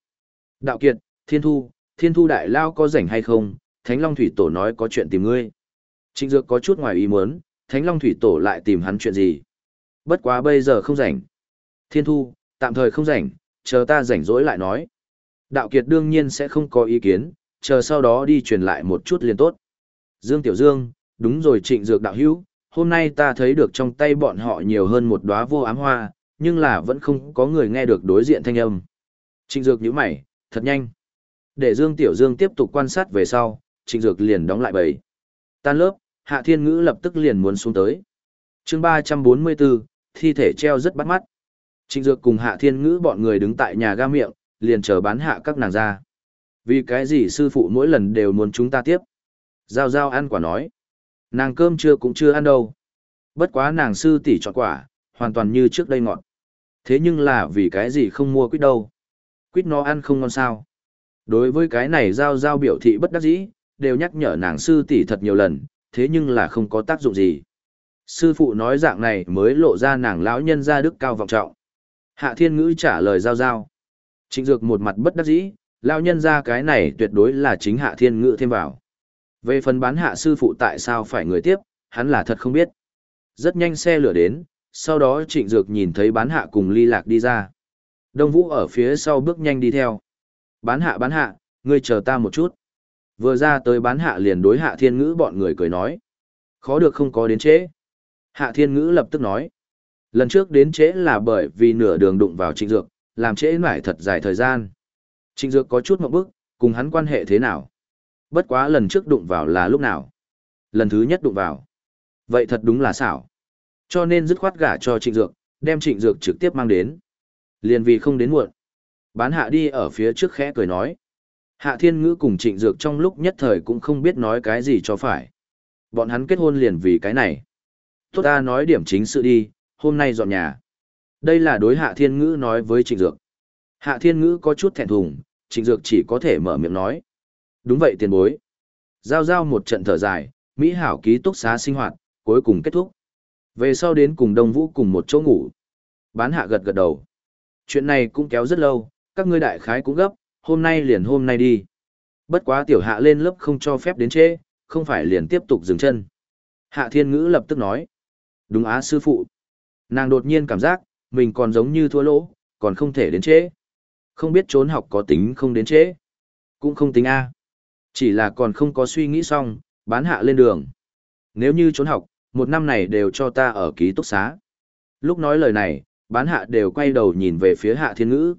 Đạo Kiệt, Thiên Thu, Thiên Thu Đại Lao có rảnh hay không? Thánh Long Thủy Tổ nói có chuyện tìm ngươi. Trịnh Dược có chút ngoài ý muốn, Thánh Long Thủy Tổ lại tìm hắn chuyện gì? Bất quá bây giờ không rảnh. Thiên Thu, tạm thời không rảnh, chờ ta rảnh rỗi lại nói. Đạo Kiệt đương nhiên sẽ không có ý kiến, chờ sau đó đi truyền lại một chút liền tốt. Dương Tiểu Dương, đúng rồi trịnh dược đạo hữu, hôm nay ta thấy được trong tay bọn họ nhiều hơn một đóa vô ám hoa, nhưng là vẫn không có người nghe được đối diện thanh âm. Trịnh dược nhíu mày, thật nhanh. Để Dương Tiểu Dương tiếp tục quan sát về sau, trịnh dược liền đóng lại bầy. Tan lớp, Hạ Thiên Ngữ lập tức liền muốn xuống tới. chương 344, thi thể treo rất bắt mắt. Trịnh dược cùng Hạ Thiên Ngữ bọn người đứng tại nhà ga miệng, liền chờ bán hạ các nàng ra. Vì cái gì sư phụ mỗi lần đều muốn chúng ta tiếp? Giao giao ăn quả nói. Nàng cơm chưa cũng chưa ăn đâu. Bất quá nàng sư tỷ chọn quả, hoàn toàn như trước đây ngọt. Thế nhưng là vì cái gì không mua quýt đâu? Quýt nó ăn không ngon sao? Đối với cái này giao giao biểu thị bất đắc dĩ, đều nhắc nhở nàng sư tỷ thật nhiều lần, thế nhưng là không có tác dụng gì. Sư phụ nói dạng này mới lộ ra nàng lão nhân ra đức cao vọng trọng. Hạ thiên ngữ trả lời giao giao. Trịnh dược một mặt bất đắc dĩ, lão nhân ra cái này tuyệt đối là chính hạ thiên ngữ thêm vào. Về phần bán hạ sư phụ tại sao phải người tiếp, hắn là thật không biết. Rất nhanh xe lửa đến, sau đó trịnh dược nhìn thấy bán hạ cùng ly lạc đi ra. Đông Vũ ở phía sau bước nhanh đi theo. Bán hạ bán hạ, ngươi chờ ta một chút. Vừa ra tới bán hạ liền đối hạ thiên ngữ bọn người cười nói. Khó được không có đến trễ. Hạ thiên ngữ lập tức nói. Lần trước đến trễ là bởi vì nửa đường đụng vào trịnh dược, làm trễ mãi thật dài thời gian. Trịnh dược có chút một bước, cùng hắn quan hệ thế nào? Bất quá lần trước đụng vào là lúc nào? Lần thứ nhất đụng vào. Vậy thật đúng là xảo. Cho nên dứt khoát gả cho trịnh dược, đem trịnh dược trực tiếp mang đến. Liền vì không đến muộn. Bán hạ đi ở phía trước khẽ cười nói. Hạ Thiên Ngữ cùng Trịnh Dược trong lúc nhất thời cũng không biết nói cái gì cho phải. Bọn hắn kết hôn liền vì cái này. Tốt ta nói điểm chính sự đi, hôm nay dọn nhà. Đây là đối Hạ Thiên Ngữ nói với Trịnh Dược. Hạ Thiên Ngữ có chút thẹn thùng, Trịnh Dược chỉ có thể mở miệng nói. Đúng vậy tiền bối. Giao giao một trận thở dài, Mỹ hảo ký túc xá sinh hoạt, cuối cùng kết thúc. Về sau đến cùng Đông Vũ cùng một chỗ ngủ. Bán hạ gật gật đầu. Chuyện này cũng kéo rất lâu, các ngươi đại khái cũng gấp, hôm nay liền hôm nay đi. Bất quá tiểu hạ lên lớp không cho phép đến trễ, không phải liền tiếp tục dừng chân. Hạ thiên ngữ lập tức nói. Đúng á sư phụ. Nàng đột nhiên cảm giác, mình còn giống như thua lỗ, còn không thể đến trễ. Không biết trốn học có tính không đến trễ. Cũng không tính A. Chỉ là còn không có suy nghĩ xong, bán hạ lên đường. Nếu như trốn học, một năm này đều cho ta ở ký túc xá. Lúc nói lời này, bán hạ đều quay đầu nhìn về phía hạ thiên ngữ.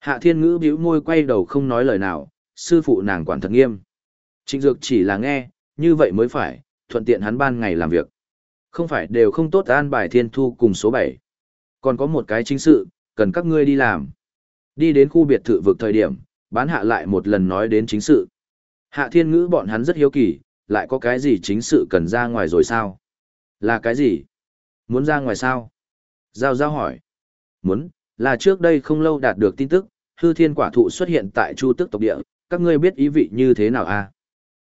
Hạ thiên ngữ bĩu môi quay đầu không nói lời nào, sư phụ nàng quản thật nghiêm. Trịnh dược chỉ là nghe, như vậy mới phải, thuận tiện hắn ban ngày làm việc. Không phải đều không tốt an bài thiên thu cùng số 7. Còn có một cái chính sự, cần các ngươi đi làm. Đi đến khu biệt thự vực thời điểm, bán hạ lại một lần nói đến chính sự. Hạ thiên ngữ bọn hắn rất hiếu kỳ, lại có cái gì chính sự cần ra ngoài rồi sao? Là cái gì? Muốn ra ngoài sao? Giao giao hỏi. Muốn, là trước đây không lâu đạt được tin tức, hư thiên quả thụ xuất hiện tại chu tức tộc địa, các ngươi biết ý vị như thế nào à?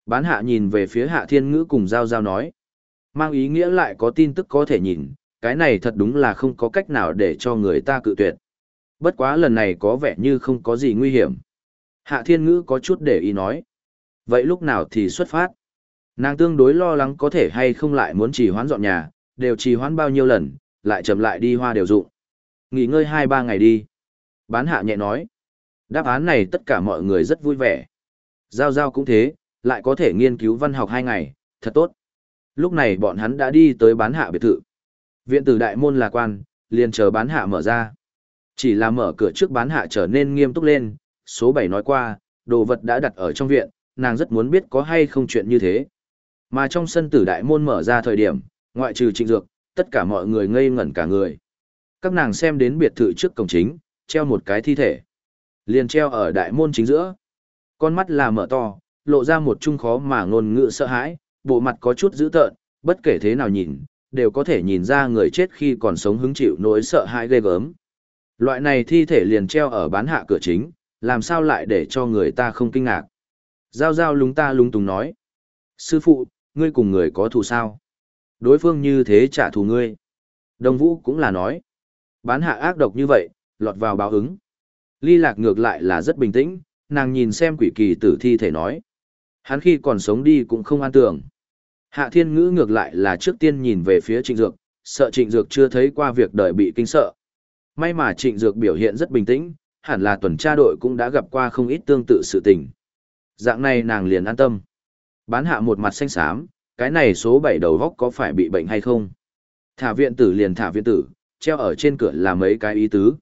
Bán hạ nhìn về phía hạ thiên ngữ cùng giao giao nói. Mang ý nghĩa lại có tin tức có thể nhìn, cái này thật đúng là không có cách nào để cho người ta cự tuyệt. Bất quá lần này có vẻ như không có gì nguy hiểm. Hạ thiên ngữ có chút để ý nói. Vậy lúc nào thì xuất phát? Nàng tương đối lo lắng có thể hay không lại muốn trì hoãn dọn nhà, đều trì hoãn bao nhiêu lần, lại chậm lại đi hoa đều dụng. Nghỉ ngơi 2-3 ngày đi. Bán hạ nhẹ nói. Đáp án này tất cả mọi người rất vui vẻ. Giao giao cũng thế, lại có thể nghiên cứu văn học 2 ngày, thật tốt. Lúc này bọn hắn đã đi tới bán hạ biệt thự. Viện tử đại môn là quan, liền chờ bán hạ mở ra. Chỉ là mở cửa trước bán hạ trở nên nghiêm túc lên, số 7 nói qua, đồ vật đã đặt ở trong viện, nàng rất muốn biết có hay không chuyện như thế. Mà trong sân tử đại môn mở ra thời điểm, ngoại trừ trịnh dược, tất cả mọi người ngây ngẩn cả người. Các nàng xem đến biệt thự trước cổng chính, treo một cái thi thể. Liền treo ở đại môn chính giữa. Con mắt là mở to, lộ ra một trung khó mà ngôn ngữ sợ hãi, bộ mặt có chút dữ tợn, bất kể thế nào nhìn, đều có thể nhìn ra người chết khi còn sống hứng chịu nỗi sợ hãi ghê gớm. Loại này thi thể liền treo ở bán hạ cửa chính, làm sao lại để cho người ta không kinh ngạc. Giao giao lúng ta lúng túng nói. Sư phụ, ngươi cùng người có thù sao? Đối phương như thế trả thù ngươi. Đồng vũ cũng là nói. Bán hạ ác độc như vậy, lọt vào báo ứng. Ly lạc ngược lại là rất bình tĩnh, nàng nhìn xem quỷ kỳ tử thi thể nói. Hắn khi còn sống đi cũng không an tưởng. Hạ thiên ngữ ngược lại là trước tiên nhìn về phía trịnh dược, sợ trịnh dược chưa thấy qua việc đời bị kinh sợ. May mà trịnh dược biểu hiện rất bình tĩnh, hẳn là tuần tra đội cũng đã gặp qua không ít tương tự sự tình. Dạng này nàng liền an tâm. Bán hạ một mặt xanh xám, cái này số 7 đầu góc có phải bị bệnh hay không? Thả viện tử liền thả viện tử, treo ở trên cửa là mấy cái ý tứ.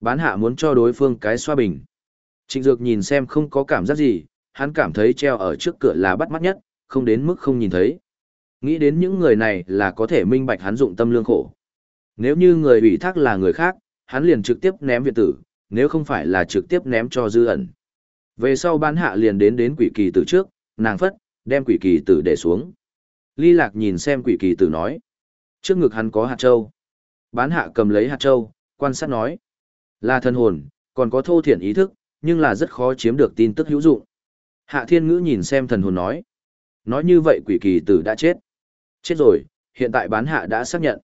Bán hạ muốn cho đối phương cái xoa bình. Trịnh Dược nhìn xem không có cảm giác gì, hắn cảm thấy treo ở trước cửa là bắt mắt nhất, không đến mức không nhìn thấy. Nghĩ đến những người này là có thể minh bạch hắn dụng tâm lương khổ. Nếu như người ủy thác là người khác, hắn liền trực tiếp ném viện tử, nếu không phải là trực tiếp ném cho dư ẩn. Về sau bán hạ liền đến đến quỷ kỳ tử trước, nàng phất, đem quỷ kỳ tử để xuống. Ly lạc nhìn xem quỷ kỳ tử nói. Trước ngực hắn có hạt châu. Bán hạ cầm lấy hạt châu, quan sát nói. Là thân hồn, còn có thô thiển ý thức, nhưng là rất khó chiếm được tin tức hữu dụng. Hạ thiên ngữ nhìn xem thần hồn nói. Nói như vậy quỷ kỳ tử đã chết. Chết rồi, hiện tại bán hạ đã xác nhận.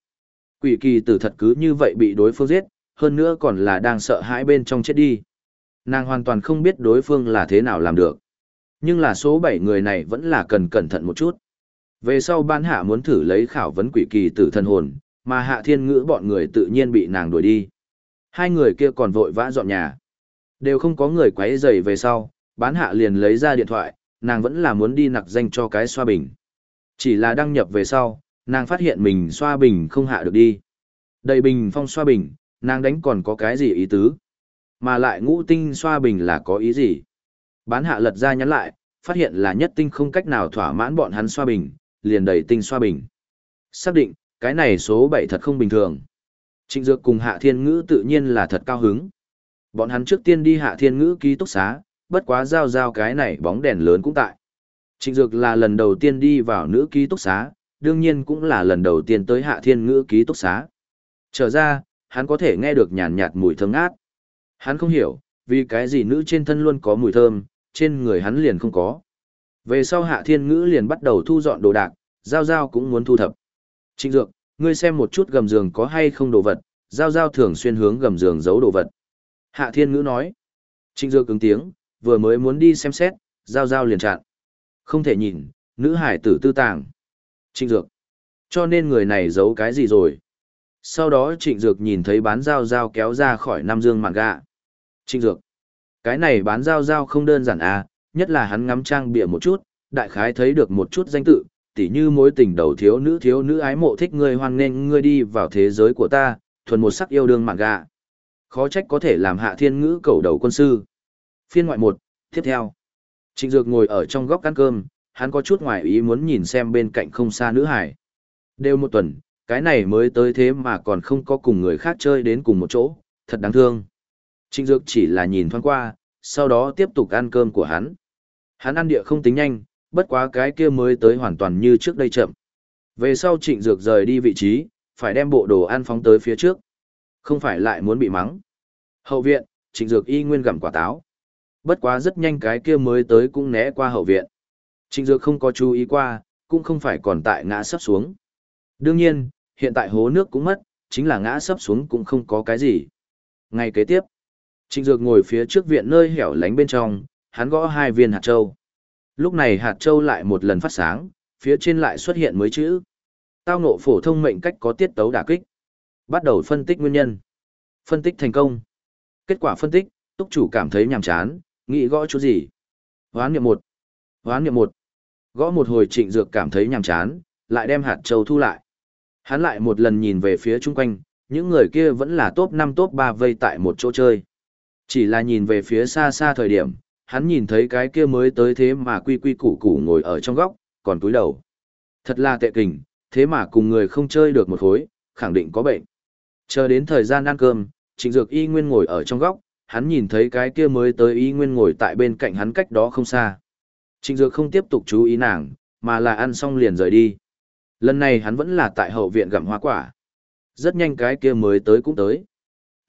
Quỷ kỳ tử thật cứ như vậy bị đối phương giết, hơn nữa còn là đang sợ hãi bên trong chết đi. Nàng hoàn toàn không biết đối phương là thế nào làm được. Nhưng là số 7 người này vẫn là cần cẩn thận một chút. Về sau bán hạ muốn thử lấy khảo vấn quỷ kỳ tử thần hồn, mà hạ thiên ngữ bọn người tự nhiên bị nàng đuổi đi. Hai người kia còn vội vã dọn nhà. Đều không có người quấy rầy về sau, bán hạ liền lấy ra điện thoại, nàng vẫn là muốn đi nặc danh cho cái xoa bình. Chỉ là đăng nhập về sau, nàng phát hiện mình xoa bình không hạ được đi. Đầy bình phong xoa bình, nàng đánh còn có cái gì ý tứ. Mà lại ngũ tinh xoa bình là có ý gì. Bán hạ lật ra nhắn lại, phát hiện là nhất tinh không cách nào thỏa mãn bọn hắn xoa bình, liền đẩy tinh xoa bình. Xác định, cái này số 7 thật không bình thường. Trịnh Dược cùng Hạ Thiên Ngữ tự nhiên là thật cao hứng. Bọn hắn trước tiên đi Hạ Thiên Ngữ ký túc xá, bất quá giao giao cái này bóng đèn lớn cũng tại. Trịnh Dược là lần đầu tiên đi vào nữ ký túc xá, đương nhiên cũng là lần đầu tiên tới hạ thiên ngữ ký túc xá. Trở ra, hắn có thể nghe được nhàn nhạt mùi thơm ngát. Hắn không hiểu, vì cái gì nữ trên thân luôn có mùi thơm, trên người hắn liền không có. Về sau hạ thiên ngữ liền bắt đầu thu dọn đồ đạc, giao giao cũng muốn thu thập. Trịnh Dược, ngươi xem một chút gầm giường có hay không đồ vật, giao giao thường xuyên hướng gầm giường giấu đồ vật. Hạ thiên ngữ nói. Trịnh Dược ứng tiếng, vừa mới muốn đi xem xét, giao giao liền chặn. Không thể nhìn, nữ hải tử tư tàng. Trịnh Dược. Cho nên người này giấu cái gì rồi? Sau đó Trịnh Dược nhìn thấy bán giao giao kéo ra khỏi Nam Dương mạn gạ. Trịnh Dược. Cái này bán giao giao không đơn giản à, nhất là hắn ngắm trang bịa một chút, đại khái thấy được một chút danh tự, tỉ như mối tình đầu thiếu nữ thiếu nữ ái mộ thích ngươi hoan nghênh ngươi đi vào thế giới của ta, thuần một sắc yêu đương mạn gạ. Khó trách có thể làm hạ thiên ngữ cầu đầu quân sư. Phiên ngoại một, tiếp theo. Trịnh Dược ngồi ở trong góc ăn cơm, hắn có chút ngoài ý muốn nhìn xem bên cạnh không xa nữ hải. Đều một tuần, cái này mới tới thế mà còn không có cùng người khác chơi đến cùng một chỗ, thật đáng thương. Trịnh Dược chỉ là nhìn thoáng qua, sau đó tiếp tục ăn cơm của hắn. Hắn ăn địa không tính nhanh, bất quá cái kia mới tới hoàn toàn như trước đây chậm. Về sau Trịnh Dược rời đi vị trí, phải đem bộ đồ ăn phóng tới phía trước. Không phải lại muốn bị mắng. Hậu viện, Trịnh Dược y nguyên gặm quả táo. Bất quá rất nhanh cái kia mới tới cũng né qua hậu viện. Trịnh Dược không có chú ý qua, cũng không phải còn tại ngã sắp xuống. Đương nhiên, hiện tại hố nước cũng mất, chính là ngã sắp xuống cũng không có cái gì. Ngay kế tiếp, Trịnh Dược ngồi phía trước viện nơi hẻo lánh bên trong, hắn gõ hai viên hạt châu. Lúc này hạt châu lại một lần phát sáng, phía trên lại xuất hiện mới chữ. Tao ngộ phổ thông mệnh cách có tiết tấu đả kích. Bắt đầu phân tích nguyên nhân. Phân tích thành công. Kết quả phân tích, túc chủ cảm thấy nhàm chán, nghĩ gõ chỗ gì. Hoán niệm một. Hoán niệm một. Gõ một hồi trịnh dược cảm thấy nhàm chán, lại đem hạt châu thu lại. Hắn lại một lần nhìn về phía chung quanh, những người kia vẫn là top 5 top 3 vây tại một chỗ chơi. Chỉ là nhìn về phía xa xa thời điểm, hắn nhìn thấy cái kia mới tới thế mà quy quy củ củ ngồi ở trong góc, còn túi đầu. Thật là tệ kình, thế mà cùng người không chơi được một khối, khẳng định có bệnh. Chờ đến thời gian ăn cơm, trịnh dược y nguyên ngồi ở trong góc, hắn nhìn thấy cái kia mới tới y nguyên ngồi tại bên cạnh hắn cách đó không xa. Trịnh dược không tiếp tục chú ý nàng, mà là ăn xong liền rời đi. Lần này hắn vẫn là tại hậu viện gặm hoa quả. Rất nhanh cái kia mới tới cũng tới.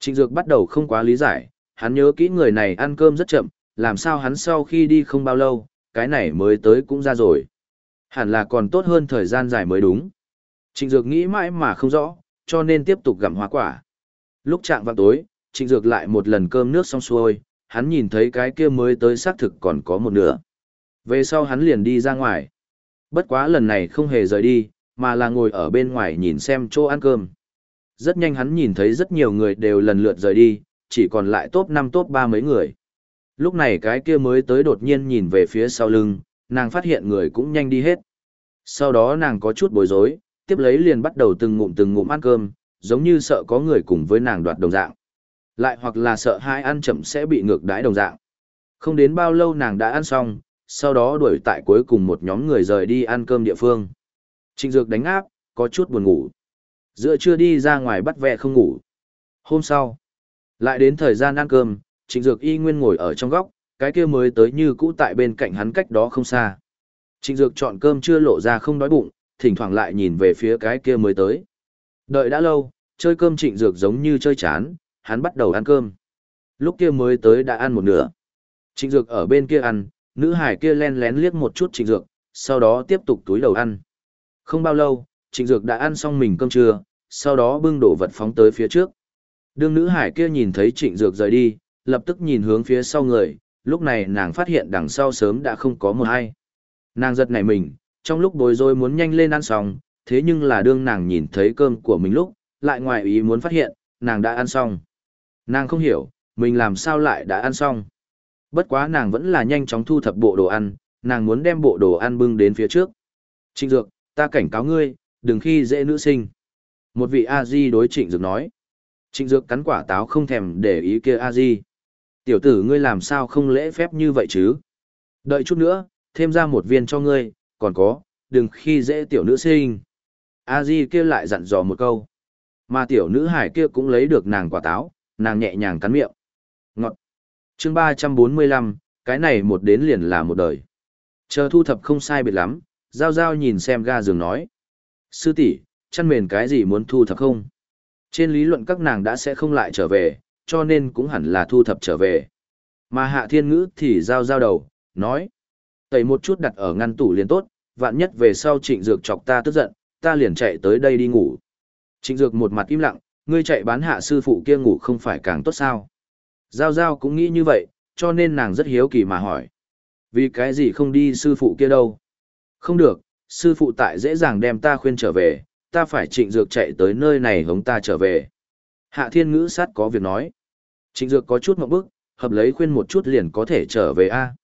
Trịnh dược bắt đầu không quá lý giải, hắn nhớ kỹ người này ăn cơm rất chậm, làm sao hắn sau khi đi không bao lâu, cái này mới tới cũng ra rồi. Hẳn là còn tốt hơn thời gian dài mới đúng. Trịnh Dược nghĩ mãi mà không rõ, cho nên tiếp tục gặm hoa quả. Lúc chạm vào tối, Trịnh Dược lại một lần cơm nước xong xuôi, hắn nhìn thấy cái kia mới tới xác thực còn có một nửa. Về sau hắn liền đi ra ngoài. Bất quá lần này không hề rời đi, mà là ngồi ở bên ngoài nhìn xem chỗ ăn cơm. Rất nhanh hắn nhìn thấy rất nhiều người đều lần lượt rời đi, chỉ còn lại top 5 top 3 mấy người. Lúc này cái kia mới tới đột nhiên nhìn về phía sau lưng, nàng phát hiện người cũng nhanh đi hết. Sau đó nàng có chút bối rối, tiếp lấy liền bắt đầu từng ngụm từng ngụm ăn cơm, giống như sợ có người cùng với nàng đoạt đồng dạng. Lại hoặc là sợ hai ăn chậm sẽ bị ngược đãi đồng dạng. Không đến bao lâu nàng đã ăn xong, sau đó đuổi tại cuối cùng một nhóm người rời đi ăn cơm địa phương. Trịnh Dược đánh áp, có chút buồn ngủ. Giữa trưa đi ra ngoài bắt vẹ không ngủ. Hôm sau, lại đến thời gian ăn cơm, Trịnh Dược y nguyên ngồi ở trong góc, cái kia mới tới như cũ tại bên cạnh hắn cách đó không xa. Trịnh Dược chọn cơm chưa lộ ra không đói bụng, thỉnh thoảng lại nhìn về phía cái kia mới tới. Đợi đã lâu, chơi cơm Trịnh Dược giống như chơi chán, hắn bắt đầu ăn cơm. Lúc kia mới tới đã ăn một nửa. Trịnh Dược ở bên kia ăn, nữ hải kia len lén liếc một chút Trịnh Dược, sau đó tiếp tục túi đầu ăn. Không bao lâu, Trịnh Dược đã ăn xong mình cơm trưa, sau đó bưng đổ vật phóng tới phía trước. Đương nữ hải kia nhìn thấy Trịnh Dược rời đi, lập tức nhìn hướng phía sau người, lúc này nàng phát hiện đằng sau sớm đã không có một ai. Nàng giật nảy mình, trong lúc bối rối muốn nhanh lên ăn xong, thế nhưng là đương nàng nhìn thấy cơm của mình lúc, lại ngoài ý muốn phát hiện, nàng đã ăn xong. Nàng không hiểu, mình làm sao lại đã ăn xong. Bất quá nàng vẫn là nhanh chóng thu thập bộ đồ ăn, nàng muốn đem bộ đồ ăn bưng đến phía trước. Trịnh Dược, ta cảnh cáo ngươi, đừng khi dễ nữ sinh. Một vị A-di đối Trịnh Dược nói. Trịnh Dược cắn quả táo không thèm để ý kia A-di. Tiểu tử ngươi làm sao không lễ phép như vậy chứ? Đợi chút nữa, thêm ra một viên cho ngươi, còn có, đừng khi dễ tiểu nữ sinh. A-di kia lại dặn dò một câu. Mà tiểu nữ hải kia cũng lấy được nàng quả táo, nàng nhẹ nhàng cắn miệng. Ngọt. chương ba trăm bốn mươi lăm, Cái này một đến liền là một đời. Chờ thu thập không sai biệt lắm, Giao Giao nhìn xem ga giường nói. Sư tỷ, chăn mền cái gì muốn thu thập không? Trên lý luận các nàng đã sẽ không lại trở về, cho nên cũng hẳn là thu thập trở về. Mà hạ thiên ngữ thì giao giao đầu, nói. Tẩy một chút đặt ở ngăn tủ liền tốt, vạn nhất về sau trịnh dược chọc ta tức giận, ta liền chạy tới đây đi ngủ. Trịnh dược một mặt im lặng, ngươi chạy bán hạ sư phụ kia ngủ không phải càng tốt sao. Giao giao cũng nghĩ như vậy, cho nên nàng rất hiếu kỳ mà hỏi. Vì cái gì không đi sư phụ kia đâu? Không được, sư phụ tại dễ dàng đem ta khuyên trở về, ta phải trịnh dược chạy tới nơi này hống ta trở về. Hạ thiên ngữ sát có việc nói. Trịnh dược có chút một bức, hợp lấy khuyên một chút liền có thể trở về a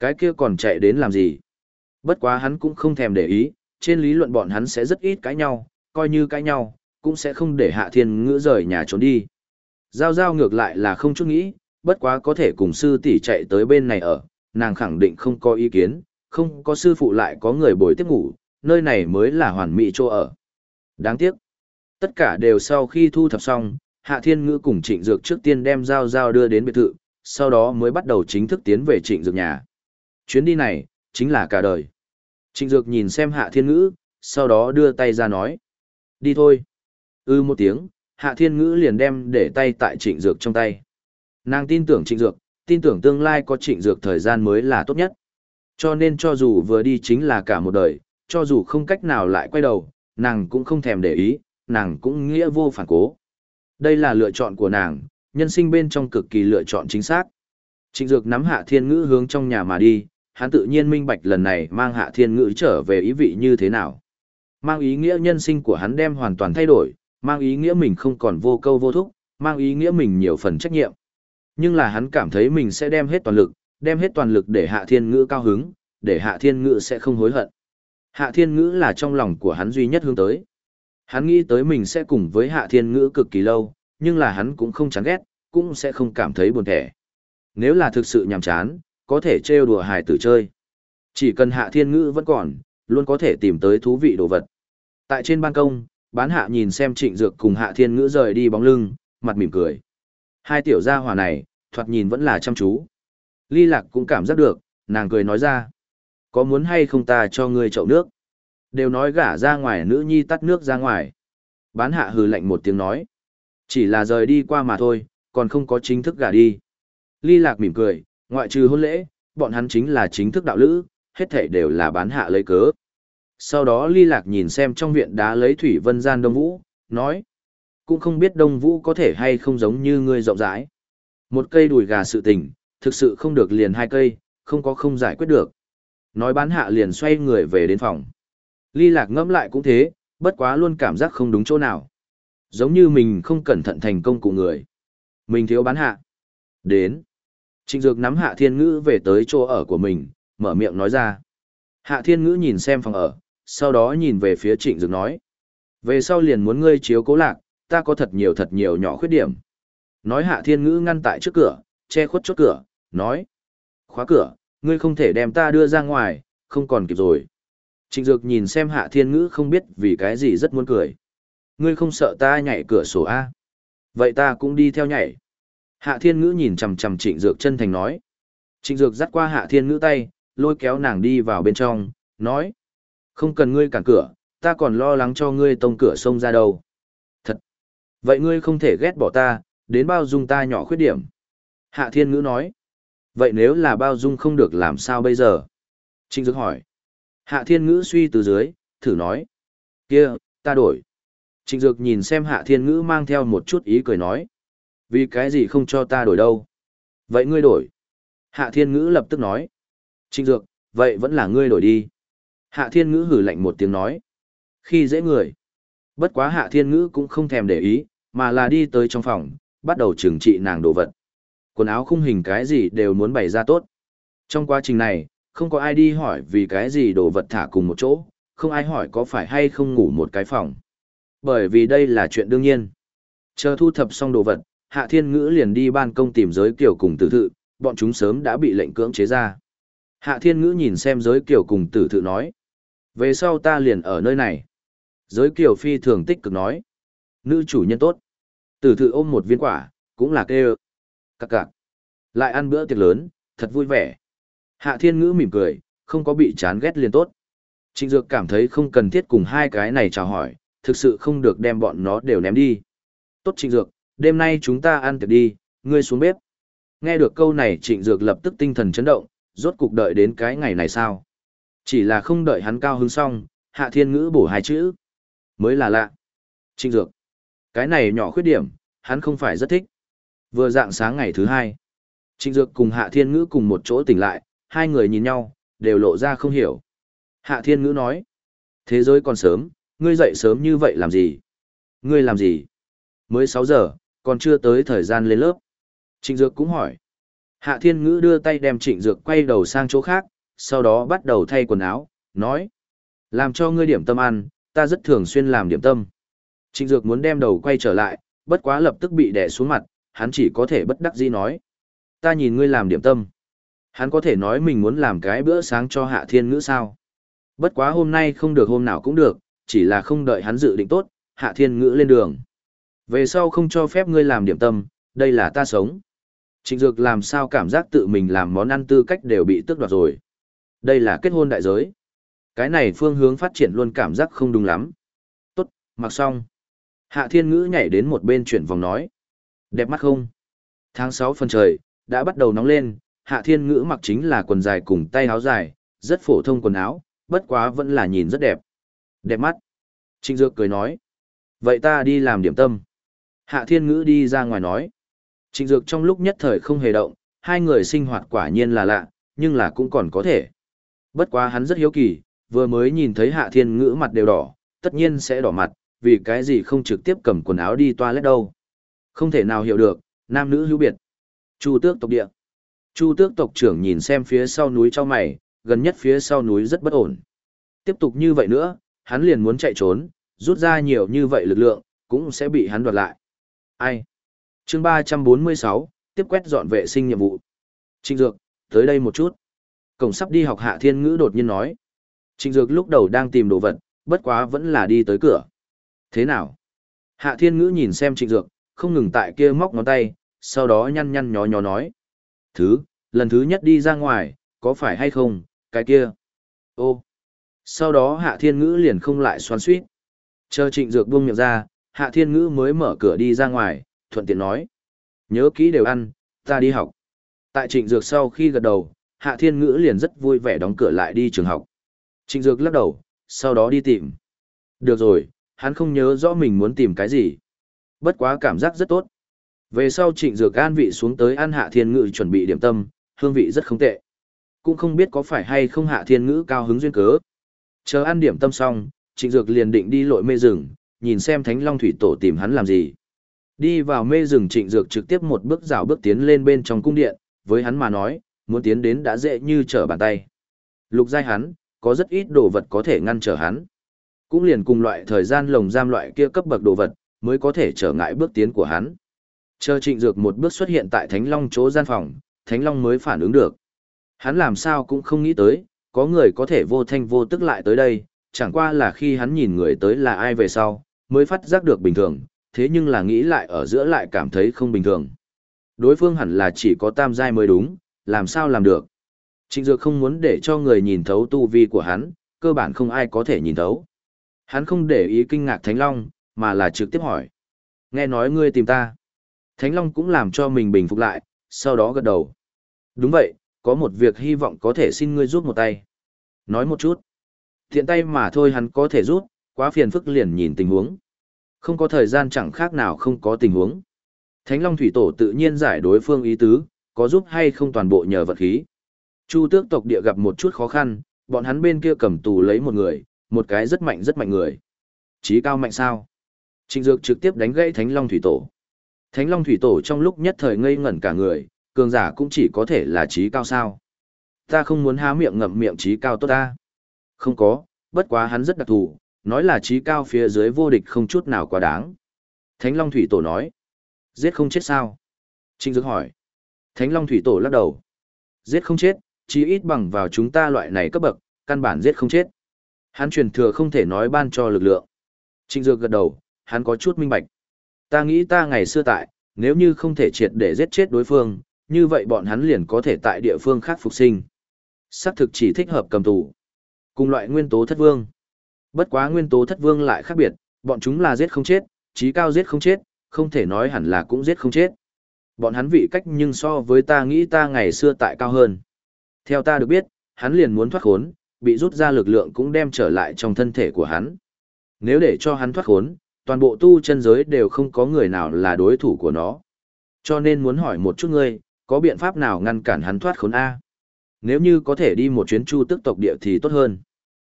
Cái kia còn chạy đến làm gì? Bất quá hắn cũng không thèm để ý, trên lý luận bọn hắn sẽ rất ít cãi nhau, coi như cãi nhau, cũng sẽ không để hạ thiên ngữ rời nhà trốn đi. Giao giao ngược lại là không chút nghĩ, bất quá có thể cùng sư tỷ chạy tới bên này ở, nàng khẳng định không có ý kiến, không có sư phụ lại có người bồi tiếp ngủ, nơi này mới là hoàn mỹ chỗ ở. Đáng tiếc, tất cả đều sau khi thu thập xong, Hạ Thiên Ngữ cùng Trịnh Dược trước tiên đem Giao Giao đưa đến biệt thự, sau đó mới bắt đầu chính thức tiến về Trịnh Dược nhà. Chuyến đi này, chính là cả đời. Trịnh Dược nhìn xem Hạ Thiên Ngữ, sau đó đưa tay ra nói. Đi thôi. Ư một tiếng, Hạ Thiên Ngữ liền đem để tay tại Trịnh Dược trong tay. Nàng tin tưởng Trịnh Dược, tin tưởng tương lai có Trịnh Dược thời gian mới là tốt nhất. Cho nên cho dù vừa đi chính là cả một đời, cho dù không cách nào lại quay đầu, nàng cũng không thèm để ý, nàng cũng nghĩa vô phản cố. Đây là lựa chọn của nàng, nhân sinh bên trong cực kỳ lựa chọn chính xác. Trịnh Dược nắm Hạ Thiên Ngữ hướng trong nhà mà đi, hắn tự nhiên minh bạch lần này mang Hạ Thiên Ngữ trở về ý vị như thế nào. Mang ý nghĩa nhân sinh của hắn đem hoàn toàn thay đổi, mang ý nghĩa mình không còn vô câu vô thúc, mang ý nghĩa mình nhiều phần trách nhiệm. Nhưng là hắn cảm thấy mình sẽ đem hết toàn lực, đem hết toàn lực để Hạ Thiên Ngữ cao hứng, để Hạ Thiên Ngữ sẽ không hối hận. Hạ Thiên Ngữ là trong lòng của hắn duy nhất hướng tới. Hắn nghĩ tới mình sẽ cùng với Hạ Thiên Ngữ cực kỳ lâu, nhưng là hắn cũng không chán ghét, cũng sẽ không cảm thấy buồn thẻ. Nếu là thực sự nhàm chán, có thể trêu đùa hài tử chơi. Chỉ cần Hạ Thiên Ngữ vẫn còn, luôn có thể tìm tới thú vị đồ vật. Tại trên ban công, bán hạ nhìn xem trịnh dược cùng Hạ Thiên Ngữ rời đi bóng lưng, mặt mỉm cười. Hai tiểu gia hỏa này, thoạt nhìn vẫn là chăm chú. Ly Lạc cũng cảm giác được, nàng cười nói ra. Có muốn hay không ta cho ngươi chậu nước? Đều nói gả ra ngoài nữ nhi tắt nước ra ngoài. Bán hạ hừ lạnh một tiếng nói. Chỉ là rời đi qua mà thôi, còn không có chính thức gả đi. Ly lạc mỉm cười, ngoại trừ hôn lễ, bọn hắn chính là chính thức đạo lữ, hết thảy đều là bán hạ lấy cớ. Sau đó ly lạc nhìn xem trong viện đá lấy thủy vân gian đông vũ, nói. Cũng không biết đông vũ có thể hay không giống như ngươi rộng rãi. Một cây đùi gà sự tình, thực sự không được liền hai cây, không có không giải quyết được. Nói bán hạ liền xoay người về đến phòng. Ly lạc ngẫm lại cũng thế, bất quá luôn cảm giác không đúng chỗ nào. Giống như mình không cẩn thận thành công của người. Mình thiếu bán hạ. Đến. Trịnh Dược nắm Hạ Thiên Ngữ về tới chỗ ở của mình, mở miệng nói ra. Hạ Thiên Ngữ nhìn xem phòng ở, sau đó nhìn về phía Trịnh Dược nói. Về sau liền muốn ngươi chiếu cố lạc, ta có thật nhiều thật nhiều nhỏ khuyết điểm. Nói Hạ Thiên Ngữ ngăn tại trước cửa, che khuất chốt cửa, nói. Khóa cửa, ngươi không thể đem ta đưa ra ngoài, không còn kịp rồi. Trịnh Dược nhìn xem Hạ Thiên Ngữ không biết vì cái gì rất muốn cười. Ngươi không sợ ta nhảy cửa sổ A. Vậy ta cũng đi theo nhảy. Hạ Thiên Ngữ nhìn chằm chằm Trịnh Dược chân thành nói. Trịnh Dược dắt qua Hạ Thiên Ngữ tay, lôi kéo nàng đi vào bên trong, nói. Không cần ngươi cản cửa, ta còn lo lắng cho ngươi tông cửa sông ra đâu. Thật. Vậy ngươi không thể ghét bỏ ta, đến bao dung ta nhỏ khuyết điểm. Hạ Thiên Ngữ nói. Vậy nếu là bao dung không được làm sao bây giờ? Trịnh Dược hỏi. Hạ Thiên Ngữ suy từ dưới, thử nói. kia, ta đổi. Trịnh Dược nhìn xem Hạ Thiên Ngữ mang theo một chút ý cười nói. Vì cái gì không cho ta đổi đâu? Vậy ngươi đổi. Hạ Thiên Ngữ lập tức nói. Trịnh Dược, vậy vẫn là ngươi đổi đi. Hạ Thiên Ngữ hử lạnh một tiếng nói. Khi dễ người. Bất quá Hạ Thiên Ngữ cũng không thèm để ý, mà là đi tới trong phòng, bắt đầu trừng trị nàng đồ vật. Quần áo khung hình cái gì đều muốn bày ra tốt. Trong quá trình này, không có ai đi hỏi vì cái gì đồ vật thả cùng một chỗ, không ai hỏi có phải hay không ngủ một cái phòng. Bởi vì đây là chuyện đương nhiên. Chờ thu thập xong đồ vật, Hạ Thiên Ngữ liền đi ban công tìm giới kiểu cùng tử thự, bọn chúng sớm đã bị lệnh cưỡng chế ra. Hạ Thiên Ngữ nhìn xem giới kiểu cùng tử thự nói. Về sau ta liền ở nơi này. Giới kiểu phi thường tích cực nói. Nữ chủ nhân tốt. Tử thự ôm một viên quả, cũng là kê ơ. Cạc cạc. Lại ăn bữa tiệc lớn, thật vui vẻ. Hạ thiên ngữ mỉm cười, không có bị chán ghét liền tốt. Trịnh Dược cảm thấy không cần thiết cùng hai cái này chào hỏi, thực sự không được đem bọn nó đều ném đi. Tốt Trịnh Dược, đêm nay chúng ta ăn tiệc đi, ngươi xuống bếp. Nghe được câu này Trịnh Dược lập tức tinh thần chấn động, rốt cục đợi đến cái ngày này sao. Chỉ là không đợi hắn cao hứng xong, Hạ Thiên Ngữ bổ hai chữ. Mới là lạ. Trịnh Dược. Cái này nhỏ khuyết điểm, hắn không phải rất thích. Vừa dạng sáng ngày thứ hai, Trịnh Dược cùng Hạ Thiên Ngữ cùng một chỗ tỉnh lại, hai người nhìn nhau, đều lộ ra không hiểu. Hạ Thiên Ngữ nói, thế giới còn sớm, ngươi dậy sớm như vậy làm gì? Ngươi làm gì? Mới 6 giờ, còn chưa tới thời gian lên lớp. Trịnh Dược cũng hỏi. Hạ Thiên Ngữ đưa tay đem Trịnh Dược quay đầu sang chỗ khác, sau đó bắt đầu thay quần áo, nói. Làm cho ngươi điểm tâm ăn, ta rất thường xuyên làm điểm tâm. Trịnh Dược muốn đem đầu quay trở lại, bất quá lập tức bị đè xuống mặt, hắn chỉ có thể bất đắc dĩ nói. Ta nhìn ngươi làm điểm tâm. Hắn có thể nói mình muốn làm cái bữa sáng cho Hạ Thiên Ngữ sao. Bất quá hôm nay không được hôm nào cũng được, chỉ là không đợi hắn dự định tốt, Hạ Thiên Ngữ lên đường. Về sau không cho phép ngươi làm điểm tâm, đây là ta sống. Trịnh Dược làm sao cảm giác tự mình làm món ăn tư cách đều bị tước đoạt rồi. Đây là kết hôn đại giới. Cái này phương hướng phát triển luôn cảm giác không đúng lắm. Tốt, mặc xong. Hạ Thiên Ngữ nhảy đến một bên chuyển vòng nói. Đẹp mắt không? Tháng 6 phần trời, đã bắt đầu nóng lên, Hạ Thiên Ngữ mặc chính là quần dài cùng tay áo dài, rất phổ thông quần áo, bất quá vẫn là nhìn rất đẹp. Đẹp mắt. Trịnh Dược cười nói. Vậy ta đi làm điểm tâm. Hạ Thiên Ngữ đi ra ngoài nói. Trịnh Dược trong lúc nhất thời không hề động, hai người sinh hoạt quả nhiên là lạ, nhưng là cũng còn có thể. Bất quá hắn rất hiếu kỳ, vừa mới nhìn thấy Hạ Thiên Ngữ mặt đều đỏ, tất nhiên sẽ đỏ mặt, vì cái gì không trực tiếp cầm quần áo đi toilet đâu. Không thể nào hiểu được, nam nữ hữu biệt. Chu tước tộc địa. Chu tước tộc trưởng nhìn xem phía sau núi cho mày, gần nhất phía sau núi rất bất ổn. Tiếp tục như vậy nữa, hắn liền muốn chạy trốn, rút ra nhiều như vậy lực lượng, cũng sẽ bị hắn đoạt lại. Ai? chương 346, tiếp quét dọn vệ sinh nhiệm vụ. Trịnh Dược, tới đây một chút. Cổng sắp đi học hạ thiên ngữ đột nhiên nói. Trịnh Dược lúc đầu đang tìm đồ vật, bất quá vẫn là đi tới cửa. Thế nào? Hạ thiên ngữ nhìn xem trịnh Dược, không ngừng tại kia móc ngón tay, sau đó nhăn nhăn nhó nhó nói. Thứ, lần thứ nhất đi ra ngoài, có phải hay không, cái kia. Ô. Sau đó hạ thiên ngữ liền không lại xoắn suýt. Chờ trịnh dược buông miệng ra, hạ thiên ngữ mới mở cửa đi ra ngoài, thuận tiện nói. Nhớ kỹ đều ăn, ta đi học. Tại trịnh dược sau khi gật đầu, hạ thiên ngữ liền rất vui vẻ đóng cửa lại đi trường học. Trịnh dược lắc đầu, sau đó đi tìm. Được rồi, hắn không nhớ rõ mình muốn tìm cái gì. Bất quá cảm giác rất tốt. Về sau trịnh dược an vị xuống tới ăn hạ thiên ngữ chuẩn bị điểm tâm, hương vị rất không tệ. Cũng không biết có phải hay không hạ thiên ngữ cao hứng duyên cớ. Chờ ăn điểm tâm xong, trịnh dược liền định đi lội mê rừng, nhìn xem thánh long thủy tổ tìm hắn làm gì. Đi vào mê rừng trịnh dược trực tiếp một bước rào bước tiến lên bên trong cung điện, với hắn mà nói, muốn tiến đến đã dễ như trở bàn tay. Lục giai hắn, có rất ít đồ vật có thể ngăn trở hắn. Cũng liền cùng loại thời gian lồng giam loại kia cấp bậc đồ vật, mới có thể trở ngại bước tiến của hắn. Chờ trịnh dược một bước xuất hiện tại Thánh Long chỗ gian phòng, Thánh Long mới phản ứng được. Hắn làm sao cũng không nghĩ tới, có người có thể vô thanh vô tức lại tới đây, chẳng qua là khi hắn nhìn người tới là ai về sau, mới phát giác được bình thường, thế nhưng là nghĩ lại ở giữa lại cảm thấy không bình thường. Đối phương hẳn là chỉ có tam giai mới đúng, làm sao làm được. Trịnh Dược không muốn để cho người nhìn thấu tu vi của hắn, cơ bản không ai có thể nhìn thấu. Hắn không để ý kinh ngạc Thánh Long, mà là trực tiếp hỏi. Nghe nói ngươi tìm ta. Thánh Long cũng làm cho mình bình phục lại, sau đó gật đầu. Đúng vậy, có một việc hy vọng có thể xin ngươi giúp một tay. Nói một chút. Thiện tay mà thôi hắn có thể giúp, quá phiền phức liền nhìn tình huống. Không có thời gian chẳng khác nào không có tình huống. Thánh Long Thủy Tổ tự nhiên giải đối phương ý tứ, có giúp hay không toàn bộ nhờ vật khí. Chu tước tộc địa gặp một chút khó khăn, bọn hắn bên kia cầm tù lấy một người, một cái rất mạnh rất mạnh người. Chí cao mạnh sao? Trịnh Dược trực tiếp đánh gãy Thánh Long Thủy Tổ. Thánh Long Thủy Tổ trong lúc nhất thời ngây ngẩn cả người, cường giả cũng chỉ có thể là trí cao sao. Ta không muốn há miệng ngậm miệng trí cao tốt ta. Không có, bất quá hắn rất đặc thù, nói là trí cao phía dưới vô địch không chút nào quá đáng. Thánh Long Thủy Tổ nói. Giết không chết sao? Trinh Dược hỏi. Thánh Long Thủy Tổ lắc đầu. Giết không chết, chí ít bằng vào chúng ta loại này cấp bậc, căn bản giết không chết. Hắn truyền thừa không thể nói ban cho lực lượng. Trịnh Dược gật đầu, hắn có chút minh bạch. Ta nghĩ ta ngày xưa tại, nếu như không thể triệt để giết chết đối phương, như vậy bọn hắn liền có thể tại địa phương khác phục sinh. Xác thực chỉ thích hợp cầm tù. Cùng loại nguyên tố thất vương. Bất quá nguyên tố thất vương lại khác biệt, bọn chúng là giết không chết, trí cao giết không chết, không thể nói hẳn là cũng giết không chết. Bọn hắn vị cách nhưng so với ta nghĩ ta ngày xưa tại cao hơn. Theo ta được biết, hắn liền muốn thoát khốn, bị rút ra lực lượng cũng đem trở lại trong thân thể của hắn. Nếu để cho hắn thoát khốn, toàn bộ tu chân giới đều không có người nào là đối thủ của nó. Cho nên muốn hỏi một chút ngươi, có biện pháp nào ngăn cản hắn thoát khốn A? Nếu như có thể đi một chuyến chu tức tộc địa thì tốt hơn.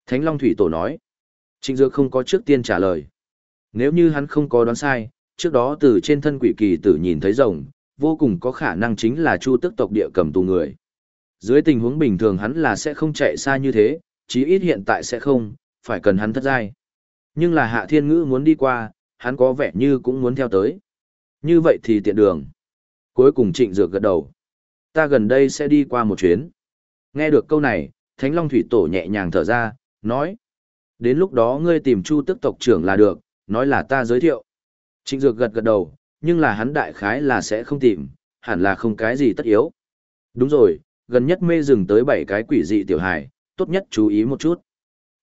Thánh Long Thủy Tổ nói. Trịnh Dược không có trước tiên trả lời. Nếu như hắn không có đoán sai, trước đó từ trên thân quỷ kỳ tử nhìn thấy rồng, vô cùng có khả năng chính là chu tức tộc địa cầm tù người. Dưới tình huống bình thường hắn là sẽ không chạy xa như thế, chí ít hiện tại sẽ không, phải cần hắn thất giai. Nhưng là hạ thiên ngữ muốn đi qua, hắn có vẻ như cũng muốn theo tới. Như vậy thì tiện đường. Cuối cùng trịnh dược gật đầu. Ta gần đây sẽ đi qua một chuyến. Nghe được câu này, Thánh Long Thủy Tổ nhẹ nhàng thở ra, nói. Đến lúc đó ngươi tìm chu tức tộc trưởng là được, nói là ta giới thiệu. Trịnh dược gật gật đầu, nhưng là hắn đại khái là sẽ không tìm, hẳn là không cái gì tất yếu. Đúng rồi, gần nhất mê rừng tới bảy cái quỷ dị tiểu hài, tốt nhất chú ý một chút.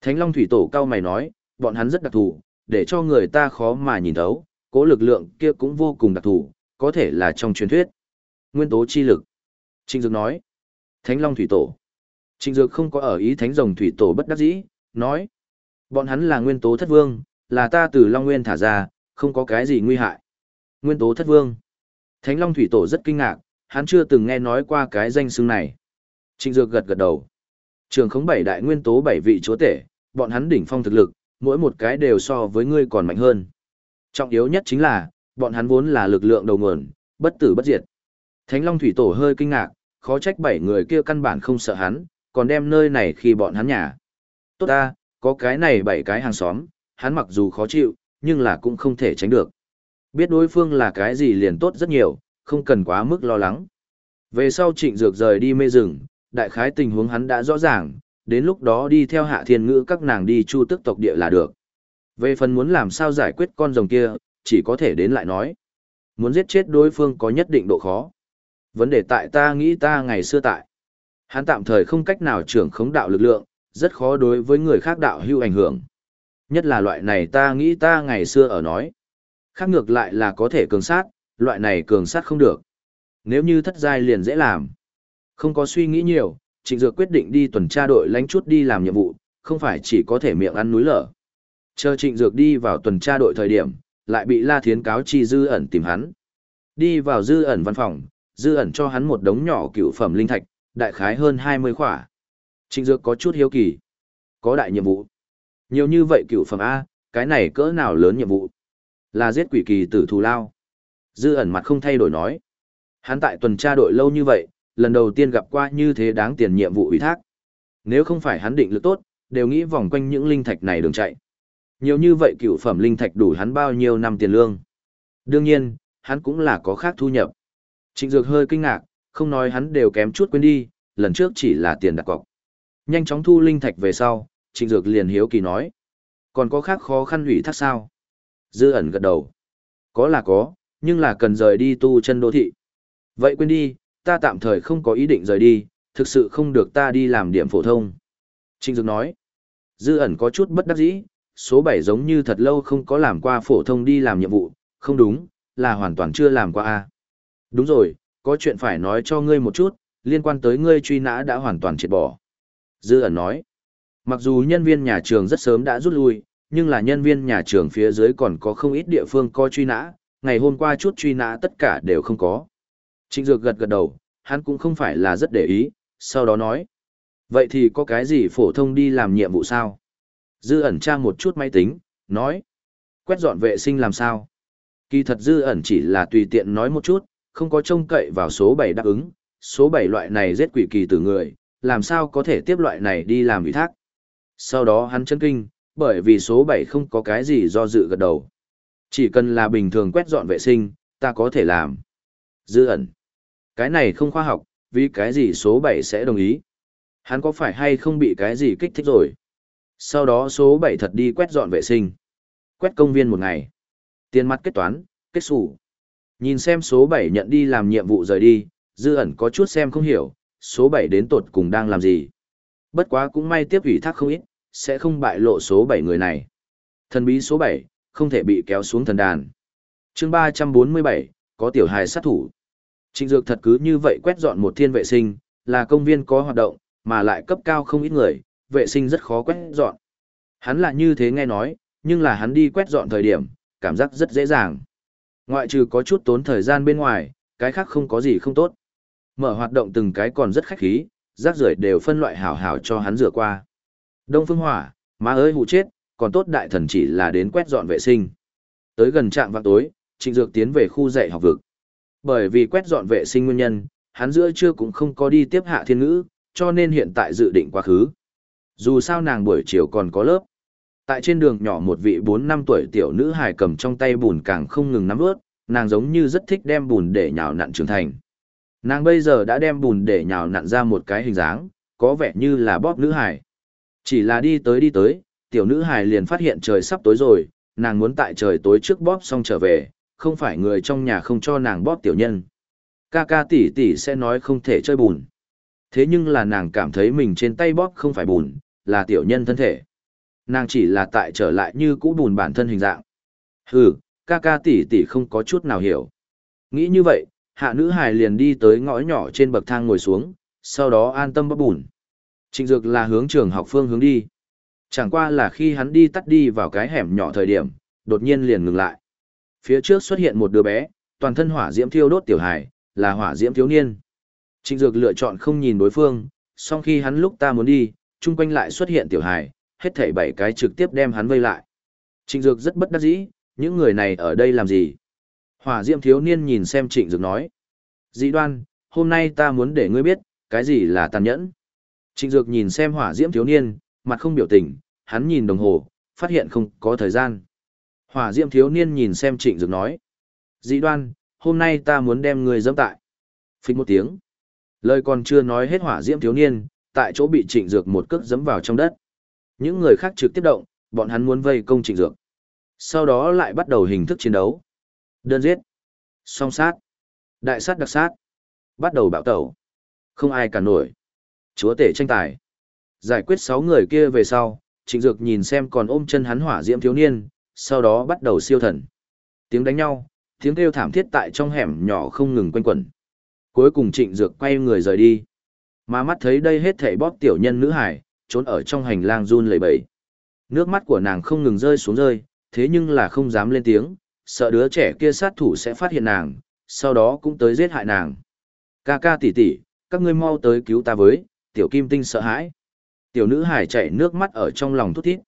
Thánh Long Thủy Tổ cao mày nói, bọn hắn rất đặc thù, để cho người ta khó mà nhìn thấu, cố lực lượng kia cũng vô cùng đặc thù, có thể là trong truyền thuyết. Nguyên tố chi lực. Trịnh Dược nói, Thánh Long Thủy Tổ. Trịnh Dược không có ở ý Thánh Rồng Thủy Tổ bất đắc dĩ, nói, bọn hắn là nguyên tố thất vương, là ta từ Long Nguyên thả ra, không có cái gì nguy hại. Nguyên tố thất vương. Thánh Long Thủy Tổ rất kinh ngạc, hắn chưa từng nghe nói qua cái danh xưng này. Trịnh Dược gật gật đầu. Trường khống bảy đại nguyên tố bảy vị chúa tể, bọn hắn đỉnh phong thực lực, mỗi một cái đều so với ngươi còn mạnh hơn. Trọng yếu nhất chính là, bọn hắn vốn là lực lượng đầu nguồn, bất tử bất diệt. Thánh Long Thủy Tổ hơi kinh ngạc, khó trách bảy người kia căn bản không sợ hắn, còn đem nơi này khi bọn hắn nhà. Tốt ta, có cái này bảy cái hàng xóm, hắn mặc dù khó chịu, nhưng là cũng không thể tránh được. Biết đối phương là cái gì liền tốt rất nhiều, không cần quá mức lo lắng. Về sau trịnh dược rời đi mê rừng, đại khái tình huống hắn đã rõ ràng, đến lúc đó đi theo hạ thiên ngữ các nàng đi chu tức tộc địa là được. Về phần muốn làm sao giải quyết con rồng kia, chỉ có thể đến lại nói. Muốn giết chết đối phương có nhất định độ khó. Vấn đề tại ta nghĩ ta ngày xưa tại. Hắn tạm thời không cách nào trưởng khống đạo lực lượng, rất khó đối với người khác đạo hưu ảnh hưởng. Nhất là loại này ta nghĩ ta ngày xưa ở nói. Khác ngược lại là có thể cường sát, loại này cường sát không được. Nếu như thất giai liền dễ làm. Không có suy nghĩ nhiều, Trịnh Dược quyết định đi tuần tra đội lánh chút đi làm nhiệm vụ, không phải chỉ có thể miệng ăn núi lở. Chờ Trịnh Dược đi vào tuần tra đội thời điểm, lại bị La Thiến cáo chi Dư ẩn tìm hắn. Đi vào Dư ẩn văn phòng, Dư ẩn cho hắn một đống nhỏ cựu phẩm linh thạch, đại khái hơn 20 khỏa. Trịnh Dược có chút hiếu kỳ. Có đại nhiệm vụ. Nhiều như vậy cựu phẩm A, cái này cỡ nào lớn nhiệm vụ? Là giết quỷ kỳ tử thù lao. Dư ẩn mặt không thay đổi nói. Hắn tại tuần tra đội lâu như vậy, lần đầu tiên gặp qua như thế đáng tiền nhiệm vụ ủy thác. Nếu không phải hắn định lực tốt, đều nghĩ vòng quanh những linh thạch này đường chạy. Nhiều như vậy cựu phẩm linh thạch đủ hắn bao nhiêu năm tiền lương. Đương nhiên, hắn cũng là có khác thu nhập. Trịnh Dược hơi kinh ngạc, không nói hắn đều kém chút quên đi, lần trước chỉ là tiền đặt cọc. Nhanh chóng thu linh thạch về sau, Trịnh Dược liền hiếu kỳ nói. Còn có khác khó khăn ủy thác sao? Dư ẩn gật đầu. Có là có, nhưng là cần rời đi tu chân đô thị. Vậy quên đi, ta tạm thời không có ý định rời đi, thực sự không được ta đi làm điểm phổ thông. Trinh Dược nói. Dư ẩn có chút bất đắc dĩ, số 7 giống như thật lâu không có làm qua phổ thông đi làm nhiệm vụ, không đúng, là hoàn toàn chưa làm qua a. Đúng rồi, có chuyện phải nói cho ngươi một chút, liên quan tới ngươi truy nã đã hoàn toàn triệt bỏ. Dư ẩn nói. Mặc dù nhân viên nhà trường rất sớm đã rút lui, nhưng là nhân viên nhà trường phía dưới còn có không ít địa phương coi truy nã, ngày hôm qua chút truy nã tất cả đều không có. Trịnh Dược gật gật đầu, hắn cũng không phải là rất để ý, sau đó nói. Vậy thì có cái gì phổ thông đi làm nhiệm vụ sao? Dư ẩn tra một chút máy tính, nói. Quét dọn vệ sinh làm sao? Kỳ thật dư ẩn chỉ là tùy tiện nói một chút, không có trông cậy vào số 7 đáp ứng. Số 7 loại này giết quỷ kỳ từ người, làm sao có thể tiếp loại này đi làm ủy thác. Sau đó hắn chân kinh, bởi vì số 7 không có cái gì do dự gật đầu. Chỉ cần là bình thường quét dọn vệ sinh, ta có thể làm. Dư ẩn. Cái này không khoa học, vì cái gì số 7 sẽ đồng ý. Hắn có phải hay không bị cái gì kích thích rồi. Sau đó số 7 thật đi quét dọn vệ sinh. Quét công viên một ngày. Tiền mặt kết toán, kết sủ. Nhìn xem số 7 nhận đi làm nhiệm vụ rời đi, dư ẩn có chút xem không hiểu, số 7 đến tột cùng đang làm gì. Bất quá cũng may tiếp ủy thác không ít, sẽ không bại lộ số 7 người này. Thần bí số 7, không thể bị kéo xuống thần đàn. chương 347, có tiểu hài sát thủ. Trịnh Dược thật cứ như vậy quét dọn một thiên vệ sinh, là công viên có hoạt động, mà lại cấp cao không ít người, vệ sinh rất khó quét dọn. Hắn là như thế nghe nói, nhưng là hắn đi quét dọn thời điểm, cảm giác rất dễ dàng. Ngoại trừ có chút tốn thời gian bên ngoài, cái khác không có gì không tốt. Mở hoạt động từng cái còn rất khách khí, rác rưởi đều phân loại hảo hảo cho hắn rửa qua. Đông Phương Hỏa, má ơi hụ chết, còn tốt đại thần chỉ là đến quét dọn vệ sinh. Tới gần trạm vào tối, Trịnh Dược tiến về khu dạy học vực. Bởi vì quét dọn vệ sinh nguyên nhân, hắn giữa trưa cũng không có đi tiếp hạ thiên ngữ, cho nên hiện tại dự định quá khứ. Dù sao nàng buổi chiều còn có lớp. Tại trên đường nhỏ một vị 4 năm tuổi tiểu nữ hài cầm trong tay bùn càng không ngừng nắm ướt, nàng giống như rất thích đem bùn để nhào nặn trưởng thành. Nàng bây giờ đã đem bùn để nhào nặn ra một cái hình dáng, có vẻ như là bóp nữ hài. Chỉ là đi tới đi tới, tiểu nữ hài liền phát hiện trời sắp tối rồi, nàng muốn tại trời tối trước bóp xong trở về, không phải người trong nhà không cho nàng bóp tiểu nhân. Ca ca tỷ tỷ sẽ nói không thể chơi bùn. Thế nhưng là nàng cảm thấy mình trên tay bóp không phải bùn, là tiểu nhân thân thể. Nàng chỉ là tại trở lại như cũ bùn bản thân hình dạng. Hừ, ca ca tỷ tỷ không có chút nào hiểu. Nghĩ như vậy, hạ nữ hài liền đi tới ngõ nhỏ trên bậc thang ngồi xuống, sau đó an tâm bóp bùn. Trịnh Dược là hướng trường học phương hướng đi. Chẳng qua là khi hắn đi tắt đi vào cái hẻm nhỏ thời điểm, đột nhiên liền ngừng lại. Phía trước xuất hiện một đứa bé, toàn thân hỏa diễm thiêu đốt tiểu Hải, là hỏa diễm thiếu niên. Trịnh Dược lựa chọn không nhìn đối phương, song khi hắn lúc ta muốn đi, chung quanh lại xuất hiện tiểu Hải, hết thảy bảy cái trực tiếp đem hắn vây lại. Trịnh Dược rất bất đắc dĩ, những người này ở đây làm gì? Hỏa diễm thiếu niên nhìn xem Trịnh Dược nói. Dĩ đoan, hôm nay ta muốn để ngươi biết, cái gì là tàn nhẫn. Trịnh Dược nhìn xem hỏa diễm thiếu niên, mặt không biểu tình, hắn nhìn đồng hồ, phát hiện không có thời gian. Hỏa diễm thiếu niên nhìn xem Trịnh Dược nói. Dĩ đoan, hôm nay ta muốn đem ngươi dẫm tại. Phích một tiếng. Lời còn chưa nói hết hỏa diễm thiếu niên, tại chỗ bị Trịnh Dược một cước dẫm vào trong đất. Những người khác trực tiếp động, bọn hắn muốn vây công Trịnh Dược. Sau đó lại bắt đầu hình thức chiến đấu. Đơn giết. Song sát. Đại sát đặc sát. Bắt đầu bạo tẩu. Không ai cả nổi. Chúa tể tranh tài. Giải quyết 6 người kia về sau, Trịnh Dược nhìn xem còn ôm chân hắn hỏa diễm thiếu niên, sau đó bắt đầu siêu thần. Tiếng đánh nhau, tiếng kêu thảm thiết tại trong hẻm nhỏ không ngừng quanh quẩn. Cuối cùng Trịnh Dược quay người rời đi. Mà mắt thấy đây hết thảy bóp tiểu nhân nữ hải, trốn ở trong hành lang run lẩy bẩy. Nước mắt của nàng không ngừng rơi xuống rơi, thế nhưng là không dám lên tiếng, sợ đứa trẻ kia sát thủ sẽ phát hiện nàng, sau đó cũng tới giết hại nàng. Ca ca tỷ tỷ, các ngươi mau tới cứu ta với, tiểu kim tinh sợ hãi. Tiểu nữ hải chạy nước mắt ở trong lòng thút thít.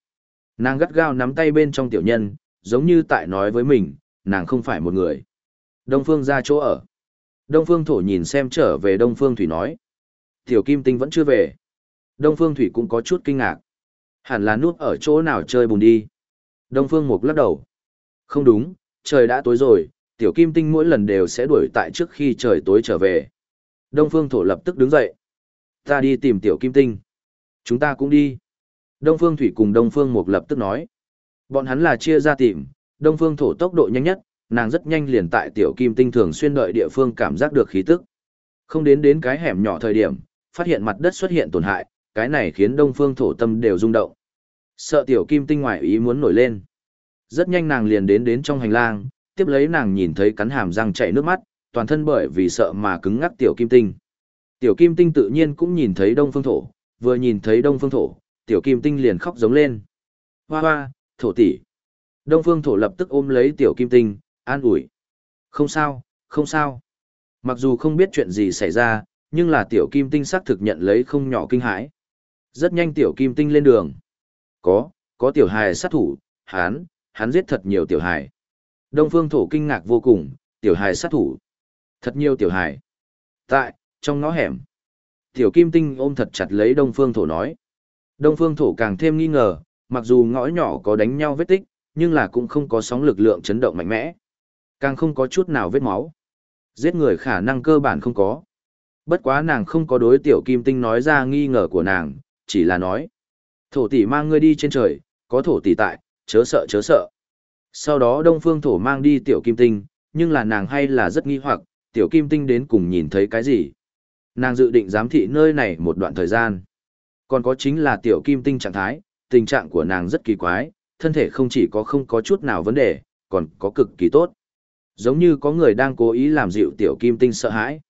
Nàng gắt gao nắm tay bên trong tiểu nhân, giống như tại nói với mình, nàng không phải một người. Đông Phương ra chỗ ở. Đông Phương Thổ nhìn xem trở về Đông Phương Thủy nói. Tiểu Kim Tinh vẫn chưa về. Đông Phương Thủy cũng có chút kinh ngạc. Hẳn là nuốt ở chỗ nào chơi bùn đi. Đông Phương Mục lắc đầu. Không đúng, trời đã tối rồi, Tiểu Kim Tinh mỗi lần đều sẽ đuổi tại trước khi trời tối trở về. Đông Phương Thổ lập tức đứng dậy. Ta đi tìm Tiểu Kim Tinh. Chúng ta cũng đi. Đông Phương Thủy cùng Đông Phương Mục lập tức nói. Bọn hắn là chia ra tìm, Đông Phương Thổ tốc độ nhanh nhất, nàng rất nhanh liền tại tiểu kim tinh thường xuyên đợi địa phương cảm giác được khí tức. Không đến đến cái hẻm nhỏ thời điểm, phát hiện mặt đất xuất hiện tổn hại, cái này khiến đông phương thổ tâm đều rung động. Sợ tiểu kim tinh ngoại ý muốn nổi lên. Rất nhanh nàng liền đến đến trong hành lang, tiếp lấy nàng nhìn thấy cắn hàm răng chảy nước mắt, toàn thân bởi vì sợ mà cứng ngắc tiểu kim tinh. Tiểu kim tinh tự nhiên cũng nhìn thấy đông phương thổ, vừa nhìn thấy đông phương thổ, tiểu kim tinh liền khóc giống lên. Hoa hoa, thổ tỷ. Đông phương thổ lập tức ôm lấy tiểu kim tinh, an ủi. Không sao, không sao. Mặc dù không biết chuyện gì xảy ra, nhưng là tiểu kim tinh xác thực nhận lấy không nhỏ kinh hãi. Rất nhanh tiểu kim tinh lên đường. Có, có tiểu hài sát thủ, Hán, hắn giết thật nhiều tiểu hài. Đông phương thổ kinh ngạc vô cùng, tiểu hài sát thủ. Thật nhiều tiểu hài. Tại, trong ngõ hẻm. Tiểu kim tinh ôm thật chặt lấy đông phương thổ nói. Đông phương thổ càng thêm nghi ngờ, mặc dù ngõ nhỏ có đánh nhau vết tích, nhưng là cũng không có sóng lực lượng chấn động mạnh mẽ. Càng không có chút nào vết máu. Giết người khả năng cơ bản không có. Bất quá nàng không có đối tiểu kim tinh nói ra nghi ngờ của nàng, chỉ là nói. Thổ tỷ mang ngươi đi trên trời, có thổ tỷ tại, chớ sợ chớ sợ. Sau đó đông phương thổ mang đi tiểu kim tinh, nhưng là nàng hay là rất nghi hoặc, tiểu kim tinh đến cùng nhìn thấy cái gì. Nàng dự định giám thị nơi này một đoạn thời gian. Còn có chính là tiểu kim tinh trạng thái, tình trạng của nàng rất kỳ quái, thân thể không chỉ có không có chút nào vấn đề, còn có cực kỳ tốt. Giống như có người đang cố ý làm dịu tiểu kim tinh sợ hãi.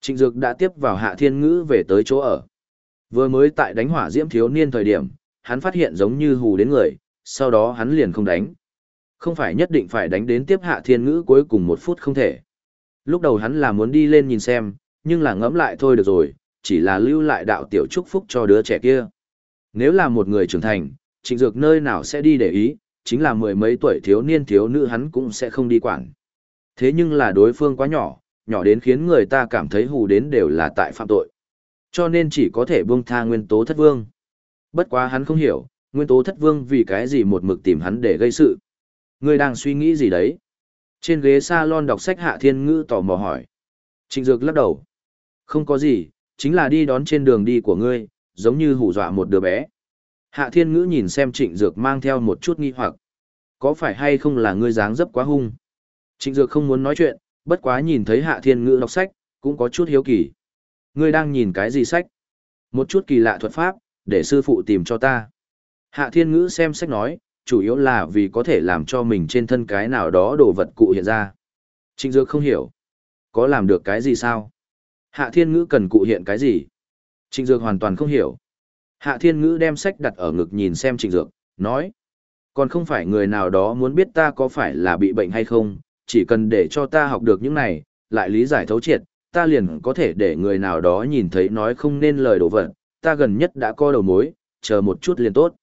Trịnh Dược đã tiếp vào hạ thiên ngữ về tới chỗ ở. Vừa mới tại đánh hỏa diễm thiếu niên thời điểm, hắn phát hiện giống như hù đến người, sau đó hắn liền không đánh. Không phải nhất định phải đánh đến tiếp hạ thiên ngữ cuối cùng một phút không thể. Lúc đầu hắn là muốn đi lên nhìn xem, nhưng là ngẫm lại thôi được rồi, chỉ là lưu lại đạo tiểu chúc phúc cho đứa trẻ kia. Nếu là một người trưởng thành, trịnh dược nơi nào sẽ đi để ý, chính là mười mấy tuổi thiếu niên thiếu nữ hắn cũng sẽ không đi quản. Thế nhưng là đối phương quá nhỏ, nhỏ đến khiến người ta cảm thấy hù đến đều là tại phạm tội. Cho nên chỉ có thể buông tha nguyên tố thất vương. Bất quá hắn không hiểu, nguyên tố thất vương vì cái gì một mực tìm hắn để gây sự. người đang suy nghĩ gì đấy? Trên ghế salon đọc sách Hạ Thiên Ngữ tò mò hỏi. Trịnh Dược lắc đầu. Không có gì, chính là đi đón trên đường đi của ngươi, giống như hù dọa một đứa bé. Hạ Thiên Ngữ nhìn xem Trịnh Dược mang theo một chút nghi hoặc. Có phải hay không là ngươi dáng dấp quá hung? Trịnh Dược không muốn nói chuyện, bất quá nhìn thấy Hạ Thiên Ngữ đọc sách, cũng có chút hiếu kỳ. Ngươi đang nhìn cái gì sách? Một chút kỳ lạ thuật pháp, để sư phụ tìm cho ta. Hạ Thiên Ngữ xem sách nói, chủ yếu là vì có thể làm cho mình trên thân cái nào đó đồ vật cụ hiện ra. Trịnh Dược không hiểu. Có làm được cái gì sao? Hạ Thiên Ngữ cần cụ hiện cái gì? Trịnh Dược hoàn toàn không hiểu. Hạ Thiên Ngữ đem sách đặt ở ngực nhìn xem Trịnh Dược, nói. Còn không phải người nào đó muốn biết ta có phải là bị bệnh hay không, chỉ cần để cho ta học được những này, lại lý giải thấu triệt, ta liền có thể để người nào đó nhìn thấy nói không nên lời đổ vật, ta gần nhất đã co đầu mối, chờ một chút liền tốt.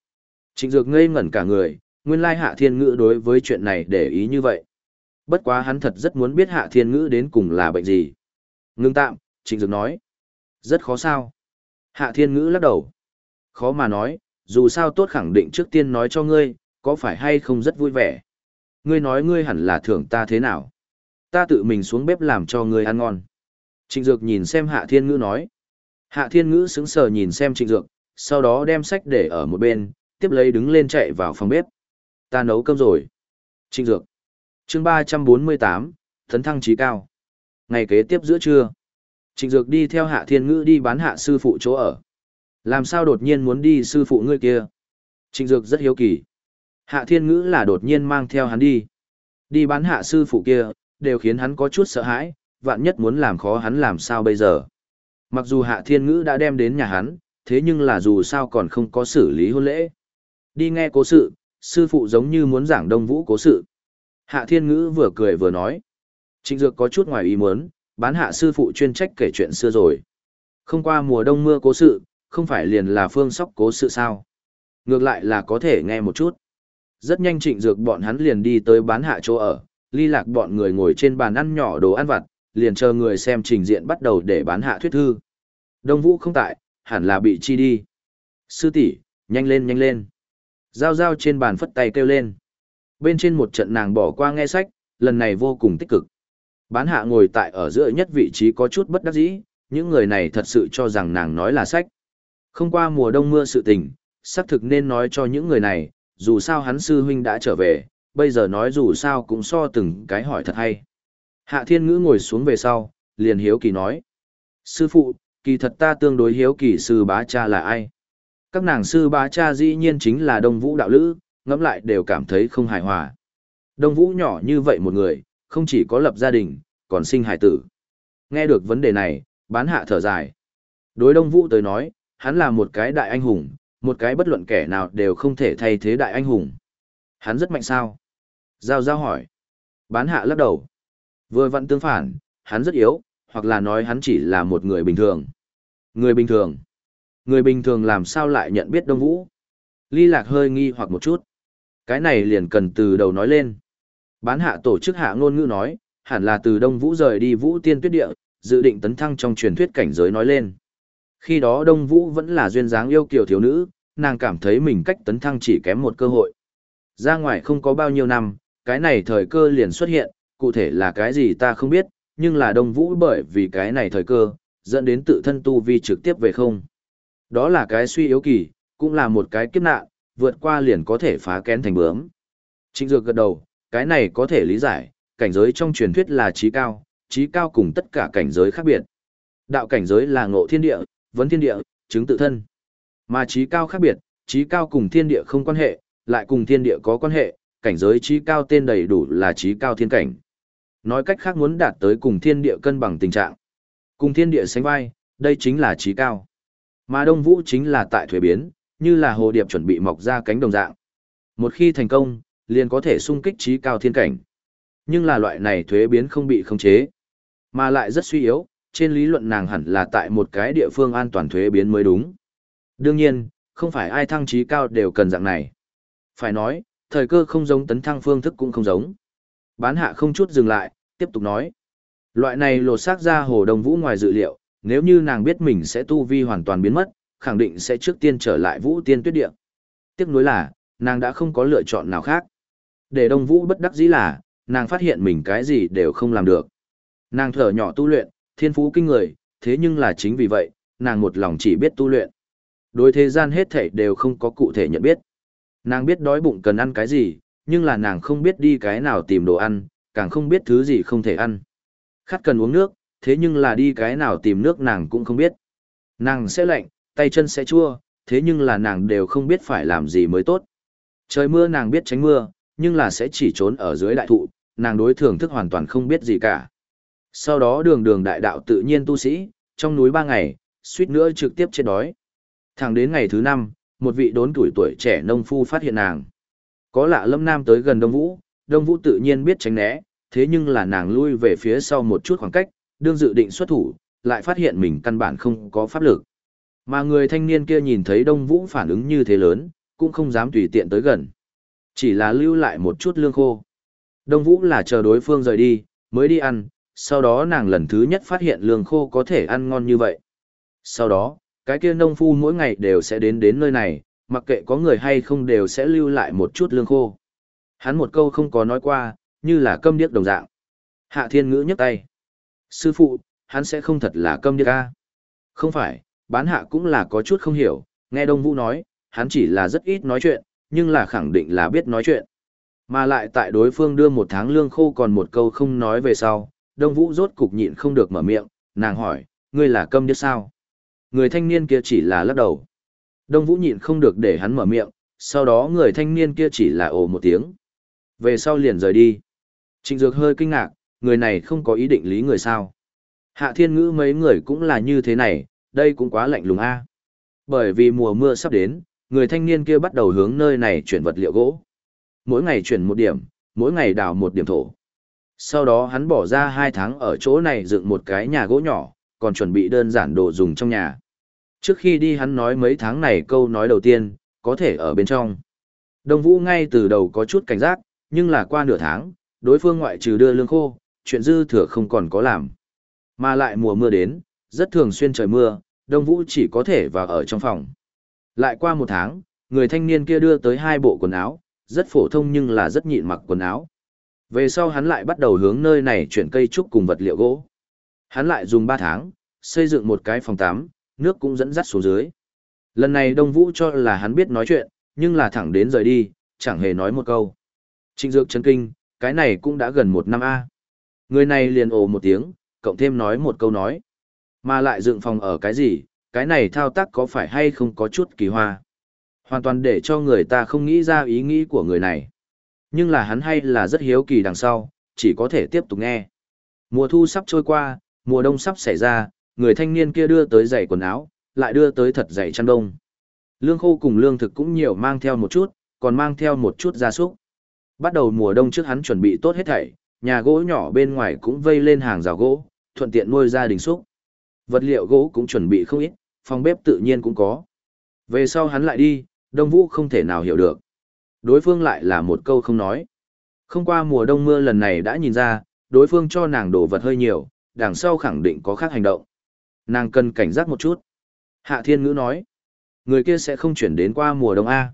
Trịnh Dược ngây ngẩn cả người, nguyên lai Hạ Thiên Ngữ đối với chuyện này để ý như vậy. Bất quá hắn thật rất muốn biết Hạ Thiên Ngữ đến cùng là bệnh gì. Ngưng tạm, Trịnh Dược nói. Rất khó sao. Hạ Thiên Ngữ lắc đầu. Khó mà nói, dù sao tốt khẳng định trước tiên nói cho ngươi, có phải hay không rất vui vẻ. Ngươi nói ngươi hẳn là thưởng ta thế nào. Ta tự mình xuống bếp làm cho ngươi ăn ngon. Trịnh Dược nhìn xem Hạ Thiên Ngữ nói. Hạ Thiên Ngữ sững sờ nhìn xem Trịnh Dược, sau đó đem sách để ở một bên, tiếp lấy đứng lên chạy vào phòng bếp. Ta nấu cơm rồi. Trịnh Dược. chương 348, Thấn Thăng Trí Cao. Ngày kế tiếp giữa trưa. Trịnh Dược đi theo Hạ Thiên Ngữ đi bán hạ sư phụ chỗ ở. Làm sao đột nhiên muốn đi sư phụ ngươi kia? Trịnh Dược rất hiếu kỳ. Hạ Thiên Ngữ là đột nhiên mang theo hắn đi. Đi bán hạ sư phụ kia, đều khiến hắn có chút sợ hãi, vạn nhất muốn làm khó hắn làm sao bây giờ. Mặc dù Hạ Thiên Ngữ đã đem đến nhà hắn, thế nhưng là dù sao còn không có xử lý hôn lễ. Đi nghe cố sự, sư phụ giống như muốn giảng đông vũ cố sự. Hạ Thiên Ngữ vừa cười vừa nói. Trịnh Dược có chút ngoài ý muốn, bán hạ sư phụ chuyên trách kể chuyện xưa rồi. Không qua mùa đông mưa cố sự, không phải liền là phương sóc cố sự sao. Ngược lại là có thể nghe một chút. Rất nhanh trịnh dược bọn hắn liền đi tới bán hạ chỗ ở, ly lạc bọn người ngồi trên bàn ăn nhỏ đồ ăn vặt, liền chờ người xem trình diện bắt đầu để bán hạ thuyết thư. Đông vũ không tại, hẳn là bị chi đi. Sư tỷ, nhanh lên nhanh lên. Giao giao trên bàn phất tay kêu lên. Bên trên một trận nàng bỏ qua nghe sách, lần này vô cùng tích cực. Bán hạ ngồi tại ở giữa nhất vị trí có chút bất đắc dĩ, những người này thật sự cho rằng nàng nói là sách. Không qua mùa đông mưa sự tình, xác thực nên nói cho những người này, dù sao hắn sư huynh đã trở về, bây giờ nói dù sao cũng so từng cái hỏi thật hay. Hạ thiên ngữ ngồi xuống về sau, liền hiếu kỳ nói. Sư phụ, kỳ thật ta tương đối hiếu kỳ sư bá cha là ai? Các nàng sư bá cha dĩ nhiên chính là đông vũ đạo lữ, ngẫm lại đều cảm thấy không hài hòa. Đông vũ nhỏ như vậy một người, không chỉ có lập gia đình, còn sinh hải tử. Nghe được vấn đề này, bán hạ thở dài. Đối đông vũ tới nói, hắn là một cái đại anh hùng, một cái bất luận kẻ nào đều không thể thay thế đại anh hùng. Hắn rất mạnh sao? Giao giao hỏi. Bán hạ lắc đầu. Vừa vặn tương phản, hắn rất yếu, hoặc là nói hắn chỉ là một người bình thường. Người bình thường. Người bình thường làm sao lại nhận biết Đông Vũ? Ly Lạc hơi nghi hoặc một chút. Cái này liền cần từ đầu nói lên. Bán hạ tổ chức hạ ngôn ngữ nói, hẳn là từ Đông Vũ rời đi Vũ Tiên Tuyết Địa, dự định tấn thăng trong truyền thuyết cảnh giới nói lên. Khi đó Đông Vũ vẫn là duyên dáng yêu kiều thiếu nữ, nàng cảm thấy mình cách tấn thăng chỉ kém một cơ hội. Ra ngoài không có bao nhiêu năm, cái này thời cơ liền xuất hiện, cụ thể là cái gì ta không biết, nhưng là Đông Vũ bởi vì cái này thời cơ, dẫn đến tự thân tu vi trực tiếp về không. Đó là cái suy yếu kỳ, cũng là một cái kiếp nạn, vượt qua liền có thể phá kén thành bướm. Trịnh Dược gật đầu, cái này có thể lý giải, cảnh giới trong truyền thuyết là trí cao, trí cao cùng tất cả cảnh giới khác biệt. Đạo cảnh giới là ngộ thiên địa, vấn thiên địa, chứng tự thân. Mà trí cao khác biệt, trí cao cùng thiên địa không quan hệ, lại cùng thiên địa có quan hệ, cảnh giới trí cao tên đầy đủ là trí cao thiên cảnh. Nói cách khác muốn đạt tới cùng thiên địa cân bằng tình trạng. Cùng thiên địa sánh vai, đây chính là trí cao. Mà Đông Vũ chính là tại thuế biến, như là hồ điệp chuẩn bị mọc ra cánh đồng dạng. Một khi thành công, liền có thể sung kích trí cao thiên cảnh. Nhưng là loại này thuế biến không bị khống chế, mà lại rất suy yếu, trên lý luận nàng hẳn là tại một cái địa phương an toàn thuế biến mới đúng. Đương nhiên, không phải ai thăng trí cao đều cần dạng này. Phải nói, thời cơ không giống tấn thăng phương thức cũng không giống. Bán hạ không chút dừng lại, tiếp tục nói. Loại này lột xác ra hồ đồng vũ ngoài dự liệu, nếu như nàng biết mình sẽ tu vi hoàn toàn biến mất, khẳng định sẽ trước tiên trở lại vũ tiên tuyết địa. Tiếc nuối là, nàng đã không có lựa chọn nào khác. Để đông vũ bất đắc dĩ là, nàng phát hiện mình cái gì đều không làm được. Nàng thở nhỏ tu luyện, thiên phú kinh người, thế nhưng là chính vì vậy, nàng một lòng chỉ biết tu luyện. Đối thế gian hết thảy đều không có cụ thể nhận biết. Nàng biết đói bụng cần ăn cái gì, nhưng là nàng không biết đi cái nào tìm đồ ăn, càng không biết thứ gì không thể ăn. Khát cần uống nước, thế nhưng là đi cái nào tìm nước nàng cũng không biết. Nàng sẽ lạnh, tay chân sẽ chua, thế nhưng là nàng đều không biết phải làm gì mới tốt. Trời mưa nàng biết tránh mưa, nhưng là sẽ chỉ trốn ở dưới đại thụ, nàng đối thưởng thức hoàn toàn không biết gì cả. Sau đó đường đường đại đạo tự nhiên tu sĩ, trong núi ba ngày, suýt nữa trực tiếp chết đói. Thẳng đến ngày thứ năm, một vị đốn tuổi tuổi trẻ nông phu phát hiện nàng. Có lạ lâm nam tới gần Đông Vũ, Đông Vũ tự nhiên biết tránh né, thế nhưng là nàng lui về phía sau một chút khoảng cách, đương dự định xuất thủ, lại phát hiện mình căn bản không có pháp lực. Mà người thanh niên kia nhìn thấy Đông Vũ phản ứng như thế lớn, cũng không dám tùy tiện tới gần. Chỉ là lưu lại một chút lương khô. Đông Vũ là chờ đối phương rời đi, mới đi ăn, sau đó nàng lần thứ nhất phát hiện lương khô có thể ăn ngon như vậy. Sau đó, cái kia nông phu mỗi ngày đều sẽ đến đến nơi này, mặc kệ có người hay không đều sẽ lưu lại một chút lương khô. Hắn một câu không có nói qua, như là câm điếc đồng dạng. Hạ thiên ngữ nhấc tay. Sư phụ, hắn sẽ không thật là câm điếc a Không phải, bán hạ cũng là có chút không hiểu, nghe Đông Vũ nói, hắn chỉ là rất ít nói chuyện, nhưng là khẳng định là biết nói chuyện. Mà lại tại đối phương đưa một tháng lương khô còn một câu không nói về sau, Đông Vũ rốt cục nhịn không được mở miệng, nàng hỏi, ngươi là câm điếc sao? Người thanh niên kia chỉ là lắc đầu. Đông Vũ nhịn không được để hắn mở miệng, sau đó người thanh niên kia chỉ là ồ một tiếng. Về sau liền rời đi. Trịnh Dược hơi kinh ngạc, người này không có ý định lý người sao. Hạ thiên ngữ mấy người cũng là như thế này, đây cũng quá lạnh lùng a. Bởi vì mùa mưa sắp đến, người thanh niên kia bắt đầu hướng nơi này chuyển vật liệu gỗ. Mỗi ngày chuyển một điểm, mỗi ngày đào một điểm thổ. Sau đó hắn bỏ ra hai tháng ở chỗ này dựng một cái nhà gỗ nhỏ, còn chuẩn bị đơn giản đồ dùng trong nhà. Trước khi đi hắn nói mấy tháng này câu nói đầu tiên, có thể ở bên trong. Đông Vũ ngay từ đầu có chút cảnh giác, nhưng là qua nửa tháng, đối phương ngoại trừ đưa lương khô, chuyện dư thừa không còn có làm. Mà lại mùa mưa đến, rất thường xuyên trời mưa, Đông Vũ chỉ có thể vào ở trong phòng. Lại qua một tháng, người thanh niên kia đưa tới hai bộ quần áo, rất phổ thông nhưng là rất nhịn mặc quần áo. Về sau hắn lại bắt đầu hướng nơi này chuyển cây trúc cùng vật liệu gỗ. Hắn lại dùng 3 tháng, xây dựng một cái phòng tắm, nước cũng dẫn dắt xuống dưới. Lần này Đông Vũ cho là hắn biết nói chuyện, nhưng là thẳng đến rời đi, chẳng hề nói một câu. Trịnh Dược chấn kinh, cái này cũng đã gần một năm A. Người này liền ồ một tiếng, cộng thêm nói một câu nói. Mà lại dựng phòng ở cái gì, cái này thao tác có phải hay không có chút kỳ hoa. Hoàn toàn để cho người ta không nghĩ ra ý nghĩ của người này. Nhưng là hắn hay là rất hiếu kỳ đằng sau, chỉ có thể tiếp tục nghe. Mùa thu sắp trôi qua, mùa đông sắp xảy ra, người thanh niên kia đưa tới giày quần áo, lại đưa tới thật giày chăn đông. Lương khô cùng lương thực cũng nhiều mang theo một chút, còn mang theo một chút gia súc. Bắt đầu mùa đông trước hắn chuẩn bị tốt hết thảy, nhà gỗ nhỏ bên ngoài cũng vây lên hàng rào gỗ, thuận tiện nuôi gia đình súc. Vật liệu gỗ cũng chuẩn bị không ít, phòng bếp tự nhiên cũng có. Về sau hắn lại đi, Đông Vũ không thể nào hiểu được. Đối phương lại là một câu không nói. Không qua mùa đông mưa lần này đã nhìn ra, đối phương cho nàng đổ vật hơi nhiều, đằng sau khẳng định có khác hành động. Nàng cần cảnh giác một chút. Hạ Thiên Ngữ nói, người kia sẽ không chuyển đến qua mùa đông A.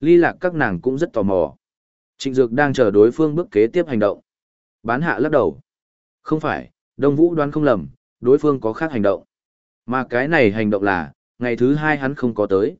Ly lạc các nàng cũng rất tò mò. Trịnh Dược đang chờ đối phương bước kế tiếp hành động. Bán hạ lắc đầu. Không phải, Đông Vũ đoán không lầm, đối phương có khác hành động. Mà cái này hành động là, ngày thứ hai hắn không có tới.